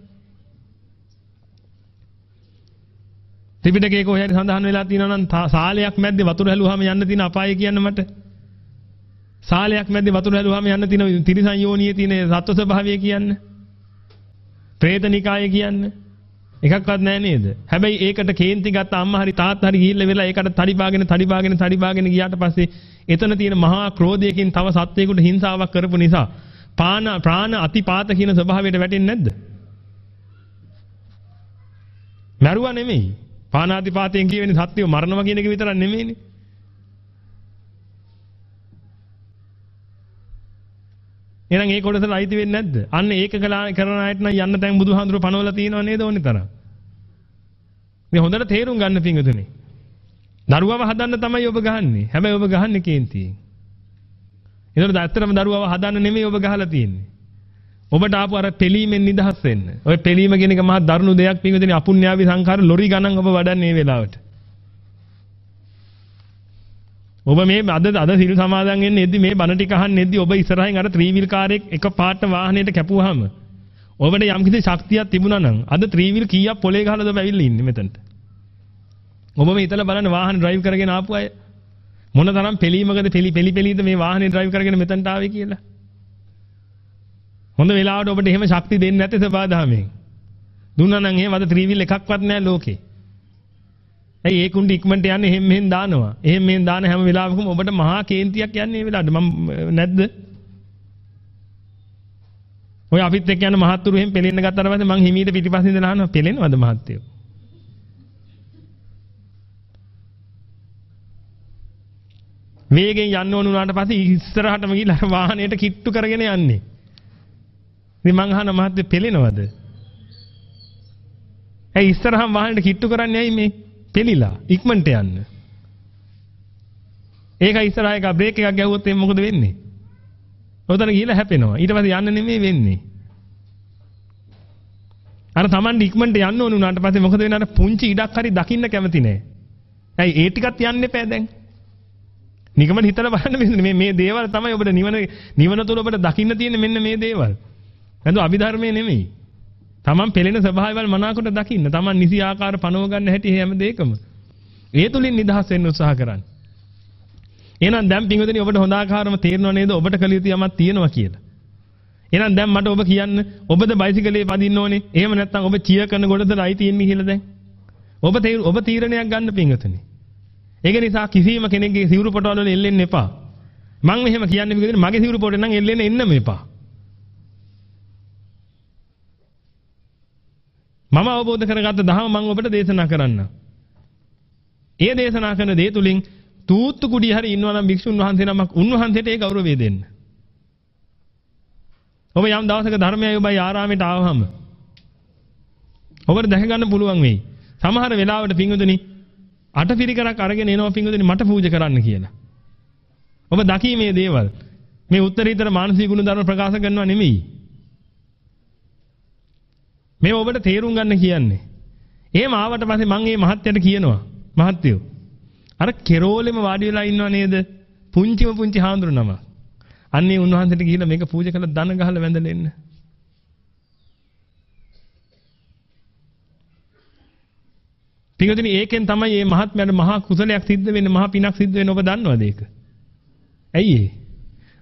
ත්‍රිපිටකයේ කොහේ හරි සඳහන් වෙලා තියෙනවා නම් සාලයක් මැද්දේ වතුර හැලුවාම යන්න තියෙන අපාය කියන්න මට. සාලයක් මැද්දේ වතුර හැලුවාම යන්න තියෙන තිරිසන් යෝනියේ තියෙන සත්ව ස්වභාවය කියන්න. ප්‍රේතනිකාය කියන්න. එකක්වත් නැහැ නේද? හැබැයි ඒකට කේන්ති ගත්ත අම්මා හරි තාත්තා හරි ගිහිල්ලා වෙලා ඒකට තඩිපාගෙන තඩිපාගෙන තඩිපාගෙන ගියාට පස්සේ එතන තියෙන මහා ක්‍රෝධයකින් තව සත්වයකට හිංසාවක් කරපු නිසා පාන ප්‍රාණ අතිපාත කියන ස්වභාවයට වැටෙන්නේ නැද්ද? මරුවා නෙමෙයි. පානාතිපාතයෙන් කියවෙන්නේ සත්‍යය මරණවා කියන එක විතරක් නෙමෙයිනේ. එහෙනම් ඒ කොටසට අයිති වෙන්නේ නැද්ද? අන්න ඒක කළා කරන අයට නම් යන්න තැන් බුදුහාඳුර පනවලා තියෙනව නේද ඕනේ තරම්. මේ හොඳට තේරුම් ගන්න පිංගුතුනේ. දරුවව හදන්න තමයි ඔබ ගහන්නේ. හැබැයි ඔබ ගහන්නේ කේන්තියෙන්. ඒතර ඇත්තටම දරුවව හදන්න නෙමෙයි ඔබ ගහලා තියෙන්නේ. ඔබට ආපු අර පෙලීමෙන් නිදහස් වෙන්න. ඔය පෙලීම කියන එක මහා දරුණු දෙයක් පින්වතුනි අපුණ්‍යාවි සංඛාර ලොරි ගණන් ඔබ වඩන්නේ මේ වෙලාවට. ඔබ මේ අද අද සිල් සමාදන් වෙන්නේ එද්දි මේ බණ ටික අහන්නේ එද්දි ඔබ ඉස්සරහින් අර ත්‍රිවිල් කාර්යයක් එක පාට වාහනයට කැපුවාම ඔබට යම්කිසි ශක්තියක් තිබුණා නම් අද ත්‍රිවිල් කීයක් පොලේ ගහලාද ඔබ ඇවිල්ලා ඉන්නේ මෙතනට. ඔබ මේ හිතලා බලන්න වාහන ඩ්‍රයිව් කරගෙන ආපු අය මොන තරම් පෙලීමකද පෙලි පෙලි පෙලීද මේ වාහනේ ඩ්‍රයිව් කරගෙන මෙතනට ආවේ කියලා. හොඳ වෙලාවට ඔබට එහෙම ශක්තිය දෙන්නේ නැත්තේ සබාධාමයෙන්. දුන්නා නම් එහෙම අද ත්‍රිවිල් එකක්වත් නැහැ ලෝකේ. ඇයි ඒ කුණ්ඩ ඉක්මනට යන්නේ එහෙම මෙහෙන් දානවා. එහෙම මෙහෙන් දාන හැම වෙලාවකම ඔබට මහා කේන්තියක් යන්නේ මේ වෙලාවට. මම නැද්ද? ඔය අපිත් එක්ක යන මහත්තුරු එහෙම පෙලෙන්න ගත්තාට පස්සේ මං හිමීට පිටිපස්සින් ඉඳලා අහනවා පෙලෙනවද මහත්තයෝ? වේගෙන් යන්න ඕන උනාට පස්සේ ඉස්සරහටම ගිහලා වාහනයට කිට්ටු කරගෙන යන්නේ. ඉතින් මං අහන මහත්තයෝ පෙලෙනවද? ඇයි ඉස්සරහම වාහනේට කිට්ටු කරන්නේ ඇයි මේ? පෙලිලා ඉක්මනට යන්න. ඒක ඉස්සරහ එක බ්‍රේක් එකක් ගැහුවොත් එම් මොකද වෙන්නේ? ඔතන ගිහලා හැපෙනවා. ඊට පස්සේ යන්න නෙමෙයි වෙන්නේ. අර Taman ඉක්මනට යන්න ඕන උනාට පස්සේ මොකද වෙන්නේ? අර පුංචි ඉඩක් හරි දකින්න කැමති නෑ. ඇයි ඒ ටිකත් යන්න එපා දැන්. නිකමන හිතලා බලන්න මේ මේ දේවල් තමයි ඔබට නිවන නිවන තුළ ඔබට දකින්න තියෙන මෙන්න මේ දේවල්. නේද අභිධර්මයේ නෙමෙයි. Taman පෙළෙන ස්වභාවයල් මනාකොට දකින්න. Taman නිසි ආකාර පනව ගන්න හැටි හැම දෙයකම. ඒ තුලින් නිදහස් වෙන්න උත්සාහ කරන්න. එහෙනම් දැන් පින්වතුනි ඔබට හොඳ ආකාරම තේරෙනව නේද ඔබට කළ යුතු යමක් තියෙනවා කියලා. එහෙනම් දැන් මට ඔබ කියන්න ඔබද බයිසිකලේ පදින්න ඕනේ. එහෙම නැත්නම් ඔබ චිය කරන කොටද රයි තියෙන්නේ කියලා දැන්. ඔබ ඔබ තීරණයක් ගන්න පින්වතුනි. ඒක නිසා කිසිම කෙනෙක්ගේ සිවුරු පොටවල වල එල්ලෙන්න එපා. මම මෙහෙම කියන්නේ පින්වතුනි මගේ සිවුරු පොටේ නම් එල්ලෙන්න එන්නම එපා. මම අවබෝධ කරගත්ත දහම මම ඔබට දේශනා කරන්න. ඒ දේශනා කරන දේ තුලින් තූත්තු කුඩිය හරි ඉන්නවා නම් භික්ෂුන් වහන්සේ නමක් උන්වහන්සේට ඒ ගෞරවය දෙන්න. ඔබ යම් දවසක ධර්මයයි ඔබයි ආරාමයට ආවහම ඔබට දැක ගන්න පුළුවන් වෙයි. සමහර වෙලාවට පිංගුදුනි අටපිරිකරක් අරගෙන එනවා පිංගුදුනි මට පූජා කරන්න කියලා. ඔබ දකීමේ දේවල් මේ උත්තරීතර මානසික ගුණ ධර්ම ප්‍රකාශ කරනවා නෙමෙයි. මේ ඔබට තේරුම් ගන්න කියන්නේ. එහෙම ආවට පස්සේ මම මේ මහත්යට කියනවා මහත්යෝ අර කෙරෝලෙම වාඩි වෙලා ඉන්නව නේද? පුංචිම පුංචි හාමුදුරු නම. අන්නේ උන්වහන්සේට ගිහිල්ලා මේක පූජා කරලා දන ගහලා වැඳලා එන්න. පිටුදින ඒකෙන් තමයි මේ මහත්මයාට මහා කුසලයක් සිද්ධ වෙන්නේ මහා පිනක් සිද්ධ වෙන්නේ ඔබ දන්නවද ඒක? ඇයි ඒ?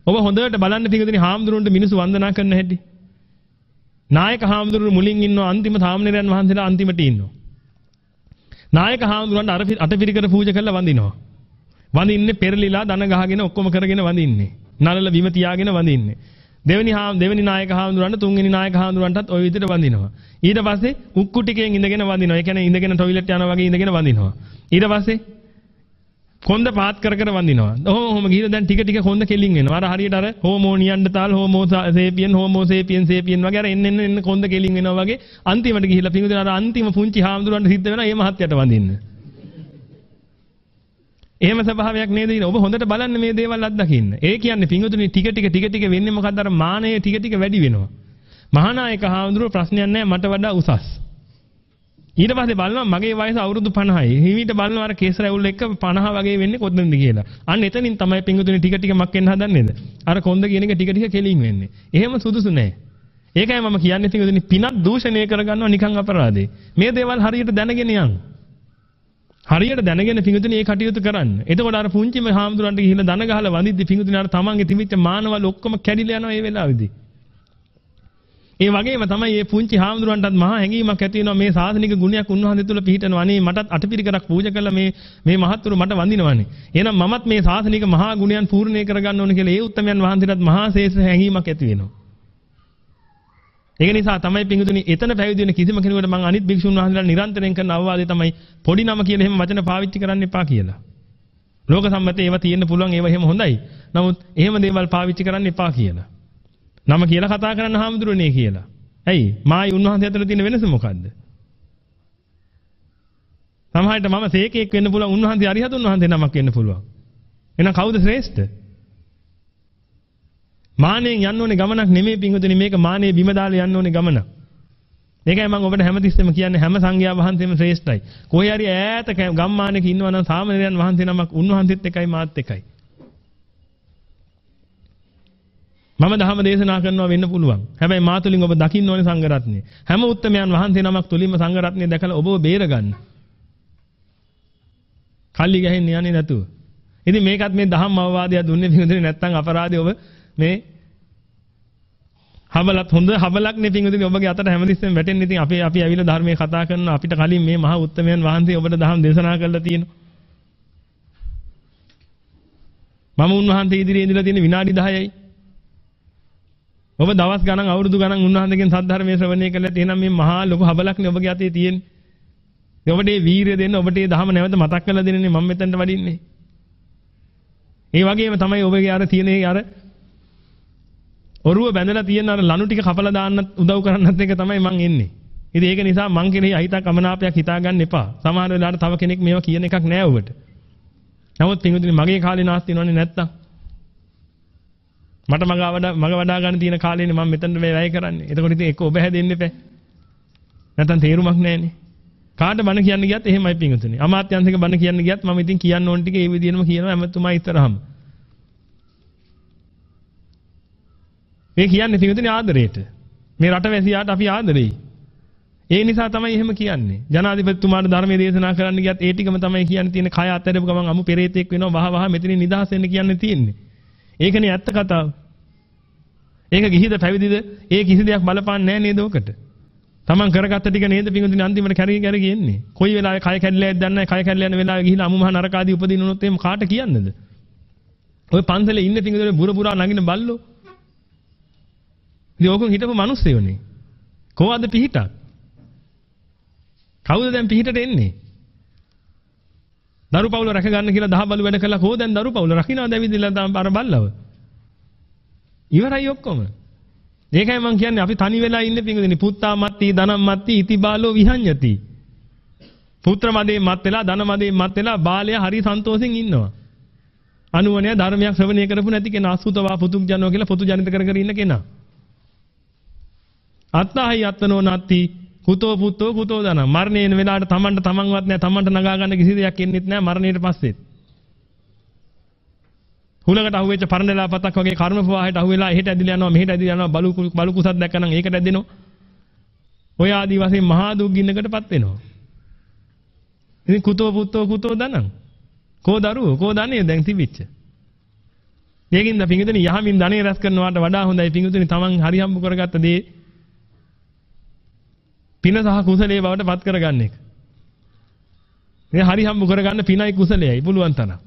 ඔබ හොඳට බලන්න පිටුදින හාමුදුරුවන්ට මිනිස්සු වන්දනා කරන හැටි. නායක හාමුදුරුවෝ මුලින් ඉන්නවා අන්තිම සාමණේරයන් වහන්සේලා අන්තිමට ඉන්නවා. නායක හාමුදුරන්ට අර අටපිරිකර පූජා කරලා වඳිනවා. වඳින්නේ පෙරලිලා දන ගහගෙන ඔක්කොම කරගෙන වඳින්නේ. නලල බිම තියාගෙන වඳින්නේ. දෙවෙනි හාම් දෙවෙනි නායක හාමුදුරන්ට තුන්වෙනි නායක හාමුදුරන්ටත් ওই විදිහට වඳිනවා. ඊට පස්සේ උක්කු ටිකෙන් ඉඳගෙන වඳිනවා. ඒ කියන්නේ ඉඳගෙන টয়ලට් යනවා වගේ ඉඳගෙන වඳිනවා. ඊට පස්සේ කොන්ද පාත් කර කර වඳිනවා. ඔහොම ඔහොම ගිහින් දැන් ටික ටික කොන්ද කෙලින් වෙනවා. අර හරියට අර Homo Neanderthal Homo sapien Homo sapien sapien වගේ අර එන්න එන්න එන්න කොන්ද කෙලින් වෙනවා වගේ අන්තිමට ගිහිල්ලා පිඟුදෙන අර අන්තිම පුංචි හාමුදුරන්ට සිද්ධ වෙනවා මේ මහත්යට වඳින්න. එහෙම ස්වභාවයක් නේද ඉන්නේ. ඔබ හොඳට බලන්න මේ දේවල් අත්දකින්න. ඒ කියන්නේ පිඟුතුනි ටික ටික ටික ටික වෙන්නේ මොකද්ද අර මානය ටික ටික වැඩි වෙනවා. මහානායක හාමුදුරුවෝ ප්‍රශ්නයක් නැහැ මට වඩා උසස්. ඊට පස්සේ බලනවා මගේ වයස අවුරුදු 50යි. හිමීට බලනවා අර කේස් රැවුල් එක්ක 50 වගේ වෙන්නේ කොතනද කියලා. අන්න එතනින් තමයි පිංගුතුනි ටික ටික මක් වෙන්න හදන්නේද? අර කොන්ද කියන එක ටික ටික කෙලින් වෙන්නේ. එහෙම සුදුසු නෑ. ඒකයි මම කියන්නේ පිංගුතුනි පිනක් දූෂණය කරගන්නවා නිකන් අපරාධේ. මේ දේවල් හරියට දැනගෙන යන්න. හරියට දැනගෙන පිංගුතුනි මේ කටයුතු කරන්න. එතකොට අර පුංචිම හාමුදුරන්ට ගිහිල්ලා දන ගහලා වඳිද්දි පිංගුතුනි අර තමන්ගේ තිබිච්ච මානවල ඔක්කොම කැඩිලා යනවා මේ වෙලාවේදී. ඒ වගේම තමයි මේ පුංචි හාමුදුරන්ටත් මහා හැඟීමක් ඇති වෙනවා මේ සාසනික ගුණයක් උන්වහන්සේ තුල පිහිටනවා. අනේ මටත් අටපිරිකරක් පූජා කළා මේ මේ මහත්තුරු මට වඳිනවානේ. එහෙනම් මමත් මේ සාසනික මහා ගුණයන් පූර්ණේ කරගන්න ඕන කියලා ඒ උත්තමයන් වහන්සේටත් මහා ශේෂ හැඟීමක් ඇති වෙනවා. ඒක නිසා තමයි පිංගුතුනි එතන පැවිදි වෙන කිසිම කෙනෙකුට මම අනිත් භික්ෂුන් වහන්සේලා නිරන්තරයෙන් කරන අවවාදය තමයි පොඩි නම කියලා එහෙම වචන පාවිච්චි කරන්න එපා කියලා. ලෝක සම්මතේ ඒවා තියෙන්න පුළුවන් ඒවා එහෙම හොඳයි. නමුත් එහෙම දේවල් පාවිච්චි කරන්න එපා කියලා. නම කියලා කතා කරන්න හාමුදුරනේ කියලා. ඇයි? මායි උන්වහන්සේ අතර තියෙන වෙනස මොකද්ද? සමහරවිට මම සේකෙක් වෙන්න පුළුවන් උන්වහන්සේ අරිහතුන් වහන්සේ නමක් වෙන්න පුළුවන්. එහෙනම් කවුද ශ්‍රේෂ්ඨ? මානෙන් යන්න ඕනේ ගමනක් නෙමෙයි පිංගුතුනි මේක මානෙ බිම දාලා යන්න ඕනේ ගමන. ඒකයි මම ඔබට හැමතිස්සෙම කියන්නේ හැම සංඝයා වහන්සේම ශ්‍රේෂ්ඨයි. කොහේ හරි ඈත ගම්මානයක ඉන්නවා නම් සාමණේරයන් වහන්සේ නමක් උන්වහන්සේත් එකයි මාත් එකයි. මම ධර්ම දේශනා කරනවා වෙන්න පුළුවන්. හැබැයි මා තුලින් ඔබ දකින්න ඕනේ සංඝ රත්නය. හැම උත්තමයන් වහන්සේ නමක් තුලින්ම සංඝ රත්නය දැකලා ඔබව බේරගන්න. කල්ලි ගහින්න යන්නේ නැතුව. ඉතින් මේකත් මේ දහම් අවවාදයක් දුන්නේ පිටුදේ නැත්තම් අපරාධය ඔබ මේ හබලත් හොඳ හබලක් නේ පිටුදේ ඔබගේ අතට හැමතිස්සෙම වැටෙන්නේ. ඉතින් අපි අපි ඇවිල්ලා ධර්මයේ කතා කරන අපිට කලින් මේ මහා උත්තමයන් වහන්සේ ඔබට දහම් දේශනා කරලා තියෙනවා. මම උන්වහන්සේ ඉදිරියේ ඉඳලා තියෙන විනාඩි 10යි. ඔබ දවස් ගණන් අවුරුදු ගණන් උන්වහන්සේගෙන් සද්ධර්මයේ ශ්‍රවණය කළා. එහෙනම් මේ මහා ලොකු හබලක්නේ ඔබගේ අතේ තියෙන්නේ. ඔබට මේ වීරිය දෙන්න ඔබට මේ ධහම නැවත මතක් කරලා දෙන්නේ මම මෙතනට වඩින්නේ. ඒ වගේම තමයි ඔබගේ අර තියෙන අර ඔරුව බැඳලා තියෙන අර ලනු ටික කපලා දාන්නත් උදව් කරන්නත් එක තමයි මං එන්නේ. ඉතින් ඒක නිසා මං කෙරෙහි අහිතක් අමනාපයක් හිතාගන්න එපා. සමහර වෙලාවට තව කෙනෙක් මේවා කියන එකක් නෑ ඔබට. නමුත් පින්විතනි මගේ කාලේ නාස්ති වෙනවනේ නැත්තම්. මට මග වඩා මග වඩා ගන්න තියෙන කාලේනේ මම මෙතනට මේ වැය කරන්නේ. එතකොට ඉතින් එක්ක ඔබ හැදෙන්න එපා. නැත්තම් තේරුමක් නැහැනේ. කාට බණ කියන්න ගියත් එහෙමයි පිංගුතුනි. අමාත්‍යංශික බණ කියන්න ගියත් මම ඉතින් කියන්න ඕන ටික ඒ විදිහටම කියනවා හැමතුමා ඉතරහම. මේ කියන්නේ පිංගුතුනි ආදරේට. මේ රටවැසියාට අපි ආදරෙයි. ඒ නිසා තමයි එහෙම කියන්නේ. ජනාධිපතිතුමාට ධර්මයේ දේශනා කරන්න ගියත් ඒ ටිකම තමයි කියන්නේ තියෙන කය අත්හැරපු ගමන් අමු පෙරේතෙක් වෙනවා වහ වහ මෙතනින් නිදහස් වෙන්න කියන්නේ තියෙන්නේ. ඒකනේ ඇත්ත කතාව. ඒක ගිහිද පැවිදිද ඒ කිසි දෙයක් බලපාන්නේ නැහැ නේද ඔකට? Taman කරගත්ත ටික නේද පිංගුතුනි අන්තිමට කැරකි කැරකි එන්නේ. කොයි වෙලාවෙ කය කැඩලා යද්ද දන්නේ කය කැඩලා යන වෙලාවෙ ගිහිලා අමු මහ නරකාදී උපදිනුනොත් එහෙම කාට කියන්නේද? ඔය පන්සලේ ඉන්න පිංගුතුනි බුර බුරා නගින බල්ලෝ. ඉතින් ඕකෙන් හිටපු මිනිස්සුයෝනේ. කොහොමද පිහිටක්? කවුද දැන් පිහිටට එන්නේ? දරු පවුල රැක ගන්න කියලා දහ බලු වැඩ කළා කෝ දැන් දරු පවුල රකින්නවද ඇවිදලා අර බල්ලව? ඉවරයි ඔක්කොම. ඒකයි මම කියන්නේ අපි තනි වෙලා ඉන්නේ පිංගුදිනේ පුත්තා මත්ති ධනම් මත්ති ඉති බාලෝ විහඤ්ඤති. පුත්‍ර මදේ මත් වෙලා ධන මදේ මත් වෙලා බාලයා හරි සන්තෝෂෙන් ඉන්නවා. අනුවණය ධර්මයක් ශ්‍රවණය කරපු නැති කෙනා අසුතවා පුතුක් ජනෝ කියලා පුතු ජනිත කර කර ඉන්න කෙනා. අත්තහයි අත්තනෝ නත්ති කුතෝ පුතෝ කුතෝ දන මරණයන වෙලාවට තමන්ට තමන්වත් නැහැ තමන්ට නගා ගන්න කිසි දෙයක් එන්නෙත් නැහැ මරණයට පස්සෙත්. හුලකට අහුවෙච්ච පරණලා පතක් වගේ කර්ම ප්‍රවාහයට අහුවෙලා එහෙට ඇදිලා යනවා මෙහෙට ඇදිලා යනවා බලු බලු කුසක් දැක්කනම් ඒකට ඇදෙනවා. ඔය ආදි වශයෙන් මහා දුක් ගින්නකටපත් වෙනවා. ඉතින් කුතෝ පුතෝ කුතෝ දනං. කෝ දරුවෝ කෝ ධනෙ දැන් තිබිච්ච. ඒකින්ද පිංගුතුනි යහමින් ධනෙ රැස් කරනවාට වඩා හොඳයි පිංගුතුනි තමන් හරි හම්බ කරගත්ත දේ පින සහ කුසලයේ බවට පත් කරගන්න එක. මේ හරි හම්බ කරගන්න පිනයි කුසලයයි පුළුවන් තරම්.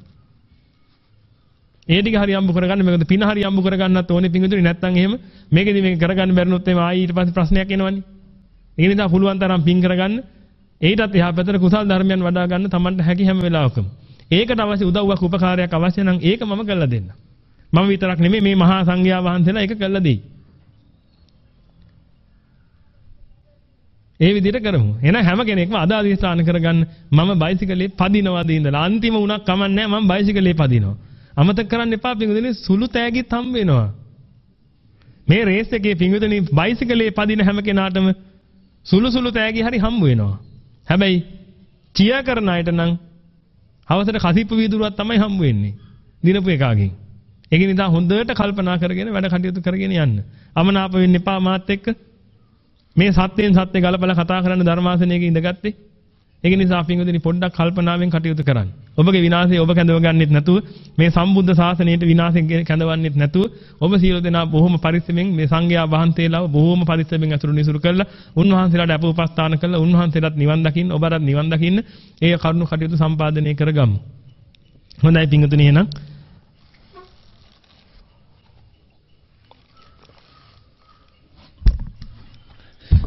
ඒ ටික හරි හම්බ කරගන්න මේකද පින හරි හම්බ කරගන්නත් ඕනේ පිංගුතුනි නැත්තම් එහෙම මේකෙදි මේක කරගන්න බැරිනොත් එහම ආයි ඊට පස්සේ ප්‍රශ්නයක් එනවනේ. ඒ නිසා පුළුවන් තරම් පින් කරගන්න ඊටත් එහා පැත්තට කුසල් ධර්මයන් වඩා ගන්න Tamanට හැකි හැම වෙලාවකම. ඒකට අවශ්‍ය උදව්වක් උපකාරයක් අවශ්‍ය නම් ඒක මම කළා දෙන්න. මම විතරක් නෙමෙයි මේ මහා සංඝයා වහන්සේලා ඒක කළා දෙයි. ඒ විදිහට කරමු. එහෙනම් හැම කෙනෙක්ම අද අධිෂ්ඨාන කරගන්න මම බයිසිකලේ පදිනවාද ඉඳලා අන්තිම උණක් කමන්නේ මම බයිසිකලේ පදිනවා. අමතක කරන්න එපා පිංගුදෙනි සුළු තෑගිත් හම්බ වෙනවා. මේ රේස් එකේ පිංගුදෙනි බයිසිකලේ පදින හැම කෙනාටම සුළු සුළු තෑගි හරි හම්බ වෙනවා. හැබැයි චියා කරන අයට නම් හවසට කසිප්පු වීදුරුවක් තමයි හම්බ වෙන්නේ. දිනපු එකාගෙන්. ඒක නිසා හොඳට කල්පනා කරගෙන වැඩ කටයුතු කරගෙන යන්න. අමනාප වෙන්න එපා මාත් එක්ක. මේ සත්‍යයෙන් සත්‍ය ගලපලා කතා කරන්න ධර්මාසනයක ඉඳගත්තේ ඒක නිසා පින්වදිනි පොඩ්ඩක් කල්පනාවෙන් කටයුතු කරන්න. ඔබගේ විනාශය ඔබ කැඳව ගන්නෙත් නැතුව මේ සම්බුද්ධ ශාසනයට විනාශයෙන් කැඳවන්නෙත් නැතුව ඔබ සියලු දෙනා බොහොම පරිස්සමෙන් මේ සංඝයා වහන්සේලාව බොහොම පරිස්සමෙන් අතුරු නිසුරු කරලා උන්වහන්සේලාට අප උපස්ථාන කරලා උන්වහන්සේලාට නිවන් දකින්න ඔබට නිවන් දකින්න ඒ කරුණු කටයුතු සම්පාදනය කරගමු. හොඳයි පින්වතුනි එහෙනම්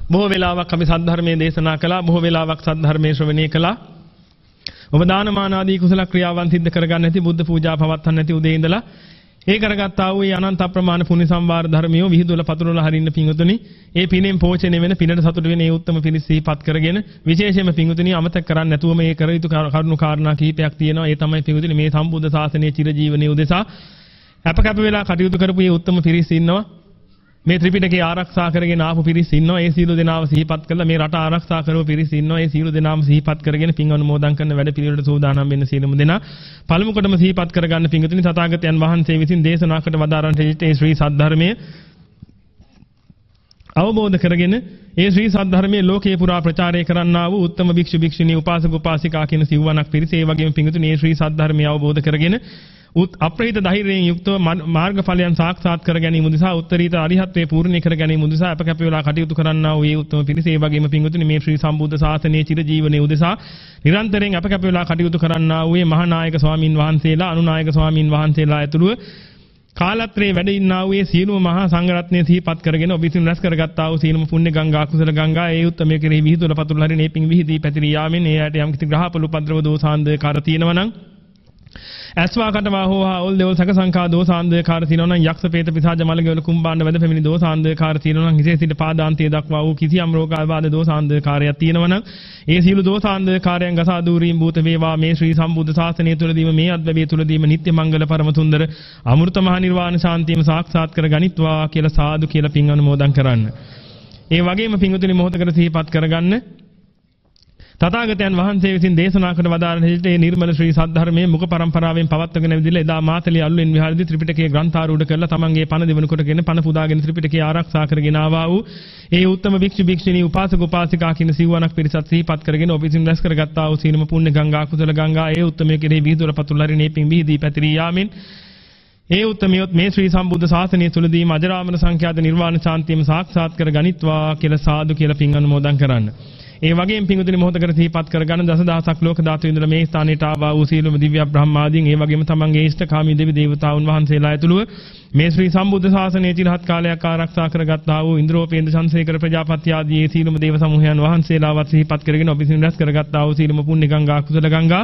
බොහෝ වෙලාවක් අපි සද්ධර්මයේ දේශනා කළා බොහෝ වෙලාවක් සද්ධර්මයේ ශ්‍රවණය කළා ඔබ දානමාන ආදී කුසල ක්‍රියාවන් සිද්ධ කරගන්න නැති බුද්ධ පූජා පවත්වන්න නැති උදේ ඉඳලා ඒ කරගත්තා වූ අනන්ත අප්‍රමාණ පුණ්‍ය සම්භාර ධර්මියෝ විහිදුල පතුරවල හරින්න පිංගුතුනි ඒ පිනෙන් පෝෂණය වෙන පිනට සතුට වෙන ඒ උත්තම පිණිස සිහිපත් කරගෙන විශේෂයෙන්ම පිංගුතුනි අමතක කරන්නේ නැතුව මේ කර යුතු කරුණු කාරණා කිහිපයක් තියෙනවා ඒ තමයි පිංගුතුනි මේ සම්බුද්ධ ශාසනයේ චිරජීවනයේ උදෙසා අප කැප වෙලා කටයුතු කරපු මේ උත්තම පිරිස ඉන්නවා. මේ ත්‍රිපිටකය ආරක්ෂා කරගෙන ආපු පිරිස ඉන්නවා. ඒ සීල දෙනාව සිහිපත් කරලා මේ රට ආරක්ෂා කරපු පිරිස ඉන්නවා. ඒ සීල දෙනාම සිහිපත් කරගෙන පින් අනුමෝදන් කරන වැඩ පිළිවෙලට සූදානම් වෙන්න සීලමු දෙනා. පළමු කොටම සිහිපත් කරගන්න පින්තුනි තථාගතයන් වහන්සේ විසින් දේශනා කොට වදාරන තේ ශ්‍රී සද්ධර්මයේ අවබෝධ කරගෙන ඒ ශ්‍රී සද්ධර්මයේ ලෝකේ පුරා ප්‍රචාරය කරන්නා වූ උත්තම භික්ෂු භික්ෂුණී උපාසක උපාසිකා කියන සිව්වණක් පිරිස ඒ වගේම පිංගුතුනි මේ ශ්‍රී සද්ධර්මය අවබෝධ කරගෙන උත් අප්‍රහිත ධෛර්යයෙන් යුක්තව මාර්ගඵලයන් සාක්ෂාත් කර ගැනීම උදෙසා උත්තරීතර අරිහත්ත්වයේ පූර්ණ කර ගැනීම උදෙසා අප කැප වේලා කටයුතු කරන්නා වූ ඒ උත්තම පිරිස ඒ වගේම පිංගුතුනි මේ ශ්‍රී සම්බුද්ධ ශාසනයේ චිර ජීවනයේ උදෙසා නිරන්තරයෙන් අප කැප වේලා කටයුතු කරන්නා වූ මේ මහානායක ස්වාමින් වහන්සේලා අනුනායක ස්වාමින් වහන්සේලා ඇතුළුව කාලත්‍රේ වැඩ ඉන්නා වූ ඒ සියලුම මහා සංඝරත්නය සිහිපත් කරගෙන ඔබ විසින් රැස් කරගත්තා වූ සියලුම පුණ්‍ය ගංගා කුසල ගංගා ඒ උත්තමයේ කෙරෙහි විහිදුල පතුල් හරිනේ පිං විහිදී පැතිරී යාමෙන් ඒ ඇයට යම් කිසි ග්‍රහපල උපද්‍රව දෝසාන්ද කර තියෙනවා නම් ඇස්වා කටවා හෝ හා ඔල් දෙවල් සක සංකා දෝසාන්දකාර තියෙනවා නම් යක්ෂ පේත පිසාජ මලගෙවල කුම්බාණ්ඩ වැද පැමිණි දෝසාන්දකාර තියෙනවා නම් හිසේ සිට පාදාන්තයේ දක්වා වූ කිසියම් රෝගාබාධ දෝසාන්දකාරයක් තියෙනවා නම් ඒ සියලු දෝසාන්දකාරයන් ගසා දූරීම් භූත වේවා මේ ශ්‍රී සම්බුද්ධ ශාසනය තුලදීම මේ අද්වැබේ තුලදීම නිත්‍ය මංගල පරම සුන්දර අමෘත මහ නිර්වාණ ශාන්තියම සාක්ෂාත් කර ගනිත්වා කියලා සාදු කියලා පින් අනුමෝදන් කරන්න. ඒ වගේම පින්වතුනි මොහොතකට සිහිපත් කරගන්න තථාගතයන් වහන්සේ විසින් දේශනා කොට වදාළන හිට මේ නිර්මල ශ්‍රී සද්ධර්මයේ මුඛ පරම්පරාවෙන් පවත්වගෙන ඇවිදලා එදා මාතලේ අල්ලුවෙන් විහාරදී ත්‍රිපිටකයේ ග්‍රන්ථාරූඪ කරලා තමන්ගේ පණ දෙවන කොටගෙන පණ පුදාගෙන ත්‍රිපිටකය ආරක්ෂා කරගෙන ආවා වූ ඒ උත්තම භික්ෂු භික්ෂුණී උපාසක උපාසිකා කියන සිව්වණක් පිරිසත් සිහිපත් කරගෙන ඔබ විසින් රැස් කරගත්තා වූ සීලම පුණ්‍ය ගංගා කුසල ගංගා ඒ උත්තමයේ කෙරෙහි විහිදුර පතුල් හරිනේ පිං විහිදී පැතිරී යාමෙන් ඒ උත්තමියොත් මේ ශ්‍රී සම්බුද්ධ ශාසනය තුලදීම අජරාමර සංඛ්‍යාත නිර්වාණ ශාන්තියම සාක්ෂාත් කර ගනිත්වා කියලා සාදු කියලා පින් අනුමෝදන් කරන්න. ඒ වගේම පිංගුතුනි මොහොතකට සිහිපත් කරගන්න දසදහසක් ලෝක ධාතු ඉඳලා මේ ස්ථානයට ආවා වූ සීලම දිව්‍ය බ්‍රහ්මාදීන් ඒ වගේම තමන්ගේ ඉෂ්ඨකාමී දෙවි දේවතාවුන් වහන්සේලා ඇතුළුව මේ ශ්‍රී සම්බුද්ධ ශාසනයේ চিරහත් කාලයක් ආරක්ෂා කරගත්තා වූ ඉන්ද්‍රෝපේන්ද්‍ර චන්ද්‍රසේකර ප්‍රජාපති ආදී ඒ සීලම දේව සමූහයන් වහන්සේලාවත් සිහිපත් කරගෙන ඔබ විසින් රැස් කරගත්තා වූ සීලම පුණ්‍ය ගංගා කුසල ගංගා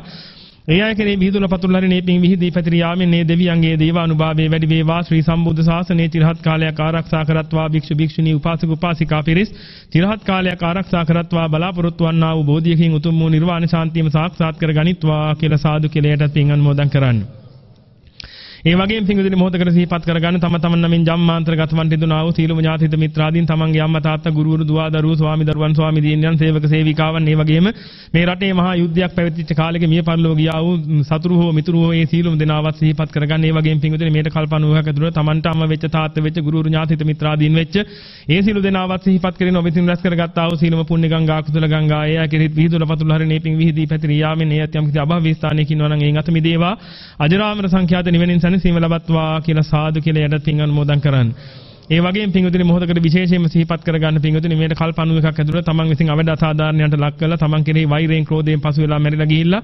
ඒ අය කෙරේ විහිදුල පතුල් හරිනේ පිං විහිදී පැතිරී යාමෙන් මේ දෙවියන්ගේ දේවානුභාවයේ වැඩි වේවා. ශ්‍රී සම්බුද්ධ ශාසනයේ চিරහත් කාලයක් ආරක්ෂා කරත්වා භික්ෂු භික්ෂුණී උපාසක උපාසිකා පිරිස්. চিරහත් කාලයක් ආරක්ෂා කරත්වා බලාපොරොත්තු වන්නා වූ බෝධියකින් උතුම් වූ නිර්වාණ ශාන්තියම සාක්ෂාත් කර ගනිත්වා කියලා සාදු කියලා යටත් පිං අනුමෝදන් කරන්නේ. ඒ වගේම පිංගුදින මොහොතකට සිහිපත් කරගන්න තම තමන් නමින් ජම්මාන්තරගත වන් රිදුනා වූ සීලම ඥාතිත මිත්‍රාදීන් තමන්ගේ අම්මා තාත්තා ගුරුවරු දුවා දරුවෝ ස්වාමි දරුවන් ස්වාමි දියණියන් සේවක සේවිකාවන් ඒ වගේම මේ රටේ මහා යුද්ධයක් පැවතිච්ච කාලෙක මිය පරලෝ ගියා වූ සතුරු හෝ මිතුරු හෝ ඒ සීලම දෙනාවත් සිහිපත් කරගන්න ඒ වගේම පිංගුදින මේට කල්පනාවක් ඇතුළත තමන්ට අම්ම වෙච්ච තාත්තා වෙච්ච ගුරුවරු ඥාතිත මිත්‍රාදීන් වෙච්ච ඒ සීල දෙනාවත් සිහිපත් කරගෙන ඔබ විසින් රැස් කරගත්තා වූ සීලම පුණ්‍ය ගංගා කුසල ගංගා ඒ අකිරිත් විහිදුල පතුල හරිනේ පිං විහිදී පැතිරී යාමෙන් ඒ යම් කිසි අභව්‍ය ස්ථානයක ඉන්නවා නම් එයින් අත මිදේවා. අජරාමර සංඛ්‍යාත නිවෙනින් සැනසීම ලබත්වා කියලා සාදු කියලා යටත් පින් අනුමෝදන් කරන්න. ඒ වගේම පින්වතුනි මොහොතකට විශේෂයෙන්ම සිහිපත් කරගන්න පින්වතුනි මේට කල්පණු එකක් ඇතුළත තමන් විසින් අවඩ අසාධාරණයන්ට ලක් කරලා තමන් කෙරෙහි වෛරයෙන් ක්‍රෝධයෙන් පසු වෙලා මැරිලා ගිහිල්ලා.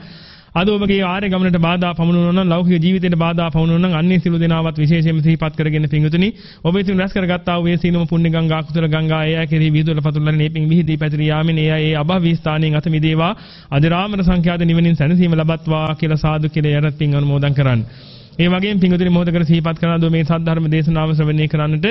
අද ඔබගේ ආර්ය ගමනට බාධා පමුණුනොත් නම් ලෞකික ජීවිතයට බාධා පමුණුනොත් නම් අන්නේ සිළු දෙනාවත් විශේෂයෙන්ම සිහිපත් කරගෙන පින්වතුනි ඔබ විසින් රැස් කරගත්තා වූ ඒ සීලම පුණ්‍ය ගංගා කුසල ගංගා ඒ අය කෙරෙහි විදුල පතුල්ලන නේපින් විහිදී පැතිරී යාමෙන් ඒ අය ඒ අභවී ස්ථානයෙන් අත මිදේවා. අජරාමර සංඛ්‍යාත නිවනින් සැනසීම ලබත්වා කියලා සාදු කියලා යටත් පින් අනුමෝදන් කරන්නේ. ඒ වගේම පිංගුතුනි මොහොතකට සිහිපත් කරන දෝ මේ සද්ධර්ම දේශනාව ශ්‍රවණය කරන්නට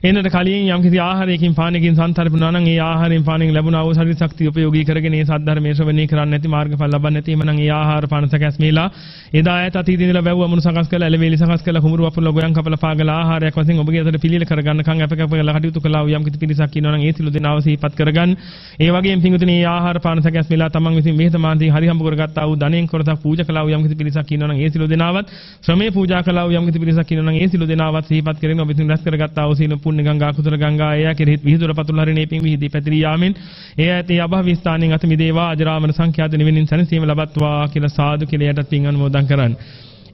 එන්නට කලින් යම්කිසි ආහාරයකින් පානකින් සන්තරපුණා නම් ඒ ආහාරයෙන් පානෙන් ලැබුණා වූ ශරීර ශක්තිය උපයෝගී කරගෙන ඒ සද්ධර්මයේ ශ්‍රවණය කරන්නේ නැති මාර්ගඵල ලබන්නේ නැති එමනම් ඒ ආහාර පාන සකස් මේලා එදා ඈත අතීතේ ඉඳලා වැව් අමුණු සකස් කරලා එළවේලි සකස් කරලා කුඹුරු වපුරලා ගොයන් කපලා පාගලා ආහාරයක් වශයෙන් ඔබගේ අතට පිළිල කරගන්න කන් අප කපලා කටයුතු කළා වූ යම්කිසි පිරිසක් ඉන්නවා නම් ඒ සිළු දෙනාව සිහිපත් කරගන්න. ඒ වගේම පිංගුතුනි ඒ ආහාර පාන සකස් මේලා තමන් විසින් මෙහෙත මාන්තින් හරි හම්බ කරගත්තා වූ ධනෙන් කොටසක් පූජා කළා වූ යම්කිසි පිරිසක් ඉන්නවා නම් ඒ සිළු දෙනාවත් ශ්‍රමයේ පූජා කළා වූ යම්කිසි පිරිසක් ඉන්නවා නම් ඒ සිළු දෙනාවත් සිහිපත් කරගෙන ඔබ විසින් රැස් කරගත්තා වූ සීල පුණ්‍ය ගංගා කුසල ගංගා එය කෙරෙහිත් විහිදුර පතුල් හරිනේ පිං විහිදී පැතිරී යාමෙන් ඒ ඇතේ අභවි ස්ථානෙන් අත මිදේවා අජරාමර සංඛ්‍යාත නිවෙනින් සැනසීම ලබත්වා කියලා සාදු කියලා යටත් පිං අනුමෝදන් කරන්න.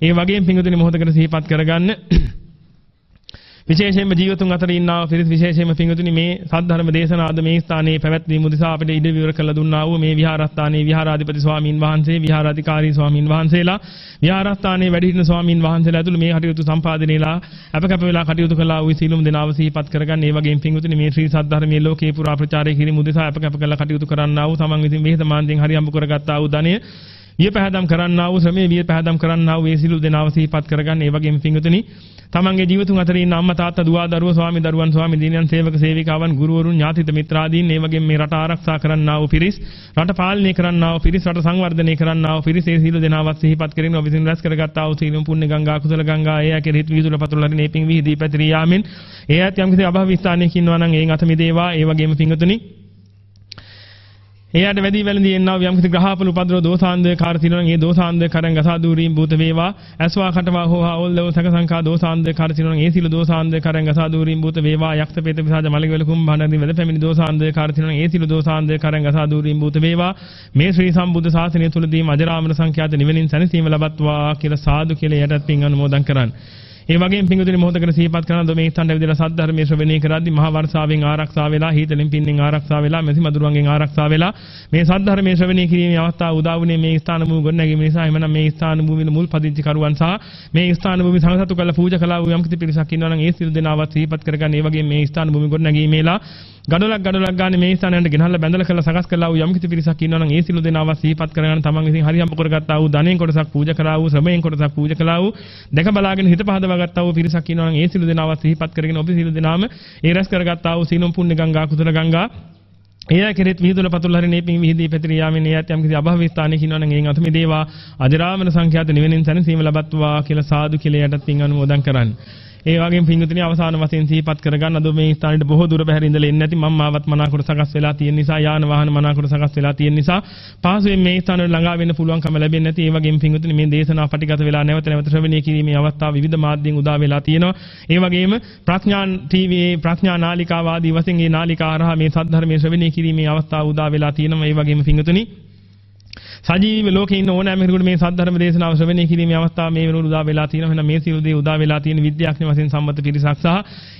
ඒ වගේම පිංගුතුනි මොහොතකට සිහිපත් කරගන්න විශේෂයෙන්ම ජීවතුන් අතර ඉන්නා වූ පිරිස් විශේෂයෙන්ම පිංගුතුනි මේ සද්ධර්ම දේශනාද මේ ස්ථානයේ පැවැත්වීම උදෙසා අපිට ඉඩ විවර කළ දුන්නා වූ මේ විහාරස්ථානයේ විහාරාධිපති ස්වාමින් වහන්සේ විහාරාධිකාරී ස්වාමින් වහන්සේලා විහාරස්ථානයේ වැඩිහිටින ස්වාමින් වහන්සේලා ඇතුළු මේ කටයුතු සම්පාදනයේලා අප කැප වෙලා කටයුතු කළා වූ සීලුම දෙනාව සිහිපත් කරගන්න. ඒ වගේම පිංගුතුනි මේ ශ්‍රී සද්ධර්මයේ ලෝකේ පුරා ප්‍රචාරය කිරීම උදෙසා අප කැප කළ කටයුතු කරන්නා වූ තමන් විසින් විහිද මාන්දින් හරි හම්බ කරගත්තා වූ ධනය විය පැහැදම් කරන්නා වූ ශ්‍රමයේ විය පැහැදම් කරන්නා වූ ඒ සිළු දෙනාව සිහිපත් කරගන්න ඒ වගේම පිංගුතුනි තමන්ගේ ජීවිතුන් අතර ඉන්න අම්මා තාත්තා දුව දරුවෝ ස්වාමි දරුවන් ස්වාමි දිනියන් සේවක සේවිකාවන් ගුරුවරුන් ඥාතිත මිත්‍රාදීන් ඒ වගේම මේ රට ආරක්ෂා කරන්නා වූ පිරිස් රට පාලනය කරන්නා වූ පිරිස් රට සංවර්ධනය කරන්නා වූ පිරිස් ඒ සිළු දෙනාවත් සිහිපත් කරගෙන ඔබ විසින් රැස් කරගත්තා වූ සීලම් පුණ්‍ය ගංගා කුසල ගංගා ඒ යකේ හිත විදුල පතුල හරි නේපින් විහිදී පැතිරී යාමෙන් ඒ ඇත් යම් කිසි අභව ස්ථානයක ඉන්නවා නම් ඒන් අත මිදේවා ඒ වගේම පිංගුතුනි එයාට වැඩි වැළඳී එන්නා වූ යම්කිසි ග්‍රහපල උපද්‍රව දෝසාන්දය කාර තිනවනම් ඒ දෝසාන්දය කරන් ගසා දූරීම් භූත වේවා. ඇස්වා කටවා හෝ හා ඔල්ලව සක සංකා දෝසාන්දය කාර තිනවනම් ඒ සිළු දෝසාන්දය කරන් ගසා දූරීම් භූත වේවා. යක්ෂ පේත පිසාජ මලගෙවල කුම්භාණදී වැද පැමිණි දෝසාන්දය කාර තිනවනම් ඒ සිළු දෝසාන්දය කරන් ගසා දූරීම් භූත වේවා. මේ ශ්‍රී සම්බුද්ධ ශාසනය තුලදීම අජරාමර සංඛ්‍යාත නිවෙනින් සැනසීම ලබත්වා කියලා සාදු කියලා යටත් පින් අනුමෝදන් කරන්නේ ඒ වගේම පිංගුතුනි මොහොතකට සිහිපත් කරන දොමේ ස්ථානට ඇවිදලා සද්ධර්මයේ ශ්‍රවණය කරද්දී මහා වර්ෂාවෙන් ආරක්ෂා වෙලා හීතලෙන් පින්නෙන් ආරක්ෂා වෙලා මෙසි මදුරුවන්ගෙන් ආරක්ෂා වෙලා මේ සද්ධර්මයේ ශ්‍රවණය කිරීමේ අවස්ථාව උදා වුණේ මේ ස්ථාන භූමි ගොඩනැගීම නිසා. එhmenan මේ ස්ථාන භූමියේ මුල් පදිංචි කරුවන් සහ මේ ස්ථාන භූමි සංසතු කළ පූජා කළා වූ යම් කිසි පිරිසක් ඉන්නවා නම් ඒ සියලු දෙනාවත් සිහිපත් කරගන්න. ඒ වගේම මේ ස්ථාන භූමි ගොඩනැගීමේලා ගඩොලක් ගඩොලක් ගන්න මේ ස්ථානයට ගෙනහල්ලා බැඳලා කරලා සකස් කළා වූ යම් කිසි පිරිසක් ඉන්නවා නම් ඒ සියලු දෙනාවත් සිහිපත් කරගන්න. තමන් විසින් හරියම්ප කරගත්තා වූ ධනෙන් කොටසක් පූජා කළා වූ ශ්‍රමයෙන් කොටසක් පූජා කළා වූ දැක බලාගෙන හිත පහදවා ගත්තා වූ පිරිසක් ඉන්නවා නම් ඒ සියලු දෙනාවත් සිහිපත් කරගෙන ඔබ සියලු දෙනාම ඒ රැස් කරගත්තා වූ සීලම් පුණ්‍ය ගංගා කුසල ගංගා එයා කෙරෙත් විහිදුල පතුල් හරි නේපින් විහිදී පැතිරී යාමෙන් එයාත් යම් කිසි අභව ස්ථානයක ඉන්නවනම් එයින් අත මිදේවා අජරාමර සංඛ්‍යාත නිවෙනින් සැනසීම ලබත්වා කියලා සාදු කියලා යටත් පින් අනුමෝදන් කරන්නේ. ඒ වගේම පින්විතනි අවසාන වශයෙන් සිහිපත් කරගන්න අද මේ ස්ථානෙට බොහෝ දුර බැහැර ඉඳලා එන්නේ නැති මම මාවත් මනාකොට සකස් වෙලා තියෙන නිසා යාන වාහන මනාකොට සකස් වෙලා තියෙන නිසා පහසුවෙන් මේ ස්ථානෙට ළඟා වෙන්න පුළුවන්කම ලැබෙන්නේ නැති. ඒ වගේම පින්විතනි මේ දේශනාව පටිගත වෙලා නැවත නැවත ශ්‍රවණය කිරීමේ අවස්ථාව විවිධ මාධ්‍යයෙන් උදා වෙලා තියෙනවා. ඒ වගේම ප්‍රඥාන් ටීවී ප්‍රඥා නාලිකාව ආදී වශයෙන් මේ නාලිකා හරහා මේ සද්ධර්මයේ ශ්‍රවණය කිරීමේ අවස්ථාව උදා වෙලා තියෙනවා. ඒ වගේම පින්විතනි සජීවීව ලෝකේ ඉන්න ඕනෑම කෙනෙකුට මේ සද්ධර්ම දේශනාව ශ්‍රවණය කිරීමේ අවස්ථාව මේ වෙනකොට උදා වෙලා තියෙනවා. එහෙනම් මේ සියලු දේ උදා වෙලා තියෙන විද්‍යාඥ වශයෙන් සම්මත පිරිසක් සහ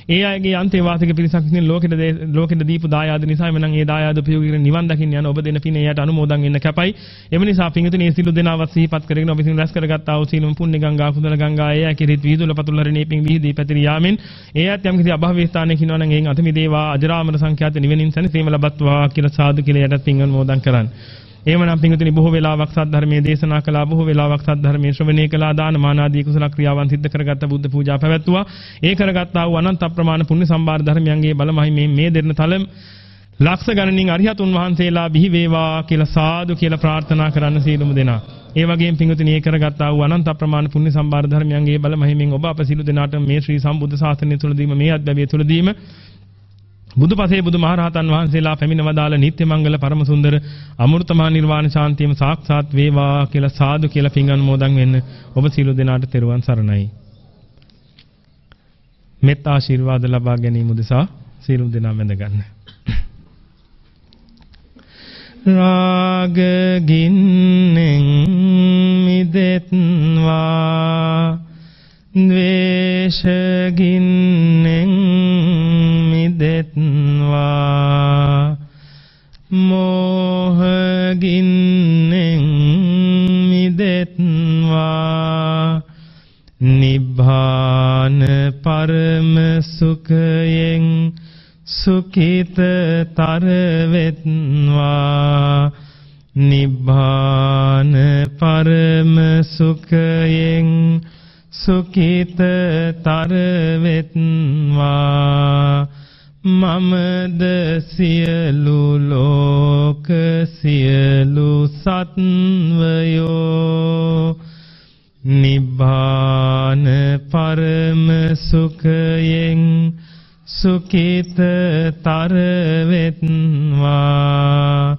ඒ අයගේ අන්තේවාසික පිරිසක් විසින් ලෝකෙට ලෝකෙට දීපු දායාද නිසා එමනම් ඒ දායාද උපයෝගී කරගෙන නිවන් දකින්න යන ඔබ දෙන පින එයට අනුමෝදන් වෙන්න කැපයි. එම නිසා පින්විතනේ සියලු දෙනාවත් සිහිපත් කරගෙන ඔබ විසින් රැස් කරගත්තා වූ සීලම් පුණ්‍ය ගංගා කුසල ගංගා ඒ අකිරිත විදුල පතුල හරිනේ පිං විහිදී පැතිරී යාමෙන් ඒ අත් යම් කිසි අභව ස්ථානයක ඉන්නවා නම් එයින් අත මිදේවා අජරාමර සංඛ්‍යාත නිවෙනින් සැනසීම ලබත්වා කියලා සාදු කියලා යටත් පිං අනුමෝදන් කරන්නේ. එහෙමනම් පින්විතනි බොහෝ වෙලාවක් සද්ධර්මයේ දේශනා කළා බොහෝ වෙලාවක් සද්ධර්මයේ ශ්‍රවණය කළා දාන මාන ආදී කුසල ක්‍රියාවන් සිද්ධ කරගත්ත බුද්ධ පූජා පැවැත්තුවා. ඒ කරගත්තා වූ අනන්ත අප්‍රමාණ පුණ්‍ය සම්භාර ධර්මයන්ගේ බලමයි මේ මේ දෙරණ තලම් ලක්ෂ ගණනින් අරිහතුන් වහන්සේලා බිහි වේවා කියලා සාදු කියලා ප්‍රාර්ථනා කරන්න සීලමු දෙනා. ඒ වගේම පිංගුතුනි ඒ කරගත්තා වූ අනන්ත අප්‍රමාණ පුණ්‍ය සම්භාර ධර්මයන්ගේ බල මහිමින් ඔබ අප සිළු දෙනාට මේ ශ්‍රී සම්බුද්ධ ශාසනය තුළදීම මේ අත්බැවිය තුළදීම බුදුපසේ බුදුමහරහතන් වහන්සේලා පැමිණ වදාළ නිත්‍ය මංගල පරම සුන්දර අමෘතමහා නිර්වාණ ශාන්තියම සාක්ෂාත් වේවා කියලා සාදු කියලා පින් අනුමෝදන් වෙන්න ඔබ සියලු දෙනාට තෙරුවන් සරණයි. මෙත් ආශිර්වාද ලබා ගැනීම උදෙසා සියලු දෙනා වැඳ ගන්න. රාග ගින්නෙන් මිදෙත්වා ද්වේෂගින්නෙන් මිදෙත්වා. මෝහගින්නෙන් මිදෙත්වා. නිබ්බාන පරම සුඛයෙන් සුඛිතතර වෙත්වා නිබ්බාන පරම සුඛයෙන් සුඛිතතර වෙත්වා මමද සියලු ලෝක සියලු සත්වයෝ. නිබ්බාන පරම සුඛයෙන් සුඛිතතර වෙත්වා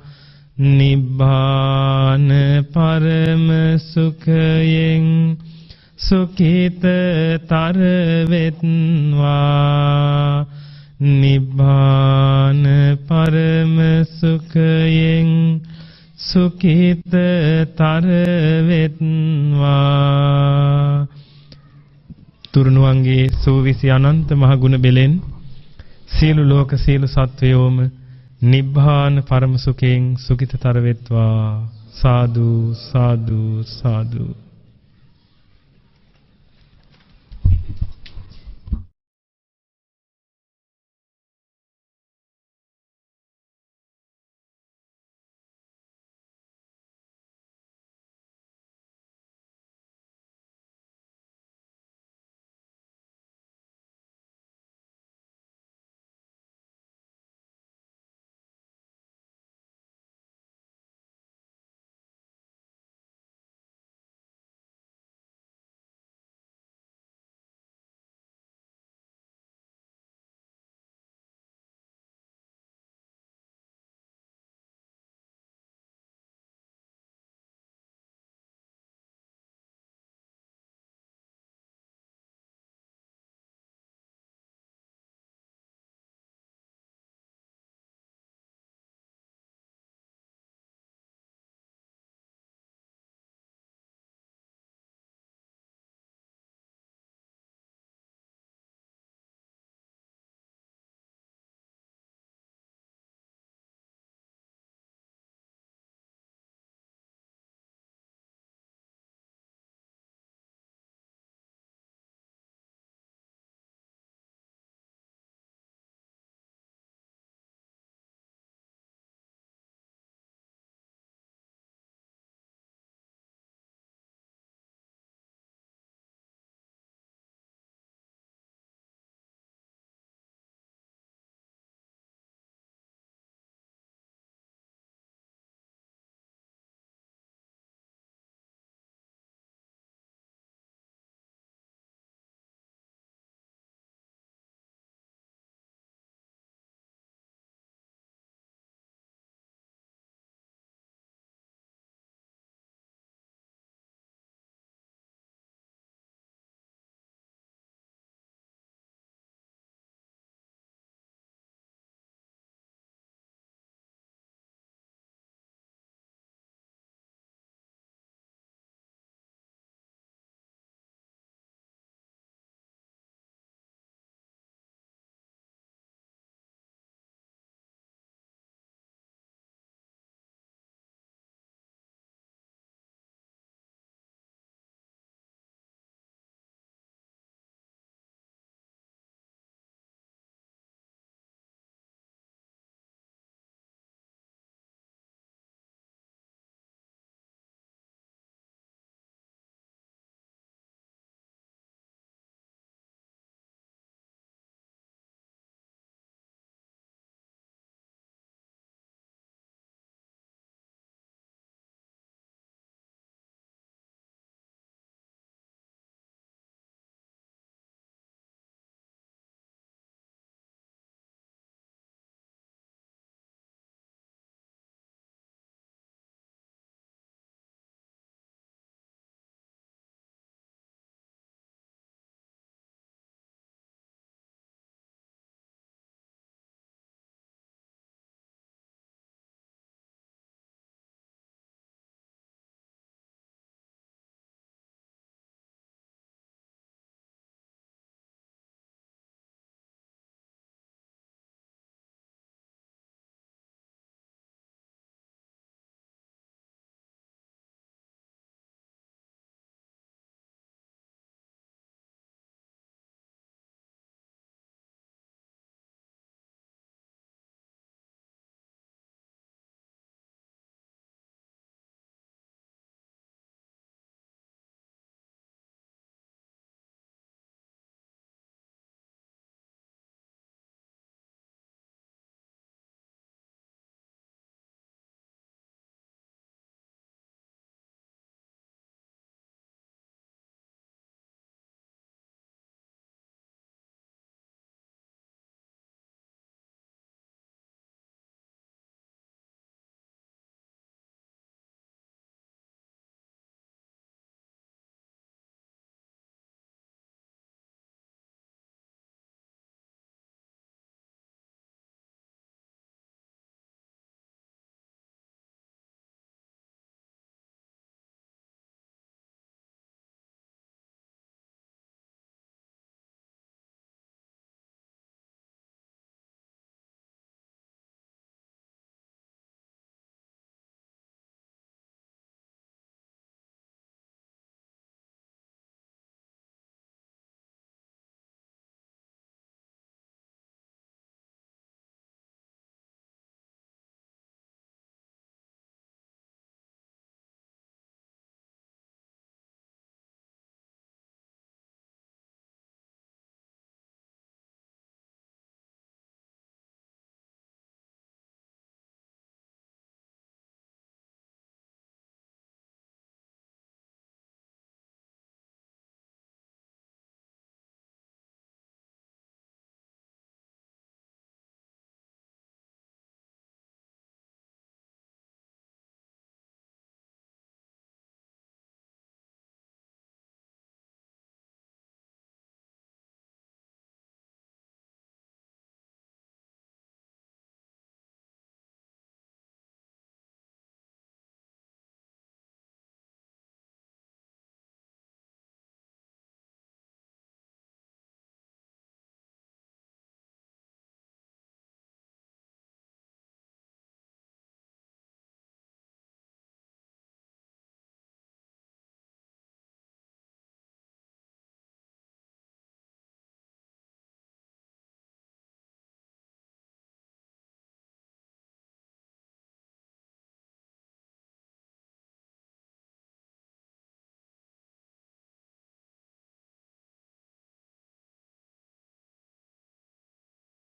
නිබ්බාන පරම සුඛයෙන් සුඛිතතර වෙත්වා නිබ්බාන පරම සුඛයෙන් සුඛිතතර වෙත්වා තුරුණුවන්ගේ සූවිසි අනන්ත මහ ගුණ බෙලෙන් සියලු ලෝක සියලු සත්වයෝම නිබ්බාන පරම සුඛයෙන් සුඛිතතර වෙත්වා සාදු සාදු සාදු.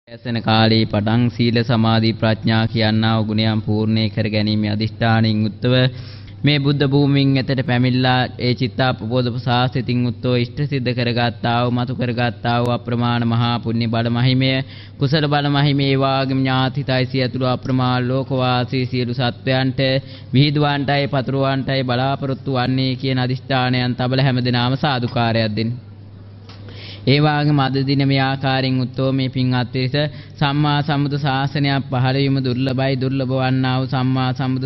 ඇසෙන කාලේ පටන් සීල සමාධි ප්‍රඥා කියනා වූ ගුණයන් පූර්ණේ කර ගැනීමේ අදිෂ්ඨානින් යුක්තව මේ බුද්ධ භූමියෙන් එතට පැමිණලා ඒ චිත්තාපබෝධ ප්‍රසාසිතින් උත්තෝ ඉෂ්ට සිද්ධ කරගත්තා වූ මතු කරගත්තා වූ අප්‍රමාණ මහා පුණ්‍ය බල මහිමය කුසල බල මහිමේ වාග්ම ඥාතිතයි ඇතුළු අප්‍රමාණ ලෝකවාසී සියලු සත්වයන්ට විහිදුවන්ටයි පතුරවන්ටයි බලාපොරොත්තු වන්නේ කියන අදිෂ්ඨානයන් තබල හැමදෙනාම සාදුකාරයක් දෙන්න. ඒ වගේම අද දින මේ ආකාරයෙන් උත්තෝ මේ පින්වත් පිරිස සම්මා සම්බුදු ශාසනයක් පහළ වීම දුර්ලභයි. දුර්ලභ වන්නා වූ සම්මා සම්බුදු